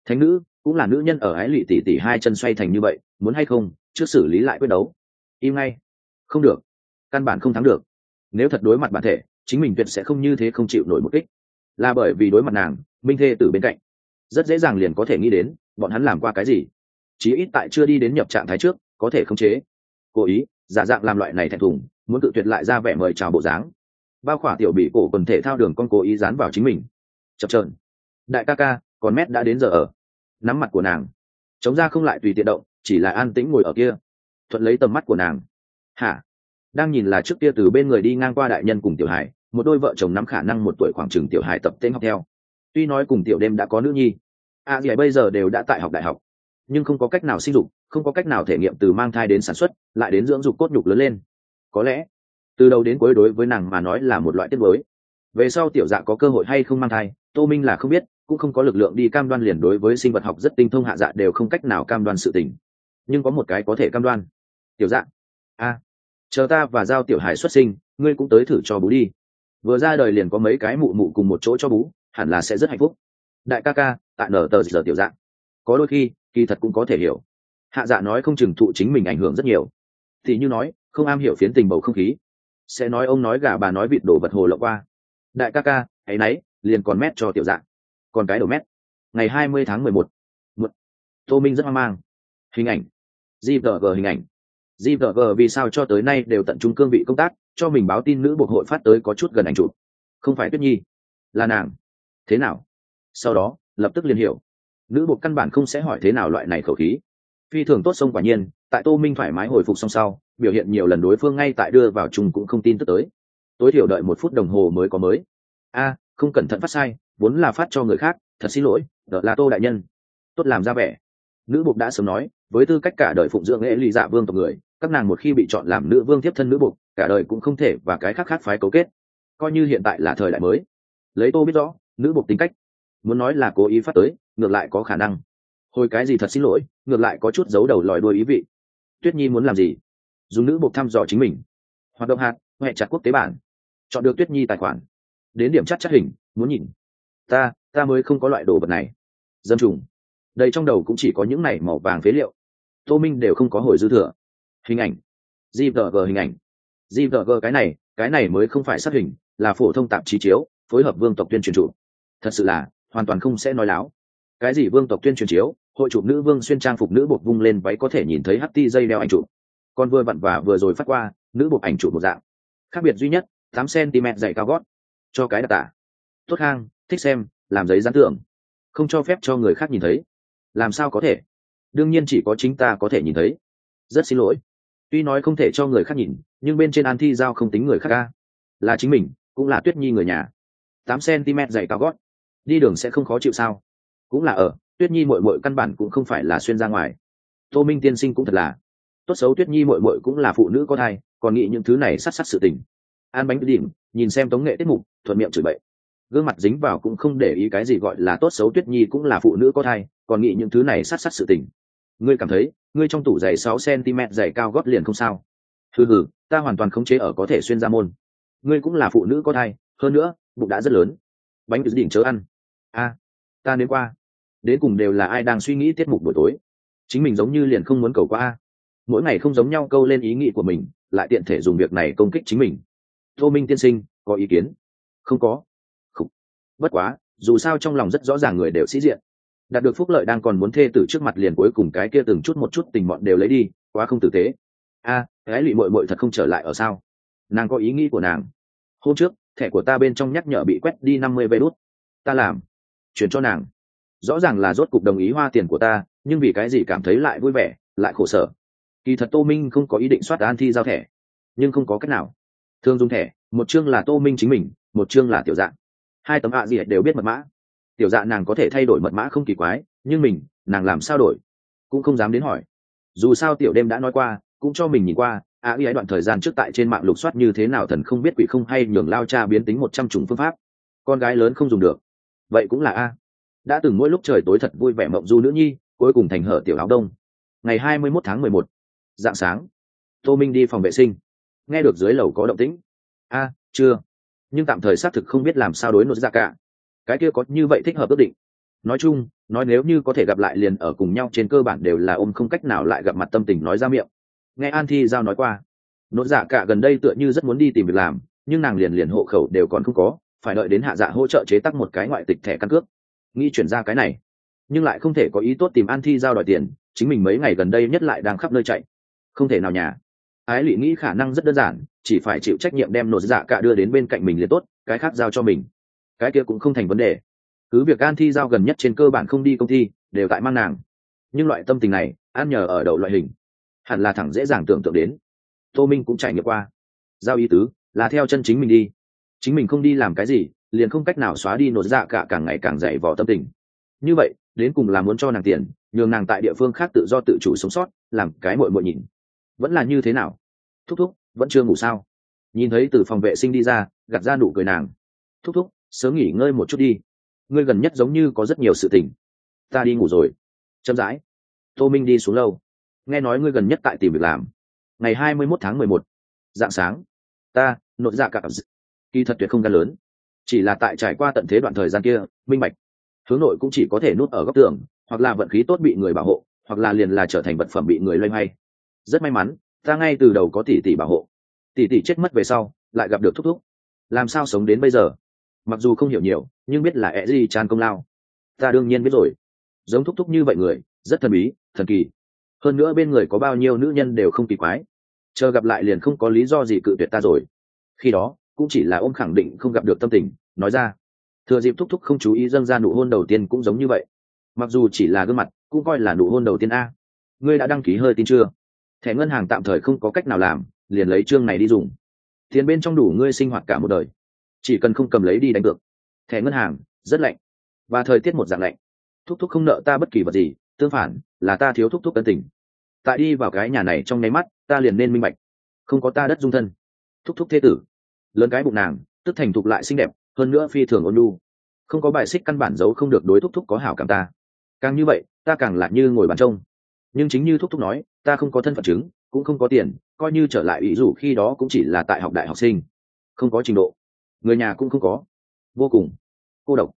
Thánh nữ cũng là nữ nhân ở ái lụy tỷ tỷ hai chân xoay thành như vậy, muốn hay không, trước xử lý lại quyết đấu. Im ngay. Không được. Căn bản không thắng được. Nếu thật đối mặt bản thể, chính mình tuyệt sẽ không như thế không chịu nổi một kích. Là bởi vì đối mặt nàng, minh thê từ bên cạnh. Rất dễ dàng liền có thể nghĩ đến, bọn hắn làm qua cái gì? Chí ít tại chưa đi đến nhập trạng thái trước có thể khống chế. Cố ý giả dạng làm loại này thẹn thùng muốn tự tuyệt lại ra vẻ mời chào bộ dáng. Bao khỏa tiểu bị cổ quần thể thao đường con cố ý dán vào chính mình. Chập trờn đại ca ca còn mét đã đến giờ ở. Nắm mặt của nàng. Chống ra không lại tùy tiện động chỉ là an tĩnh ngồi ở kia. Thuận lấy tầm mắt của nàng. Hả? Đang nhìn là trước kia từ bên người đi ngang qua đại nhân cùng tiểu hải một đôi vợ chồng nắm khả năng một tuổi khoảng chừng tiểu hải tập tên học theo. Tuy nói cùng tiểu đêm đã có nữ nhi a à, gì bây giờ đều đã tại học đại học nhưng không có cách nào sinh dục, không có cách nào thể nghiệm từ mang thai đến sản xuất, lại đến dưỡng dục cốt nhục lớn lên. Có lẽ, từ đầu đến cuối đối với nàng mà nói là một loại tiết mới về sau tiểu dạ có cơ hội hay không mang thai, tô minh là không biết, cũng không có lực lượng đi cam đoan liền đối với sinh vật học rất tinh thông hạ dạ đều không cách nào cam đoan sự tình. Nhưng có một cái có thể cam đoan. Tiểu dạ. A. Chờ ta và giao tiểu hải xuất sinh, ngươi cũng tới thử cho bú đi. Vừa ra đời liền có mấy cái mụ mụ cùng một chỗ cho bú, hẳn là sẽ rất hạnh phúc. Đại ca ca tại nở tờ giờ tiểu dạng có đôi khi, kỳ thật cũng có thể hiểu. Hạ dạ nói không chừng thụ chính mình ảnh hưởng rất nhiều. Thì như nói, không am hiểu phiến tình bầu không khí. Sẽ nói ông nói gà bà nói vịt đổ vật hồ lộng qua. Đại ca ca, ấy nấy, liền còn mét cho tiểu dạng còn cái đổ mét. Ngày hai mươi tháng mười một. Một. Tô minh rất hoang mang. Hình ảnh. Gvg hình ảnh. Gvg vì sao cho tới nay đều tận trung cương vị công tác, cho mình báo tin nữ buộc hội phát tới có chút gần ảnh chụp. Không phải tuyết nhi. Là nàng. Thế nào? Sau đó, lập tức liền hiểu nữ buộc căn bản không sẽ hỏi thế nào loại này khẩu khí. Phi thường tốt sông quả nhiên, tại tô minh thoải mái hồi phục xong sau, biểu hiện nhiều lần đối phương ngay tại đưa vào chung cũng không tin tức tới. Tối thiểu đợi một phút đồng hồ mới có mới. A, không cẩn thận phát sai, vốn là phát cho người khác, thật xin lỗi đợt là tô đại nhân. Tốt làm ra vẻ. Nữ buộc đã sớm nói, với tư cách cả đời phụng dưỡng lễ ly dạ vương tộc người, các nàng một khi bị chọn làm nữ vương tiếp thân nữ buộc cả đời cũng không thể và cái khác khác phái cấu kết. Coi như hiện tại là thời đại mới. Lấy tô biết rõ, nữ buộc tính cách. Muốn nói là cố ý phát tới ngược lại có khả năng. Hồi cái gì thật xin lỗi, ngược lại có chút giấu đầu lòi đuôi ý vị. Tuyết nhi muốn làm gì? Dùng nữ buộc thăm dò chính mình. Hoạt động hạt huệ chặt quốc tế bản. Chọn được tuyết nhi tài khoản. Đến điểm chắc chắc hình, muốn nhìn. Ta ta mới không có loại đồ vật này. Dâm trùng. Đây trong đầu cũng chỉ có những này màu vàng phế liệu. Tô minh đều không có hồi dư thừa. Hình ảnh. Gvg hình ảnh. Gvg cái này cái này mới không phải sát hình, là phổ thông tạp chí chiếu, phối hợp vương tộc tuyên truyền chủ. Thật sự là, hoàn toàn không sẽ nói láo cái gì vương tộc tuyên truyền chiếu, hội chụp nữ vương xuyên trang phục nữ bột vung lên váy có thể nhìn thấy ht dây đeo ảnh chụp. Còn vừa vặn và vừa rồi phát qua, nữ bột ảnh chụp một dạng. Khác biệt duy nhất, tám cm dày cao gót. Cho cái đặc tả. Tốt hang, thích xem, làm giấy gián tưởng không cho phép cho người khác nhìn thấy. Làm sao có thể? Đương nhiên chỉ có chính ta có thể nhìn thấy. Rất xin lỗi. Tuy nói không thể cho người khác nhìn, nhưng bên trên an thi giao không tính người khác ca là chính mình, cũng là tuyết nhi người nhà. Tám cm dày cao gót. Đi đường sẽ không khó chịu sao? Cũng là ở, tuyết nhi mội mội căn bản cũng không phải là xuyên ra ngoài. Tô minh tiên sinh cũng thật là, tốt xấu tuyết nhi mội mội cũng là phụ nữ có thai, còn nghĩ những thứ này sát sát sự tình. An bánh đỉnh, nhìn xem tống nghệ tiết mục, thuận miệng chửi bậy. Gương mặt dính vào cũng không để ý cái gì gọi là tốt xấu tuyết nhi cũng là phụ nữ có thai, còn nghĩ những thứ này sát sát sự tình. Ngươi cảm thấy, ngươi trong tủ giày sáu cm giày cao gót liền không sao? Hừ hừ, ta hoàn toàn khống chế ở có thể xuyên ra môn. Ngươi cũng là phụ nữ có thai, hơn nữa, bụng đã rất lớn. Bánh đỉnh chớ ăn. A, ta đến qua đến cùng đều là ai đang suy nghĩ tiết mục buổi tối. Chính mình giống như liền không muốn cầu qua. Mỗi ngày không giống nhau câu lên ý nghĩ của mình lại tiện thể dùng việc này công kích chính mình. Tô minh tiên sinh có ý kiến? Không có. Không. bất quá dù sao trong lòng rất rõ ràng người đều sĩ diện. Đạt được phúc lợi đang còn muốn thê tử trước mặt liền cuối cùng cái kia từng chút một chút tình mọn đều lấy đi quá không tử tế. A à, cái lụy mội mội thật không trở lại ở sao? Nàng có ý nghĩ của nàng. Hôm trước thẻ của ta bên trong nhắc nhở bị quét đi năm mươi vé đốt ta làm. Chuyển cho nàng rõ ràng là rốt cục đồng ý hoa tiền của ta, nhưng vì cái gì cảm thấy lại vui vẻ, lại khổ sở? Kỳ thật tô minh không có ý định soát an thi giao thẻ, nhưng không có cách nào. Thường dùng thẻ, một chương là tô minh chính mình, một chương là tiểu dạng hai tấm ạ gì đều biết mật mã. Tiểu dạ nàng có thể thay đổi mật mã không kỳ quái, nhưng mình, nàng làm sao đổi? Cũng không dám đến hỏi. Dù sao tiểu đêm đã nói qua, cũng cho mình nhìn qua a y ấy đoạn thời gian trước tại trên mạng lục soát như thế nào thần không biết quỷ không hay nhường lao cha biến tính một trăm chủng phương pháp. Con gái lớn không dùng được. Vậy cũng là a đã từng mỗi lúc trời tối thật vui vẻ mộng du nữ nhi, cuối cùng thành hở tiểu áo đông. Ngày hai mươi 21 tháng mười một, dạng sáng, tô minh đi phòng vệ sinh. Nghe được dưới lầu có động tĩnh. A, chưa. Nhưng tạm thời xác thực không biết làm sao đối nội ra cả. Cái kia có như vậy thích hợp ước định. Nói chung, nói nếu như có thể gặp lại liền ở cùng nhau trên cơ bản đều là ôm không cách nào lại gặp mặt tâm tình nói ra miệng. Nghe an thi giao nói qua, nội dạ cả gần đây tựa như rất muốn đi tìm việc làm, nhưng nàng liền liền hộ khẩu đều còn không có, phải đợi đến hạ dạ hỗ trợ chế tắc một cái ngoại tịch thẻ căn cước nghĩ chuyển ra cái này. Nhưng lại không thể có ý tốt tìm an thi giao đòi tiền, chính mình mấy ngày gần đây nhất lại đang khắp nơi chạy. Không thể nào nhà. Ái lụy nghĩ khả năng rất đơn giản, chỉ phải chịu trách nhiệm đem nội dạ cả đưa đến bên cạnh mình liền tốt, cái khác giao cho mình. Cái kia cũng không thành vấn đề. Cứ việc an thi giao gần nhất trên cơ bản không đi công ty, đều tại mang nàng. Nhưng loại tâm tình này, an nhờ ở đầu loại hình. Hẳn là thẳng dễ dàng tưởng tượng đến. Tô minh cũng trải nghiệm qua. Giao ý tứ, là theo chân chính mình đi. Chính mình không đi làm cái gì liền không cách nào xóa đi nỗi dạ cả càng ngày càng dày vò tâm tình. Như vậy, đến cùng là muốn cho nàng tiền, nhường nàng tại địa phương khác tự do tự chủ sống sót, làm cái mội mội nhìn. Vẫn là như thế nào? Thúc thúc, vẫn chưa ngủ sao? Nhìn thấy từ phòng vệ sinh đi ra, gạt ra nụ cười nàng. Thúc thúc, sớm nghỉ ngơi một chút đi. Ngươi gần nhất giống như có rất nhiều sự tình. Ta đi ngủ rồi. Chậm rãi. Tô minh đi xuống lâu nghe nói ngươi gần nhất tại tìm việc làm. Ngày hai mươi mốt tháng mười một. Dạng sáng. Ta nội dạ cả kỳ thật tuyệt không gan lớn chỉ là tại trải qua tận thế đoạn thời gian kia, minh bạch. Hướng nội cũng chỉ có thể nút ở góc tường, hoặc là vận khí tốt bị người bảo hộ, hoặc là liền là trở thành vật phẩm bị người loay hoay. Rất may mắn, ta ngay từ đầu có tỷ tỷ bảo hộ. Tỷ tỷ chết mất về sau, lại gặp được thúc thúc. Làm sao sống đến bây giờ? Mặc dù không hiểu nhiều, nhưng biết là ẹ gì tràn công lao. Ta đương nhiên biết rồi. Giống thúc thúc như vậy người, rất thần bí, thần kỳ. Hơn nữa bên người có bao nhiêu nữ nhân đều không kỳ quái. Chờ gặp lại liền không có lý do gì cự tuyệt ta rồi. Khi đó cũng chỉ là ôm khẳng định không gặp được tâm tình, nói ra. Thừa dịp thúc thúc không chú ý dâng ra nụ hôn đầu tiên cũng giống như vậy. Mặc dù chỉ là gương mặt, cũng coi là nụ hôn đầu tiên a. Ngươi đã đăng ký hơi tin chưa? Thẻ ngân hàng tạm thời không có cách nào làm, liền lấy chương này đi dùng. Tiền bên trong đủ ngươi sinh hoạt cả một đời. Chỉ cần không cầm lấy đi đánh cược. Thẻ ngân hàng, rất lạnh. Và thời tiết một dạng lạnh. Thúc thúc không nợ ta bất kỳ vật gì, tương phản, là ta thiếu thúc thúc tân tình. Tại đi vào cái nhà này trong nháy mắt, ta liền nên minh bạch. Không có ta đất dung thân. Thúc thúc thế tử lớn cái bụng nàng, tức thành thục lại xinh đẹp, hơn nữa phi thường ôn lu không có bài xích căn bản giấu không được đối thúc thúc có hảo cảm ta. Càng như vậy, ta càng lạc như ngồi bàn trông. Nhưng chính như thúc thúc nói, ta không có thân phận chứng, cũng không có tiền, coi như trở lại ý dù khi đó cũng chỉ là tại học đại học sinh. Không có trình độ. Người nhà cũng không có. Vô cùng. Cô độc.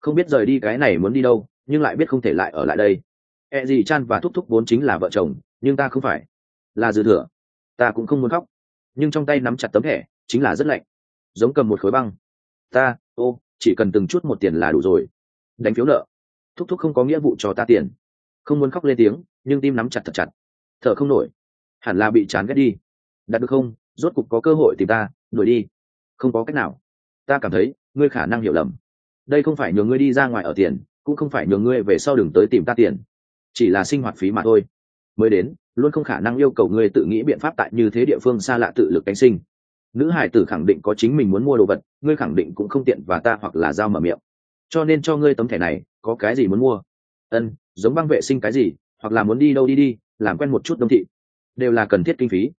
Không biết rời đi cái này muốn đi đâu, nhưng lại biết không thể lại ở lại đây. E gì chan và thúc thúc vốn chính là vợ chồng, nhưng ta không phải. Là dư thừa. Ta cũng không muốn khóc. Nhưng trong tay nắm chặt tấm thẻ chính là rất lạnh. Giống cầm một khối băng. Ta, ô, chỉ cần từng chút một tiền là đủ rồi. Đánh phiếu nợ. Thúc thúc không có nghĩa vụ cho ta tiền. Không muốn khóc lên tiếng, nhưng tim nắm chặt thật chặt. Thở không nổi. Hẳn là bị chán ghét đi. Đặt được không? Rốt cục có cơ hội tìm ta, đuổi đi. Không có cách nào. Ta cảm thấy, ngươi khả năng hiểu lầm. Đây không phải nhường ngươi đi ra ngoài ở tiền, cũng không phải nhường ngươi về sau đừng tới tìm ta tiền. Chỉ là sinh hoạt phí mà thôi. Mới đến, luôn không khả năng yêu cầu ngươi tự nghĩ biện pháp tại như thế địa phương xa lạ tự lực cánh sinh nữ hải tử khẳng định có chính mình muốn mua đồ vật, ngươi khẳng định cũng không tiện và ta hoặc là giao mở miệng. Cho nên cho ngươi tấm thẻ này, có cái gì muốn mua? Ân, giống băng vệ sinh cái gì, hoặc là muốn đi đâu đi đi, làm quen một chút đông thị, đều là cần thiết kinh phí.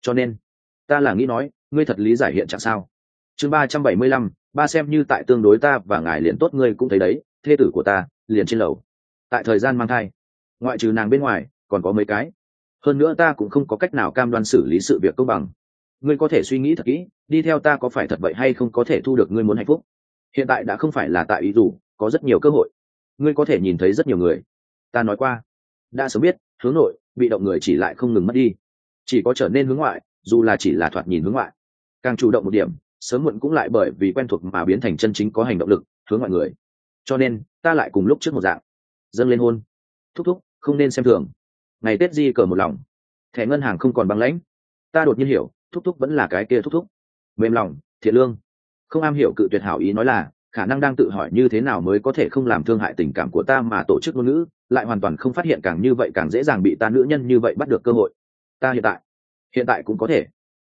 Cho nên, ta là nghĩ nói, ngươi thật lý giải hiện trạng sao? Chương ba trăm bảy mươi lăm, ba xem như tại tương đối ta và ngài liền tốt ngươi cũng thấy đấy, thê tử của ta, liền trên lầu. Tại thời gian mang thai, ngoại trừ nàng bên ngoài, còn có mấy cái. Hơn nữa ta cũng không có cách nào cam đoan xử lý sự việc công bằng ngươi có thể suy nghĩ thật kỹ, đi theo ta có phải thật vậy hay không có thể thu được ngươi muốn hạnh phúc? Hiện tại đã không phải là tại ý dù, có rất nhiều cơ hội. Ngươi có thể nhìn thấy rất nhiều người. Ta nói qua. Đã sớm biết, hướng nội, bị động người chỉ lại không ngừng mất đi. Chỉ có trở nên hướng ngoại, dù là chỉ là thoạt nhìn hướng ngoại. Càng chủ động một điểm, sớm muộn cũng lại bởi vì quen thuộc mà biến thành chân chính có hành động lực, hướng ngoại người. Cho nên, ta lại cùng lúc trước một dạng. Dâng lên hôn. Thúc thúc, không nên xem thường. Ngày tết di cờ một lòng. Thẻ ngân hàng không còn băng lãnh. Ta đột nhiên hiểu thúc thúc vẫn là cái kia thúc thúc. Mềm lòng, thiện lương. Không am hiểu cự tuyệt hảo ý nói là, khả năng đang tự hỏi như thế nào mới có thể không làm thương hại tình cảm của ta mà tổ chức ngôn ngữ, lại hoàn toàn không phát hiện càng như vậy càng dễ dàng bị ta nữ nhân như vậy bắt được cơ hội. Ta hiện tại hiện tại cũng có thể.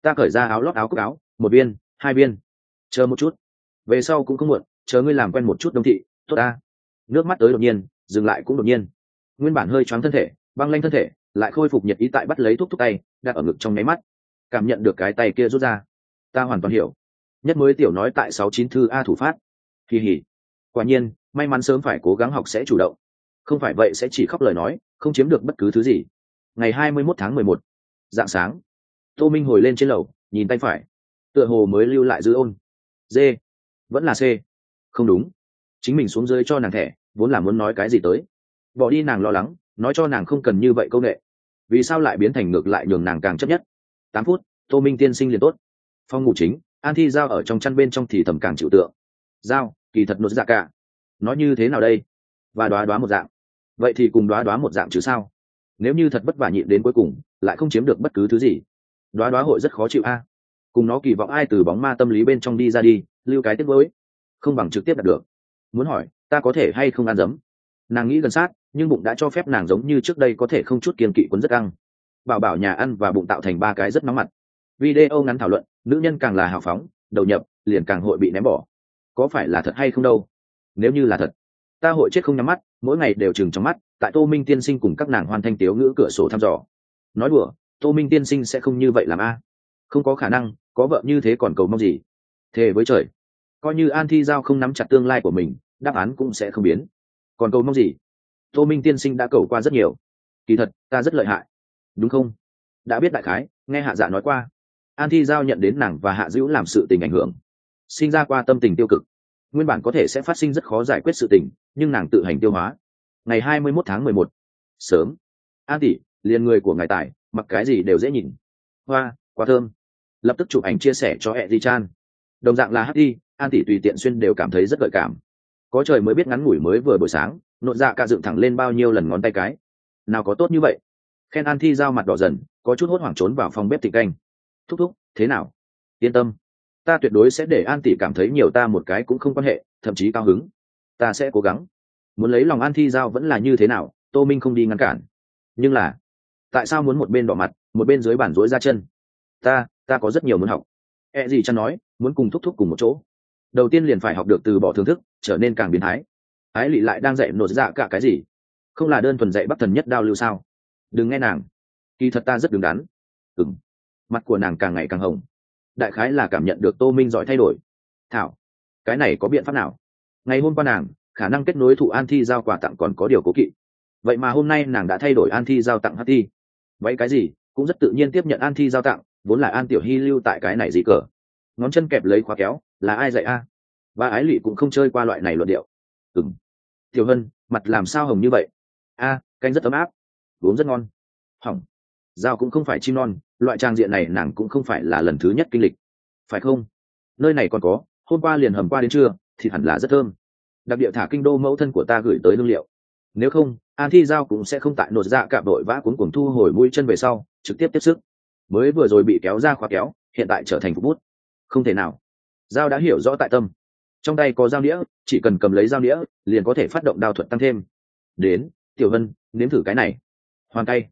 Ta cởi ra áo lót, áo cúc áo, một viên, hai viên. Chờ một chút. Về sau cũng không muộn, chờ ngươi làm quen một chút đông thị, tốt ta. Nước mắt tới đột nhiên, dừng lại cũng đột nhiên. Nguyên bản hơi choáng thân thể, băng lanh thân thể, lại khôi phục nhiệt ý tại bắt lấy thuốc thúc tay, đặt ở ngực trong nháy mắt cảm nhận được cái tay kia rút ra. Ta hoàn toàn hiểu. Nhất mới tiểu nói tại sáu chín thư a thủ phát. Kỳ hỉ. Quả nhiên, may mắn sớm phải cố gắng học sẽ chủ động. Không phải vậy sẽ chỉ khóc lời nói, không chiếm được bất cứ thứ gì. Ngày hai mươi mốt tháng mười một. Dạng sáng. Tô minh hồi lên trên lầu, nhìn tay phải. Tựa hồ mới lưu lại dư ôn. D. Vẫn là c. Không đúng. Chính mình xuống dưới cho nàng thẻ, vốn là muốn nói cái gì tới. Bỏ đi nàng lo lắng, nói cho nàng không cần như vậy công nghệ vì sao lại biến thành ngược lại nhường nàng càng chấp nhất? Tám phút, tô minh tiên sinh liền tốt. Phòng ngủ chính, an thi giao ở trong chăn bên trong thì thầm càng chịu tượng. Giao, kỳ thật nốt dạ cả. Nói như thế nào đây? Và đoá đoá một dạng. Vậy thì cùng đoá đoá một dạng chứ sao? Nếu như thật vất vả nhịn đến cuối cùng, lại không chiếm được bất cứ thứ gì. Đoá đoá hội rất khó chịu a. Cùng nó kỳ vọng ai từ bóng ma tâm lý bên trong đi ra đi, lưu cái tiếp với không bằng trực tiếp đạt được. Muốn hỏi, ta có thể hay không ăn dấm nàng nghĩ gần sát, nhưng bụng đã cho phép nàng giống như trước đây có thể không chút kiên kỵ quấn rất căng bảo bảo nhà ăn và bụng tạo thành ba cái rất nóng mặt. Video ngắn thảo luận, nữ nhân càng là hào phóng, đầu nhập, liền càng hội bị ném bỏ. Có phải là thật hay không đâu? Nếu như là thật, ta hội chết không nhắm mắt, mỗi ngày đều chừng trong mắt, tại tô minh tiên sinh cùng các nàng hoàn thanh tiếu ngữ cửa sổ thăm dò. Nói đùa, tô minh tiên sinh sẽ không như vậy làm a. Không có khả năng, có vợ như thế còn cầu mong gì? Thề với trời, coi như an thi giao không nắm chặt tương lai của mình, đáp án cũng sẽ không biến. Còn cầu mong gì? Tô minh tiên sinh đã cầu qua rất nhiều. Kỳ thật, ta rất lợi hại đúng không? Đã biết đại khái, nghe hạ dạ nói qua. An thi giao nhận đến nàng và hạ dữ làm sự tình ảnh hưởng. Sinh ra qua tâm tình tiêu cực. Nguyên bản có thể sẽ phát sinh rất khó giải quyết sự tình, nhưng nàng tự hành tiêu hóa. Ngày hai mươi mốt tháng mười một. Sớm. An tỷ, liền người của ngài tài, mặc cái gì đều dễ nhìn. Hoa quá thơm. Lập tức chụp ảnh chia sẻ cho e di chan. Đồng dạng là hát đi, an tỷ tùy tiện xuyên đều cảm thấy rất gợi cảm. Có trời mới biết ngắn ngủi mới vừa buổi sáng nội dạ ca dựng thẳng lên bao nhiêu lần ngón tay cái. Nào có tốt như vậy? Khen an thi giao mặt đỏ dần, có chút hốt hoảng trốn vào phòng bếp thịt canh. Thúc thúc, thế nào? Yên tâm. Ta tuyệt đối sẽ để an tỷ cảm thấy nhiều ta một cái cũng không quan hệ, thậm chí cao hứng. Ta sẽ cố gắng. Muốn lấy lòng an thi giao vẫn là như thế nào, tô minh không đi ngăn cản. Nhưng là, tại sao muốn một bên đỏ mặt, một bên dưới bản rối ra chân? Ta ta có rất nhiều muốn học. E gì chăn nói, muốn cùng thúc thúc cùng một chỗ. Đầu tiên liền phải học được từ bỏ thưởng thức, trở nên càng biến thái. Ái lị lại đang dạy nột dạ cả cái gì? Không là đơn thuần dạy bắc thần nhất đao lưu sao? Đừng nghe nàng. Kỳ thật ta rất đứng đắn. Ừng mặt của nàng càng ngày càng hồng. Đại khái là cảm nhận được tô minh giỏi thay đổi. Thảo, cái này có biện pháp nào? Ngày hôm qua nàng, khả năng kết nối thụ an thi giao quà tặng còn có điều cố kỵ. Vậy mà hôm nay nàng đã thay đổi an thi giao tặng hát thi. Vậy cái gì? Cũng rất tự nhiên tiếp nhận an thi giao tặng, vốn là an tiểu hy lưu tại cái này gì cờ. Ngón chân kẹp lấy khóa kéo, là ai dạy a? À? và ái lụy cũng không chơi qua loại này luận điệu. Ừng tiểu hân, mặt làm sao hồng như vậy? A, canh rất ấm áp uống rất ngon. Hỏng. Dao cũng không phải chim non, loại trang diện này nàng cũng không phải là lần thứ nhất kinh lịch. Phải không? Nơi này còn có, hôm qua liền hầm qua đến trưa thì hẳn là rất thơm. Đặc địa thả kinh đô mẫu thân của ta gửi tới lương liệu. Nếu không, an thi giao cũng sẽ không tại nột dạ cạm đội vã cuốn cuồng thu hồi mũi chân về sau, trực tiếp tiếp sức. Mới vừa rồi bị kéo ra khóa kéo, hiện tại trở thành phục bút. Không thể nào. Giao đã hiểu rõ tại tâm. Trong tay có dao đĩa, chỉ cần cầm lấy dao đĩa, liền có thể phát động đao thuật tăng thêm. Đến, tiểu vân, nếm thử cái này hoàn tay.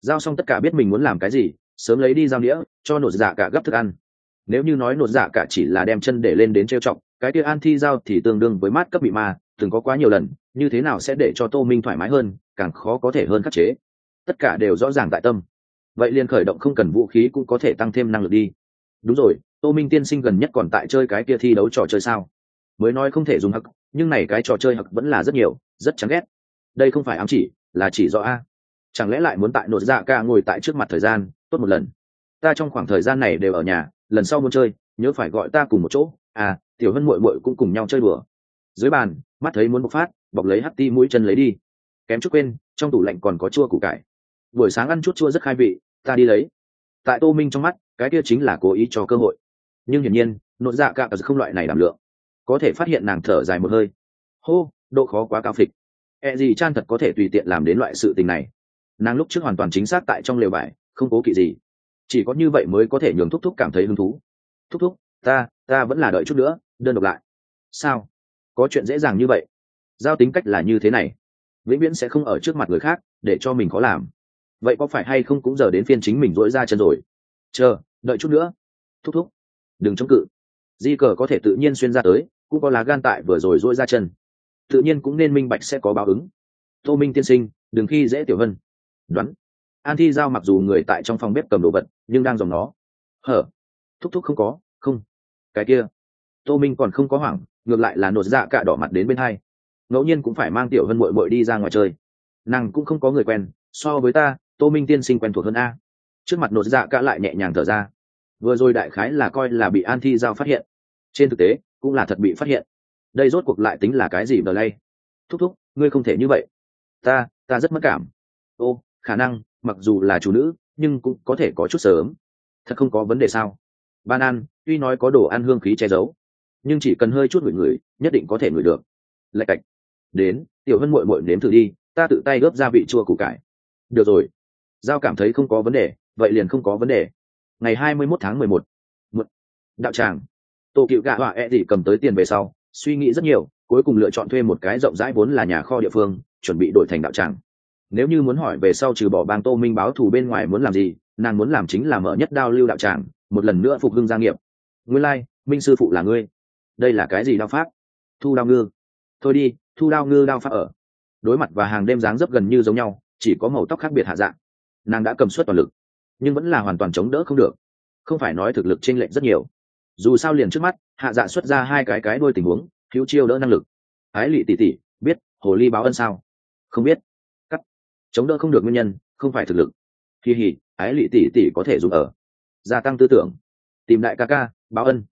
Giao xong tất cả biết mình muốn làm cái gì, sớm lấy đi giao nghĩa cho nột dạ cả gấp thức ăn. Nếu như nói nột dạ cả chỉ là đem chân để lên đến trêu trọng cái kia an thi giao thì tương đương với mát cấp bị ma, từng có quá nhiều lần, như thế nào sẽ để cho tô minh thoải mái hơn, càng khó có thể hơn khắc chế. Tất cả đều rõ ràng tại tâm. Vậy liền khởi động không cần vũ khí cũng có thể tăng thêm năng lực đi. Đúng rồi, tô minh tiên sinh gần nhất còn tại chơi cái kia thi đấu trò chơi sao? Mới nói không thể dùng hặc nhưng này cái trò chơi hặc vẫn là rất nhiều, rất chán ghét. Đây không phải ám chỉ, là chỉ rõ a chẳng lẽ lại muốn tại nội dạ ca ngồi tại trước mặt thời gian, tốt một lần. Ta trong khoảng thời gian này đều ở nhà, lần sau muốn chơi, nhớ phải gọi ta cùng một chỗ. À tiểu hân muội muội cũng cùng nhau chơi đùa. Dưới bàn, mắt thấy muốn bộc phát, bọc lấy hắt ti mũi chân lấy đi. Kém chút quên, trong tủ lạnh còn có chua củ cải. Buổi sáng ăn chút chua rất khai vị, ta đi lấy. Tại tô minh trong mắt, cái kia chính là cố ý cho cơ hội. Nhưng hiển nhiên nội dạ cả không loại này đảm lượng. Có thể phát hiện nàng thở dài một hơi. Hô, độ khó quá cao phịch. E gì chan thật có thể tùy tiện làm đến loại sự tình này nàng lúc trước hoàn toàn chính xác tại trong lều bài, không cố kỵ gì. Chỉ có như vậy mới có thể nhường thúc thúc cảm thấy hứng thú. Thúc thúc, ta ta vẫn là đợi chút nữa, đơn độc lại. Sao? Có chuyện dễ dàng như vậy? Giao tính cách là như thế này. Vĩnh viễn sẽ không ở trước mặt người khác, để cho mình có làm. Vậy có phải hay không cũng giờ đến phiên chính mình dỗi ra chân rồi? Chờ, đợi chút nữa. Thúc thúc, đừng chống cự. Di cờ có thể tự nhiên xuyên ra tới, cũng có lá gan tại vừa rồi dỗi ra chân. Tự nhiên cũng nên minh bạch sẽ có báo ứng. Tô minh tiên sinh, đừng khi dễ tiểu hân đoán. An thi giao mặc dù người tại trong phòng bếp cầm đồ vật, nhưng đang dòng nó. Hở? Thúc thúc không có? Không. Cái kia. Tô minh còn không có hoảng, ngược lại là nột dạ cả đỏ mặt đến bên hai. Ngẫu nhiên cũng phải mang tiểu hơn mội mội đi ra ngoài chơi. Nàng cũng không có người quen, so với ta, tô minh tiên sinh quen thuộc hơn a. Trước mặt nột dạ cả lại nhẹ nhàng thở ra. Vừa rồi đại khái là coi là bị an thi giao phát hiện. Trên thực tế, cũng là thật bị phát hiện. Đây rốt cuộc lại tính là cái gì bờ lay thúc thúc, ngươi không thể như vậy. Ta ta rất mất cảm. Ô khả năng, mặc dù là chủ nữ, nhưng cũng có thể có chút sớm. Thật không có vấn đề sao? Ban ăn tuy nói có đồ ăn hương khí che giấu, nhưng chỉ cần hơi chút ngửi ngửi, nhất định có thể ngửi được. Lạch cạch. Đến, tiểu hân muội muội nếm thử đi, ta tự tay gấp gia vị chua củ cải. Được rồi. Giao cảm thấy không có vấn đề, vậy liền không có vấn đề. Ngày hai mươi mốt tháng mười một. Đạo tràng. Tổ cựu gạ họa e cầm tới tiền về sau, suy nghĩ rất nhiều, cuối cùng lựa chọn thuê một cái rộng rãi vốn là nhà kho địa phương, chuẩn bị đổi thành đạo tràng nếu như muốn hỏi về sau trừ bỏ bang tô minh báo thù bên ngoài muốn làm gì nàng muốn làm chính là mở nhất đao lưu đạo tràng một lần nữa phục hưng gia nghiệp. Nguyên lai、like, minh sư phụ là ngươi. Đây là cái gì đao pháp? Thu đao ngư. Thôi đi thu đao ngư đao pháp ở. Đối mặt và hàng đêm dáng dấp gần như giống nhau chỉ có màu tóc khác biệt hạ dạng. Nàng đã cầm suất toàn lực nhưng vẫn là hoàn toàn chống đỡ không được. Không phải nói thực lực t r ê n lệch rất nhiều. Dù sao liền trước mắt hạ dạ xuất ra hai cái cái đôi tình huống thiếu chiêu đỡ năng lực. Ái lị tỉ tỉ biết hồ ly báo ân sao? Không biết chống đỡ không được nguyên nhân, không phải thực lực. Kỳ hỉ ái lị tỉ tỉ có thể dùng ở. Gia tăng tư tưởng. Tìm đại ca ca, báo ân.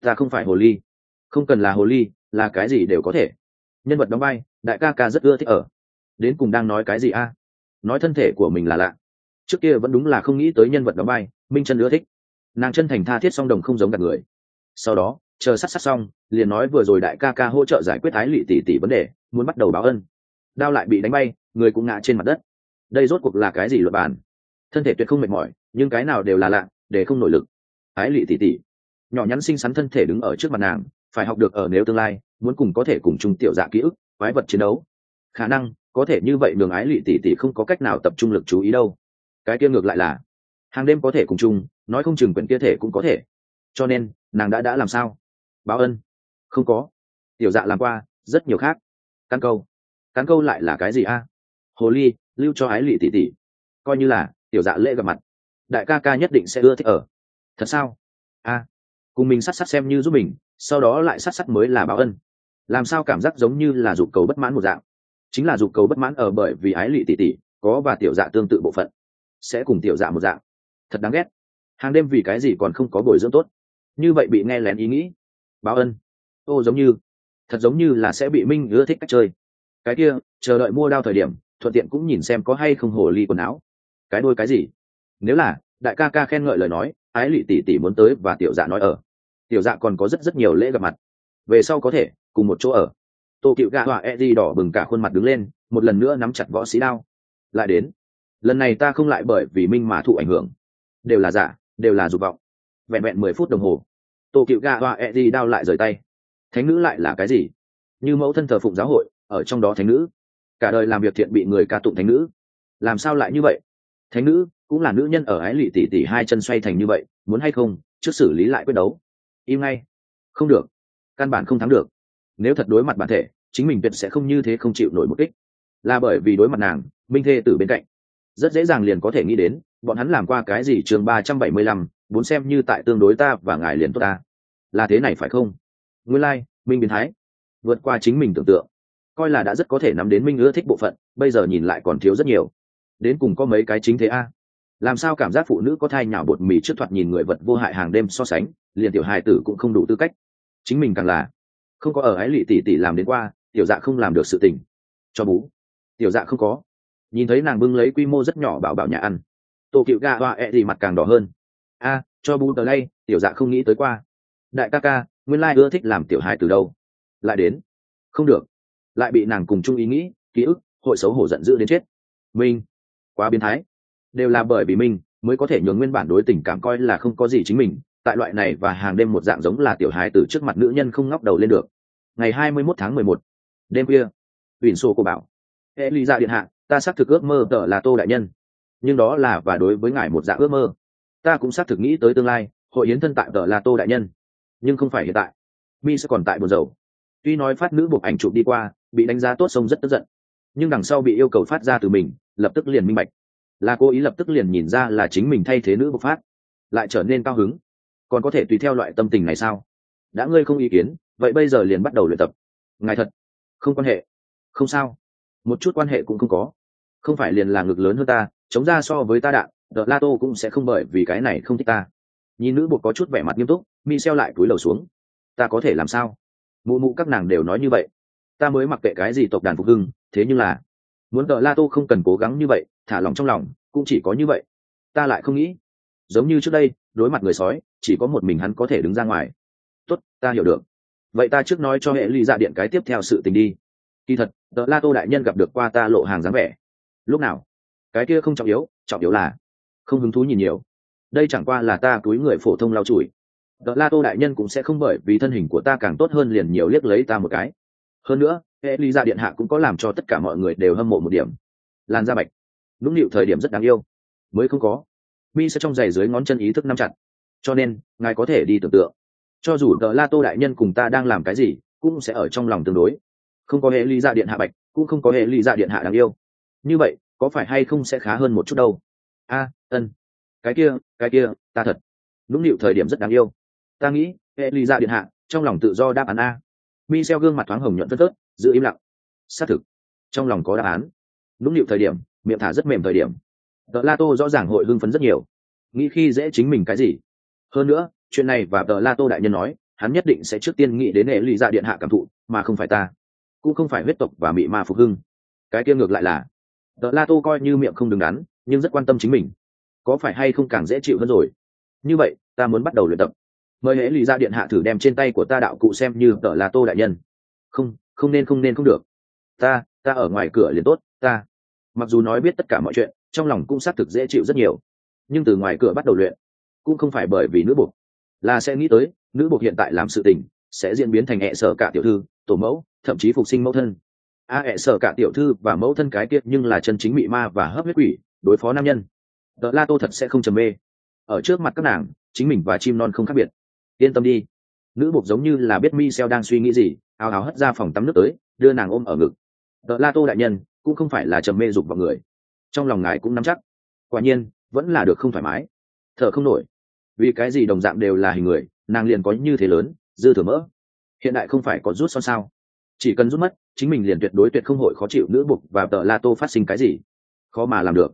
Ta không phải hồ ly. Không cần là hồ ly, là cái gì đều có thể. Nhân vật đóng vai, đại ca ca rất ưa thích ở. Đến cùng đang nói cái gì a? Nói thân thể của mình là lạ. Trước kia vẫn đúng là không nghĩ tới nhân vật đóng vai, minh chân ưa thích. Nàng chân thành tha thiết song đồng không giống gặp người. Sau đó, chờ sát sát xong, liền nói vừa rồi đại ca ca hỗ trợ giải quyết thái lụy tỷ tỷ vấn đề, muốn bắt đầu báo ân đao lại bị đánh bay, người cũng ngã trên mặt đất. Đây rốt cuộc là cái gì luật bàn thân thể tuyệt không mệt mỏi, nhưng cái nào đều là lạ, để không nổi lực. Ái lụy tỷ tỷ. Nhỏ nhắn xinh xắn thân thể đứng ở trước mặt nàng, phải học được ở nếu tương lai, muốn cùng có thể cùng chung tiểu dạ ký ức, quái vật chiến đấu. Khả năng, có thể như vậy đường ái lụy tỷ tỷ không có cách nào tập trung lực chú ý đâu. Cái kia ngược lại là, hàng đêm có thể cùng chung, nói không chừng quyển kia thể cũng có thể. Cho nên, nàng đã đã làm sao? Báo ân. Không có. Tiểu dạ làm qua, rất nhiều khác. Căn câu cán câu lại là cái gì a? Hồ ly, lưu cho ái lụy tỷ tỷ coi như là, tiểu dạ lễ gặp mặt. Đại ca ca nhất định sẽ ưa thích ở. Thật sao? A. Cùng mình sát sát xem như giúp mình, sau đó lại sát sát mới là báo ân. Làm sao cảm giác giống như là dục cầu bất mãn một dạng? Chính là dục cầu bất mãn ở bởi vì ái lụy tỷ tỷ có và tiểu dạ tương tự bộ phận. Sẽ cùng tiểu dạ một dạng. Thật đáng ghét. Hàng đêm vì cái gì còn không có bồi dưỡng tốt? Như vậy bị nghe lén ý nghĩ. Báo ân. Ô, giống như. Thật giống như là sẽ bị minh ưa thích cách chơi cái kia, chờ đợi mua đao thời điểm, thuận tiện cũng nhìn xem có hay không hồ ly quần áo. Cái đôi cái gì? Nếu là, đại ca ca khen ngợi lời nói, ái lụy tỷ tỷ muốn tới và tiểu dạ nói ở. Tiểu dạ còn có rất rất nhiều lễ gặp mặt. Về sau có thể, cùng một chỗ ở. Tô cựu gạ họa e d đỏ bừng cả khuôn mặt đứng lên, một lần nữa nắm chặt võ sĩ đao. Lại đến. Lần này ta không lại bởi vì minh mà thụ ảnh hưởng. Đều là giả đều là dục vọng. Vẹn vẹn mười phút đồng hồ. Tô cựu gạ họa e d đao lại rời tay. Thánh nữ lại là cái gì? Như mẫu thân thờ phụng giáo hội ở trong đó thánh nữ. Cả đời làm việc thiện bị người ca tụng thánh nữ. Làm sao lại như vậy? Thánh nữ cũng là nữ nhân ở ái lụy tỷ tỷ hai chân xoay thành như vậy muốn hay không trước xử lý lại quyết đấu. Im ngay. Không được. Căn bản không thắng được. Nếu thật đối mặt bản thể chính mình tuyệt sẽ không như thế không chịu nổi một kích. Là bởi vì đối mặt nàng minh thê từ bên cạnh. Rất dễ dàng liền có thể nghĩ đến bọn hắn làm qua cái gì chương ba trăm bảy mươi lăm muốn xem như tại tương đối ta và ngài liền tốt ta. Là thế này phải không? Nguyên lai、like, minh biến thái. Vượt qua chính mình tưởng tượng coi là đã rất có thể nắm đến minh ưa thích bộ phận, bây giờ nhìn lại còn thiếu rất nhiều. Đến cùng có mấy cái chính thế a? Làm sao cảm giác phụ nữ có thai nhào bột mì trước thoạt nhìn người vật vô hại hàng đêm so sánh, liền tiểu hài tử cũng không đủ tư cách. Chính mình càng là không có ở ái lỵ tỷ tỷ làm đến qua, tiểu dạ không làm được sự tình. Cho bú. Tiểu dạ không có. Nhìn thấy nàng bưng lấy quy mô rất nhỏ bảo bảo nhà ăn. Tổ cựu gà hoa ẹ、e、gì mặt càng đỏ hơn. A, cho bú tờ đây, tiểu dạ không nghĩ tới qua. Đại ca ca, nguyên lai ưa thích làm tiểu hài từ đâu. Lại đến. Không được lại bị nàng cùng chung ý nghĩ, ký ức, hội xấu hổ giận dữ đến chết. Minh quá biến thái. Đều là bởi vì minh mới có thể nhường nguyên bản đối tình cảm coi là không có gì chính mình, tại loại này và hàng đêm một dạng giống là tiểu hài từ trước mặt nữ nhân không ngóc đầu lên được. Ngày hai mươi 21 tháng mười một, đêm khuya ủy sô cô bảo hệ ly ra điện hạ, ta xác thực ước mơ tờ là tô đại nhân. Nhưng đó là và đối với ngài một dạng ước mơ. Ta cũng xác thực nghĩ tới tương lai, hội yến thân tại tờ là tô đại nhân. Nhưng không phải hiện tại. Mi sẽ còn tại buồn dầu tuy nói phát nữ buộc ảnh chụp đi qua bị đánh giá tốt sông rất tức giận. Nhưng đằng sau bị yêu cầu phát ra từ mình, lập tức liền minh bạch. Là cô ý lập tức liền nhìn ra là chính mình thay thế nữ bộc phát, lại trở nên cao hứng. Còn có thể tùy theo loại tâm tình này sao? Đã ngươi không ý kiến, vậy bây giờ liền bắt đầu luyện tập. Ngài thật, không quan hệ. Không sao. Một chút quan hệ cũng không có. Không phải liền là ngực lớn hơn ta, chống ra so với ta đạn, đợt la tô cũng sẽ không bởi vì cái này không thích ta. Nhìn nữ bột có chút vẻ mặt nghiêm túc, mi xeo lại cúi đầu xuống. Ta có thể làm sao? Mụ mụ các nàng đều nói như vậy ta mới mặc kệ cái gì tộc đàn phục hưng, thế nhưng là, muốn tợ la tô không cần cố gắng như vậy, thả lòng trong lòng, cũng chỉ có như vậy. Ta lại không nghĩ, giống như trước đây, đối mặt người sói, chỉ có một mình hắn có thể đứng ra ngoài. Tốt, ta hiểu được. Vậy ta trước nói cho hệ ly dạ điện cái tiếp theo sự tình đi. Kỳ thật, tợ la tô đại nhân gặp được qua ta lộ hàng dáng vẻ. Lúc nào? Cái kia không trọng yếu trọng yếu là không hứng thú nhìn nhiều. Đây chẳng qua là ta túi người phổ thông lau chùi. Tợ la tô đại nhân cũng sẽ không bởi vì thân hình của ta càng tốt hơn liền nhiều liếc lấy ta một cái hơn nữa hệ ly dạ điện hạ cũng có làm cho tất cả mọi người đều hâm mộ một điểm. Lan da bạch nũng nịu thời điểm rất đáng yêu. Mới không có. Mi sẽ trong giày dưới ngón chân ý thức nắm chặt. Cho nên, ngài có thể đi tưởng tượng. Cho dù tờ la tô đại nhân cùng ta đang làm cái gì, cũng sẽ ở trong lòng tương đối. Không có hệ ly ra điện hạ bạch, cũng không có hệ ly ra điện hạ đáng yêu. Như vậy, có phải hay không sẽ khá hơn một chút đâu? A, ân. Cái kia cái kia, ta thật. Nũng nịu thời điểm rất đáng yêu. Ta nghĩ hệ ly ra điện hạ, trong lòng tự do đáp án a mi xeo gương mặt thoáng hồng nhuận thất phớt, giữ im lặng. Xác thực trong lòng có đáp án. Nũng nịu thời điểm miệng thả rất mềm thời điểm. Tờ la tô rõ ràng hội hưng phấn rất nhiều. Nghĩ khi dễ chính mình cái gì? Hơn nữa chuyện này và tờ la tô đại nhân nói hắn nhất định sẽ trước tiên nghĩ đến hệ lụy dạ điện hạ cảm thụ mà không phải ta. Cũng không phải huyết tộc và mị ma phục hưng. Cái kia ngược lại là tờ la tô coi như miệng không đứng đắn nhưng rất quan tâm chính mình. Có phải hay không càng dễ chịu hơn rồi? Như vậy ta muốn bắt đầu luyện tập mời hễ lụy ra điện hạ thử đem trên tay của ta đạo cụ xem như tờ là tô đại nhân. Không không nên không nên, không được. Ta ta ở ngoài cửa liền tốt, ta. Mặc dù nói biết tất cả mọi chuyện, trong lòng cũng xác thực dễ chịu rất nhiều. Nhưng từ ngoài cửa bắt đầu luyện, cũng không phải bởi vì nữ buộc là sẽ nghĩ tới, nữ buộc hiện tại làm sự tình, sẽ diễn biến thành hệ sở cả tiểu thư, tổ mẫu, thậm chí phục sinh mẫu thân. À, A hệ sở cả tiểu thư và mẫu thân cái kiệt nhưng là chân chính mị ma và hấp huyết quỷ, đối phó nam nhân. Đợt la tô thật sẽ không trầm mê. Ở trước mặt các nàng, chính mình và chim non không khác biệt yên tâm đi. Nữ buộc giống như là biết mi xeo đang suy nghĩ gì, ào ào hất ra phòng tắm nước tới, đưa nàng ôm ở ngực. Đợt la tô đại nhân, cũng không phải là trầm mê dục vào người. Trong lòng ngài cũng nắm chắc. Quả nhiên, vẫn là được không thoải mái. Thở không nổi. Vì cái gì đồng dạng đều là hình người, nàng liền có như thế lớn, dư thừa mỡ. Hiện đại không phải có rút son sao? Chỉ cần rút mất, chính mình liền tuyệt đối tuyệt không hội khó chịu nữ bục và tờ la tô phát sinh cái gì. Khó mà làm được.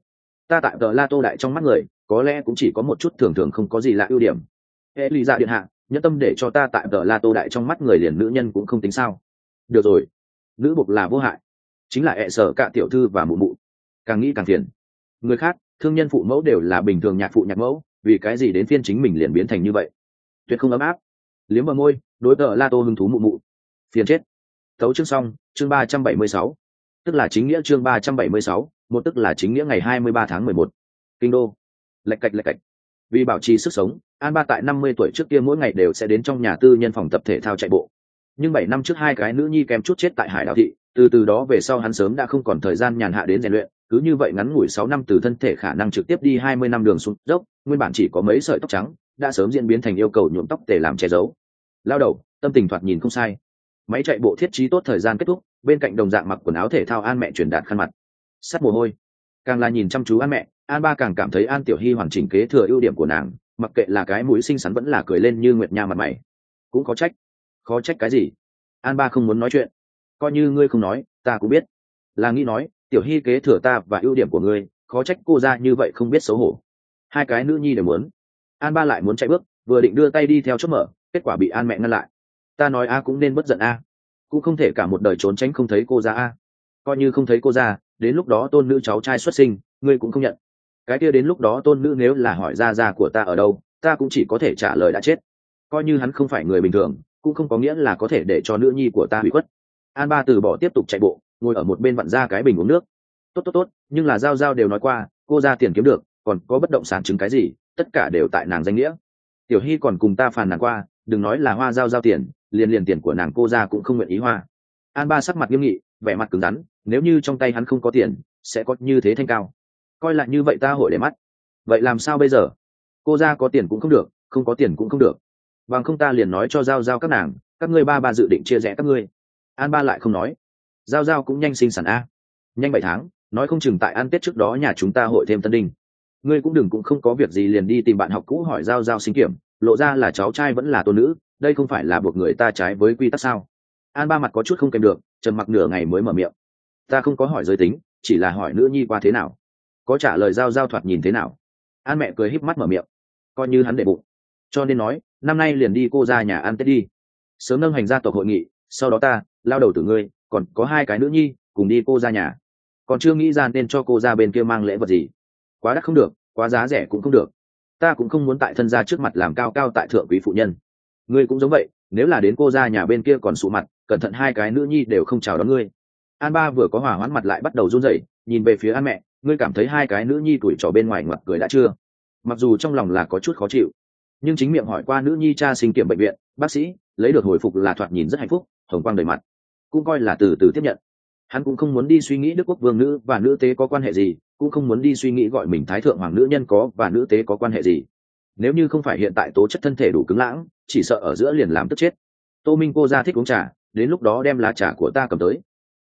Ta tại tờ la tô đại trong mắt người, có lẽ cũng chỉ có một chút thường thường không có gì là ưu điểm. Hệ lý dạ điện hạ nhẫn tâm để cho ta tại tờ la tô đại trong mắt người liền nữ nhân cũng không tính sao. Được rồi. Nữ buộc là vô hại. Chính là hệ sở cả tiểu thư và mụ mụ. Càng nghĩ càng phiền. Người khác, thương nhân phụ mẫu đều là bình thường nhạc phụ nhạc mẫu, vì cái gì đến phiên chính mình liền biến thành như vậy? Tuyệt không ấm áp. Liếm vào môi, đối tờ la tô hứng thú mụ mụ. Phiền chết. Thấu chương xong, chương ba trăm bảy mươi sáu. Tức là chính nghĩa chương ba trăm bảy mươi sáu, một tức là chính nghĩa ngày hai mươi ba tháng mười một. Kinh đô. Lạch cạch lạch cạch. Vì bảo trì sức sống an ba tại năm mươi tuổi trước kia mỗi ngày đều sẽ đến trong nhà tư nhân phòng tập thể thao chạy bộ. Nhưng bảy năm trước hai cái nữ nhi kèm chút chết tại hải đảo thị, từ từ đó về sau hắn sớm đã không còn thời gian nhàn hạ đến rèn luyện, cứ như vậy ngắn ngủi sáu năm từ thân thể khả năng trực tiếp đi hai mươi năm đường xuống dốc, nguyên bản chỉ có mấy sợi tóc trắng, đã sớm diễn biến thành yêu cầu nhuộm tóc để làm che giấu. Lao đầu, tâm tình thoạt nhìn không sai. Máy chạy bộ thiết trí tốt thời gian kết thúc, bên cạnh đồng dạng mặc quần áo thể thao an mẹ truyền đạt khăn mặt. Sắt mồ hôi. Càng là nhìn chăm chú an mẹ, an ba càng cảm thấy an tiểu hy hoàn chỉnh kế thừa ưu điểm của nàng mặc kệ là cái mũi xinh xắn vẫn là cười lên như nguyệt nha mặt mày. Cũng có trách. Khó trách cái gì? An ba không muốn nói chuyện. Coi như ngươi không nói, ta cũng biết. Là nghĩ nói, tiểu hy kế thừa ta và ưu điểm của ngươi, khó trách cô ra như vậy không biết xấu hổ. Hai cái nữ nhi đều muốn. An ba lại muốn chạy bước, vừa định đưa tay đi theo chốt mở, kết quả bị an mẹ ngăn lại. Ta nói a cũng nên bất giận a. Cũng không thể cả một đời trốn tránh không thấy cô ra a. Coi như không thấy cô ra, đến lúc đó tôn nữ cháu trai xuất sinh, ngươi cũng không nhận cái kia đến lúc đó tôn nữ nếu là hỏi ra ra của ta ở đâu, ta cũng chỉ có thể trả lời đã chết. Coi như hắn không phải người bình thường, cũng không có nghĩa là có thể để cho nữ nhi của ta bị khuất. An ba từ bỏ tiếp tục chạy bộ, ngồi ở một bên vặn ra cái bình uống nước. Tốt tốt tốt, nhưng là giao giao đều nói qua, cô ra tiền kiếm được, còn có bất động sản chứng cái gì, tất cả đều tại nàng danh nghĩa. Tiểu hy còn cùng ta phàn nàng qua, đừng nói là hoa giao giao tiền, liền liền tiền của nàng cô ra cũng không nguyện ý hoa. An ba sắc mặt nghiêm nghị, vẻ mặt cứng rắn, nếu như trong tay hắn không có tiền, sẽ có như thế thanh cao coi lại như vậy ta hội để mắt. Vậy làm sao bây giờ? Cô ra có tiền cũng không được, không có tiền cũng không được. Bằng không ta liền nói cho giao giao các nàng, các ngươi ba ba dự định chia rẽ các ngươi. An ba lại không nói. Giao giao cũng nhanh sinh sản a. Nhanh bảy tháng, nói không chừng tại ăn tết trước đó nhà chúng ta hội thêm tân đinh. Ngươi cũng đừng cũng không có việc gì liền đi tìm bạn học cũ hỏi giao giao sinh kiểm, lộ ra là cháu trai vẫn là tôn nữ, đây không phải là buộc người ta trái với quy tắc sao? An ba mặt có chút không kèm được, trầm mặc nửa ngày mới mở miệng. Ta không có hỏi giới tính, chỉ là hỏi nữ nhi qua thế nào có trả lời giao giao thoạt nhìn thế nào? An mẹ cười híp mắt mở miệng. Coi như hắn để bụng. Cho nên nói, năm nay liền đi cô ra nhà ăn tết đi. Sớm nâng hành gia tộc hội nghị, sau đó ta, lao đầu từ ngươi, còn có hai cái nữ nhi, cùng đi cô ra nhà. Còn chưa nghĩ ra nên cho cô ra bên kia mang lễ vật gì. Quá đắt không được, quá giá rẻ cũng không được. Ta cũng không muốn tại thân gia trước mặt làm cao cao tại thượng quý phụ nhân. Ngươi cũng giống vậy, nếu là đến cô ra nhà bên kia còn sụ mặt, cẩn thận hai cái nữ nhi đều không chào đón ngươi. An ba vừa có hỏa hoãn mặt lại bắt đầu run rẩy, nhìn về phía an mẹ ngươi cảm thấy hai cái nữ nhi tuổi trò bên ngoài ngoặc cười đã chưa? Mặc dù trong lòng là có chút khó chịu, nhưng chính miệng hỏi qua nữ nhi cha sinh kiểm bệnh viện, bác sĩ, lấy được hồi phục là thoạt nhìn rất hạnh phúc, hồng quang đầy mặt. Cũng coi là từ từ tiếp nhận. Hắn cũng không muốn đi suy nghĩ đức quốc vương nữ và nữ tế có quan hệ gì, cũng không muốn đi suy nghĩ gọi mình thái thượng hoàng nữ nhân có và nữ tế có quan hệ gì. Nếu như không phải hiện tại tố chất thân thể đủ cứng lãng, chỉ sợ ở giữa liền làm tức chết. Tô minh cô ra thích uống trà, đến lúc đó đem lá trà của ta cầm tới.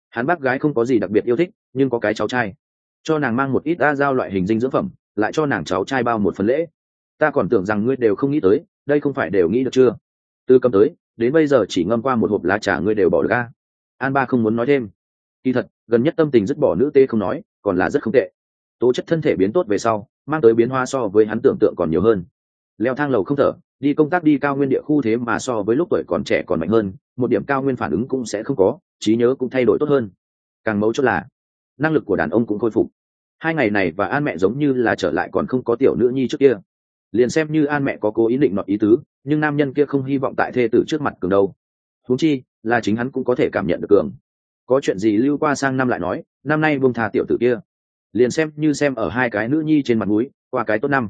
Hắn bác gái không có gì đặc biệt yêu thích, nhưng có cái cháu trai cho nàng mang một ít đa giao loại hình dinh dưỡng phẩm, lại cho nàng cháu trai bao một phần lễ. Ta còn tưởng rằng ngươi đều không nghĩ tới, đây không phải đều nghĩ được chưa? Từ cầm tới, đến bây giờ chỉ ngâm qua một hộp lá trà ngươi đều bỏ được a an ba không muốn nói thêm. Kỳ thật, gần nhất tâm tình dứt bỏ nữ tê không nói, còn là rất không tệ. Tố chất thân thể biến tốt về sau, mang tới biến hoa so với hắn tưởng tượng còn nhiều hơn. Leo thang lầu không thở, đi công tác đi cao nguyên địa khu thế mà so với lúc tuổi còn trẻ còn mạnh hơn, một điểm cao nguyên phản ứng cũng sẽ không có, trí nhớ cũng thay đổi tốt hơn. Càng mấu chốt là năng lực của đàn ông cũng khôi phục. Hai ngày này và an mẹ giống như là trở lại còn không có tiểu nữ nhi trước kia. Liền xem như an mẹ có cố ý định nọt ý tứ, nhưng nam nhân kia không hy vọng tại thê tử trước mặt cường đâu. Huống chi, là chính hắn cũng có thể cảm nhận được cường. Có chuyện gì lưu qua sang năm lại nói, năm nay buông thà tiểu tử kia. Liền xem như xem ở hai cái nữ nhi trên mặt núi qua cái tốt năm.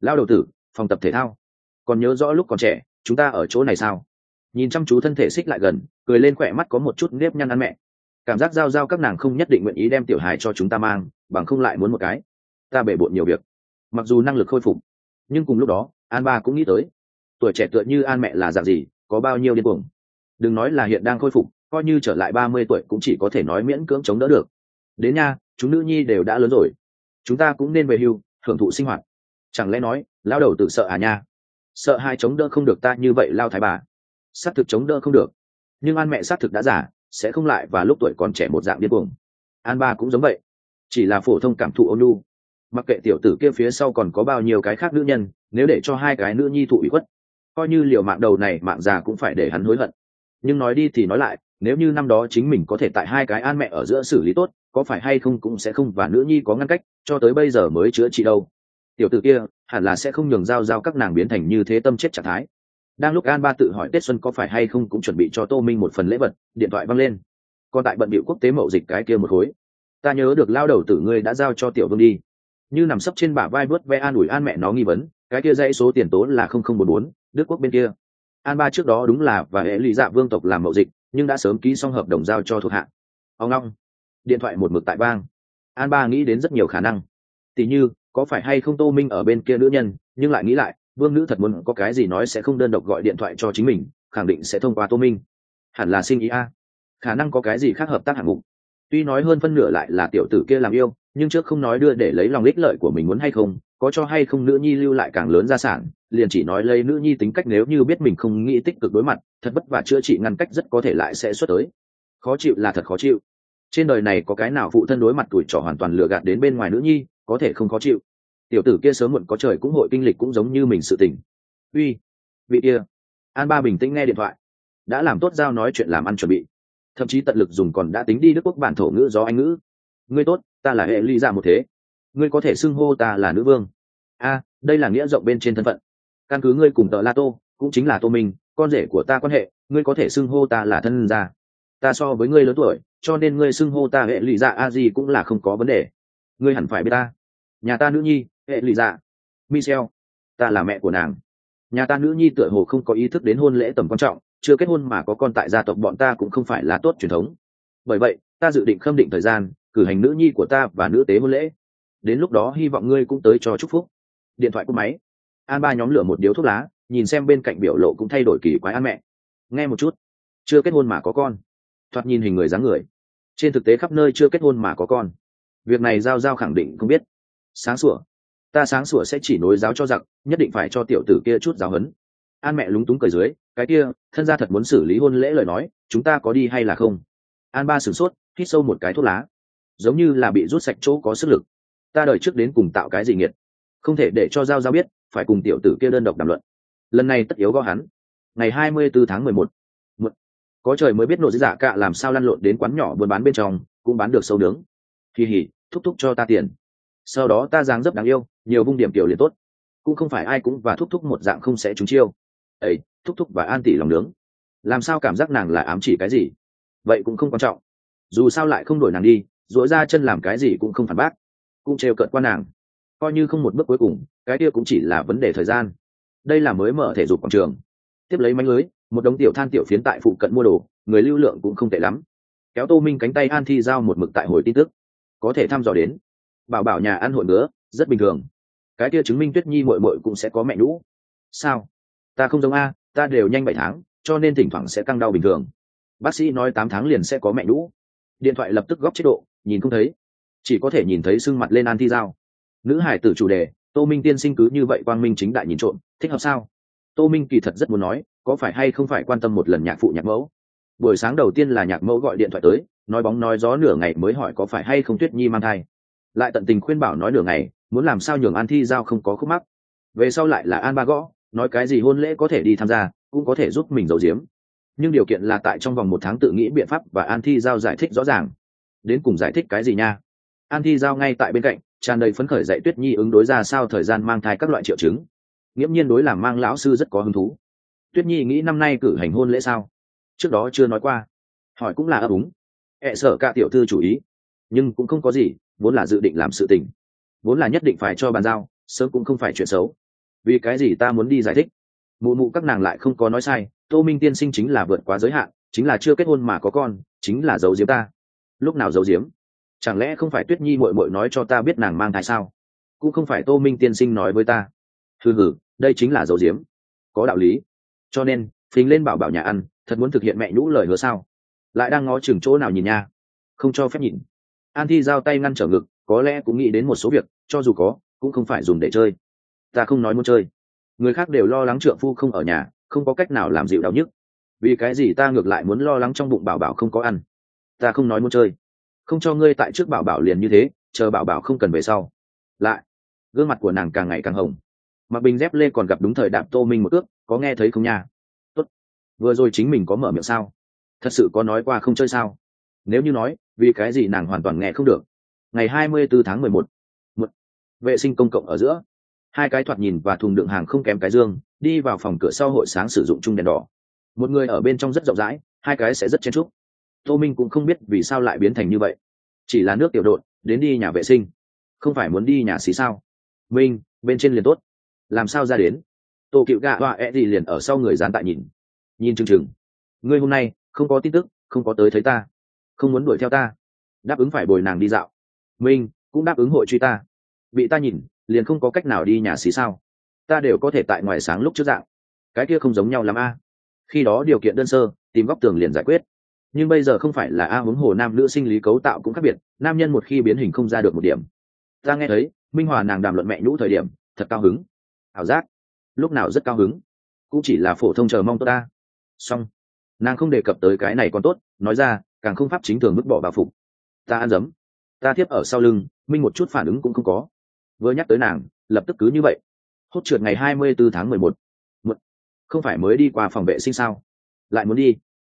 Lao đầu tử, phòng tập thể thao. Còn nhớ rõ lúc còn trẻ, chúng ta ở chỗ này sao? Nhìn chăm chú thân thể xích lại gần, cười lên khỏe mắt có một chút nếp nhăn ăn mẹ cảm giác giao giao các nàng không nhất định nguyện ý đem tiểu hài cho chúng ta mang, bằng không lại muốn một cái. Ta bể bộn nhiều việc. Mặc dù năng lực khôi phục, nhưng cùng lúc đó, an ba cũng nghĩ tới, tuổi trẻ tựa như an mẹ là dạng gì, có bao nhiêu điên cuồng. Đừng nói là hiện đang khôi phục, coi như trở lại ba mươi tuổi cũng chỉ có thể nói miễn cưỡng chống đỡ được. Đến nha, chúng nữ nhi đều đã lớn rồi. Chúng ta cũng nên về hưu hưởng thụ sinh hoạt. Chẳng lẽ nói lao đầu tự sợ à nha? Sợ hai chống đỡ không được ta như vậy, lao thái bà. S á t thực chống đỡ không được. Nhưng an mẹ s á t thực đã giả sẽ không lại và lúc tuổi còn trẻ một dạng điên cuồng. An ba cũng giống vậy. Chỉ là phổ thông cảm thụ ôn lu mặc kệ tiểu tử kia phía sau còn có bao nhiêu cái khác nữ nhân, nếu để cho hai cái nữ nhi thụ ủy khuất, coi như liều mạng đầu này mạng già cũng phải để hắn hối hận. Nhưng nói đi thì nói lại, nếu như năm đó chính mình có thể tại hai cái an mẹ ở giữa xử lý tốt, có phải hay không cũng sẽ không và nữ nhi có ngăn cách, cho tới bây giờ mới chữa trị đâu. Tiểu t ử kia, hẳn là sẽ không nhường giao giao các nàng biến thành như thế tâm chết trạng thái đang lúc an ba tự hỏi tết xuân có phải hay không cũng chuẩn bị cho tô minh một phần lễ vật, điện thoại văng lên. Còn tại bận bịu quốc tế mậu dịch cái kia một khối. Ta nhớ được lao đầu tử ngươi đã giao cho tiểu vương đi. Như nằm sấp trên bả vai bớt ve an ủi an mẹ nó nghi vấn, cái kia dãy số tiền tố là không không bốn bốn, đức quốc bên kia. An ba trước đó đúng là và hệ lụy dạ vương tộc làm mậu dịch, nhưng đã sớm ký xong hợp đồng giao cho thuộc hạ. Ông long. Điện thoại một mực tại bang an ba nghĩ đến rất nhiều khả năng. Tỉ như, có phải hay không tô minh ở bên kia nữ nhân, nhưng lại nghĩ lại vương nữ thật muốn có cái gì nói sẽ không đơn độc gọi điện thoại cho chính mình, khẳng định sẽ thông qua tô minh. Hẳn là sinh ý a. Khả năng có cái gì khác hợp tác hạng mục. Tuy nói hơn phân nửa lại là tiểu tử kia làm yêu, nhưng trước không nói đưa để lấy lòng ích lợi của mình muốn hay không, có cho hay không nữ nhi lưu lại càng lớn gia sản, liền chỉ nói lấy nữ nhi tính cách nếu như biết mình không nghĩ tích cực đối mặt, thật vất vả chữa trị ngăn cách rất có thể lại sẽ xuất tới. Khó chịu là thật khó chịu. Trên đời này có cái nào phụ thân đối mặt tuổi trò hoàn toàn lừa gạt đến bên ngoài nữ nhi, có thể không khó chịu tiểu tử kia sớm muộn có trời cũng hội kinh lịch cũng giống như mình sự tình. Uy, vị kia. An ba bình tĩnh nghe điện thoại. Đã làm tốt giao nói chuyện làm ăn chuẩn bị. Thậm chí tận lực dùng còn đã tính đi đức quốc bản thổ ngữ do anh ngữ. Ngươi tốt, ta là hệ ly ra dạ một thế. Ngươi có thể xưng hô ta là nữ vương. A, đây là nghĩa rộng bên trên thân phận. Căn cứ ngươi cùng tờ la tô, cũng chính là tô minh, con rể của ta quan hệ, ngươi có thể xưng hô ta là thân gia. Ta so với ngươi lớn tuổi, cho nên ngươi xưng hô ta hệ lụy dạ a gì cũng là không có vấn đề. Ngươi hẳn phải biết ta. Nhà ta nữ nhi hệ lì dạ. Michel ta là mẹ của nàng. Nhà ta nữ nhi tựa hồ không có ý thức đến hôn lễ tầm quan trọng, chưa kết hôn mà có con tại gia tộc bọn ta cũng không phải là tốt truyền thống. Bởi vậy, ta dự định khâm định thời gian, cử hành nữ nhi của ta và nữ tế hôn lễ. Đến lúc đó hy vọng ngươi cũng tới cho chúc phúc. Điện thoại của máy. An ba nhóm lửa một điếu thuốc lá, nhìn xem bên cạnh biểu lộ cũng thay đổi kỳ quái an mẹ. Nghe một chút. Chưa kết hôn mà có con. Thoạt nhìn hình người dáng người. Trên thực tế khắp nơi chưa kết hôn mà có con. Việc này giao giao khẳng định không biết. Sáng sủa ta sáng sủa sẽ chỉ nối giáo cho giặc, nhất định phải cho tiểu tử kia chút giáo huấn. An mẹ lúng túng cười dưới, cái kia, thân gia thật muốn xử lý hôn lễ lời nói, chúng ta có đi hay là không? An ba sửng sốt, hít sâu một cái thuốc lá. Giống như là bị rút sạch chỗ có sức lực. Ta đợi trước đến cùng tạo cái gì nghiệt? Không thể để cho giao giao biết, phải cùng tiểu tử kia đơn độc đàm luận. Lần này tất yếu gõ hắn. Ngày hai mươi bốn tháng mười một. Có trời mới biết nội giả dạ cạ làm sao lăn lộn đến quán nhỏ buôn bán bên trong, cũng bán được sâu nướng. Kỳ hỉ thúc thúc cho ta tiền sau đó ta dáng dấp đáng yêu, nhiều vung điểm kiểu liền tốt. Cũng không phải ai cũng và thúc thúc một dạng không sẽ trúng chiêu. Ấy thúc thúc và an tỷ lòng nướng. Làm sao cảm giác nàng là ám chỉ cái gì? Vậy cũng không quan trọng. Dù sao lại không đổi nàng đi dỗi ra chân làm cái gì cũng không phản bác. Cũng trêu cợt qua nàng. Coi như không một bước cuối cùng, cái kia cũng chỉ là vấn đề thời gian. Đây là mới mở thể dục quảng trường. Tiếp lấy mánh lưới, một đống tiểu than tiểu phiến tại phụ cận mua đồ, người lưu lượng cũng không tệ lắm. Kéo tô minh cánh tay an thi giao một mực tại hồi tin tức. Có thể thăm dò đến bảo bảo nhà ăn hội ngứa, rất bình thường. Cái kia chứng minh tuyết nhi mội mội cũng sẽ có mẹ nhũ. Sao? Ta không giống a, ta đều nhanh bảy tháng, cho nên thỉnh thoảng sẽ căng đau bình thường. Bác sĩ nói tám tháng liền sẽ có mẹ nhũ. Điện thoại lập tức góc chế độ, nhìn không thấy. Chỉ có thể nhìn thấy sưng mặt lên an thi giao. Nữ hải tử chủ đề, tô minh tiên sinh cứ như vậy quang minh chính đại nhìn trộm, thích hợp sao? Tô minh kỳ thật rất muốn nói, có phải hay không phải quan tâm một lần nhạc phụ nhạc mẫu? Buổi sáng đầu tiên là nhạc mẫu gọi điện thoại tới, nói bóng nói gió nửa ngày mới hỏi có phải hay không tuyết nhi mang thai lại tận tình khuyên bảo nói nửa ngày, muốn làm sao nhường an thi giao không có khúc mắc. Về sau lại là an ba gõ, nói cái gì hôn lễ có thể đi tham gia, cũng có thể giúp mình giấu giếm. Nhưng điều kiện là tại trong vòng một tháng tự nghĩ biện pháp và an thi giao giải thích rõ ràng. Đến cùng giải thích cái gì nha? An thi giao ngay tại bên cạnh, tràn đầy phấn khởi dạy tuyết nhi ứng đối ra sao thời gian mang thai các loại triệu chứng. Nghiễm nhiên đối làm mang lão sư rất có hứng thú. Tuyết nhi nghĩ năm nay cử hành hôn lễ sao? Trước đó chưa nói qua. Hỏi cũng là ấp úng. Ẹ cả tiểu thư chủ ý. Nhưng cũng không có gì vốn là dự định làm sự tình, vốn là nhất định phải cho bàn giao, sớm cũng không phải chuyện xấu. Vì cái gì ta muốn đi giải thích? Mụ mụ các nàng lại không có nói sai, tô minh tiên sinh chính là vượt quá giới hạn, chính là chưa kết hôn mà có con, chính là giấu diếm ta. Lúc nào giấu diếm chẳng lẽ không phải tuyết nhi mội mội nói cho ta biết nàng mang thai sao? Cũng không phải tô minh tiên sinh nói với ta. Thư hử đây chính là giấu diếm có đạo lý. Cho nên, phình lên bảo bảo nhà ăn, thật muốn thực hiện mẹ nhũ lời hứa sao? Lại đang ngó chừng chỗ nào nhìn nha? Không cho phép nhìn an thi giao tay ngăn trở ngực, có lẽ cũng nghĩ đến một số việc, cho dù có, cũng không phải dùng để chơi. Ta không nói muốn chơi. Người khác đều lo lắng trượng phu không ở nhà, không có cách nào làm dịu đau nhức. Vì cái gì ta ngược lại muốn lo lắng trong bụng bảo bảo không có ăn? Ta không nói muốn chơi. Không cho ngươi tại trước bảo bảo liền như thế, chờ bảo bảo không cần về sau. Lại, gương mặt của nàng càng ngày càng hồng. Mặc bình dép lê còn gặp đúng thời đạp tô minh một ước, có nghe thấy không nha? Tốt. Vừa rồi chính mình có mở miệng sao? Thật sự có nói qua không chơi sao? Nếu như nói vì cái gì nàng hoàn toàn nghe không được? Ngày hai mươi bốn tháng mười một vệ sinh công cộng ở giữa. Hai cái thoạt nhìn và thùng đựng hàng không kém cái dương, đi vào phòng cửa sau hội sáng sử dụng chung đèn đỏ. Một người ở bên trong rất rộng rãi, hai cái sẽ rất chen trúc tô minh cũng không biết vì sao lại biến thành như vậy. Chỉ là nước tiểu đột đến đi nhà vệ sinh. Không phải muốn đi nhà xí sao? Minh, bên trên liền tốt. Làm sao ra đến? Tô cựu gạ hoa e gì liền ở sau người dán tại nhìn. Nhìn chừng chừng. Ngươi hôm nay, không có tin tức, không có tới thấy ta không muốn đuổi theo ta. Đáp ứng phải bồi nàng đi dạo. Minh, cũng đáp ứng hội truy ta. Bị ta nhìn, liền không có cách nào đi nhà xí sao? Ta đều có thể tại ngoài sáng lúc trước dạng. Cái kia không giống nhau lắm a. Khi đó điều kiện đơn sơ, tìm góc tường liền giải quyết. Nhưng bây giờ không phải là a huống hồ nam nữ sinh lý cấu tạo cũng khác biệt, nam nhân một khi biến hình không ra được một điểm. Ta nghe thấy, minh hòa nàng đàm luận mẹ nhũ thời điểm, thật cao hứng. Ảo giác. Lúc nào rất cao hứng. Cũng chỉ là phổ thông chờ mong tốt ta. Song nàng không đề cập tới cái này còn tốt, nói ra càng không pháp chính thường vứt bỏ bà phục. Ta ăn dấm ta tiếp ở sau lưng, minh một chút phản ứng cũng không có. Vừa nhắc tới nàng, lập tức cứ như vậy. Hốt trượt ngày hai mươi bốn tháng mười một. Không phải mới đi qua phòng vệ sinh sao? Lại muốn đi.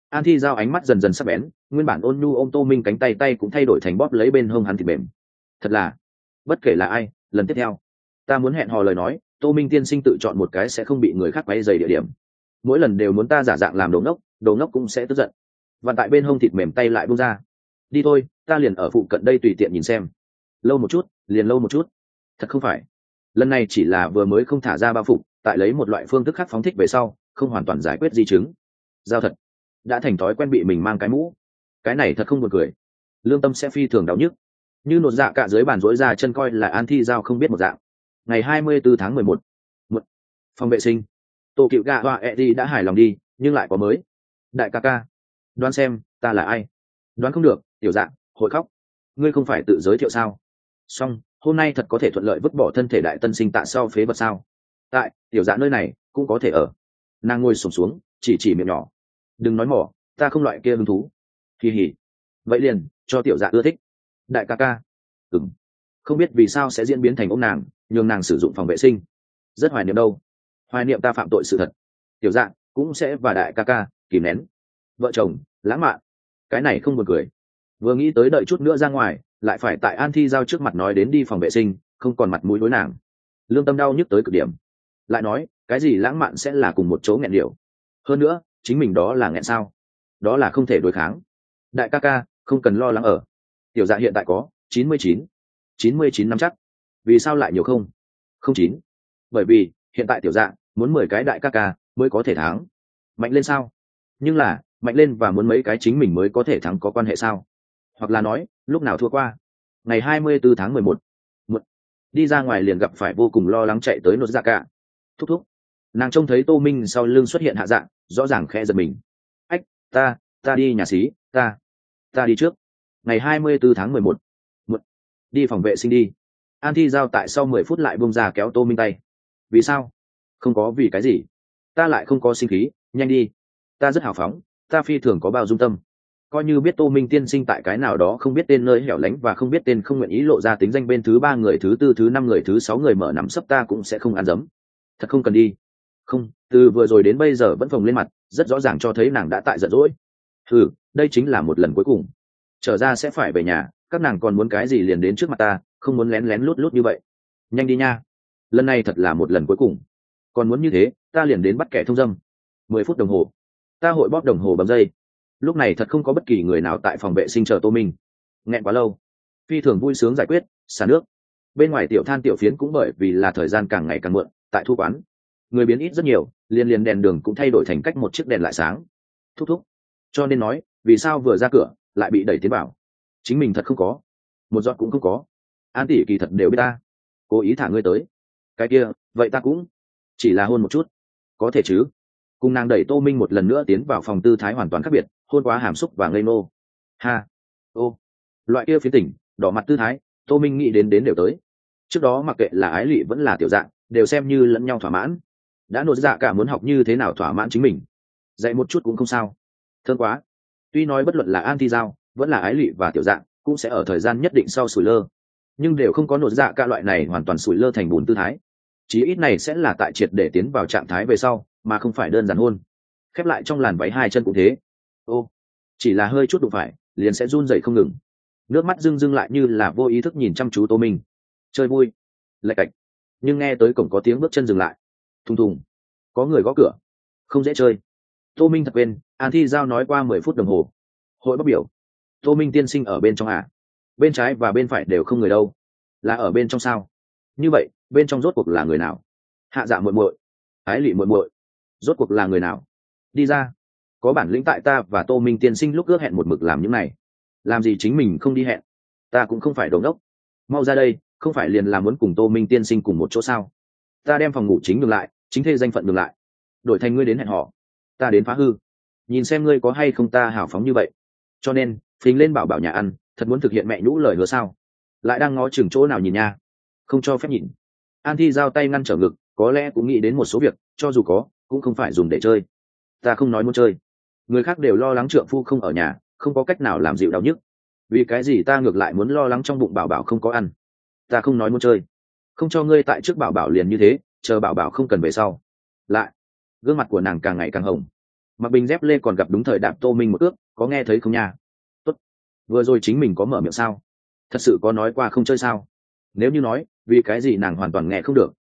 An thi giao ánh mắt dần dần sắp bén, nguyên bản ôn nhu ôm tô minh cánh tay tay cũng thay đổi thành bóp lấy bên hông hắn thịt mềm. Thật là, bất kể là ai, lần tiếp theo, ta muốn hẹn hò lời nói, tô minh tiên sinh tự chọn một cái sẽ không bị người khác quay dày địa điểm. Mỗi lần đều muốn ta giả dạng làm đồ ngốc đồ ngốc cũng sẽ tức giận và tại bên hông thịt mềm tay lại bung ra. Đi thôi, ta liền ở phụ cận đây tùy tiện nhìn xem. Lâu một chút, liền lâu một chút. Thật không phải. Lần này chỉ là vừa mới không thả ra bao phục, tại lấy một loại phương thức khác phóng thích về sau, không hoàn toàn giải quyết di chứng. Giao thật. Đã thành thói quen bị mình mang cái mũ. Cái này thật không buồn cười. Lương tâm sẽ phi thường đau nhức. Như nột dạ cả dưới bàn rối ra chân coi là an thi giao không biết một dạng. Ngày hai mươi 24 tháng mười một. Một. Phòng vệ sinh. Tổ cựu gạ hoa e đã hài lòng đi, nhưng lại có mới. Đại ca ca đoán xem, ta là ai? Đoán không được, tiểu dạng, hội khóc. Ngươi không phải tự giới thiệu sao? Song hôm nay thật có thể thuận lợi vứt bỏ thân thể đại tân sinh tại sau phế vật sao? Tại, tiểu dạ nơi này, cũng có thể ở. Nàng ngồi sổm xuống, chỉ chỉ miệng nhỏ. Đừng nói mỏ, ta không loại kia hứng thú. Kỳ hỉ vậy liền, cho tiểu dạ ưa thích. Đại ca ca. Ừng không biết vì sao sẽ diễn biến thành ông nàng, nhường nàng sử dụng phòng vệ sinh. Rất hoài niệm đâu. Hoài niệm ta phạm tội sự thật. Tiểu dạ cũng sẽ và đại ca ca, kìm nén vợ chồng, lãng mạn. Cái này không buồn cười. Vừa nghĩ tới đợi chút nữa ra ngoài, lại phải tại an thi giao trước mặt nói đến đi phòng vệ sinh, không còn mặt mũi đối nàng. Lương tâm đau nhức tới cực điểm. Lại nói, cái gì lãng mạn sẽ là cùng một chỗ nghẹn điệu hơn nữa, chính mình đó là nghẹn sao? Đó là không thể đối kháng. Đại ca ca, không cần lo lắng ở. Tiểu dạ hiện tại có chín mươi chín. chín mươi chín năm chắc. Vì sao lại nhiều không? Không chín. Bởi vì, hiện tại tiểu dạ muốn mười cái đại ca ca mới có thể thắng. Mạnh lên sao? Nhưng là mạnh lên và muốn mấy cái chính mình mới có thể thắng có quan hệ sao? Hoặc là nói, lúc nào thua qua? Ngày hai mươi bốn tháng mười một. Một. Đi ra ngoài liền gặp phải vô cùng lo lắng chạy tới nốt dạ cả thúc thúc. Nàng trông thấy tô minh sau lưng xuất hiện hạ dạng, rõ ràng khe giật mình. Ách, ta ta đi nhà xí, ta ta đi trước. Ngày hai mươi bốn tháng mười một. Một. Đi phòng vệ sinh đi. An thi giao tại sau mười phút lại bông ra kéo tô minh tay. Vì sao? Không có vì cái gì. Ta lại không có sinh khí, nhanh đi. Ta rất hào phóng ta phi thường có bao dung tâm. Coi như biết tô minh tiên sinh tại cái nào đó không biết tên nơi hẻo lánh và không biết tên không nguyện ý lộ ra tính danh bên thứ ba người thứ tư, thứ năm người thứ sáu người mở nắm sấp ta cũng sẽ không ăn dấm. Thật không cần đi. Không, từ vừa rồi đến bây giờ vẫn phồng lên mặt, rất rõ ràng cho thấy nàng đã tại giận dỗi. Ừ đây chính là một lần cuối cùng. Trở ra sẽ phải về nhà, các nàng còn muốn cái gì liền đến trước mặt ta, không muốn lén lén lút lút như vậy. Nhanh đi nha. Lần này thật là một lần cuối cùng. Còn muốn như thế, ta liền đến bắt kẻ thông dâm. Mười phút đồng hồ ta hội bóp đồng hồ bấm dây. Lúc này thật không có bất kỳ người nào tại phòng vệ sinh chờ tô minh. Nghẹn quá lâu. Phi thường vui sướng giải quyết, xả nước. Bên ngoài tiểu than tiểu phiến cũng bởi vì là thời gian càng ngày càng muộn, tại thu quán. Người biến ít rất nhiều, liền liền đèn đường cũng thay đổi thành cách một chiếc đèn lại sáng. Thúc thúc. Cho nên nói, vì sao vừa ra cửa, lại bị đẩy tiến vào? Chính mình thật không có. Một giọt cũng không có. An tỷ kỳ thật đều biết ta. Cố ý thả ngươi tới. Cái kia, vậy ta cũng chỉ là hôn một chút. Có thể chứ? Cùng nàng đẩy tô minh một lần nữa tiến vào phòng tư thái hoàn toàn khác biệt, hôn quá hàm xúc và ngây nô ha, ô, loại kia phía tỉnh đỏ mặt tư thái, tô minh nghĩ đến đến đều tới. Trước đó mặc kệ là ái lụy vẫn là tiểu dạng, đều xem như lẫn nhau thỏa mãn. Đã nộp dạ cả muốn học như thế nào thỏa mãn chính mình, dạy một chút cũng không sao. Thương quá. Tuy nói bất luận là an thi giao, vẫn là ái lụy và tiểu dạng, cũng sẽ ở thời gian nhất định sau sủi lơ. Nhưng đều không có nộp dạ cả loại này hoàn toàn sủi lơ thành bùn tư thái. Chí ít này sẽ là tại triệt để tiến vào trạng thái về sau mà không phải đơn giản hôn. Khép lại trong làn váy hai chân cũng thế. Ô, chỉ là hơi chút đụng phải, liền sẽ run dậy không ngừng. Nước mắt rưng rưng lại như là vô ý thức nhìn chăm chú tô minh. Chơi vui. Lạch cạch. Nhưng nghe tới cổng có tiếng bước chân dừng lại. Thùng thùng. Có người gõ cửa. Không dễ chơi. Tô minh thật quên, an thi giao nói qua mười phút đồng hồ. Hội bắc biểu. Tô minh tiên sinh ở bên trong à? Bên trái và bên phải đều không người đâu. Là ở bên trong sao? Như vậy, bên trong rốt cuộc là người nào? Hạ dạ muội muội. Ái lụy muội muội rốt cuộc là người nào? Đi ra. Có bản lĩnh tại ta và tô minh tiên sinh lúc ước hẹn một mực làm những này. Làm gì chính mình không đi hẹn? Ta cũng không phải đồn đốc. Mau ra đây, không phải liền là muốn cùng tô minh tiên sinh cùng một chỗ sao? Ta đem phòng ngủ chính ngược lại, chính thê danh phận ngược lại. Đổi thành ngươi đến hẹn họ. Ta đến phá hư. Nhìn xem ngươi có hay không ta hào phóng như vậy. Cho nên, phình lên bảo bảo nhà ăn, thật muốn thực hiện mẹ nhũ lời hứa sao? Lại đang ngó chừng chỗ nào nhìn nha? Không cho phép nhìn. An thi giao tay ngăn trở ngực, có lẽ cũng nghĩ đến một số việc, cho dù có cũng không phải dùng để chơi. Ta không nói muốn chơi. Người khác đều lo lắng trượng phu không ở nhà, không có cách nào làm dịu đau nhức. Vì cái gì ta ngược lại muốn lo lắng trong bụng bảo bảo không có ăn? Ta không nói muốn chơi. Không cho ngươi tại trước bảo bảo liền như thế, chờ bảo bảo không cần về sau. Lại, gương mặt của nàng càng ngày càng hồng. Mặc bình dép lê còn gặp đúng thời đạp tô minh một ước, có nghe thấy không nha? Tốt. Vừa rồi chính mình có mở miệng sao? Thật sự có nói qua không chơi sao? Nếu như nói, vì cái gì nàng hoàn toàn nghe không được?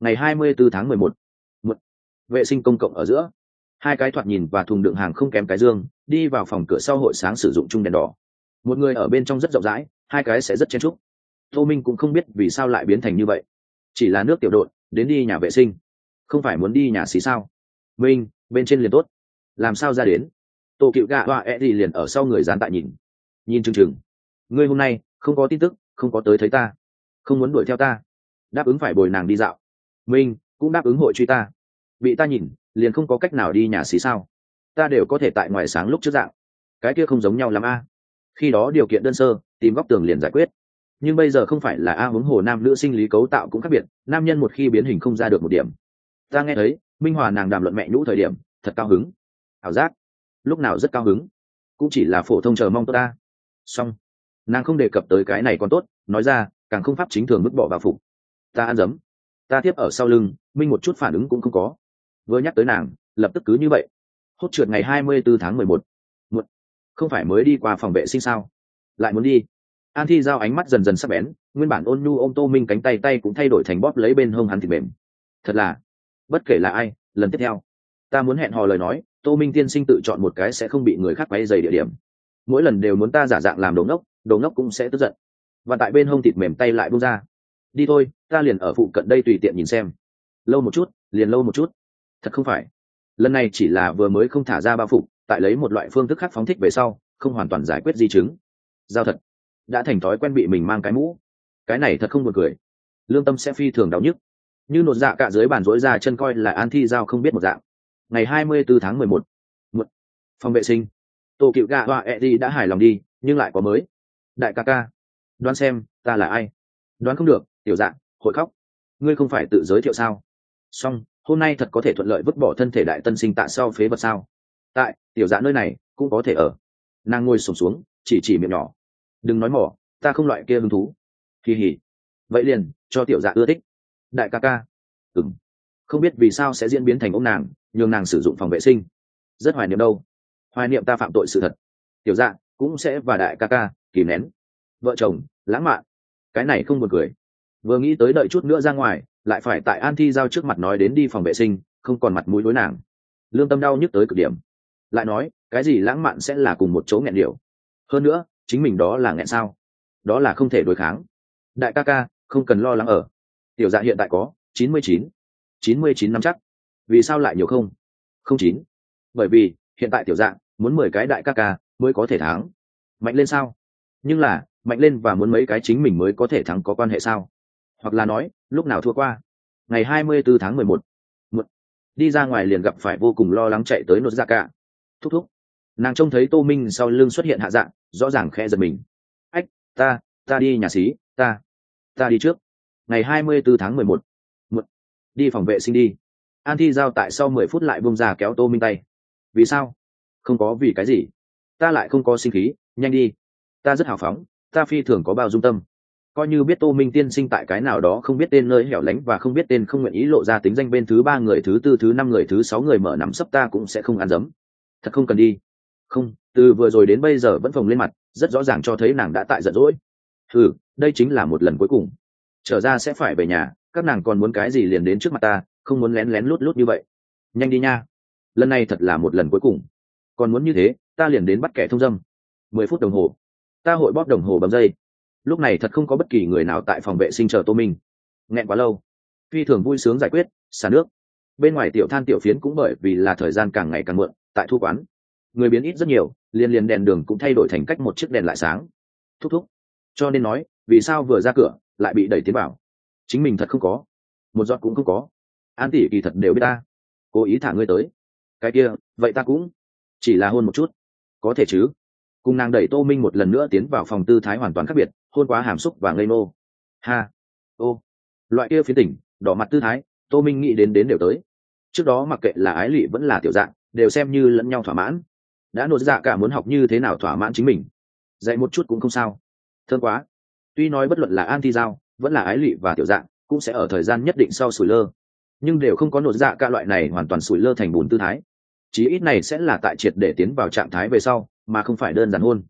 Ngày hai mươi bốn tháng mười một vệ sinh công cộng ở giữa. Hai cái thoạt nhìn và thùng đựng hàng không kém cái dương, đi vào phòng cửa sau hội sáng sử dụng chung đèn đỏ. Một người ở bên trong rất rộng rãi, hai cái sẽ rất chen trúc tô minh cũng không biết vì sao lại biến thành như vậy. Chỉ là nước tiểu đội, đến đi nhà vệ sinh. Không phải muốn đi nhà xí sao? Minh, bên trên liền tốt. Làm sao ra đến? Tổ cựu gạ hoa e đi liền ở sau người dán tại nhìn. Nhìn chừng chừng. Ngươi hôm nay, không có tin tức, không có tới thấy ta. Không muốn đuổi theo ta. Đáp ứng phải bồi nàng đi dạo. Minh, cũng đáp ứng hội truy ta bị ta nhìn, liền không có cách nào đi nhà xí sao? Ta đều có thể tại ngoài sáng lúc trước dạng. Cái kia không giống nhau l ắ m a. Khi đó điều kiện đơn sơ, tìm góc tường liền giải quyết. Nhưng bây giờ không phải là a huống hồ nam nữ sinh lý cấu tạo cũng khác biệt, nam nhân một khi biến hình không ra được một điểm. Ta nghe thấy, minh hòa nàng đàm luận mẹ nhũ thời điểm, thật cao hứng. Ảo giác. Lúc nào rất cao hứng? Cũng chỉ là phổ thông chờ mong tốt ta. Song nàng không đề cập tới cái này còn tốt, nói ra, càng không pháp chính thường mức bỏ vào phục. Ta ăn dấm. Ta tiếp ở sau lưng, minh một chút phản ứng cũng không có vừa nhắc tới nàng, lập tức cứ như vậy. Hốt trượt ngày hai mươi bốn tháng mười một. Một không phải mới đi qua phòng vệ sinh sao? Lại muốn đi. An thi giao ánh mắt dần dần sắp bén, nguyên bản ôn nhu ô m tô minh cánh tay tay cũng thay đổi thành bóp lấy bên hông hắn thịt mềm. Thật là, bất kể là ai, lần tiếp theo, ta muốn hẹn hò lời nói, tô minh tiên sinh tự chọn một cái sẽ không bị người khác quay dày địa điểm. Mỗi lần đều muốn ta giả dạng làm đồ ngốc đồ ngốc cũng sẽ tức giận. Và tại bên hông thịt mềm tay lại bung ra. Đi thôi, ta liền ở phụ cận đây tùy tiện nhìn xem. Lâu một chút, liền lâu một chút thật không phải. Lần này chỉ là vừa mới không thả ra bao phục, tại lấy một loại phương thức khác phóng thích về sau, không hoàn toàn giải quyết di chứng. Giao thật. Đã thành thói quen bị mình mang cái mũ. Cái này thật không buồn cười. Lương tâm sẽ phi thường đau nhức. Như nột dạ cả dưới bàn rỗi ra chân coi là an thi giao không biết một dạng. Ngày hai mươi bốn tháng mười một. Một phòng vệ sinh. Tổ cựu gạ họa e đi đã hài lòng đi, nhưng lại có mới. Đại ca ca. Đoán xem, ta là ai? Đoán không được, tiểu dạng, hội khóc. Ngươi không phải tự giới thiệu sao? Song hôm nay thật có thể thuận lợi vứt bỏ thân thể đại tân sinh tạ sau phế vật sao? Tại tiểu dạ nơi này cũng có thể ở. Nàng ngồi sùng xuống, xuống chỉ chỉ miệng nhỏ. Đừng nói mỏ ta không loại kia hứng thú. Kỳ hỉ. Vậy liền cho tiểu dạ ưa thích. Đại ca ca. Ừng không biết vì sao sẽ diễn biến thành ông nàng nhường nàng sử dụng phòng vệ sinh. Rất hoài niệm đâu. Hoài niệm ta phạm tội sự thật. Tiểu dạ cũng sẽ và đại ca ca kìm nén. Vợ chồng lãng mạn. Cái này không buồn cười. Vừa nghĩ tới đợi chút nữa ra ngoài lại phải tại an thi giao trước mặt nói đến đi phòng vệ sinh, không còn mặt mũi đối nàng. Lương tâm đau nhức tới cực điểm. Lại nói, cái gì lãng mạn sẽ là cùng một chỗ nghẹn điệu hơn nữa, chính mình đó là nghẹn sao? Đó là không thể đối kháng. Đại ca ca, không cần lo lắng ở. Tiểu dạ hiện tại có, chín mươi chín. chín mươi chín năm chắc. Vì sao lại nhiều không? Không chín. Bởi vì, hiện tại tiểu dạng muốn mười cái đại ca ca mới có thể thắng. Mạnh lên sao? Nhưng là, mạnh lên và muốn mấy cái chính mình mới có thể thắng có quan hệ sao? Hoặc là nói, lúc nào thua qua. Ngày hai mươi 24 tháng mười một đi ra ngoài liền gặp phải vô cùng lo lắng chạy tới nốt ra cả thúc thúc. Nàng trông thấy tô minh sau lưng xuất hiện hạ dạng, rõ ràng khe giật mình. Ách, ta ta đi nhà xí, ta ta đi trước. Ngày hai mươi 24 tháng mười một đi phòng vệ sinh đi. An thi giao tại sau mười phút lại bông ra kéo tô minh tay. Vì sao? Không có vì cái gì. Ta lại không có sinh khí, nhanh đi. Ta rất hào phóng, ta phi thường có bao dung tâm coi như biết tô minh tiên sinh tại cái nào đó không biết tên nơi hẻo lánh và không biết tên không nguyện ý lộ ra tính danh bên thứ ba người thứ tư, thứ năm người thứ sáu người mở nắm sấp ta cũng sẽ không ăn dấm. Thật không cần đi. Không, từ vừa rồi đến bây giờ vẫn phồng lên mặt, rất rõ ràng cho thấy nàng đã tại giận dỗi. Ừ đây chính là một lần cuối cùng. Trở ra sẽ phải về nhà, các nàng còn muốn cái gì liền đến trước mặt ta, không muốn lén lén lút lút như vậy. Nhanh đi nha. Lần này thật là một lần cuối cùng. Còn muốn như thế, ta liền đến bắt kẻ thông dâm. Mười phút đồng hồ. Ta hội bóp đồng hồ bấm dây lúc này thật không có bất kỳ người nào tại phòng vệ sinh chờ tô minh. Nghẹn quá lâu. Phi thường vui sướng giải quyết, xả nước. Bên ngoài tiểu than tiểu phiến cũng bởi vì là thời gian càng ngày càng muộn, tại thu quán. Người biến ít rất nhiều, liền liền đèn đường cũng thay đổi thành cách một chiếc đèn lại sáng. Thúc thúc. Cho nên nói, vì sao vừa ra cửa, lại bị đẩy tiến vào? Chính mình thật không có. Một giọt cũng không có. An tỷ kỳ thật đều biết ta. Cố ý thả ngươi tới. Cái kia, vậy ta cũng chỉ là hôn một chút. Có thể chứ? Cùng nàng đẩy tô minh một lần nữa tiến vào phòng tư thái hoàn toàn khác biệt, hôn quá hàm xúc và ngây nô ha, ô. Loại kia phía tỉnh, đỏ mặt tư thái, tô minh nghĩ đến đến đều tới. Trước đó mặc kệ là ái lụy vẫn là tiểu dạng, đều xem như lẫn nhau thỏa mãn. Đã nộp dạ cả muốn học như thế nào thỏa mãn chính mình. Dạy một chút cũng không sao. Thương quá. Tuy nói bất luận là an thi giao, vẫn là ái lụy và tiểu dạng, cũng sẽ ở thời gian nhất định sau sủi lơ. Nhưng đều không có nộp dạ cả loại này hoàn toàn sủi lơ thành bùn tư thái. Chí ít này sẽ là tại triệt để tiến vào trạng thái về sau mà không phải đơn giản hôn.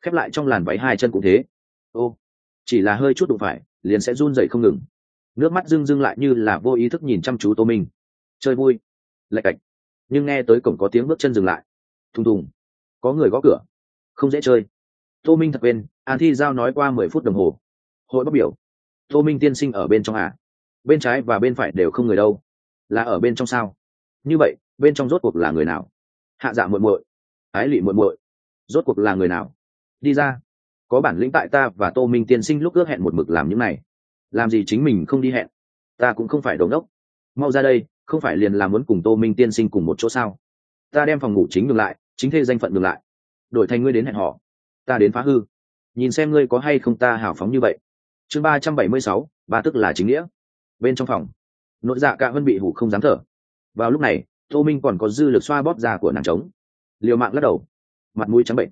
Khép lại trong làn váy hai chân cũng thế. Ô, chỉ là hơi chút đụng phải, liền sẽ run dậy không ngừng. Nước mắt dưng dưng lại như là vô ý thức nhìn chăm chú tô minh. Chơi vui. Lạch cạch. Nhưng nghe tới cổng có tiếng bước chân dừng lại. Thùng thùng. Có người gõ cửa. Không dễ chơi. Tô minh thật quên, an thi giao nói qua mười phút đồng hồ. Hội bắc biểu. Tô minh tiên sinh ở bên trong à? Bên trái và bên phải đều không người đâu. Là ở bên trong sao? Như vậy, bên trong rốt cuộc là người nào? Hạ dạ muội muội. Ái lụy muội muội rốt cuộc là người nào? Đi ra. Có bản lĩnh tại ta và tô minh tiên sinh lúc ước hẹn một mực làm những này. Làm gì chính mình không đi hẹn? Ta cũng không phải đồn đốc mau ra đây, không phải liền làm muốn cùng tô minh tiên sinh cùng một chỗ sao? Ta đem phòng ngủ chính ngược lại, chính thê danh phận ngược lại. Đổi thành ngươi đến hẹn họ. Ta đến phá hư. Nhìn xem ngươi có hay không ta hào phóng như vậy. Chương ba trăm bảy mươi sáu, ba tức là chính nghĩa. Bên trong phòng, nội dạ cả vân bị hủ không dám thở. Vào lúc này, tô minh còn có dư lực xoa bóp da của nàng trống. Liều mạng lắc đầu mặt mũi trắng bệnh.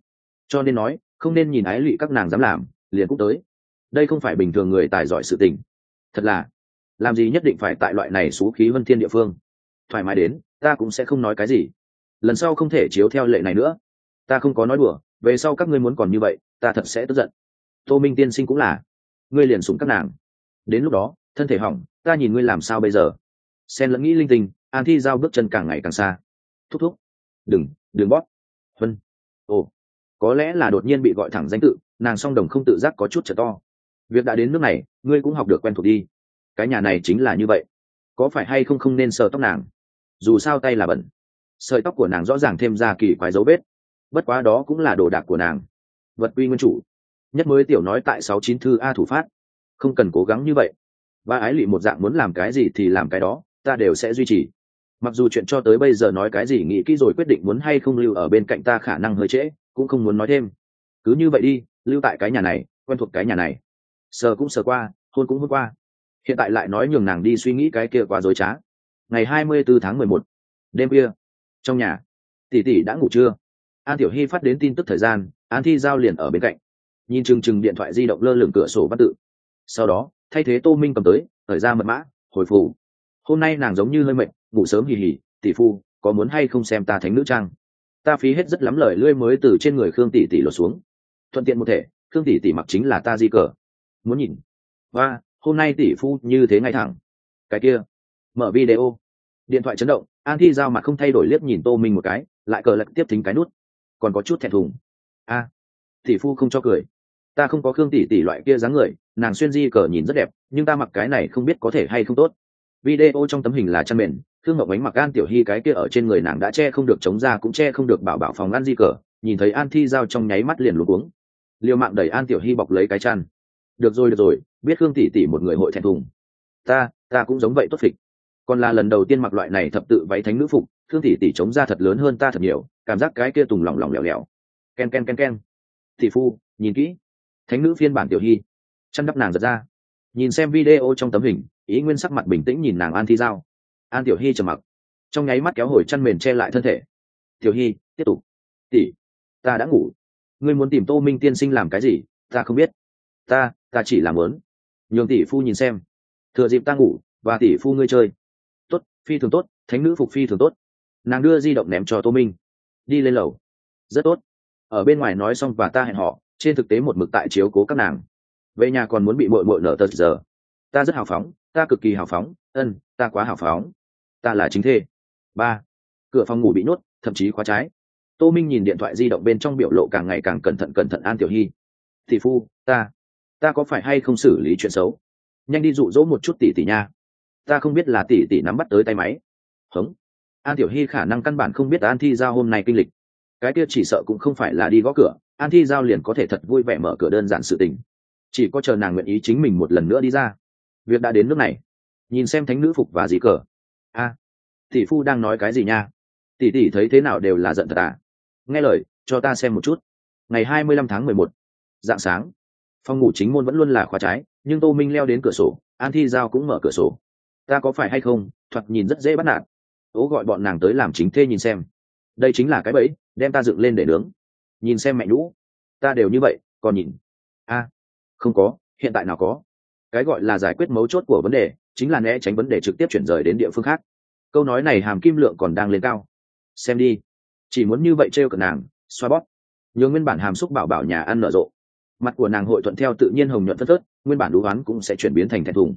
Cho nên nói, không nên nhìn ái lụy các nàng dám làm, liền cũng tới. Đây không phải bình thường người tài giỏi sự tình. Thật là, làm gì nhất định phải tại loại này xú khí vân thiên địa phương. Thoải mái đến, ta cũng sẽ không nói cái gì. Lần sau không thể chiếu theo lệ này nữa. Ta không có nói đùa, về sau các ngươi muốn còn như vậy, ta thật sẽ tức giận. Tô minh tiên sinh cũng là. Ngươi liền súng các nàng. Đến lúc đó, thân thể hỏng, ta nhìn ngươi làm sao bây giờ? Sen lẫn nghĩ linh tinh, an thi giao bước chân càng ngày càng xa. Thúc thúc. Đừng đừng bóp. Vân ồ, có lẽ là đột nhiên bị gọi thẳng danh tự, nàng song đồng không tự giác có chút trở to. Việc đã đến nước này, ngươi cũng học được quen thuộc đi. Cái nhà này chính là như vậy. Có phải hay không không nên sờ tóc nàng? Dù sao tay là bẩn. Sợi tóc của nàng rõ ràng thêm ra kỳ quái dấu vết. Bất quá đó cũng là đồ đạc của nàng. Vật quy nguyên chủ. Nhất mới tiểu nói tại sáu chín thư a thủ phát. Không cần cố gắng như vậy. Và ái lụy một dạng muốn làm cái gì thì làm cái đó, ta đều sẽ duy trì mặc dù chuyện cho tới bây giờ nói cái gì nghĩ kỹ rồi quyết định muốn hay không lưu ở bên cạnh ta khả năng hơi trễ, cũng không muốn nói thêm. Cứ như vậy đi, lưu tại cái nhà này, quen thuộc cái nhà này. Sờ cũng sờ qua, hôn cũng hôn qua. Hiện tại lại nói nhường nàng đi suy nghĩ cái kia quá dối trá. Ngày hai mươi bốn tháng mười một, đêm kia trong nhà, tỷ tỷ đã ngủ chưa an tiểu hy phát đến tin tức thời gian, an thi giao liền ở bên cạnh. Nhìn chừng chừng điện thoại di động lơ lửng cửa sổ văn tự. Sau đó, thay thế tô minh cầm tới, thời ra mật mã, hồi phủ hôm nay nàng giống như hơi mệt, ngủ sớm hì hì, tỷ phu, có muốn hay không xem ta thánh nữ trang? Ta phí hết rất lắm lời lưỡi mới từ trên người khương tỷ tỷ lột xuống. Thuận tiện một thể, khương tỷ tỷ mặc chính là ta di cờ. Muốn nhìn. Và, hôm nay tỷ phu như thế ngay thẳng. Cái kia. Mở video. Điện thoại chấn động, an thi giao mặt không thay đổi liếc nhìn tô minh một cái, lại cờ lật tiếp thính cái nút. Còn có chút thẹn thùng. A. Tỷ phu không cho cười. Ta không có khương tỷ tỷ loại kia dáng người, nàng xuyên di cờ nhìn rất đẹp, nhưng ta mặc cái này không biết có thể hay không tốt video trong tấm hình là chăn mền thương ngọc ánh mặc an tiểu hy cái kia ở trên người nàng đã che không được chống ra cũng che không được bảo bảo phòng ăn di cờ, nhìn thấy an thi giao trong nháy mắt liền luống cuống. Liều mạng đẩy an tiểu hy bọc lấy cái chăn. Được rồi được rồi, biết Hương tỷ tỷ một người hội thẹn thùng. Ta ta cũng giống vậy tốt phịch. Còn là lần đầu tiên mặc loại này thập tự váy thánh nữ phục thương tỷ tỷ chống ra thật lớn hơn ta thật nhiều, cảm giác cái kia tùng lỏng lòng lẻo lẻo. Ken ken ken ken. Tỷ phu, nhìn kỹ. Thánh nữ phiên bản tiểu hy. Chăn đắp nàng giật ra. Nhìn xem video trong tấm hình ý nguyên sắc mặt bình tĩnh nhìn nàng an thi giao. An tiểu hy trầm mặc. Trong nháy mắt kéo hồi chăn mền che lại thân thể. Tiểu hy, tiếp tục. Tỷ, ta đã ngủ. Ngươi muốn tìm tô minh tiên sinh làm cái gì, ta không biết. Ta ta chỉ làm lớn nhường tỷ phu nhìn xem. Thừa dịp ta ngủ, và tỷ phu ngươi chơi. Tốt, phi thường tốt, thánh nữ phục phi thường tốt. Nàng đưa di động ném cho tô minh. Đi lên lầu. Rất tốt. Ở bên ngoài nói xong và ta hẹn họ trên thực tế một mực tại chiếu cố các nàng. Về nhà còn muốn bị bội bội nở tật giờ. Ta rất hào phóng ta cực kỳ hào phóng, ân, ta quá hào phóng. Ta là chính thê. Ba, cửa phòng ngủ bị nhốt, thậm chí khóa trái. Tô minh nhìn điện thoại di động bên trong biểu lộ càng ngày càng cẩn thận cẩn thận an tiểu hy. Thị phu, ta ta có phải hay không xử lý chuyện xấu? Nhanh đi dụ dỗ một chút tỷ tỷ nha. Ta không biết là tỷ tỷ nắm bắt tới tay máy. Hống. An tiểu hy khả năng căn bản không biết an thi giao hôm nay kinh lịch. Cái kia chỉ sợ cũng không phải là đi gõ cửa, an thi giao liền có thể thật vui vẻ mở cửa đơn giản sự tình. Chỉ có chờ nàng nguyện ý chính mình một lần nữa đi ra việc đã đến nước này. Nhìn xem thánh nữ phục và gì cờ. A, tỷ phu đang nói cái gì nha? Tỷ tỷ thấy thế nào đều là giận thật à? Nghe lời, cho ta xem một chút. Ngày hai mươi lăm tháng mười một, dạng sáng. Phòng ngủ chính môn vẫn luôn là khóa trái, nhưng tô minh leo đến cửa sổ, an thi giao cũng mở cửa sổ. Ta có phải hay không? Thoạt nhìn rất dễ bắt nạt. Ố gọi bọn nàng tới làm chính thê nhìn xem. Đây chính là cái bẫy, đem ta dựng lên để nướng. Nhìn xem mẹ nhũ. Ta đều như vậy, còn nhìn. A, không có, hiện tại nào có cái gọi là giải quyết mấu chốt của vấn đề chính là né tránh vấn đề trực tiếp chuyển rời đến địa phương khác. Câu nói này hàm kim lượng còn đang lên cao. Xem đi. Chỉ muốn như vậy trêu cận nàng, xoa bóp. Nhường nguyên bản hàm xúc bảo bảo nhà ăn nở rộ. Mặt của nàng hội thuận theo tự nhiên hồng nhuận phất phớt nguyên bản đú oán cũng sẽ chuyển biến thành thẹn thùng.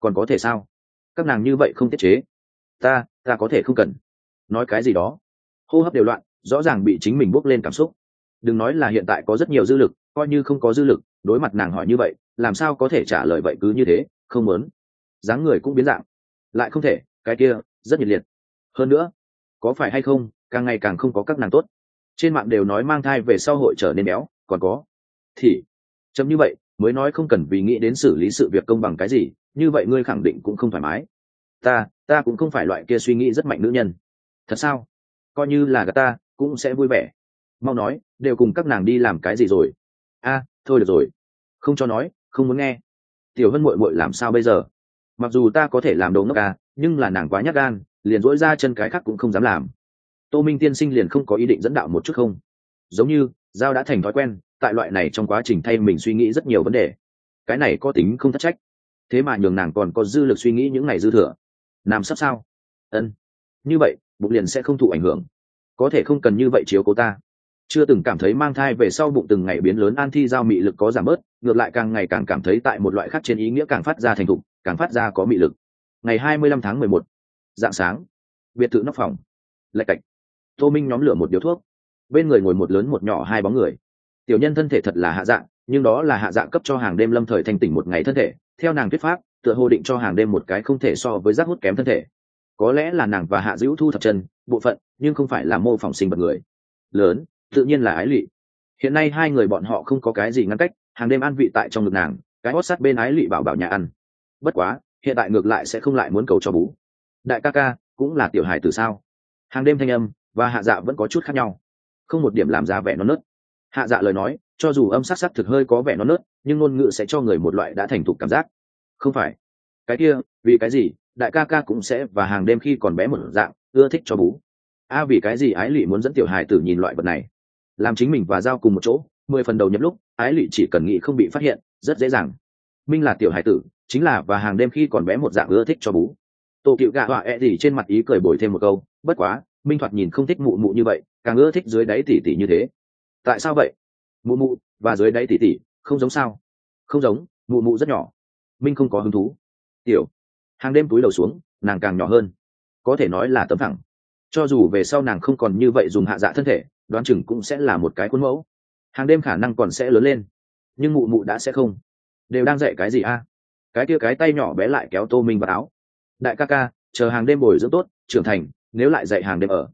Còn có thể sao? Các nàng như vậy không tiết chế. Ta ta có thể không cần. Nói cái gì đó. Hô hấp đều loạn, rõ ràng bị chính mình bốc lên cảm xúc. Đừng nói là hiện tại có rất nhiều dư lực, coi như không có dư lực, đối mặt nàng hỏi như vậy làm sao có thể trả lời vậy cứ như thế, không muốn. Dáng người cũng biến dạng. Lại không thể, cái kia, rất nhiệt liệt. Hơn nữa, có phải hay không, càng ngày càng không có các nàng tốt. Trên mạng đều nói mang thai về sau hội trở nên béo, còn có. Thì, chấm như vậy, mới nói không cần vì nghĩ đến xử lý sự việc công bằng cái gì, như vậy ngươi khẳng định cũng không thoải mái. Ta ta cũng không phải loại kia suy nghĩ rất mạnh nữ nhân. Thật sao? Coi như là gà ta, cũng sẽ vui vẻ. Mau nói, đều cùng các nàng đi làm cái gì rồi? A, thôi được rồi. Không cho nói không muốn nghe. Tiểu hân muội muội làm sao bây giờ? Mặc dù ta có thể làm đồ ngốc à nhưng là nàng quá nhát gan, liền dỗi ra chân cái khác cũng không dám làm. Tô minh tiên sinh liền không có ý định dẫn đạo một chút không? Giống như, giao đã thành thói quen, tại loại này trong quá trình thay mình suy nghĩ rất nhiều vấn đề. Cái này có tính không thất trách. Thế mà nhường nàng còn có dư lực suy nghĩ những ngày dư thừa. Nam sắp sao? Ân. Như vậy, bụng liền sẽ không thụ ảnh hưởng. Có thể không cần như vậy chiếu cố ta chưa từng cảm thấy mang thai về sau bụng từng ngày biến lớn an thi giao mị lực có giảm bớt, ngược lại càng ngày càng cảm thấy tại một loại khác trên ý nghĩa càng phát ra thành thục, càng phát ra có mị lực. Ngày hai mươi lăm tháng mười một, dạng sáng, biệt thự nóc phòng, lạch cạch. Tô minh nhóm lửa một điếu thuốc, bên người ngồi một lớn một nhỏ hai bóng người. Tiểu nhân thân thể thật là hạ dạng, nhưng đó là hạ dạng cấp cho hàng đêm lâm thời thành tỉnh một ngày thân thể. Theo nàng thuyết pháp, tựa hồ định cho hàng đêm một cái không thể so với rác hút kém thân thể. Có lẽ là nàng và hạ dữ thu thập chân, bộ phận, nhưng không phải là mô phỏng sinh vật người. Lớn tự nhiên là ái lụy hiện nay hai người bọn họ không có cái gì ngăn cách, hàng đêm ăn vị tại trong ngực nàng, cái hót sát bên ái lụy bảo bảo nhà ăn. Bất quá, hiện tại ngược lại sẽ không lại muốn cầu cho bú. Đại ca ca, cũng là tiểu hài từ sao? Hàng đêm thanh âm và hạ dạ vẫn có chút khác nhau. Không một điểm làm ra vẻ non nớt. Hạ dạ lời nói, cho dù âm sắc sắc thực hơi có vẻ non nớt, nhưng ngôn ngữ sẽ cho người một loại đã thành thục cảm giác. Không phải. Cái kia, vì cái gì, đại ca ca cũng sẽ và hàng đêm khi còn bé một dạng, ưa thích cho bú. A, vì cái gì ái lụy muốn dẫn tiểu hài tử nhìn loại vật này? Làm chính mình và giao cùng một chỗ, mười phần đầu nhập lúc, ái lụy chỉ cần nghĩ không bị phát hiện, rất dễ dàng. Minh là tiểu hải tử, chính là và hàng đêm khi còn bé một dạng ưa thích cho bú. Tổ cựu gạ họa e gì trên mặt ý cười bồi thêm một câu, bất quá, minh thoạt nhìn không thích mụ mụ như vậy, càng ưa thích dưới đáy tỉ tỉ như thế. Tại sao vậy? Mụ mụ và dưới đáy tỉ tỉ, không giống sao? Không giống, mụ mụ rất nhỏ. Minh không có hứng thú. Tiểu, hàng đêm túi đầu xuống, nàng càng nhỏ hơn. Có thể nói là tấm thẳng. Cho dù về sau nàng không còn như vậy dùng hạ dạ thân thể đoán chừng cũng sẽ là một cái khuôn mẫu. Hàng đêm khả năng còn sẽ lớn lên, nhưng mụ mụ đã sẽ không. Đều đang dạy cái gì a? Cái kia cái tay nhỏ bé lại kéo tô minh vào áo. Đại ca ca, chờ hàng đêm bồi dưỡng tốt, trưởng thành, nếu lại dạy hàng đêm ở,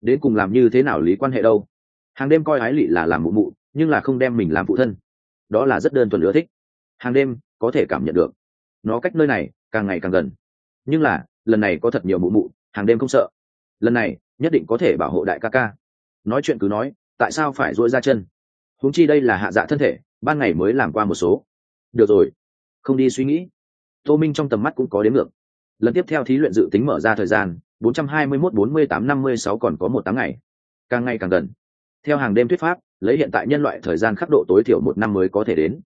đến cùng làm như thế nào lý quan hệ đâu? Hàng đêm coi ái lị là làm mụ mụ, nhưng là không đem mình làm phụ thân. Đó là rất đơn thuần ưa thích. Hàng đêm có thể cảm nhận được. Nó cách nơi này càng ngày càng gần. Nhưng là, lần này có thật nhiều mụ mụ, hàng đêm không sợ. Lần này nhất định có thể bảo hộ đại ca ca nói chuyện cứ nói, tại sao phải dỗi ra chân? Húng chi đây là hạ dạ thân thể, ban ngày mới làm qua một số. Được rồi, không đi suy nghĩ. Tô minh trong tầm mắt cũng có đến ngược. Lần tiếp theo thí luyện dự tính mở ra thời gian 421 48 56 còn có một tháng ngày. Càng ngày càng gần. Theo hàng đêm thuyết pháp, lấy hiện tại nhân loại thời gian khắc độ tối thiểu một năm mới có thể đến.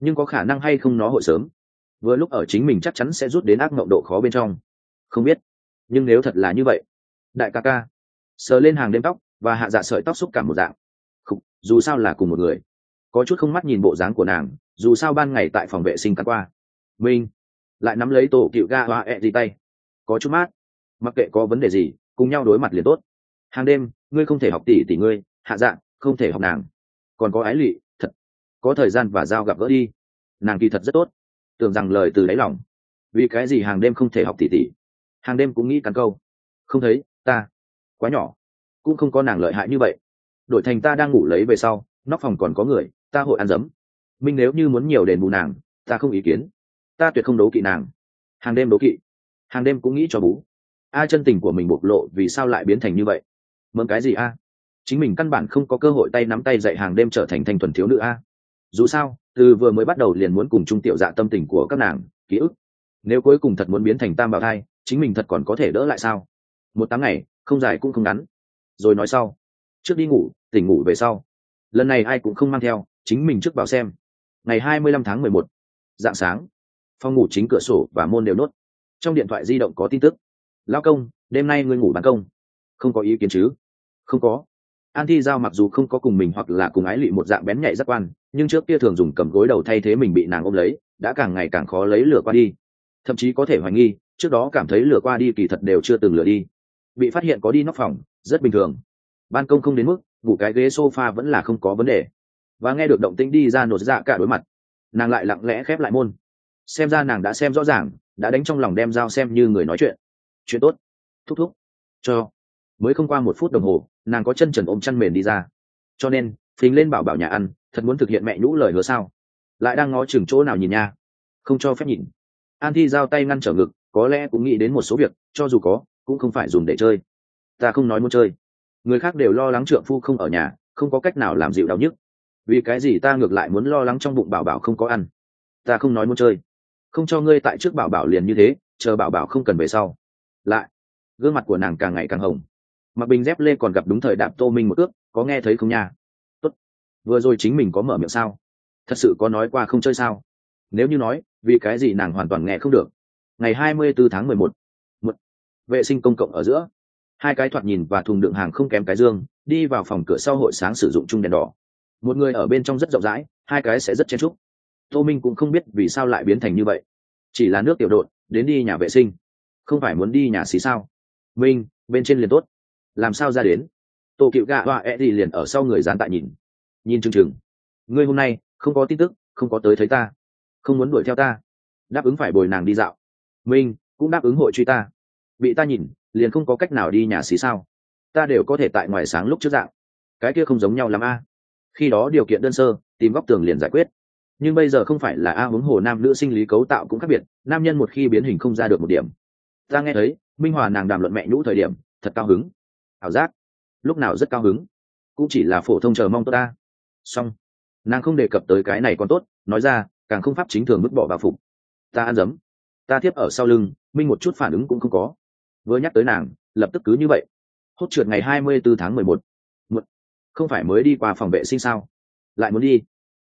Nhưng có khả năng hay không nó hội sớm. Vừa lúc ở chính mình chắc chắn sẽ rút đến ác mộng độ khó bên trong. Không biết. Nhưng nếu thật là như vậy, đại ca ca, sờ lên hàng đêm tóc và hạ dạ sợi tóc xúc cảm một dạng. Không, dù sao là cùng một người. Có chút không mắt nhìn bộ dáng của nàng dù sao ban ngày tại phòng vệ sinh cắn qua. Minh lại nắm lấy tổ cựu ga hoa ẹ gì tay. Có chút mát. Mặc kệ có vấn đề gì cùng nhau đối mặt liền tốt. Hàng đêm ngươi không thể học tỷ tỷ ngươi hạ dạng không thể học nàng. Còn có ái lụy, thật. Có thời gian và giao gặp gỡ đi. Nàng kỳ thật rất tốt. Tưởng rằng lời từ đáy lòng. Vì cái gì hàng đêm không thể học tỷ tỷ hàng đêm cũng nghĩ cắn câu. Không thấy ta. Quá nhỏ cũng không có nàng lợi hại như vậy. Đổi thành ta đang ngủ lấy về sau, nóc phòng còn có người, ta hội ăn dấm. Minh nếu như muốn nhiều đền bù nàng, ta không ý kiến. Ta tuyệt không đấu kỵ nàng. Hàng đêm đấu kỵ. Hàng đêm cũng nghĩ cho bú. A chân tình của mình bộc lộ vì sao lại biến thành như vậy? Mượn cái gì a? Chính mình căn bản không có cơ hội tay nắm tay dạy hàng đêm trở thành thanh thuần thiếu nữ a. Dù sao, từ vừa mới bắt đầu liền muốn cùng chung tiểu dạ tâm tình của các nàng, ký ức. Nếu cuối cùng thật muốn biến thành tam bảo thai, chính mình thật còn có thể đỡ lại sao? Một tháng ngày, không dài cũng không ngắn rồi nói sau. Trước đi ngủ, tỉnh ngủ về sau. Lần này ai cũng không mang theo, chính mình trước vào xem. Ngày hai mươi lăm tháng mười một, dạng sáng, phòng ngủ chính cửa sổ và môn đều nốt. Trong điện thoại di động có tin tức. Lao công, đêm nay ngươi ngủ bán công. Không có ý kiến chứ? Không có. An thi giao mặc dù không có cùng mình hoặc là cùng ái lị một dạng bén nhạy giác quan, nhưng trước kia thường dùng cầm gối đầu thay thế mình bị nàng ôm lấy, đã càng ngày càng khó lấy lửa qua đi. Thậm chí có thể hoài nghi, trước đó cảm thấy lửa qua đi kỳ thật đều chưa từng lửa đi. Bị phát hiện có đi nóc phòng rất bình thường. Ban công không đến mức, ngủ cái ghế sofa vẫn là không có vấn đề. Và nghe được động tĩnh đi ra nổ dạ cả đối mặt, nàng lại lặng lẽ khép lại môn. Xem ra nàng đã xem rõ ràng, đã đánh trong lòng đem dao xem như người nói chuyện. Chuyện tốt. Thúc thúc. Cho. Mới không qua một phút đồng hồ, nàng có chân trần ôm chăn mền đi ra. Cho nên, phình lên bảo bảo nhà ăn, thật muốn thực hiện mẹ nhũ lời hứa sao? Lại đang ngó chừng chỗ nào nhìn nha? Không cho phép nhìn. An thi giao tay ngăn trở ngực, có lẽ cũng nghĩ đến một số việc, cho dù có, cũng không phải dùng để chơi ta không nói muốn chơi. Người khác đều lo lắng trượng phu không ở nhà, không có cách nào làm dịu đau nhức. Vì cái gì ta ngược lại muốn lo lắng trong bụng bảo bảo không có ăn? Ta không nói muốn chơi. Không cho ngươi tại trước bảo bảo liền như thế, chờ bảo bảo không cần về sau. Lại, gương mặt của nàng càng ngày càng hồng. Mặc bình dép lê còn gặp đúng thời đạp tô minh một ước, có nghe thấy không nha? Tốt. Vừa rồi chính mình có mở miệng sao? Thật sự có nói qua không chơi sao? Nếu như nói, vì cái gì nàng hoàn toàn nghe không được? Ngày hai mươi bốn tháng mười một vệ sinh công cộng ở giữa hai cái thoạt nhìn và thùng đựng hàng không kém cái dương, đi vào phòng cửa sau hội sáng sử dụng chung đèn đỏ. Một người ở bên trong rất rộng rãi, hai cái sẽ rất chen trúc tô minh cũng không biết vì sao lại biến thành như vậy. Chỉ là nước tiểu đột đến đi nhà vệ sinh. Không phải muốn đi nhà xí sao? Minh, bên trên liền tốt. Làm sao ra đến? Tổ cựu gạ hoa e thì liền ở sau người dán tại nhìn. Nhìn chừng chừng. Ngươi hôm nay, không có tin tức, không có tới thấy ta. Không muốn đuổi theo ta. Đáp ứng phải bồi nàng đi dạo. Minh, cũng đáp ứng hội truy ta. Bị ta nhìn liền không có cách nào đi nhà xí sao? Ta đều có thể tại ngoài sáng lúc trước dạng. Cái kia không giống nhau l a. Khi đó điều kiện đơn sơ, tìm góc tường liền giải quyết. Nhưng bây giờ không phải là a huống hồ nam nữ sinh lý cấu tạo cũng khác biệt, nam nhân một khi biến hình không ra được một điểm. Ta nghe thấy, minh hòa nàng đàm luận mẹ nhũ thời điểm, thật cao hứng. Ảo giác. Lúc nào rất cao hứng. Cũng chỉ là phổ thông chờ mong tốt ta. Xong. Nàng không đề cập tới cái này còn tốt, nói ra, càng không pháp chính thường vứt bỏ vào phục. Ta ăn dấm. Ta thiếp ở sau lưng, minh một chút phản ứng cũng không có vừa nhắc tới nàng, lập tức cứ như vậy. Hốt trượt ngày hai mươi bốn tháng mười một. Không phải mới đi qua phòng vệ sinh sao? Lại muốn đi.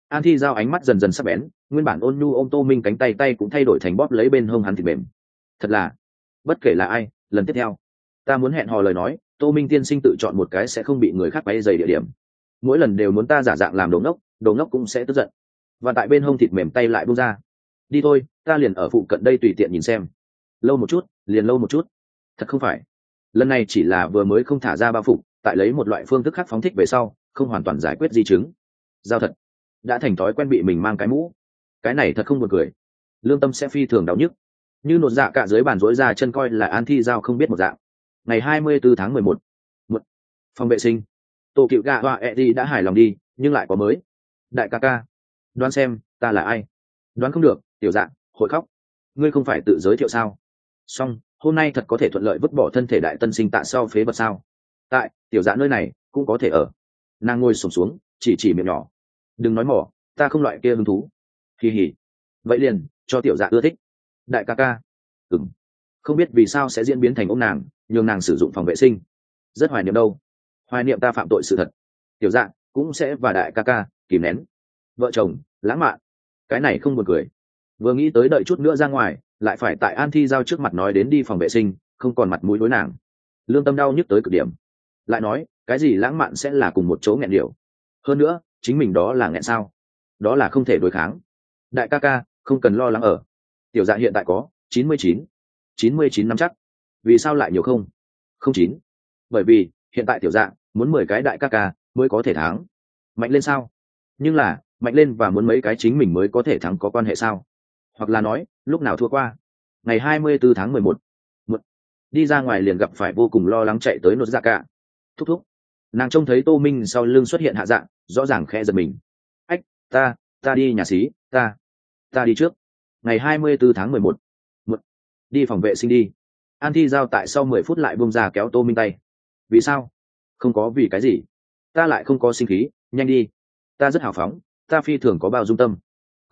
An thi giao ánh mắt dần dần sắp bén, nguyên bản ôn nhu ô m tô minh cánh tay tay cũng thay đổi thành bóp lấy bên hông hắn thịt mềm. Thật là, bất kể là ai, lần tiếp theo, ta muốn hẹn hò lời nói, tô minh tiên sinh tự chọn một cái sẽ không bị người khác bay dày địa điểm. Mỗi lần đều muốn ta giả dạng làm đồ ngốc đồ ngốc cũng sẽ tức giận. Và tại bên hông thịt mềm tay lại bung ra. Đi thôi, ta liền ở phụ cận đây tùy tiện nhìn xem. Lâu một chút, liền lâu một chút thật không phải. Lần này chỉ là vừa mới không thả ra bao phục, tại lấy một loại phương thức khác phóng thích về sau, không hoàn toàn giải quyết di chứng. Giao thật. Đã thành thói quen bị mình mang cái mũ. Cái này thật không buồn cười. Lương tâm sẽ phi thường đau nhức. Như nột dạ cả dưới bàn rối ra chân coi là an thi giao không biết một dạng. Ngày hai mươi bốn tháng mười một. Một. Phòng vệ sinh. Tổ cựu gạ hoa e đã hài lòng đi, nhưng lại có mới. Đại ca ca. Đoán xem, ta là ai? Đoán không được, tiểu dạng hội khóc. Ngươi không phải tự giới thiệu sao? Song hôm nay thật có thể thuận lợi vứt bỏ thân thể đại tân sinh tạ sau phế vật sao? Tại, tiểu dạ nơi này, cũng có thể ở. Nàng ngồi sổm xuống, chỉ chỉ miệng nhỏ. Đừng nói mỏ, ta không loại kia hứng thú. Kỳ hỉ. Vậy liền, cho tiểu dạ ưa thích. Đại ca ca. Ừng không biết vì sao sẽ diễn biến thành ông nàng, nhường nàng sử dụng phòng vệ sinh. Rất hoài niệm đâu. Hoài niệm ta phạm tội sự thật. Tiểu dạ cũng sẽ và đại ca ca, kìm nén. Vợ chồng, lãng mạn. Cái này không buồn cười. Vừa nghĩ tới đợi chút nữa ra ngoài lại phải tại an thi giao trước mặt nói đến đi phòng vệ sinh, không còn mặt mũi đối nàng. Lương tâm đau nhức tới cực điểm. Lại nói, cái gì lãng mạn sẽ là cùng một chỗ nghẹn điệu hơn nữa, chính mình đó là nghẹn sao? Đó là không thể đối kháng. Đại ca ca, không cần lo lắng ở. Tiểu dạ hiện tại có, chín mươi chín. chín mươi chín năm chắc. Vì sao lại nhiều không? Không chín. Bởi vì, hiện tại tiểu dạ muốn mười cái đại ca ca mới có thể thắng. Mạnh lên sao? Nhưng là, mạnh lên và muốn mấy cái chính mình mới có thể thắng có quan hệ sao? Hoặc là nói, lúc nào thua qua. Ngày hai mươi bốn tháng mười một một. Đi ra ngoài liền gặp phải vô cùng lo lắng chạy tới nốt ra dạ cả. Thúc thúc. Nàng trông thấy tô minh sau lưng xuất hiện hạ dạng, rõ ràng khe giật mình. Ách, ta ta đi nhà xí, ta ta đi trước. Ngày hai mươi bốn tháng mười một một. Đi phòng vệ sinh đi. An thi giao tại sau mười phút lại bông ra kéo tô minh tay. Vì sao? Không có vì cái gì. Ta lại không có sinh khí, nhanh đi. Ta rất hào phóng, ta phi thường có bao dung tâm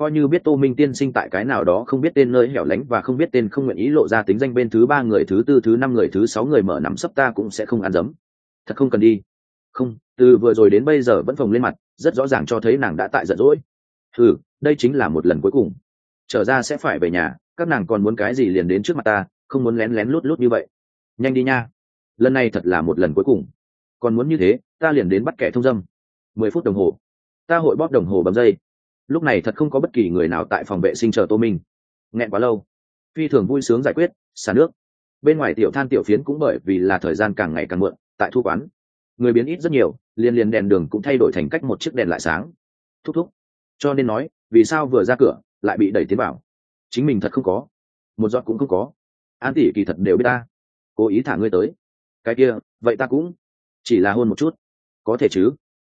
coi như biết tô minh tiên sinh tại cái nào đó không biết tên nơi hẻo lánh và không biết tên không nguyện ý lộ ra tính danh bên thứ ba người, thứ tư, thứ năm người, thứ sáu người mở nắm sấp ta cũng sẽ không ăn dấm. Thật không cần đi. Không, từ vừa rồi đến bây giờ vẫn phồng lên mặt, rất rõ ràng cho thấy nàng đã tại giận dỗi. Ừ đây chính là một lần cuối cùng. Trở ra sẽ phải về nhà, các nàng còn muốn cái gì liền đến trước mặt ta, không muốn lén lén lút lút như vậy. Nhanh đi nha. Lần này thật là một lần cuối cùng. Còn muốn như thế, ta liền đến bắt kẻ thông dâm. Mười phút đồng hồ. Ta hội bóp đồng hồ bấm dây lúc này thật không có bất kỳ người nào tại phòng vệ sinh chờ tô minh. Nghẹn quá lâu. Phi thường vui sướng giải quyết, xả nước. Bên ngoài tiểu than tiểu phiến cũng bởi vì là thời gian càng ngày càng muộn, tại thu quán. Người biến ít rất nhiều liền liền đèn đường cũng thay đổi thành cách một chiếc đèn lại sáng. Thúc thúc. Cho nên nói, vì sao vừa ra cửa, lại bị đẩy tiến vào? Chính mình thật không có. Một giọt cũng không có. An tỷ kỳ thật đều biết ta. Cố ý thả ngươi tới. Cái kia, vậy ta cũng chỉ là hôn một chút. Có thể chứ.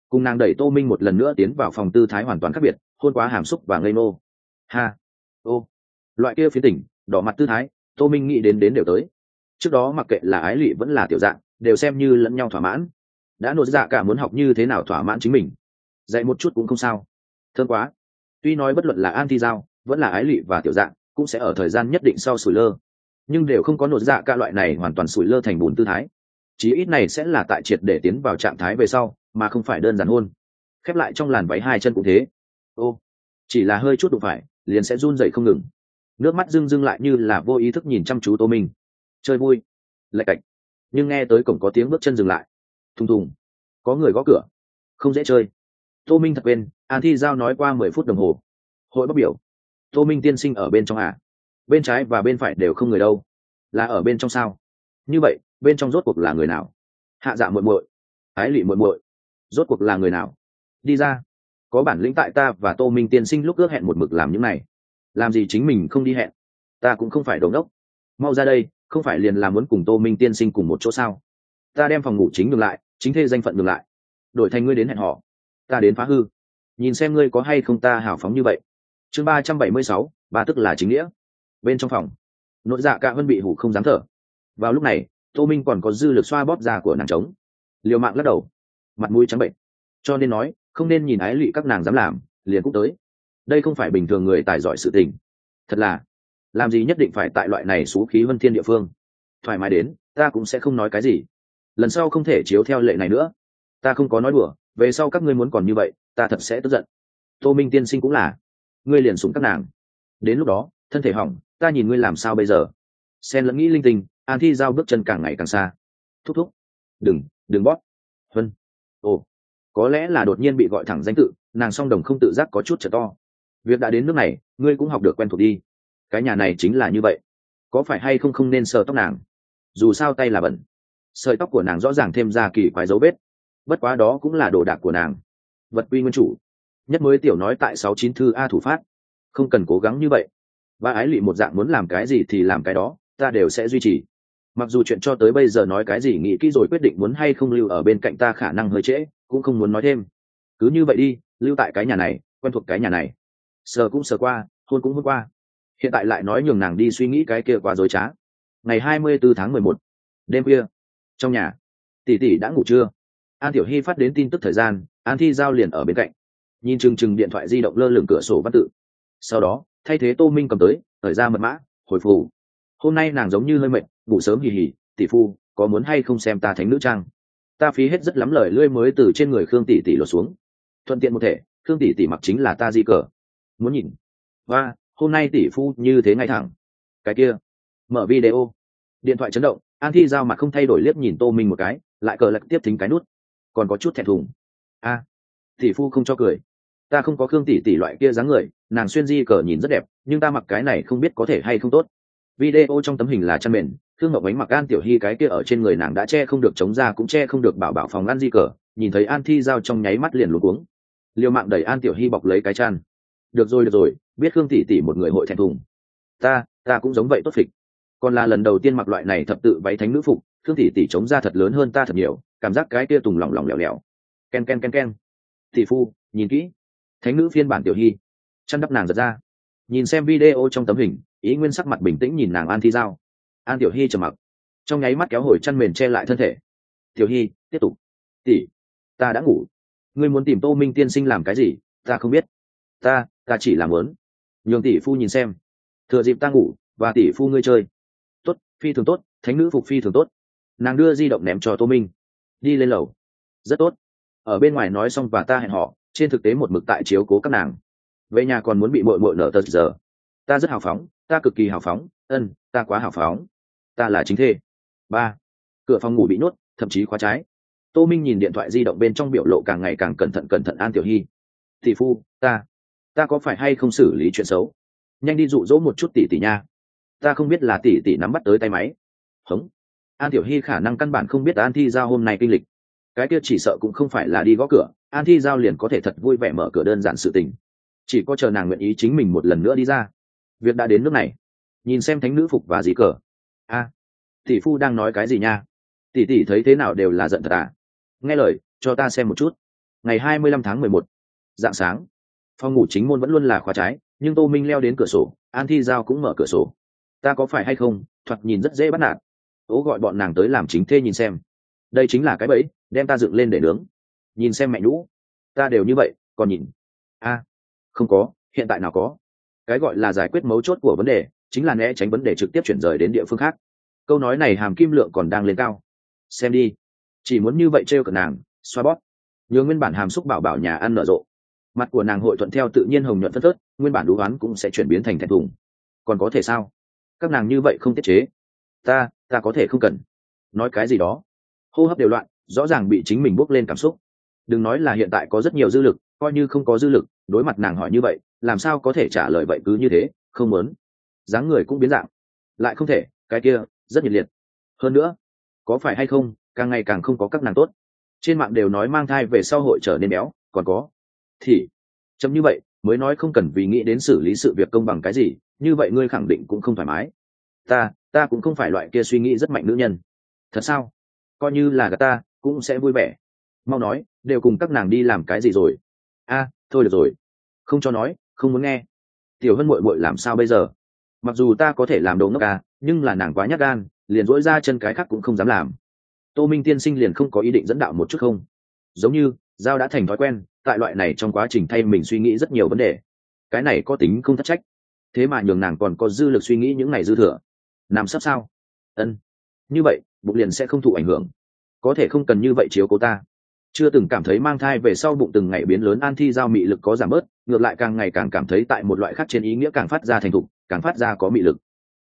Cùng nàng đẩy tô minh một lần nữa tiến vào phòng tư thái hoàn toàn khác biệt hôn quá hàm xúc và ngây nô ha, ô, loại kia phía tỉnh, đỏ mặt tư thái, tô minh nghĩ đến đến đều tới. Trước đó mặc kệ là ái lụy vẫn là tiểu dạng, đều xem như lẫn nhau thỏa mãn. Đã nộp dạ cả muốn học như thế nào thỏa mãn chính mình. Dạy một chút cũng không sao. Thương quá. Tuy nói bất luận là an thi giao, vẫn là ái lụy và tiểu dạng, cũng sẽ ở thời gian nhất định sau sủi lơ. Nhưng đều không có nộp dạ cả loại này hoàn toàn sủi lơ thành bùn tư thái. Chí ít này sẽ là tại triệt để tiến vào trạng thái về sau, mà không phải đơn giản hôn. Khép lại trong làn váy hai chân cũng thế ô chỉ là hơi chút đụng phải, liền sẽ run dậy không ngừng. Nước mắt dưng dưng lại như là vô ý thức nhìn chăm chú tô minh. Chơi vui. Lạch cạch. Nhưng nghe tới cổng có tiếng bước chân dừng lại. Thùng thùng. Có người gõ cửa. Không dễ chơi. Tô minh thật quên, an thi giao nói qua mười phút đồng hồ. Hội bắc biểu. Tô minh tiên sinh ở bên trong à? Bên trái và bên phải đều không người đâu. Là ở bên trong sao? Như vậy, bên trong rốt cuộc là người nào? Hạ dạ muội muội. Ái lụy muội muội. Rốt cuộc là người nào? Đi ra có bản lĩnh tại ta và tô minh tiên sinh lúc ước hẹn một mực làm những này. Làm gì chính mình không đi hẹn? Ta cũng không phải đồn đốc mau ra đây, không phải liền làm muốn cùng tô minh tiên sinh cùng một chỗ sao? Ta đem phòng ngủ chính ngược lại, chính thê danh phận ngược lại. Đổi thành ngươi đến hẹn họ. Ta đến phá hư. Nhìn xem ngươi có hay không ta hào phóng như vậy. Chương ba trăm bảy mươi sáu, ba tức là chính nghĩa. Bên trong phòng, nội dạ cả vân bị hủ không dám thở. Vào lúc này, tô minh còn có dư lực xoa bóp da của nàng trống. Liều mạng lắc đầu. Mặt mũi trắng bệnh. Cho nên nói không nên nhìn ái lụy các nàng dám làm, liền cũng tới. Đây không phải bình thường người tài giỏi sự tình. Thật là, làm gì nhất định phải tại loại này xú khí vân thiên địa phương. Thoải mái đến, ta cũng sẽ không nói cái gì. Lần sau không thể chiếu theo lệ này nữa. Ta không có nói đùa, về sau các ngươi muốn còn như vậy, ta thật sẽ tức giận. Tô minh tiên sinh cũng là. Ngươi liền súng các nàng. Đến lúc đó, thân thể hỏng, ta nhìn ngươi làm sao bây giờ? Sen lẫn nghĩ linh tinh, an thi giao bước chân càng ngày càng xa. Thúc thúc. Đừng đừng bóp. Vân. Ồ có lẽ là đột nhiên bị gọi thẳng danh tự, nàng song đồng không tự giác có chút trở to. Việc đã đến nước này, ngươi cũng học được quen thuộc đi. Cái nhà này chính là như vậy. Có phải hay không không nên sờ tóc nàng? Dù sao tay là bẩn. Sợi tóc của nàng rõ ràng thêm ra kỳ quái dấu vết. Bất quá đó cũng là đồ đạc của nàng. Vật quy nguyên chủ. Nhất mới tiểu nói tại sáu chín thư a thủ phát. Không cần cố gắng như vậy. Và ái lụy một dạng muốn làm cái gì thì làm cái đó, ta đều sẽ duy trì. Mặc dù chuyện cho tới bây giờ nói cái gì nghĩ kỹ rồi quyết định muốn hay không lưu ở bên cạnh ta khả năng hơi trễ cũng không muốn nói thêm. Cứ như vậy đi, lưu tại cái nhà này, quen thuộc cái nhà này. Sờ cũng sờ qua, hôn cũng hôn qua. Hiện tại lại nói nhường nàng đi suy nghĩ cái kia quá dối trá. Ngày hai mươi bốn tháng mười một, đêm khuya, trong nhà, tỷ tỷ đã ngủ chưa an tiểu hy phát đến tin tức thời gian, an thi giao liền ở bên cạnh. Nhìn chừng chừng điện thoại di động lơ lửng cửa sổ văn tự. Sau đó, thay thế tô minh cầm tới, thời ra mật mã, hồi phù hôm nay nàng giống như hơi mệt, ngủ sớm hì hì, tỷ phu, có muốn hay không xem ta thánh nữ trang? Ta phí hết rất lắm lời lưỡi mới từ trên người khương tỷ tỷ lột xuống. Thuận tiện một thể, khương tỷ tỷ mặc chính là ta di cờ. Muốn nhìn. Và, hôm nay tỷ phu như thế ngay thẳng. Cái kia. Mở video. Điện thoại chấn động, an thi giao mặt không thay đổi liếc nhìn tô minh một cái, lại cờ lật tiếp thính cái nút. Còn có chút thẹn thùng. A. Tỷ phu không cho cười. Ta không có khương tỷ tỷ loại kia dáng người, nàng xuyên di cờ nhìn rất đẹp, nhưng ta mặc cái này không biết có thể hay không tốt. Video trong tấm hình là chăn mền thương ngọc ánh mặc an tiểu hy cái kia ở trên người nàng đã che không được chống ra cũng che không được bảo bảo phòng ăn di cờ, nhìn thấy an thi giao trong nháy mắt liền luống cuống. Liều mạng đẩy an tiểu hy bọc lấy cái chăn. Được rồi được rồi, biết khương tỷ tỷ một người hội thẹn thùng. Ta ta cũng giống vậy tốt phịch. Còn là lần đầu tiên mặc loại này thập tự váy thánh nữ phục, khương tỷ tỷ chống ra thật lớn hơn ta thật nhiều, cảm giác cái kia tùng lỏng lỏng lẻo lẻo. Ken ken ken ken. Tỷ phu, nhìn kỹ. Thánh nữ phiên bản tiểu hy. Chăn đắp nàng giật ra. Nhìn xem video trong tấm hình, ý nguyên sắc mặt bình tĩnh nhìn nàng an thi giao an tiểu hy trầm mặc. Trong nháy mắt kéo hồi chăn mền che lại thân thể. Tiểu hy, tiếp tục. Tỷ, ta đã ngủ. Ngươi muốn tìm tô minh tiên sinh làm cái gì, ta không biết. Ta ta chỉ làm lớn nhường tỷ phu nhìn xem. Thừa dịp ta ngủ, và tỷ phu ngươi chơi. Tốt, phi thường tốt, thánh nữ phục phi thường tốt. Nàng đưa di động ném cho tô minh. Đi lên lầu. Rất tốt. Ở bên ngoài nói xong và ta hẹn họ, trên thực tế một mực tại chiếu cố các nàng. Về nhà còn muốn bị mội mội nở tật giờ. Ta rất hào phóng, ta cực kỳ hào phóng, ân, ta quá hào phóng ta là chính thê. Ba, cửa phòng ngủ bị nuốt thậm chí khóa trái. Tô minh nhìn điện thoại di động bên trong biểu lộ càng ngày càng cẩn thận cẩn thận an tiểu hy. Tỷ phu, ta ta có phải hay không xử lý chuyện xấu? Nhanh đi dụ dỗ một chút tỷ tỷ nha. Ta không biết là tỷ tỷ nắm bắt tới tay máy. Hống. An tiểu hy khả năng căn bản không biết an thi giao hôm nay kinh lịch. Cái kia chỉ sợ cũng không phải là đi gõ cửa. An thi giao liền có thể thật vui vẻ mở cửa đơn giản sự tình. Chỉ có chờ nàng nguyện ý chính mình một lần nữa đi ra. Việc đã đến nước này. Nhìn xem thánh nữ phục và dí cờ a tỷ phu đang nói cái gì nha? Tỷ tỷ thấy thế nào đều là giận thật à? Nghe lời, cho ta xem một chút. Ngày hai mươi lăm tháng mười một, dạng sáng. Phòng ngủ chính môn vẫn luôn là khóa trái, nhưng tô minh leo đến cửa sổ, an thi giao cũng mở cửa sổ. Ta có phải hay không? Thoạt nhìn rất dễ bắt nạt. Ố gọi bọn nàng tới làm chính thê nhìn xem. Đây chính là cái bẫy, đem ta dựng lên để nướng. Nhìn xem mẹ nhũ. Ta đều như vậy, còn nhìn. A không có, hiện tại nào có. Cái gọi là giải quyết mấu chốt của vấn đề chính là né tránh vấn đề trực tiếp chuyển rời đến địa phương khác. Câu nói này hàm kim lượng còn đang lên cao. Xem đi. Chỉ muốn như vậy trêu cợt nàng, xoa bóp. Nhớ nguyên bản hàm xúc bảo bảo nhà ăn nở rộ. Mặt của nàng hội thuận theo tự nhiên hồng nhuận phân phớt, nguyên bản đú oán cũng sẽ chuyển biến thành thẹn thùng. Còn có thể sao? Các nàng như vậy không tiết chế. Ta ta có thể không cần. Nói cái gì đó. Hô hấp đều loạn, rõ ràng bị chính mình bốc lên cảm xúc. Đừng nói là hiện tại có rất nhiều dư lực, coi như không có dư lực, đối mặt nàng hỏi như vậy, làm sao có thể trả lời vậy cứ như thế, không muốn dáng người cũng biến dạng. Lại không thể, cái kia, rất nhiệt liệt. Hơn nữa, có phải hay không, càng ngày càng không có các nàng tốt. Trên mạng đều nói mang thai về sau hội trở nên béo, còn có. Thì, chấm như vậy, mới nói không cần vì nghĩ đến xử lý sự việc công bằng cái gì, như vậy ngươi khẳng định cũng không thoải mái. Ta ta cũng không phải loại kia suy nghĩ rất mạnh nữ nhân. Thật sao? Coi như là gà ta, cũng sẽ vui vẻ. Mau nói, đều cùng các nàng đi làm cái gì rồi? A, thôi được rồi. Không cho nói, không muốn nghe. Tiểu hân muội muội làm sao bây giờ? Mặc dù ta có thể làm đồ ngốc ca nhưng là nàng quá nhát gan, liền dỗi ra chân cái khác cũng không dám làm. Tô minh tiên sinh liền không có ý định dẫn đạo một chút không. Giống như, giao đã thành thói quen, tại loại này trong quá trình thay mình suy nghĩ rất nhiều vấn đề. Cái này có tính không thất trách. Thế mà nhường nàng còn có dư lực suy nghĩ những ngày dư thừa. Nằm sắp sao? Ân. Như vậy, bụng liền sẽ không thụ ảnh hưởng. Có thể không cần như vậy chiếu cố ta chưa từng cảm thấy mang thai về sau bụng từng ngày biến lớn an thi giao mị lực có giảm bớt, ngược lại càng ngày càng cảm thấy tại một loại khác trên ý nghĩa càng phát ra thành thục, càng phát ra có mị lực.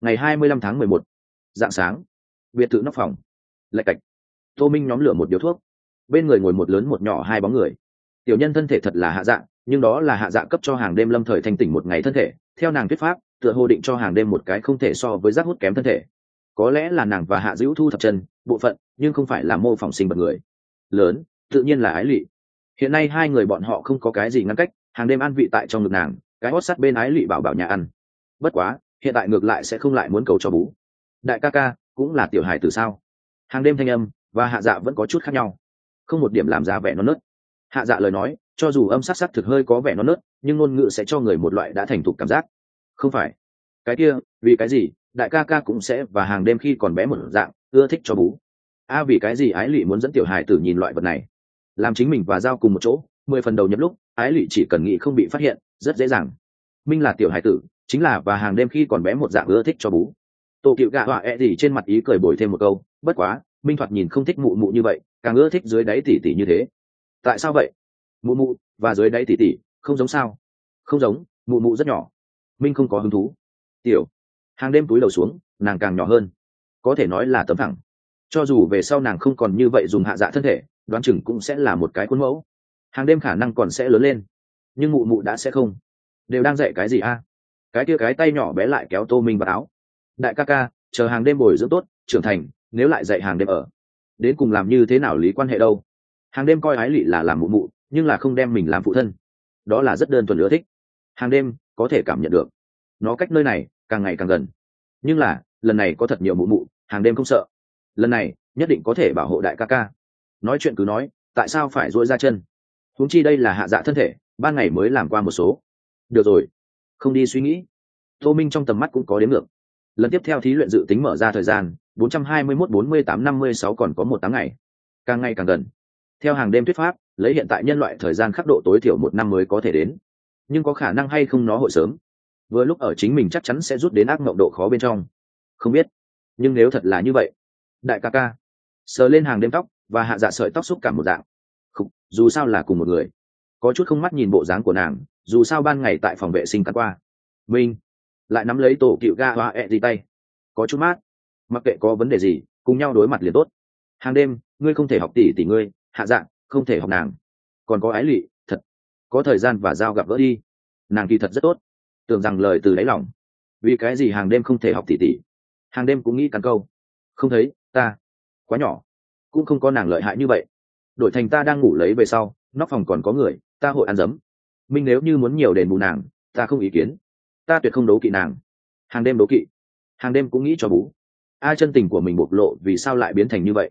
Ngày hai mươi lăm tháng mười một dạng sáng, biệt thự nóc phòng, lạch cạch. Tô minh nhóm lửa một điếu thuốc. Bên người ngồi một lớn một nhỏ hai bóng người. Tiểu nhân thân thể thật là hạ dạng, nhưng đó là hạ dạng cấp cho hàng đêm lâm thời thanh tỉnh một ngày thân thể. Theo nàng thuyết pháp, tựa hồ định cho hàng đêm một cái không thể so với rác hút kém thân thể. Có lẽ là nàng và hạ dữ thu thập chân, bộ phận, nhưng không phải là mô phỏng sinh bật người. Lớn tự nhiên là ái lụy hiện nay hai người bọn họ không có cái gì ngăn cách, hàng đêm ăn vị tại trong ngực nàng, cái hót sắt bên ái lụy bảo bảo nhà ăn. Bất quá, hiện tại ngược lại sẽ không lại muốn cầu cho bú đại ca ca, cũng là tiểu hài từ sao? Hàng đêm thanh âm và hạ dạ vẫn có chút khác nhau. Không một điểm làm ra vẻ non nớt. Hạ dạ lời nói, cho dù âm sắc sắc thực hơi có vẻ non nớt, nhưng ngôn ngữ sẽ cho người một loại đã thành thục cảm giác. Không phải. Cái kia, vì cái gì, đại ca ca cũng sẽ và hàng đêm khi còn bé một dạng, ưa thích cho bú a, vì cái gì ái lỵ muốn dẫn tiểu hài tử nhìn loại vật này? Làm chính mình và giao cùng một chỗ, mười phần đầu nhập lúc, ái lụy chỉ cần nghĩ không bị phát hiện, rất dễ dàng. Minh là tiểu hải tử, chính là và hàng đêm khi còn bé một dạng ưa thích cho bú. Tổ cựu gạ họa e trên mặt ý cười bồi thêm một câu, bất quá, minh thoạt nhìn không thích mụ mụ như vậy, càng ưa thích dưới đáy tỉ tỉ như thế. Tại sao vậy? Mụ mụ và dưới đáy tỉ tỉ, không giống sao? Không giống, mụ mụ rất nhỏ. Minh không có hứng thú. Tiểu, hàng đêm túi đầu xuống, nàng càng nhỏ hơn. Có thể nói là tấm thẳng. Cho dù về sau nàng không còn như vậy dùng hạ dạ thân thể đoán chừng cũng sẽ là một cái khuôn mẫu. Hàng đêm khả năng còn sẽ lớn lên, nhưng mụ mụ đã sẽ không. Đều đang dạy cái gì a? Cái kia cái tay nhỏ bé lại kéo tô minh vào áo. Đại ca ca, chờ hàng đêm bồi dưỡng tốt, trưởng thành, nếu lại dạy hàng đêm ở, đến cùng làm như thế nào lý quan hệ đâu? Hàng đêm coi ái lị là làm mụ mụ, nhưng là không đem mình làm phụ thân. Đó là rất đơn thuần ưa thích. Hàng đêm có thể cảm nhận được. Nó cách nơi này càng ngày càng gần. Nhưng là, lần này có thật nhiều mụ mụ, hàng đêm không sợ. Lần này nhất định có thể bảo hộ đại ca ca nói chuyện cứ nói, tại sao phải dỗi ra chân? Huống chi đây là hạ dạ thân thể, ban ngày mới làm qua một số. Được rồi, không đi suy nghĩ. Tô minh trong tầm mắt cũng có đến ngược. Lần tiếp theo thí luyện dự tính mở ra thời gian 421-48-56 còn có một tháng ngày. Càng ngày càng gần. Theo hàng đêm thuyết pháp, lấy hiện tại nhân loại thời gian khắc độ tối thiểu một năm mới có thể đến. Nhưng có khả năng hay không nó hội sớm. Vừa lúc ở chính mình chắc chắn sẽ rút đến ác mộng độ khó bên trong. Không biết. Nhưng nếu thật là như vậy, đại ca ca, sờ lên hàng đêm tóc và hạ dạ sợi tóc xúc cảm một dạng. Không, dù sao là cùng một người. Có chút không mắt nhìn bộ dáng của nàng dù sao ban ngày tại phòng vệ sinh cắt qua. Minh lại nắm lấy tổ cựu ga hoa e ẹ gì tay. Có chút mát. Mặc kệ có vấn đề gì cùng nhau đối mặt liền tốt. Hàng đêm ngươi không thể học tỷ tỷ ngươi hạ dạng không thể học nàng. Còn có ái lụy thật. Có thời gian và giao gặp gỡ đi. Nàng kỳ thật rất tốt. Tưởng rằng lời từ đáy lòng. Vì cái gì hàng đêm không thể học tỷ tỷ hàng đêm cũng nghĩ cắn câu. Không thấy ta quá nhỏ cũng không có nàng lợi hại như vậy. Đổi thành ta đang ngủ lấy về sau, nóc phòng còn có người, ta hội ăn dấm. Minh nếu như muốn nhiều đền bù nàng, ta không ý kiến. Ta tuyệt không đấu kỵ nàng. Hàng đêm đấu kỵ. Hàng đêm cũng nghĩ cho bú. A chân tình của mình bộc lộ vì sao lại biến thành như vậy?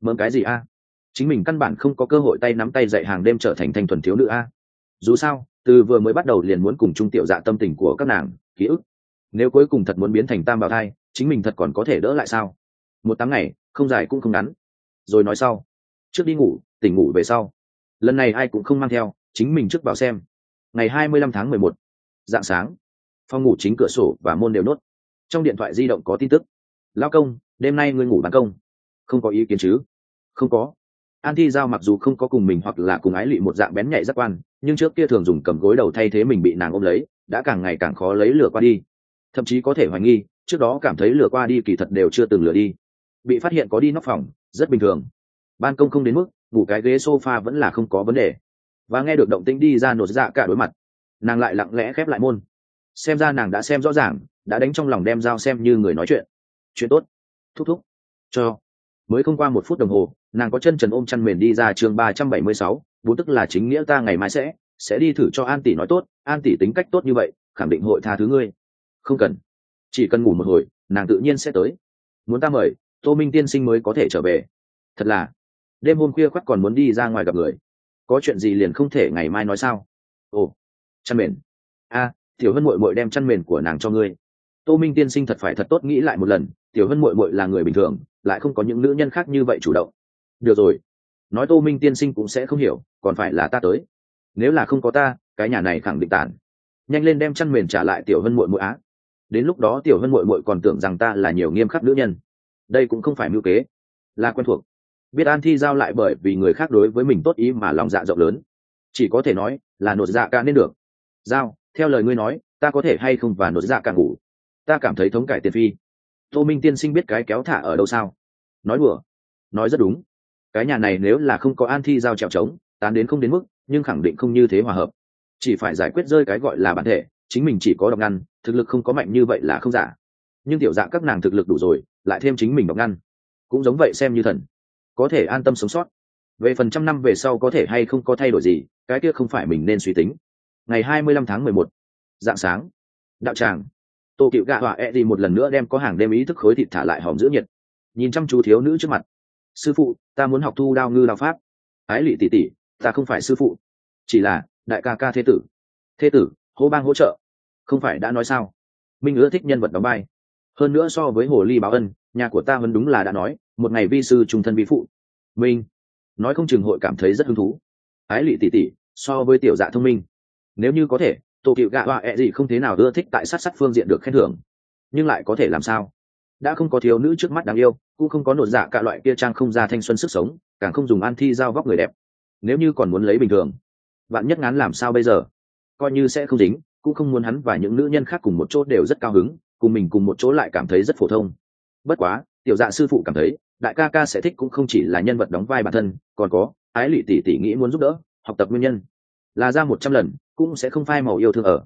Mớm cái gì a? Chính mình căn bản không có cơ hội tay nắm tay dạy hàng đêm trở thành thanh thuần thiếu nữ a. Dù sao, từ vừa mới bắt đầu liền muốn cùng chung tiểu dạ tâm tình của các nàng, ký ức. Nếu cuối cùng thật muốn biến thành tam bảo thai, chính mình thật còn có thể đỡ lại sao? Một tháng ngày, không dài cũng không ngắn rồi nói sau. Trước đi ngủ, tỉnh ngủ về sau. Lần này ai cũng không mang theo, chính mình trước vào xem. Ngày hai mươi lăm tháng mười một, dạng sáng, phòng ngủ chính cửa sổ và môn đều nốt. Trong điện thoại di động có tin tức. Lao công, đêm nay ngươi ngủ bán công. Không có ý kiến chứ? Không có. An thi giao mặc dù không có cùng mình hoặc là cùng ái lụy một dạng bén nhạy giác quan, nhưng trước kia thường dùng cầm gối đầu thay thế mình bị nàng ôm lấy, đã càng ngày càng khó lấy lửa qua đi. Thậm chí có thể hoài nghi, trước đó cảm thấy lửa qua đi kỳ thật đều chưa từng lửa đi bị phát hiện có đi nóc phòng, rất bình thường. Ban công không đến mức, ngủ cái ghế sofa vẫn là không có vấn đề. Và nghe được động tĩnh đi ra nột dạ cả đối mặt, nàng lại lặng lẽ khép lại môn. Xem ra nàng đã xem rõ ràng, đã đánh trong lòng đem dao xem như người nói chuyện. Chuyện tốt. Thúc thúc. Cho. Mới không qua một phút đồng hồ, nàng có chân trần ôm chăn mền đi ra chương ba trăm bảy mươi sáu bốn tức là chính nghĩa ta ngày mai sẽ sẽ đi thử cho an tỷ nói tốt, an tỷ tính cách tốt như vậy, khẳng định hội tha thứ ngươi. Không cần. Chỉ cần ngủ một hồi, nàng tự nhiên sẽ tới. Muốn ta mời tô minh tiên sinh mới có thể trở về. Thật là, đêm hôm khuya khoắt còn muốn đi ra ngoài gặp người. Có chuyện gì liền không thể ngày mai nói sao? Ồ, chăn mền. A, tiểu hân mội mội đem chăn mền của nàng cho ngươi. Tô minh tiên sinh thật phải thật tốt nghĩ lại một lần, tiểu hân mội mội là người bình thường, lại không có những nữ nhân khác như vậy chủ động. Được rồi. Nói tô minh tiên sinh cũng sẽ không hiểu, còn phải là ta tới. Nếu là không có ta, cái nhà này khẳng định tàn. Nhanh lên đem chăn mền trả lại tiểu hân mội mội á. Đến lúc đó tiểu hân mội mội còn tưởng rằng ta là nhiều nghiêm khắc nữ nhân đây cũng không phải mưu kế, là quen thuộc. Biết an thi giao lại bởi vì người khác đối với mình tốt ý mà lòng dạ rộng lớn. Chỉ có thể nói là nột dạ ca nên được. Giao, theo lời ngươi nói, ta có thể hay không và nột dạ ca ngủ? Ta cảm thấy thống cải tiền phi. Tô minh tiên sinh biết cái kéo thả ở đâu sao? Nói đùa. Nói rất đúng. Cái nhà này nếu là không có an thi giao trèo trống, tán đến không đến mức, nhưng khẳng định không như thế hòa hợp. Chỉ phải giải quyết rơi cái gọi là bản thể, chính mình chỉ có độc ngăn, thực lực không có mạnh như vậy là không giả nhưng tiểu dạng các nàng thực lực đủ rồi, lại thêm chính mình độc ngăn. Cũng giống vậy xem như thần. Có thể an tâm sống sót. Về phần trăm năm về sau có thể hay không có thay đổi gì, cái kia không phải mình nên suy tính. Ngày hai mươi lăm tháng mười một, dạng sáng. Đạo tràng. Tô cựu gạ họa e đi một lần nữa đem có hàng đêm ý thức khối thịt thả lại hòm giữ nhiệt. Nhìn chăm chú thiếu nữ trước mặt. Sư phụ, ta muốn học thu đao ngư đao pháp. Ái lỵ tỉ tỉ ta không phải sư phụ. Chỉ là, đại ca ca thế tử. Thế tử, hô bang hỗ trợ. Không phải đã nói sao? Minh ưa thích nhân vật đóng vai hơn nữa so với hồ ly báo ân, nhà của ta vẫn đúng là đã nói, một ngày vi sư trung thân vi phụ. Minh. Nói không chừng hội cảm thấy rất hứng thú. Ái lị tỉ tỉ so với tiểu dạ thông minh. Nếu như có thể tổ cựu gạ họa ẹ、e、gì không thế nào ưa thích tại sát sát phương diện được khen thưởng. Nhưng lại có thể làm sao? Đã không có thiếu nữ trước mắt đáng yêu, cũng không có nột dạ cả loại kia trang không ra thanh xuân sức sống, càng không dùng an thi giao vóc người đẹp. Nếu như còn muốn lấy bình thường bạn nhất ngán làm sao bây giờ? Coi như sẽ không dính, cũng không muốn hắn và những nữ nhân khác cùng một chỗ đều rất cao hứng cùng mình cùng một chỗ lại cảm thấy rất phổ thông. Bất quá, tiểu dạ sư phụ cảm thấy, đại ca ca sẽ thích cũng không chỉ là nhân vật đóng vai bản thân, còn có, ái lị tỷ tỷ nghĩ muốn giúp đỡ, học tập nguyên nhân. Là ra một trăm lần, cũng sẽ không phai màu yêu thương ở.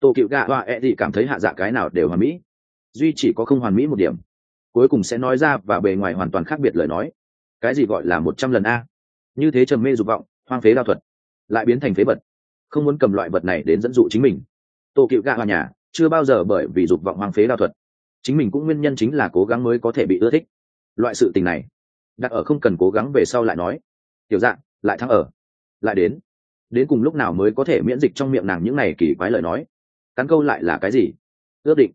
Tổ cựu gạ hoa e thì cảm thấy hạ dạ cái nào đều hoàn mỹ. Duy chỉ có không hoàn mỹ một điểm. Cuối cùng sẽ nói ra và bề ngoài hoàn toàn khác biệt lời nói. Cái gì gọi là một trăm lần a? Như thế trầm mê dục vọng, hoang phế đao thuật. Lại biến thành phế vật. Không muốn cầm loại vật này đến dẫn dụ chính mình. Tổ cựu gạ hoa nhà chưa bao giờ bởi vì dục vọng hoang phế đao thuật. Chính mình cũng nguyên nhân chính là cố gắng mới có thể bị ưa thích. Loại sự tình này đặt ở không cần cố gắng về sau lại nói. Tiểu dạng, lại thắng ở, lại đến. Đến cùng lúc nào mới có thể miễn dịch trong miệng nàng những này kỳ quái lời nói? Cắn câu lại là cái gì? Ước định.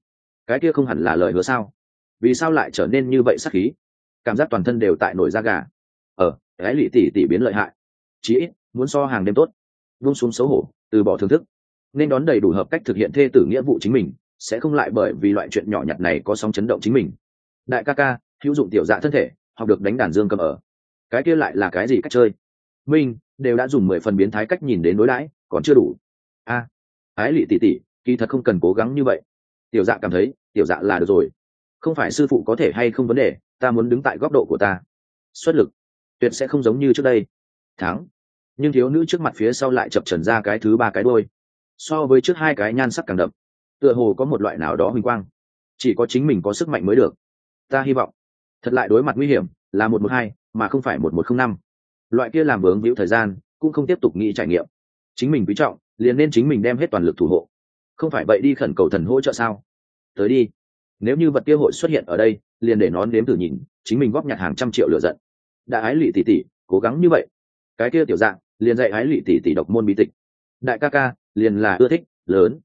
Cái kia không hẳn là lời hứa sao? Vì sao lại trở nên như vậy sắc khí? Cảm giác toàn thân đều tại nổi da gà. Ờ cái lị tỉ tỉ biến lợi hại. Chí ít, muốn so hàng đêm tốt. Vung xuống xấu hổ, từ bỏ thưởng thức nên đón đầy đủ hợp cách thực hiện thê tử nghĩa vụ chính mình sẽ không lại bởi vì loại chuyện nhỏ nhặt này có sóng chấn động chính mình. Đại ca ca hữu dụng tiểu dạ thân thể học được đánh đàn dương cầm ở. Cái kia lại là cái gì cách chơi? Minh đều đã dùng mười phần biến thái cách nhìn đến đối đãi còn chưa đủ. A à, ái lị tỉ tỉ kỳ thật không cần cố gắng như vậy. Tiểu dạ cảm thấy tiểu dạ là được rồi. Không phải sư phụ có thể hay không vấn đề ta muốn đứng tại góc độ của ta. Xuất lực tuyệt sẽ không giống như trước đây. Thắng. Nhưng thiếu nữ trước mặt phía sau lại chập trần ra cái thứ ba cái đôi so với trước hai cái nhan sắc càng đậm, tựa hồ có một loại nào đó huỳnh quang. Chỉ có chính mình có sức mạnh mới được. Ta hy vọng, thật lại đối mặt nguy hiểm, là một một hai, mà không phải một một không năm. Loại kia làm vướng víu thời gian, cũng không tiếp tục nghĩ trải nghiệm. Chính mình quý trọng, liền nên chính mình đem hết toàn lực thủ hộ. Không phải vậy đi khẩn cầu thần hỗ trợ sao? Tới đi. Nếu như vật kia hội xuất hiện ở đây, liền để nó nếm thử nhìn, chính mình góp nhặt hàng trăm triệu lựa giận. Đã ái lụy tỷ tỷ, cố gắng như vậy. Cái kia tiểu dạng, liền dạy ái lụy tỷ tỷ độc môn bí tịch. Đại ca ca liền là ưa thích, lớn.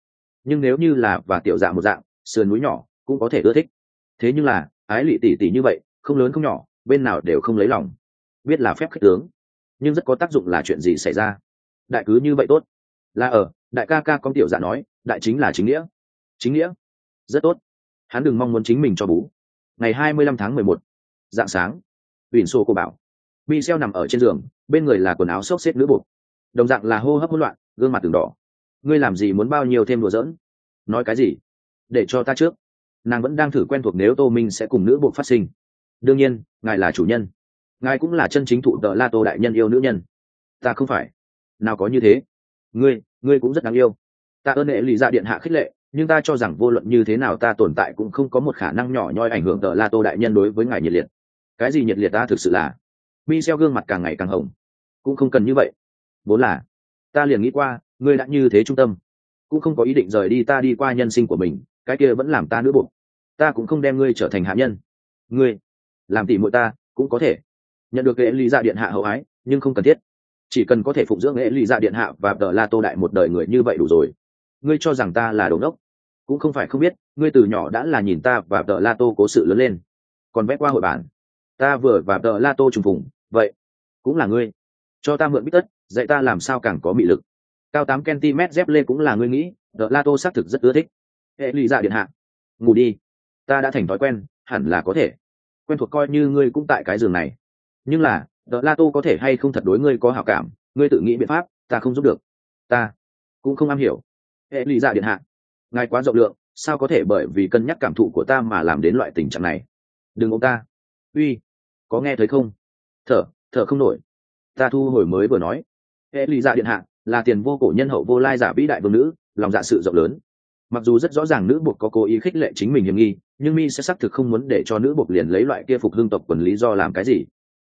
Nhưng nếu như là và tiểu dạng một dạng, sườn núi nhỏ cũng có thể ưa thích. Thế nhưng là, ái lụy tỷ tỷ như vậy, không lớn không nhỏ, bên nào đều không lấy lòng. Biết là phép khích tướng, nhưng rất có tác dụng là chuyện gì xảy ra? Đại cứ như vậy tốt. Là ở, đại ca ca con tiểu dạ nói, đại chính là chính nghĩa. Chính nghĩa? Rất tốt. Hắn đừng mong muốn chính mình cho bú. Ngày hai mươi lăm tháng mười một, dạng sáng ủy xô cô bảo mi xeo nằm ở trên giường, bên người là quần áo xốc xếp nữ bột đồng dạng là hô hấp hỗn loạn, gương mặt từng đỏ ngươi làm gì muốn bao nhiêu thêm đùa giỡn? Nói cái gì? Để cho ta trước. Nàng vẫn đang thử quen thuộc nếu tô minh sẽ cùng nữ buộc phát sinh. Đương nhiên, ngài là chủ nhân. Ngài cũng là chân chính thụ tợ la tô đại nhân yêu nữ nhân. Ta không phải. Nào có như thế. Ngươi ngươi cũng rất đáng yêu. Ta ơn hệ lì ra dạ điện hạ khích lệ, nhưng ta cho rằng vô luận như thế nào ta tồn tại cũng không có một khả năng nhỏ nhoi ảnh hưởng tợ la tô đại nhân đối với ngài nhiệt liệt. Cái gì nhiệt liệt ta thực sự là? Mi xeo gương mặt càng ngày càng hồng. Cũng không cần như vậy. Vốn là, ta liền nghĩ qua ngươi đã như thế trung tâm, cũng không có ý định rời đi ta đi qua nhân sinh của mình, cái kia vẫn làm ta nữ buộc ta cũng không đem ngươi trở thành hạ nhân. Ngươi làm tỉ muội ta cũng có thể nhận được lễ lý dạ điện hạ hậu ái, nhưng không cần thiết. Chỉ cần có thể phụng dưỡng lễ lý dạ điện hạ và tờ la tô đại một đời người như vậy đủ rồi. Ngươi cho rằng ta là đồ đốc? Cũng không phải không biết, ngươi từ nhỏ đã là nhìn ta và tờ la tô cố sự lớn lên. Còn vẽ qua hội bản. Ta vừa và tờ la tô trùng phùng, vậy cũng là ngươi. Cho ta mượn bít tất, dạy ta làm sao càng có mị lực cao tám cm dép lê cũng là ngươi nghĩ đợt la tô xác thực rất ưa thích. Hệ lụy dạ điện hạ, ngủ đi. Ta đã thành thói quen, hẳn là có thể. Quen thuộc coi như ngươi cũng tại cái giường này. Nhưng là đợt la tô có thể hay không thật đối ngươi có hảo cảm, ngươi tự nghĩ biện pháp, ta không giúp được. Ta cũng không am hiểu. Hệ lụy dạ điện hạ, ngài quá rộng lượng, sao có thể bởi vì cân nhắc cảm thụ của ta mà làm đến loại tình trạng này? Đừng ông ta. Uy, có nghe thấy không? Thở thở không nổi. Ta thu hồi mới vừa nói. Hệ lụy dạ điện hạ là tiền vô cổ nhân hậu vô lai giả vĩ đại vương nữ, lòng dạ sự rộng lớn. Mặc dù rất rõ ràng nữ buộc có cố ý khích lệ chính mình hiểm nghi, nhưng mi sẽ xác thực không muốn để cho nữ buộc liền lấy loại kia phục hương tộc quần lý do làm cái gì.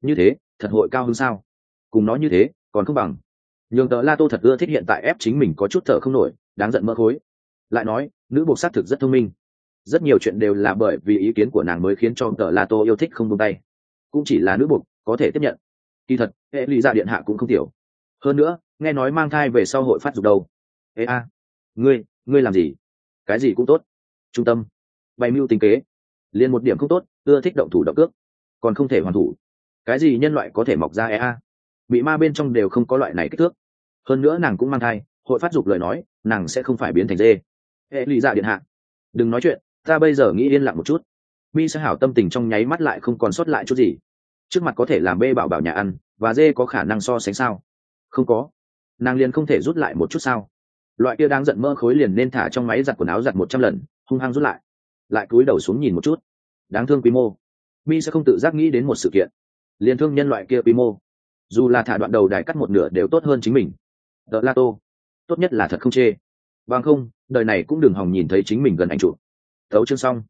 Như thế, thật hội cao hơn sao? Cùng nói như thế, còn không bằng. Nhường tợ la tô thật ưa thích hiện tại ép chính mình có chút thở không nổi, đáng giận mỡ khối. Lại nói, nữ buộc xác thực rất thông minh. Rất nhiều chuyện đều là bởi vì ý kiến của nàng mới khiến cho tợ la tô yêu thích không tung tay. Cũng chỉ là nữ buộc có thể tiếp nhận. Kỳ thật, hệ lụy ra dạ điện hạ cũng không tiểu hơn nữa, nghe nói mang thai về sau hội phát dục đâu. Ê a, ngươi ngươi làm gì? Cái gì cũng tốt. Trung tâm, bày mưu tính kế. Liền một điểm không tốt, ưa thích động thủ động cước. Còn không thể hoàn thủ. Cái gì nhân loại có thể mọc ra e a? Bị ma bên trong đều không có loại này kích thước. Hơn nữa nàng cũng mang thai, hội phát dục lời nói, nàng sẽ không phải biến thành dê. Hệ lụy dạ điện hạ. Đừng nói chuyện, ta bây giờ nghĩ yên lặng một chút. Mi sẽ hảo tâm tình trong nháy mắt lại không còn sót lại chút gì. Trước mặt có thể làm bê bảo bảo nhà ăn, và dê có khả năng so sánh sao? Không có. Nàng liền không thể rút lại một chút sao? Loại kia đang giận mơ khối liền nên thả trong máy giặt quần áo giặt một trăm lần, hung hăng rút lại. Lại cúi đầu xuống nhìn một chút. Đáng thương quy mô. Mi sẽ không tự giác nghĩ đến một sự kiện. Liền thương nhân loại kia quy mô. Dù là thả đoạn đầu đài cắt một nửa đều tốt hơn chính mình. Đợt la tô. Tốt nhất là thật không chê. Bằng không, đời này cũng đừng hòng nhìn thấy chính mình gần anh chủ thấu chương xong.